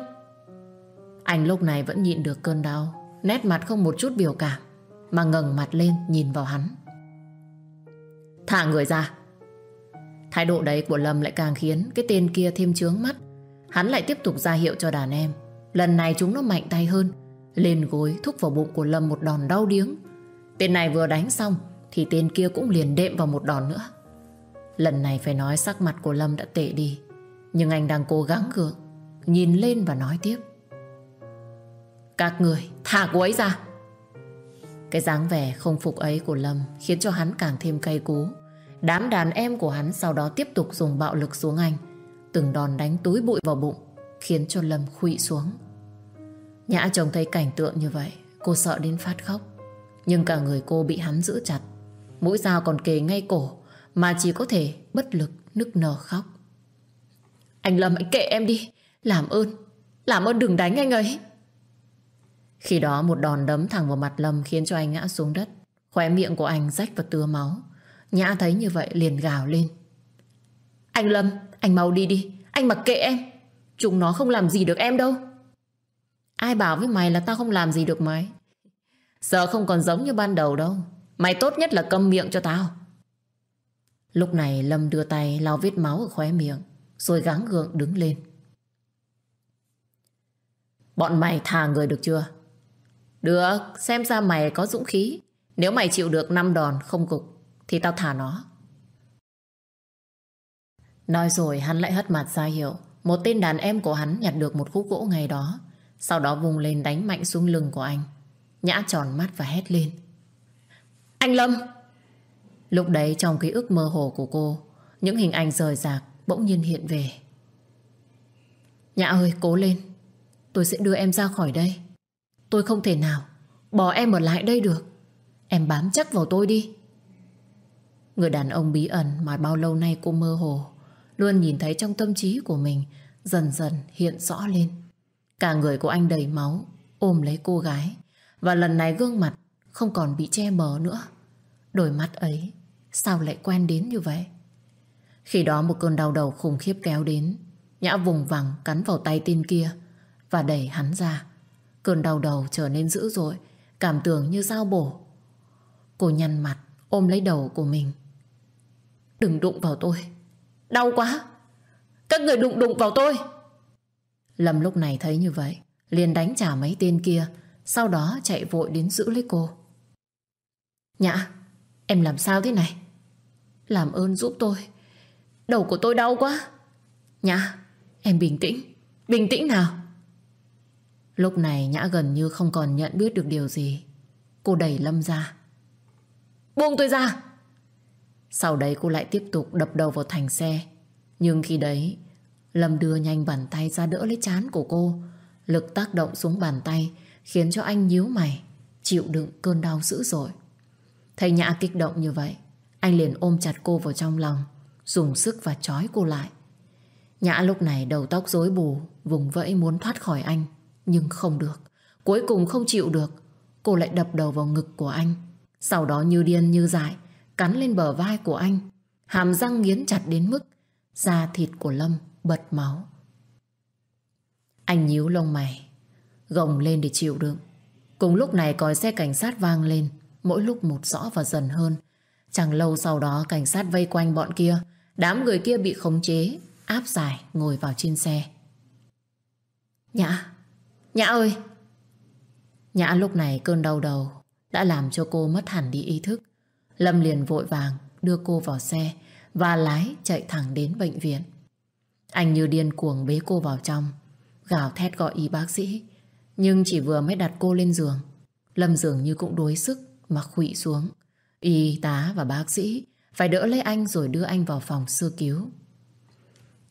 Anh lúc này vẫn nhịn được cơn đau, Nét mặt không một chút biểu cảm, Mà ngẩng mặt lên nhìn vào hắn. Thả người ra. Thái độ đấy của Lâm lại càng khiến Cái tên kia thêm chướng mắt. Hắn lại tiếp tục ra hiệu cho đàn em. Lần này chúng nó mạnh tay hơn. Lên gối thúc vào bụng của Lâm một đòn đau điếng. Tên này vừa đánh xong, Thì tên kia cũng liền đệm vào một đòn nữa. Lần này phải nói sắc mặt của Lâm đã tệ đi. Nhưng anh đang cố gắng gượng, Nhìn lên và nói tiếp. Các người, thả cô ấy ra. Cái dáng vẻ không phục ấy của Lâm Khiến cho hắn càng thêm cay cú. Đám đàn em của hắn sau đó tiếp tục dùng bạo lực xuống anh, Từng đòn đánh túi bụi vào bụng, Khiến cho Lâm khụy xuống. Nhã chồng thấy cảnh tượng như vậy, Cô sợ đến phát khóc. Nhưng cả người cô bị hắn giữ chặt, Mũi dao còn kề ngay cổ, Mà chỉ có thể bất lực nức nở khóc. Anh Lâm, anh kệ em đi, Làm ơn Làm ơn đừng đánh anh ấy. Khi đó một đòn đấm thẳng vào mặt Lâm Khiến cho anh ngã xuống đất. Khóe miệng của anh rách và tưa máu. Nhã thấy như vậy liền gào lên. Anh Lâm, Anh mau đi đi. Anh mặc kệ em. Chúng nó không làm gì được em đâu. Ai bảo với mày là tao không làm gì được mày? Giờ không còn giống như ban đầu đâu. Mày tốt nhất là câm miệng cho tao. Lúc này Lâm đưa tay lau vết máu ở khóe miệng, Rồi gắng gượng đứng lên. Bọn mày thả người được chưa? Được, Xem ra mày có dũng khí. Nếu mày chịu được 5 đòn không cục, Thì tao thả nó. Nói rồi, hắn lại hất mặt ra hiệu. Một tên đàn em của hắn nhặt được một khúc gỗ ngày đó. Sau đó vùng lên đánh mạnh xuống lưng của anh. Nhã tròn mắt và hét lên. Anh Lâm! Lúc đấy, trong ký ức mơ hồ của cô, Những hình ảnh rời rạc Bỗng nhiên hiện về. Nhã ơi, cố lên. Tôi sẽ đưa em ra khỏi đây. Tôi không thể nào Bỏ em ở lại đây được. Em bám chắc vào tôi đi. Người đàn ông bí ẩn mà bao lâu nay cô mơ hồ, Luôn nhìn thấy trong tâm trí của mình Dần dần hiện rõ lên. Cả người của anh đầy máu, Ôm lấy cô gái, Và lần này gương mặt không còn bị che mờ nữa. Đôi mắt ấy, Sao lại quen đến như vậy? Khi đó một cơn đau đầu khủng khiếp kéo đến, Nhã vùng vằng cắn vào tay tên kia Và đẩy hắn ra. Cơn đau đầu trở nên dữ dội, Cảm tưởng như dao bổ. Cô nhăn mặt, ôm lấy đầu của mình. Đừng đụng vào tôi. Đau quá. Các người đụng đụng vào tôi. Lâm lúc này thấy như vậy, liền đánh trả mấy tên kia, Sau đó chạy vội đến giữ lấy cô. Nhã, Em làm sao thế này? Làm ơn giúp tôi. Đầu của tôi đau quá. Nhã, Em bình tĩnh. Bình tĩnh nào? Lúc này Nhã gần như không còn nhận biết được điều gì. Cô đẩy Lâm ra. Buông tôi ra! Sau đấy cô lại tiếp tục đập đầu vào thành xe. Nhưng khi đấy, Lâm đưa nhanh bàn tay ra đỡ lấy chán của cô. Lực tác động xuống bàn tay Khiến cho anh nhíu mày, Chịu đựng cơn đau dữ dội. Thấy Nhã kích động như vậy, Anh liền ôm chặt cô vào trong lòng, Dùng sức và trói cô lại. Nhã lúc này đầu tóc rối bù, Vùng vẫy muốn thoát khỏi anh. Nhưng không được Cuối cùng không chịu được Cô lại đập đầu vào ngực của anh Sau đó như điên như dại Cắn lên bờ vai của anh Hàm răng nghiến chặt đến mức da thịt của Lâm bật máu. Anh nhíu lông mày, gồng lên để chịu đựng. Cùng lúc này còi xe cảnh sát vang lên, mỗi lúc một rõ và dần hơn. Chẳng lâu sau đó cảnh sát vây quanh bọn kia, đám người kia bị khống chế, áp giải ngồi vào trên xe. Nhã, Nhã ơi! Nhã lúc này cơn đau đầu đã làm cho cô mất hẳn đi ý thức. Lâm liền vội vàng đưa cô vào xe và lái chạy thẳng đến bệnh viện. Anh như điên cuồng bế cô vào trong, gào thét gọi y bác sĩ. Nhưng chỉ vừa mới đặt cô lên giường, Lâm dường như cũng đuối sức mà khụy xuống. Y tá và bác sĩ phải đỡ lấy anh rồi đưa anh vào phòng sơ cứu.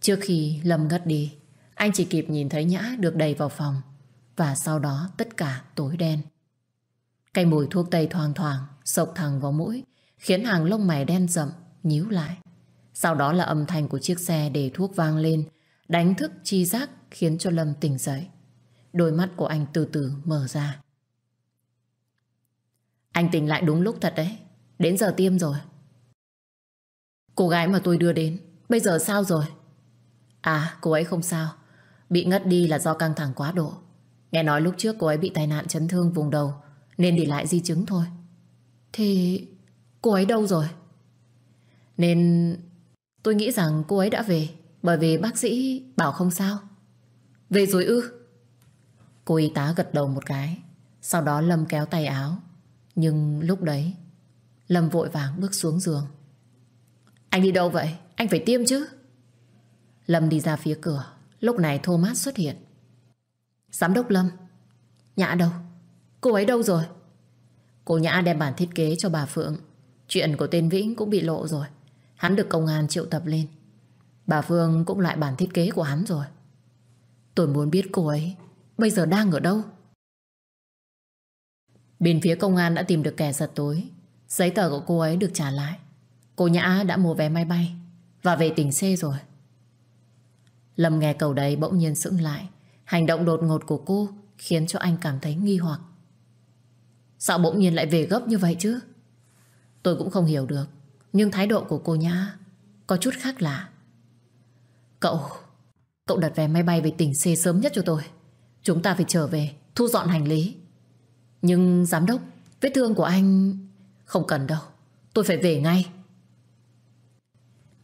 Trước khi Lâm ngất đi, anh chỉ kịp nhìn thấy Nhã được đầy vào phòng và sau đó tất cả tối đen. Cái mùi thuốc tây thoang thoảng sộc thẳng vào mũi khiến hàng lông mày đen rậm nhíu lại. Sau đó là âm thanh của chiếc xe để thuốc vang lên đánh thức chi giác khiến cho Lâm tỉnh dậy. Đôi mắt của anh từ từ mở ra. Anh tỉnh lại đúng lúc thật đấy. Đến giờ tiêm rồi. Cô gái mà tôi đưa đến, bây giờ sao rồi? À, cô ấy không sao. Bị ngất đi là do căng thẳng quá độ. Nghe nói lúc trước cô ấy bị tai nạn chấn thương vùng đầu, nên để lại di chứng thôi. Thì cô ấy đâu rồi? Nên tôi nghĩ rằng cô ấy đã về, bởi vì bác sĩ bảo không sao. Về rồi ư? Cô y tá gật đầu một cái, sau đó Lâm kéo tay áo. Nhưng lúc đấy, Lâm vội vàng bước xuống giường. Anh đi đâu vậy? Anh phải tiêm chứ. Lâm đi ra phía cửa. Lúc này Thomas xuất hiện. Giám đốc Lâm. Nhã đâu? Cô ấy đâu rồi? Cô Nhã đem bản thiết kế cho bà Phượng. Chuyện của tên Vĩnh cũng bị lộ rồi. Hắn được công an triệu tập lên. Bà Phương cũng lại bản thiết kế của hắn rồi. Tôi muốn biết cô ấy bây giờ đang ở đâu. Bên phía công an đã tìm được kẻ giật tối. Giấy tờ của cô ấy được trả lại. Cô Nhã đã mua vé máy bay và về tỉnh C rồi. Lâm nghe cầu đấy bỗng nhiên sững lại. Hành động đột ngột của cô khiến cho anh cảm thấy nghi hoặc. Sao bỗng nhiên lại về gấp như vậy chứ? Tôi cũng không hiểu được. Nhưng thái độ của cô Nhã có chút khác lạ. Cậu, cậu đặt vé máy bay về tỉnh C sớm nhất cho tôi. Chúng ta phải trở về, thu dọn hành lý. Nhưng giám đốc, vết thương của anh... Không cần đâu, tôi phải về ngay.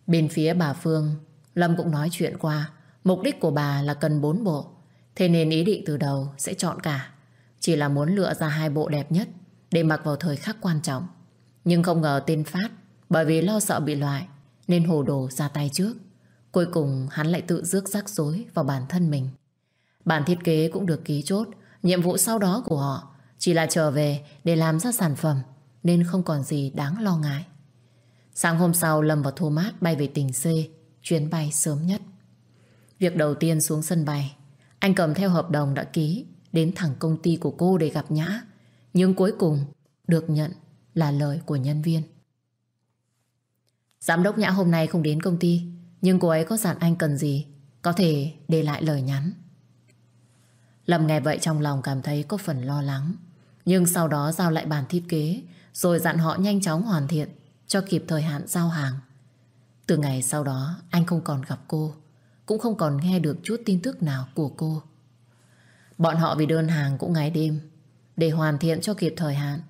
Bên phía bà Phương, Lâm cũng nói chuyện qua. Mục đích của bà là cần bốn bộ. Thế nên ý định từ đầu sẽ chọn cả. Chỉ là muốn lựa ra hai bộ đẹp nhất để mặc vào thời khắc quan trọng. Nhưng không ngờ tên Phát, bởi vì lo sợ bị loại, nên hồ đồ ra tay trước. Cuối cùng hắn lại tự rước rắc rối vào bản thân mình. Bản thiết kế cũng được ký chốt. Nhiệm vụ sau đó của họ chỉ là trở về để làm ra sản phẩm, nên không còn gì đáng lo ngại. Sáng hôm sau, Lâm và Thomas bay về tỉnh C, chuyến bay sớm nhất. Việc đầu tiên xuống sân bay anh cầm theo hợp đồng đã ký, đến thẳng công ty của cô để gặp Nhã nhưng cuối cùng, được nhận là lời của nhân viên. Giám đốc Nhã hôm nay không đến công ty, nhưng cô ấy có dặn anh cần gì, có thể để lại lời nhắn. Lâm nghe vậy trong lòng cảm thấy có phần lo lắng. Nhưng sau đó giao lại bản thiết kế, rồi dặn họ nhanh chóng hoàn thiện cho kịp thời hạn giao hàng. Từ ngày sau đó, anh không còn gặp cô cũng không còn nghe được chút tin tức nào của cô. Bọn họ vì đơn hàng cũng ngày đêm để hoàn thiện cho kịp thời hạn.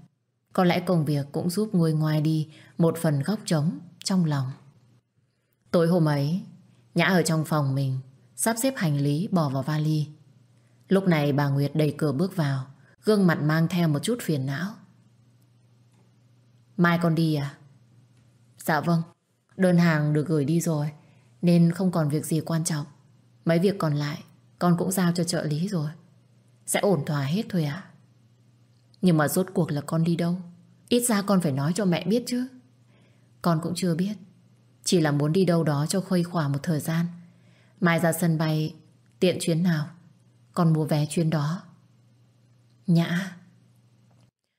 Có lẽ công việc cũng giúp nguôi ngoài đi một phần góc trống trong lòng. Tối hôm ấy, Nhã ở trong phòng mình sắp xếp hành lý bỏ vào vali. Lúc này bà Nguyệt đẩy cửa bước vào Gương mặt mang theo một chút phiền não Mai con đi à? Dạ vâng Đơn hàng được gửi đi rồi nên không còn việc gì quan trọng. Mấy việc còn lại, Con cũng giao cho trợ lý rồi. Sẽ ổn thỏa hết thôi ạ. Nhưng mà rốt cuộc là con đi đâu? Ít ra con phải nói cho mẹ biết chứ. Con cũng chưa biết. Chỉ là muốn đi đâu đó cho khuây khỏa một thời gian. Mai ra sân bay, Tiện chuyến nào? Con mua vé chuyến đó. Nhã,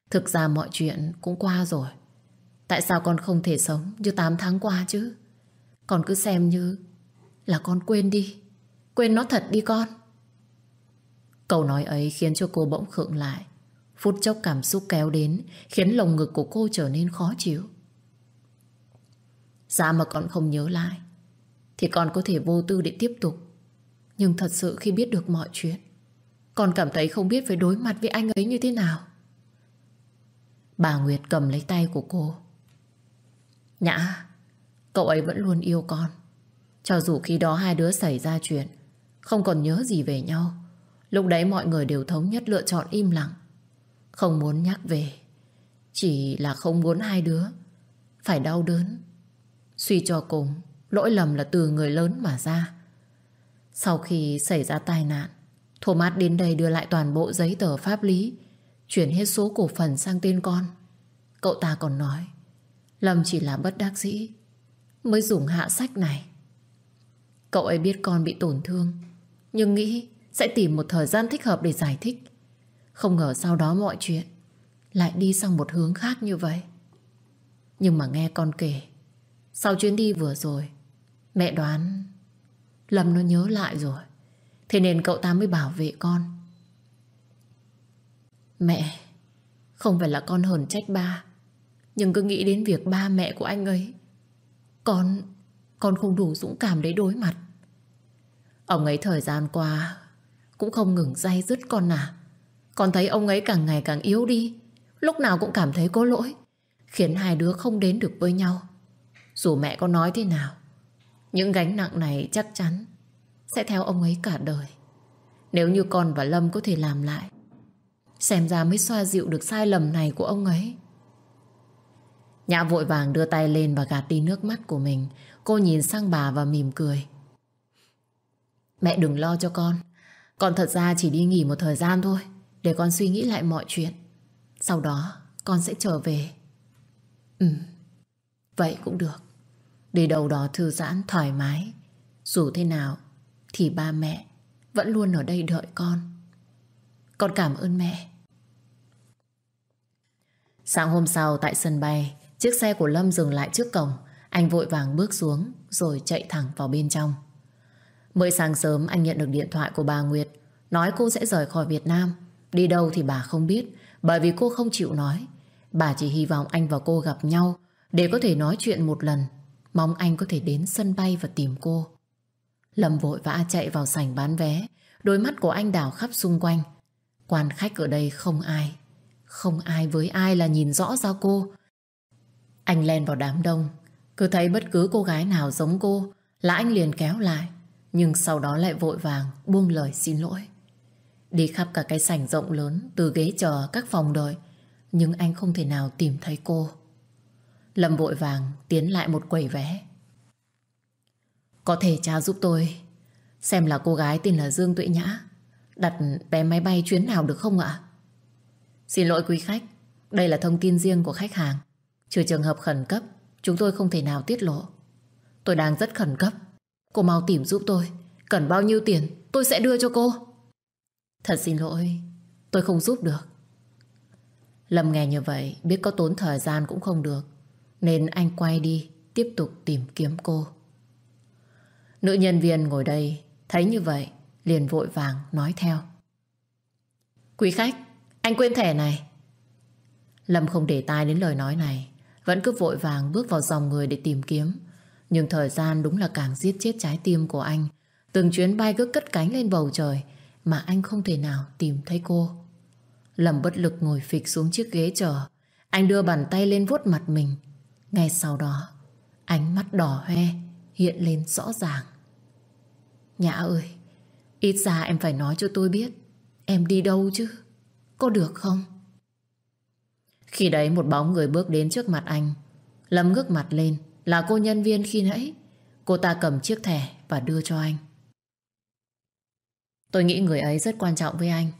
Thực ra mọi chuyện cũng qua rồi. Tại sao con không thể sống như 8 tháng qua chứ? Con cứ xem như Là con quên đi. Quên nó thật đi con. Câu nói ấy khiến cho cô bỗng khựng lại. Phút chốc cảm xúc kéo đến, Khiến lồng ngực của cô trở nên khó chịu. Dạ mà con không nhớ lại, Thì con có thể vô tư để tiếp tục. Nhưng thật sự khi biết được mọi chuyện, Con cảm thấy không biết phải đối mặt với anh ấy như thế nào. Bà Nguyệt cầm lấy tay của cô. Nhã Cậu ấy vẫn luôn yêu con. Cho dù khi đó hai đứa xảy ra chuyện, Không còn nhớ gì về nhau, Lúc đấy mọi người đều thống nhất lựa chọn im lặng. Không muốn nhắc về, Chỉ là không muốn hai đứa Phải đau đớn, Suy cho cùng, Lỗi lầm là từ người lớn mà ra. Sau khi xảy ra tai nạn, Thomas đến đây đưa lại toàn bộ giấy tờ pháp lý, Chuyển hết số cổ phần sang tên con. Cậu ta còn nói, Lâm chỉ là bất đắc dĩ Mới dùng hạ sách này. Cậu ấy biết con bị tổn thương, Nhưng nghĩ sẽ tìm một thời gian thích hợp để giải thích. Không ngờ sau đó mọi chuyện Lại đi sang một hướng khác như vậy. Nhưng mà nghe con kể, Sau chuyến đi vừa rồi, Mẹ đoán Lâm nó nhớ lại rồi. Thế nên cậu ta mới bảo vệ con. Mẹ, Không phải là con hờn trách ba, Nhưng cứ nghĩ đến việc ba mẹ của anh ấy con Con không đủ dũng cảm để đối mặt. Ông ấy thời gian qua Cũng không ngừng day dứt con à. Con thấy ông ấy càng ngày càng yếu đi. Lúc nào cũng cảm thấy có lỗi, Khiến hai đứa không đến được với nhau. Dù mẹ có nói thế nào, Những gánh nặng này chắc chắn Sẽ theo ông ấy cả đời. Nếu như con và Lâm có thể làm lại, Xem ra mới xoa dịu được sai lầm này của ông ấy. Nhã vội vàng đưa tay lên và gạt đi nước mắt của mình. Cô nhìn sang bà và mỉm cười. Mẹ đừng lo cho con. Con thật ra chỉ đi nghỉ một thời gian thôi, Để con suy nghĩ lại mọi chuyện. Sau đó, con sẽ trở về. Ừ Vậy cũng được. Để đầu đó thư giãn, thoải mái. Dù thế nào, Thì ba mẹ Vẫn luôn ở đây đợi con. Con cảm ơn mẹ. Sáng hôm sau, tại sân bay Chiếc xe của Lâm dừng lại trước cổng. Anh vội vàng bước xuống, Rồi chạy thẳng vào bên trong. Mới sáng sớm, anh nhận được điện thoại của bà Nguyệt. Nói cô sẽ rời khỏi Việt Nam. Đi đâu thì bà không biết, Bởi vì cô không chịu nói. Bà chỉ hy vọng anh và cô gặp nhau Để có thể nói chuyện một lần. Mong anh có thể đến sân bay và tìm cô. Lâm vội vã chạy vào sảnh bán vé. Đôi mắt của anh đảo khắp xung quanh. Quan khách ở đây không ai. Không ai với ai là nhìn rõ ra cô. Anh len vào đám đông Cứ thấy bất cứ cô gái nào giống cô Là anh liền kéo lại nhưng sau đó lại vội vàng buông lời xin lỗi. Đi khắp cả cái sảnh rộng lớn từ ghế chờ các phòng đợi nhưng anh không thể nào tìm thấy cô. Lâm vội vàng tiến lại một quầy vé. Có thể cha giúp tôi xem là cô gái tên là Dương Tuệ Nhã đặt vé máy bay chuyến nào được không ạ? Xin lỗi quý khách, đây là thông tin riêng của khách hàng. Trừ trường hợp khẩn cấp, chúng tôi không thể nào tiết lộ. Tôi đang rất khẩn cấp. Cô mau tìm giúp tôi. Cần bao nhiêu tiền tôi sẽ đưa cho cô. Thật xin lỗi Tôi không giúp được. Lâm nghe như vậy Biết có tốn thời gian cũng không được Nên anh quay đi Tiếp tục tìm kiếm cô. Nữ nhân viên ngồi đây Thấy như vậy Liền vội vàng nói theo. Quý khách Anh quên thẻ này. Lâm không để tai đến lời nói này. Vẫn cứ vội vàng bước vào dòng người để tìm kiếm nhưng thời gian đúng là càng giết chết trái tim của anh. Từng chuyến bay cứ cất cánh lên bầu trời mà anh không thể nào tìm thấy cô. Lầm bất lực ngồi phịch xuống chiếc ghế chờ. Anh đưa bàn tay lên vuốt mặt mình. Ngay sau đó, ánh mắt đỏ hoe hiện lên rõ ràng. Nhã ơi, ít ra em phải nói cho tôi biết em đi đâu chứ. Có được không? Khi đấy một bóng người bước đến trước mặt anh. Lâm ngước mặt lên là cô nhân viên khi nãy. Cô ta cầm chiếc thẻ và đưa cho anh. Tôi nghĩ người ấy rất quan trọng với anh.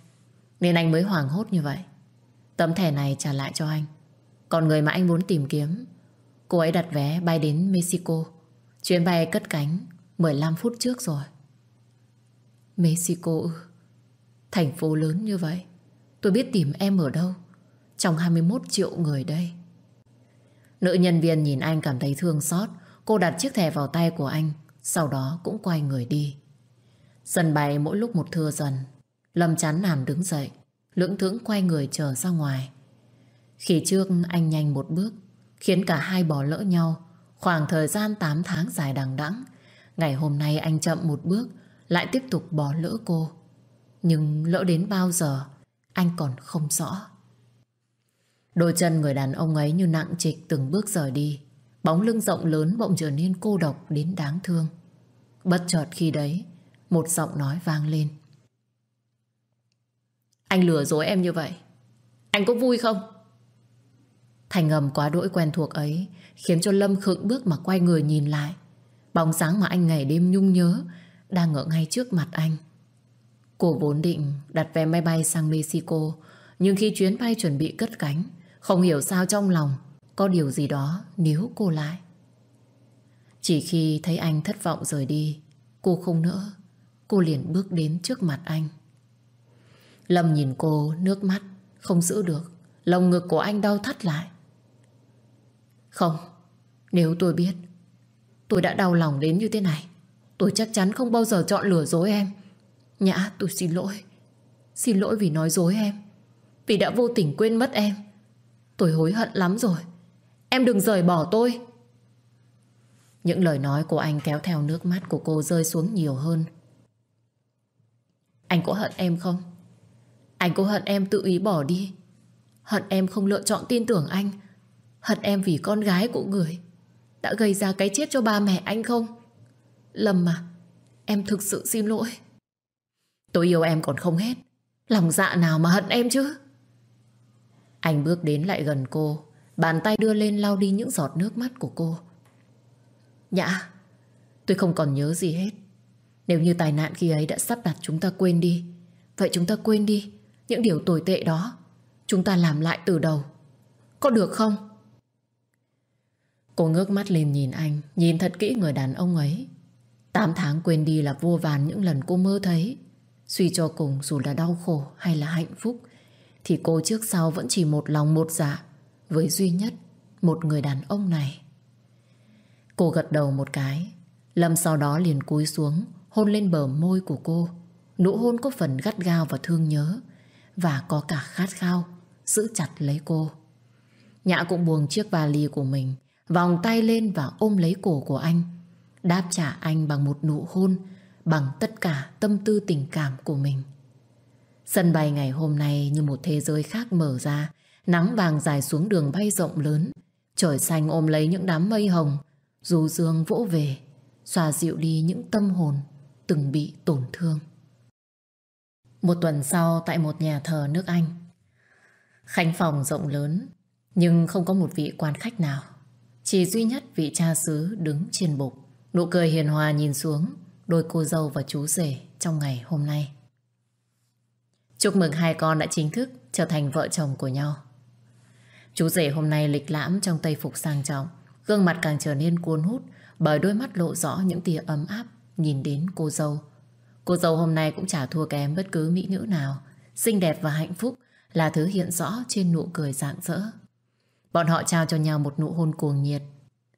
Nên anh mới hoảng hốt như vậy. Tấm thẻ này trả lại cho anh. Còn người mà anh muốn tìm kiếm, cô ấy đặt vé bay đến Mexico. Chuyến bay cất cánh 15 phút trước rồi. Mexico ư? Thành phố lớn như vậy. Tôi biết tìm em ở đâu. Trong 21 triệu người đây. Nữ nhân viên nhìn anh cảm thấy thương xót, Cô đặt chiếc thẻ vào tay của anh, Sau đó cũng quay người đi. Sân bay mỗi lúc một thưa dần. Lâm chán nản đứng dậy, Lưỡng thững quay người trở ra ngoài. Khi trước anh nhanh một bước, Khiến cả hai bỏ lỡ nhau, Khoảng thời gian 8 tháng dài đằng đẵng, Ngày hôm nay anh chậm một bước, Lại tiếp tục bỏ lỡ cô. Nhưng lỡ đến bao giờ, Anh còn không rõ. Đôi chân người đàn ông ấy như nặng trịch từng bước rời đi. Bóng lưng rộng lớn bỗng trở nên cô độc đến đáng thương. Bất chợt khi đấy, Một giọng nói vang lên. Anh lừa dối em như vậy, Anh có vui không? Thành ngầm quá đỗi quen thuộc ấy Khiến cho Lâm khựng bước mà quay người nhìn lại. Bóng dáng mà anh ngày đêm nhung nhớ Đang ở ngay trước mặt anh. Cô vốn định đặt vé máy bay sang Mexico, Nhưng khi chuyến bay chuẩn bị cất cánh không hiểu sao trong lòng Có điều gì đó níu cô lại. Chỉ khi thấy anh thất vọng rời đi, Cô không nữa, Cô liền bước đến trước mặt anh. Lâm nhìn cô nước mắt, Không giữ được Lòng ngực của anh đau thắt lại. Không, Nếu tôi biết, Tôi đã đau lòng đến như thế này, Tôi chắc chắn không bao giờ chọn lừa dối em. Nhã, tôi xin lỗi Xin lỗi vì nói dối em, Vì đã vô tình quên mất em. Tôi hối hận lắm rồi. Em đừng rời bỏ tôi. Những lời nói của anh kéo theo nước mắt của cô rơi xuống nhiều hơn. Anh có hận em không? Anh có hận em tự ý bỏ đi? Hận em không lựa chọn tin tưởng anh? Hận em vì con gái của người Đã gây ra cái chết cho ba mẹ anh không? Lâm mà Em thực sự xin lỗi. Tôi yêu em còn không hết. Lòng dạ nào mà hận em chứ? Anh bước đến lại gần cô, Bàn tay đưa lên lau đi những giọt nước mắt của cô. Nhã, Tôi không còn nhớ gì hết. Nếu như tai nạn khi ấy đã sắp đặt chúng ta quên đi, Vậy chúng ta quên đi Những điều tồi tệ đó. Chúng ta làm lại từ đầu. Có được không? Cô ngước mắt lên nhìn anh, Nhìn thật kỹ người đàn ông ấy. Tám tháng quên đi là vô vàn những lần cô mơ thấy, Suy cho cùng dù là đau khổ hay là hạnh phúc thì cô trước sau vẫn chỉ một lòng một dạ Với duy nhất một người đàn ông này. Cô gật đầu một cái Lâm sau đó liền cúi xuống, Hôn lên bờ môi của cô. Nụ hôn có phần gắt gao và thương nhớ Và có cả khát khao Giữ chặt lấy cô. Nhã cũng buông chiếc vali của mình, Vòng tay lên và ôm lấy cổ của anh, Đáp trả anh bằng một nụ hôn, Bằng tất cả tâm tư tình cảm của mình. Sân bay ngày hôm nay như một thế giới khác mở ra. Nắng vàng dài xuống đường bay rộng lớn. Trời xanh ôm lấy những đám mây hồng. Dù dương vỗ về, Xoa dịu đi những tâm hồn Từng bị tổn thương. Một tuần sau Tại một nhà thờ nước Anh. Khánh phòng rộng lớn, Nhưng không có một vị quan khách nào. Chỉ duy nhất vị cha xứ đứng trên bục. Nụ cười hiền hòa nhìn xuống Đôi cô dâu và chú rể Trong ngày hôm nay. Chúc mừng hai con đã chính thức Trở thành vợ chồng của nhau. Chú rể hôm nay lịch lãm Trong tây phục sang trọng, Gương mặt càng trở nên cuốn hút Bởi đôi mắt lộ rõ những tia ấm áp Nhìn đến cô dâu. Cô dâu hôm nay cũng chả thua kém bất cứ mỹ nữ nào, Xinh đẹp và hạnh phúc Là thứ hiện rõ trên nụ cười rạng rỡ. Bọn họ trao cho nhau một nụ hôn cuồng nhiệt,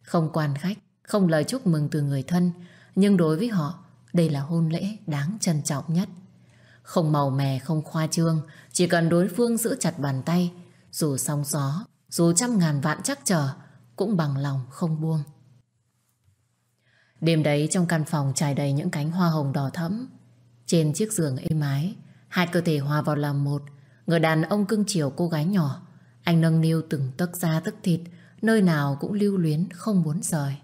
Không quan khách, Không lời chúc mừng từ người thân, Nhưng đối với họ, Đây là hôn lễ đáng trân trọng nhất. Không màu mè, không khoa trương, Chỉ cần đối phương giữ chặt bàn tay, Dù sóng gió, Dù trăm ngàn vạn chắc chờ Cũng bằng lòng không buông. Đêm đấy trong căn phòng trải đầy những cánh hoa hồng đỏ thẫm. Trên chiếc giường êm ái, Hai cơ thể hòa vào làm một, Người đàn ông cưng chiều cô gái nhỏ. Anh nâng niu từng tấc da tấc thịt, Nơi nào cũng lưu luyến, không muốn rời.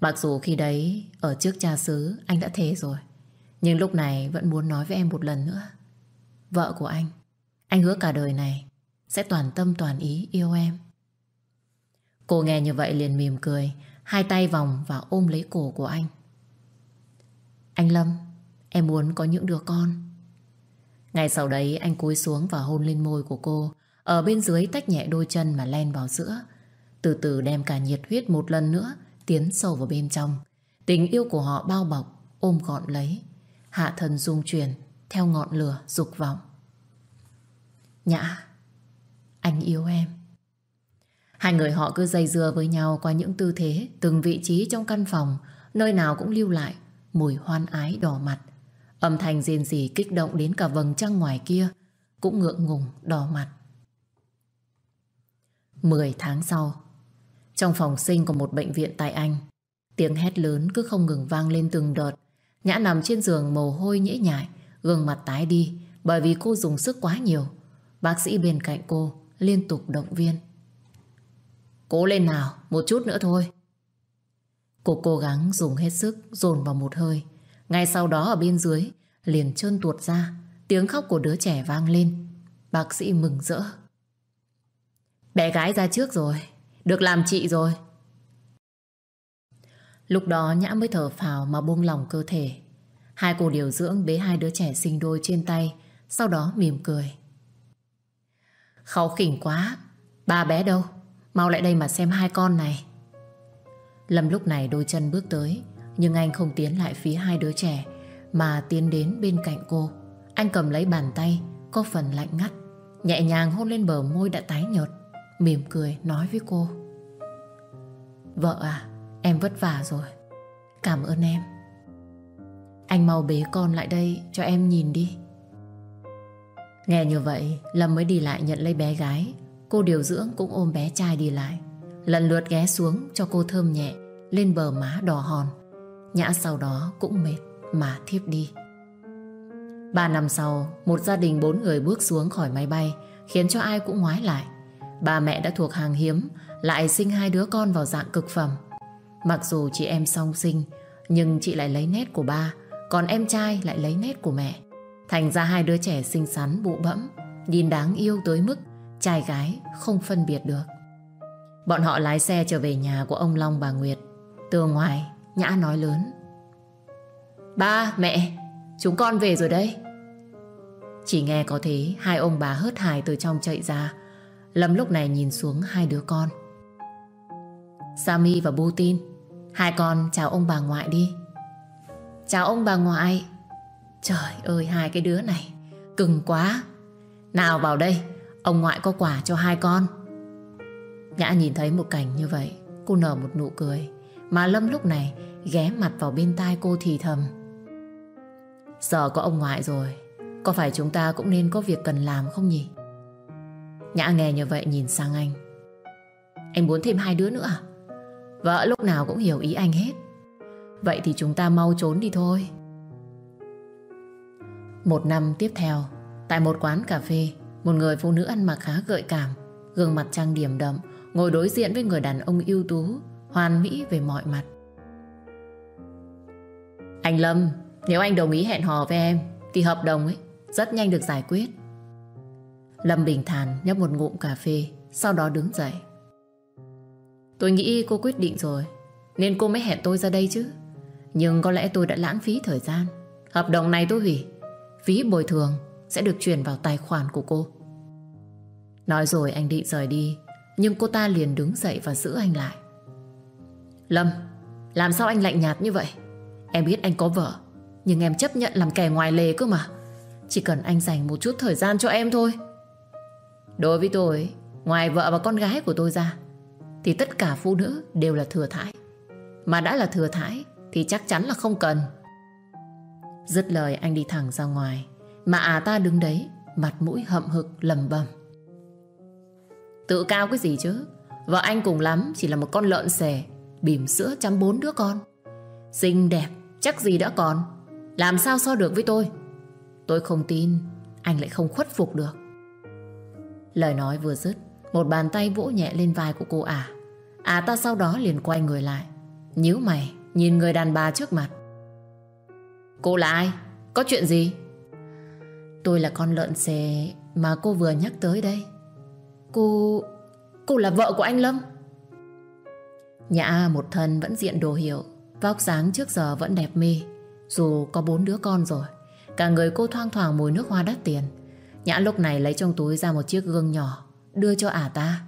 Mặc dù khi đấy, Ở trước cha xứ, anh đã thề rồi. Nhưng lúc này vẫn muốn nói với em một lần nữa. Vợ của anh Anh hứa cả đời này Sẽ toàn tâm toàn ý yêu em. Cô nghe như vậy liền mỉm cười, Hai tay vòng và ôm lấy cổ của anh. Anh Lâm, Em muốn có những đứa con. Ngày sau đấy, anh cúi xuống và hôn lên môi của cô, Ở bên dưới tách nhẹ đôi chân mà len vào giữa. Từ từ đem cả nhiệt huyết một lần nữa Tiến sâu vào bên trong. Tình yêu của họ bao bọc, Ôm gọn lấy. Hạ thần dung chuyển Theo ngọn lửa dục vọng Nhã Anh yêu em Hai người họ cứ dây dưa với nhau qua những tư thế, từng vị trí trong căn phòng, nơi nào cũng lưu lại mùi hoan ái đỏ mặt. Âm thanh riêng rỉ kích động đến cả vầng trăng ngoài kia, cũng ngượng ngùng đỏ mặt. Mười tháng sau, Trong phòng sinh của một bệnh viện tại Anh, tiếng hét lớn cứ không ngừng vang lên từng đợt. Nhã nằm trên giường mồ hôi nhễ nhại, gương mặt tái đi bởi vì cô dùng sức quá nhiều. Bác sĩ bên cạnh cô liên tục động viên. Cố lên nào, một chút nữa thôi. Cô cố gắng dùng hết sức dồn vào một hơi. Ngay sau đó ở bên dưới liền trơn tuột ra, tiếng khóc của đứa trẻ vang lên. Bác sĩ mừng rỡ. Bé gái ra trước rồi, được làm chị rồi. Lúc đó Nhã mới thở phào mà buông lòng cơ thể. Hai cô điều dưỡng bế hai đứa trẻ sinh đôi trên tay, sau đó mỉm cười. Kháu khỉnh quá, ba bé đâu? Mau lại đây mà xem hai con này. Lâm lúc này đôi chân bước tới, nhưng anh không tiến lại phía hai đứa trẻ, mà tiến đến bên cạnh cô. Anh cầm lấy bàn tay, có phần lạnh ngắt, nhẹ nhàng hôn lên bờ môi đã tái nhợt, mỉm cười nói với cô. Vợ à, em vất vả rồi. Cảm ơn em. Anh mau bế con lại đây cho em nhìn đi. Nghe như vậy, Lâm mới đi lại nhận lấy bé gái. Cô điều dưỡng cũng ôm bé trai đi lại. Lần lượt ghé xuống cho cô thơm nhẹ lên bờ má đỏ hòn. Nhã sau đó cũng mệt mà thiếp đi. Ba năm sau, một gia đình bốn người bước xuống khỏi máy bay khiến cho ai cũng ngoái lại. ba mẹ đã thuộc hàng hiếm lại sinh hai đứa con vào dạng cực phẩm. Mặc dù chị em song sinh nhưng chị lại lấy nét của ba còn em trai lại lấy nét của mẹ. Thành ra hai đứa trẻ xinh xắn bụ bẫm nhìn đáng yêu tới mức trai gái không phân biệt được. Bọn họ lái xe trở về nhà của ông Long bà Nguyệt. Từ ngoài, Nhã nói lớn. Ba, mẹ, chúng con về rồi đây. Chỉ nghe có thế, hai ông bà hớt hải từ trong chạy ra. Lâm lúc này nhìn xuống hai đứa con. Sami và Putin, hai con chào ông bà ngoại đi. Chào ông bà ngoại. Trời ơi, hai cái đứa này, cưng quá. Nào vào đây, ông ngoại có quà cho hai con. Nhã nhìn thấy một cảnh như vậy, cô nở một nụ cười. Mà Lâm lúc này ghé mặt vào bên tai cô thì thầm. Giờ có ông ngoại rồi, có phải chúng ta cũng nên có việc cần làm không nhỉ? Nhã nghe như vậy nhìn sang anh. Anh muốn thêm hai đứa nữa à? Vợ lúc nào cũng hiểu ý anh hết. Vậy thì chúng ta mau trốn đi thôi. Một năm tiếp theo, tại một quán cà phê, một người phụ nữ ăn mặc khá gợi cảm, gương mặt trang điểm đậm, ngồi đối diện với người đàn ông ưu tú, hoàn mỹ về mọi mặt. Anh Lâm, nếu anh đồng ý hẹn hò với em, thì hợp đồng ấy rất nhanh được giải quyết. Lâm bình thản nhấp một ngụm cà phê, sau đó đứng dậy. Tôi nghĩ cô quyết định rồi, nên cô mới hẹn tôi ra đây chứ. Nhưng có lẽ tôi đã lãng phí thời gian. Hợp đồng này tôi hủy, phí bồi thường sẽ được chuyển vào tài khoản của cô. Nói rồi anh định rời đi, nhưng cô ta liền đứng dậy và giữ anh lại. Lâm, làm sao anh lạnh nhạt như vậy? Em biết anh có vợ, nhưng em chấp nhận làm kẻ ngoài lề cơ mà. Chỉ cần anh dành một chút thời gian cho em thôi. Đối với tôi, ngoài vợ và con gái của tôi ra, thì tất cả phụ nữ đều là thừa thải. Mà đã là thừa thải thì chắc chắn là không cần. Dứt lời anh đi thẳng ra ngoài, mà à ta đứng đấy, mặt mũi hậm hực lầm bầm. Tự cao cái gì chứ, vợ anh cùng lắm chỉ là một con lợn xẻ, bỉm sữa chăm bốn đứa con. Xinh đẹp, chắc gì đã còn. Làm sao so được với tôi? Tôi không tin, anh lại không khuất phục được. Lời nói vừa dứt, một bàn tay vỗ nhẹ lên vai của cô ả. À à ta sau đó liền quay người lại, nhíu mày, nhìn người đàn bà trước mặt. Cô là ai? Có chuyện gì? Tôi là con lợn xề mà cô vừa nhắc tới đây. Cô... cô là vợ của anh Lâm? Nhã một thân vẫn diện đồ hiệu, vóc dáng trước giờ vẫn đẹp mê, dù có bốn đứa con rồi. Cả người cô thoang thoảng mùi nước hoa đắt tiền. Nhã lúc này lấy trong túi ra một chiếc gương nhỏ, đưa cho ả ta.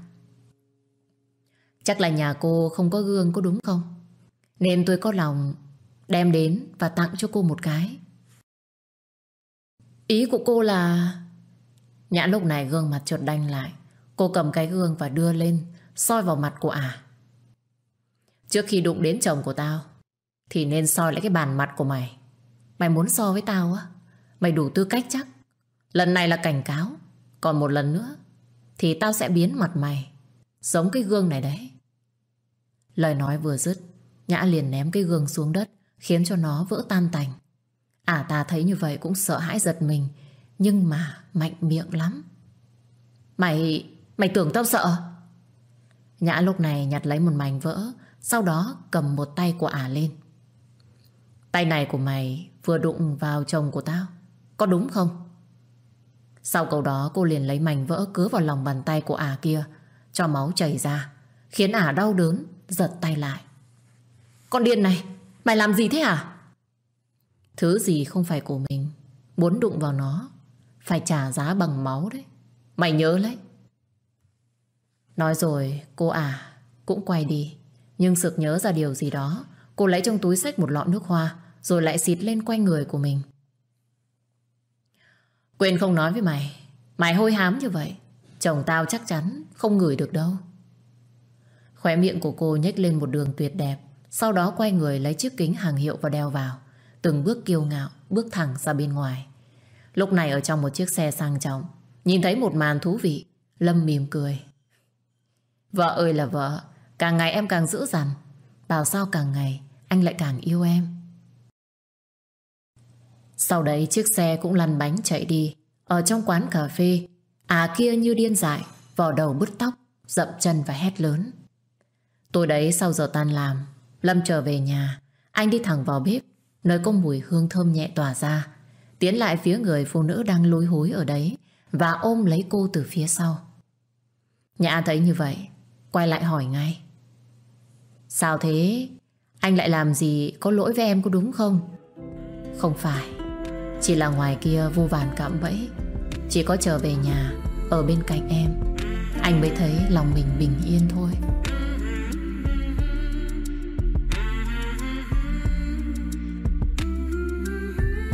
Chắc là nhà cô không có gương có đúng không? Nên tôi có lòng đem đến và tặng cho cô một cái. Ý của cô là... Nhã lúc này gương mặt chợt đanh lại. Cô cầm cái gương và đưa lên, soi vào mặt của ả. Trước khi đụng đến chồng của tao, thì nên soi lại cái bàn mặt của mày. Mày muốn so với tao á? Mày đủ tư cách chắc. Lần này là cảnh cáo. Còn một lần nữa, thì tao sẽ biến mặt mày. Giống cái gương này đấy. Lời nói vừa dứt, Nhã liền ném cái gương xuống đất, khiến cho nó vỡ tan tành. Ả ta thấy như vậy cũng sợ hãi giật mình, nhưng mà mạnh miệng lắm. Mày, mày tưởng tao sợ? Nhã lúc này nhặt lấy một mảnh vỡ, sau đó cầm một tay của ả lên. Tay này của mày vừa đụng vào chồng của tao, có đúng không? Sau câu đó cô liền lấy mảnh vỡ cứa vào lòng bàn tay của ả kia, cho máu chảy ra, khiến ả đau đớn, giật tay lại. Con điên này, mày làm gì thế hả? Thứ gì không phải của mình, muốn đụng vào nó, phải trả giá bằng máu đấy. Mày nhớ lấy. Nói rồi cô à cũng quay đi. Nhưng sực nhớ ra điều gì đó. Cô lấy trong túi sách một lọ nước hoa rồi lại xịt lên quanh người của mình. Quên không nói với mày. Mày hôi hám như vậy. Chồng tao chắc chắn không ngửi được đâu. Khóe miệng của cô nhếch lên một đường tuyệt đẹp. Sau đó quay người lấy chiếc kính hàng hiệu và đeo vào. Từng bước kiêu ngạo, bước thẳng ra bên ngoài. Lúc này ở trong một chiếc xe sang trọng, nhìn thấy một màn thú vị, Lâm mỉm cười. Vợ ơi là vợ, càng ngày em càng dữ dằn. Bảo sao càng ngày anh lại càng yêu em. Sau đấy chiếc xe cũng lăn bánh chạy đi. Ở trong quán cà phê, à kia như điên dại, vò đầu bứt tóc, dậm chân và hét lớn. Tối đấy sau giờ tan làm, Lâm trở về nhà, anh đi thẳng vào bếp, nơi có mùi hương thơm nhẹ tỏa ra, tiến lại phía người phụ nữ đang lối hối ở đấy và ôm lấy cô từ phía sau. Nhã thấy như vậy, quay lại hỏi ngay. Sao thế? Anh lại làm gì có lỗi với em có đúng không? Không phải. Chỉ là ngoài kia vô vàn cạm bẫy. Chỉ có trở về nhà, ở bên cạnh em, anh mới thấy lòng mình bình yên thôi.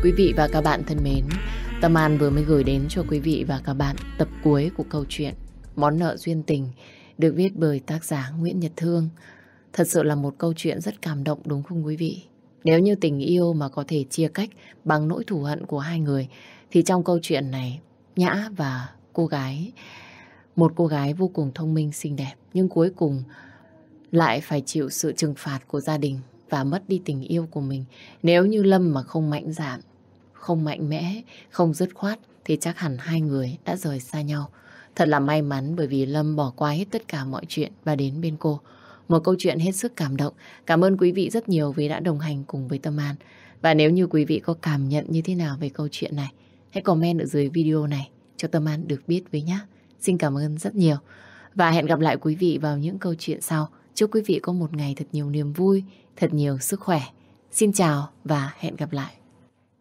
Quý vị và các bạn thân mến, Tâm An vừa mới gửi đến cho quý vị và các bạn tập cuối của câu chuyện Món nợ duyên tình được viết bởi tác giả Nguyễn Nhật Thương. Thật sự là một câu chuyện rất cảm động đúng không quý vị? Nếu như tình yêu mà có thể chia cách bằng nỗi thù hận của hai người thì trong câu chuyện này Nhã và cô gái một cô gái vô cùng thông minh xinh đẹp nhưng cuối cùng lại phải chịu sự trừng phạt của gia đình và mất đi tình yêu của mình. Nếu như Lâm mà không mạnh dạn, không mạnh mẽ, không dứt khoát thì chắc hẳn hai người đã rời xa nhau. Thật là may mắn bởi vì Lâm bỏ qua hết tất cả mọi chuyện và đến bên cô. Một câu chuyện hết sức cảm động. Cảm ơn quý vị rất nhiều vì đã đồng hành cùng với Tâm An. Và nếu như quý vị có cảm nhận như thế nào về câu chuyện này, hãy comment ở dưới video này cho Tâm An được biết với nhé. Xin cảm ơn rất nhiều. Và hẹn gặp lại quý vị vào những câu chuyện sau. Chúc quý vị có một ngày thật nhiều niềm vui, thật nhiều sức khỏe. Xin chào và hẹn gặp lại.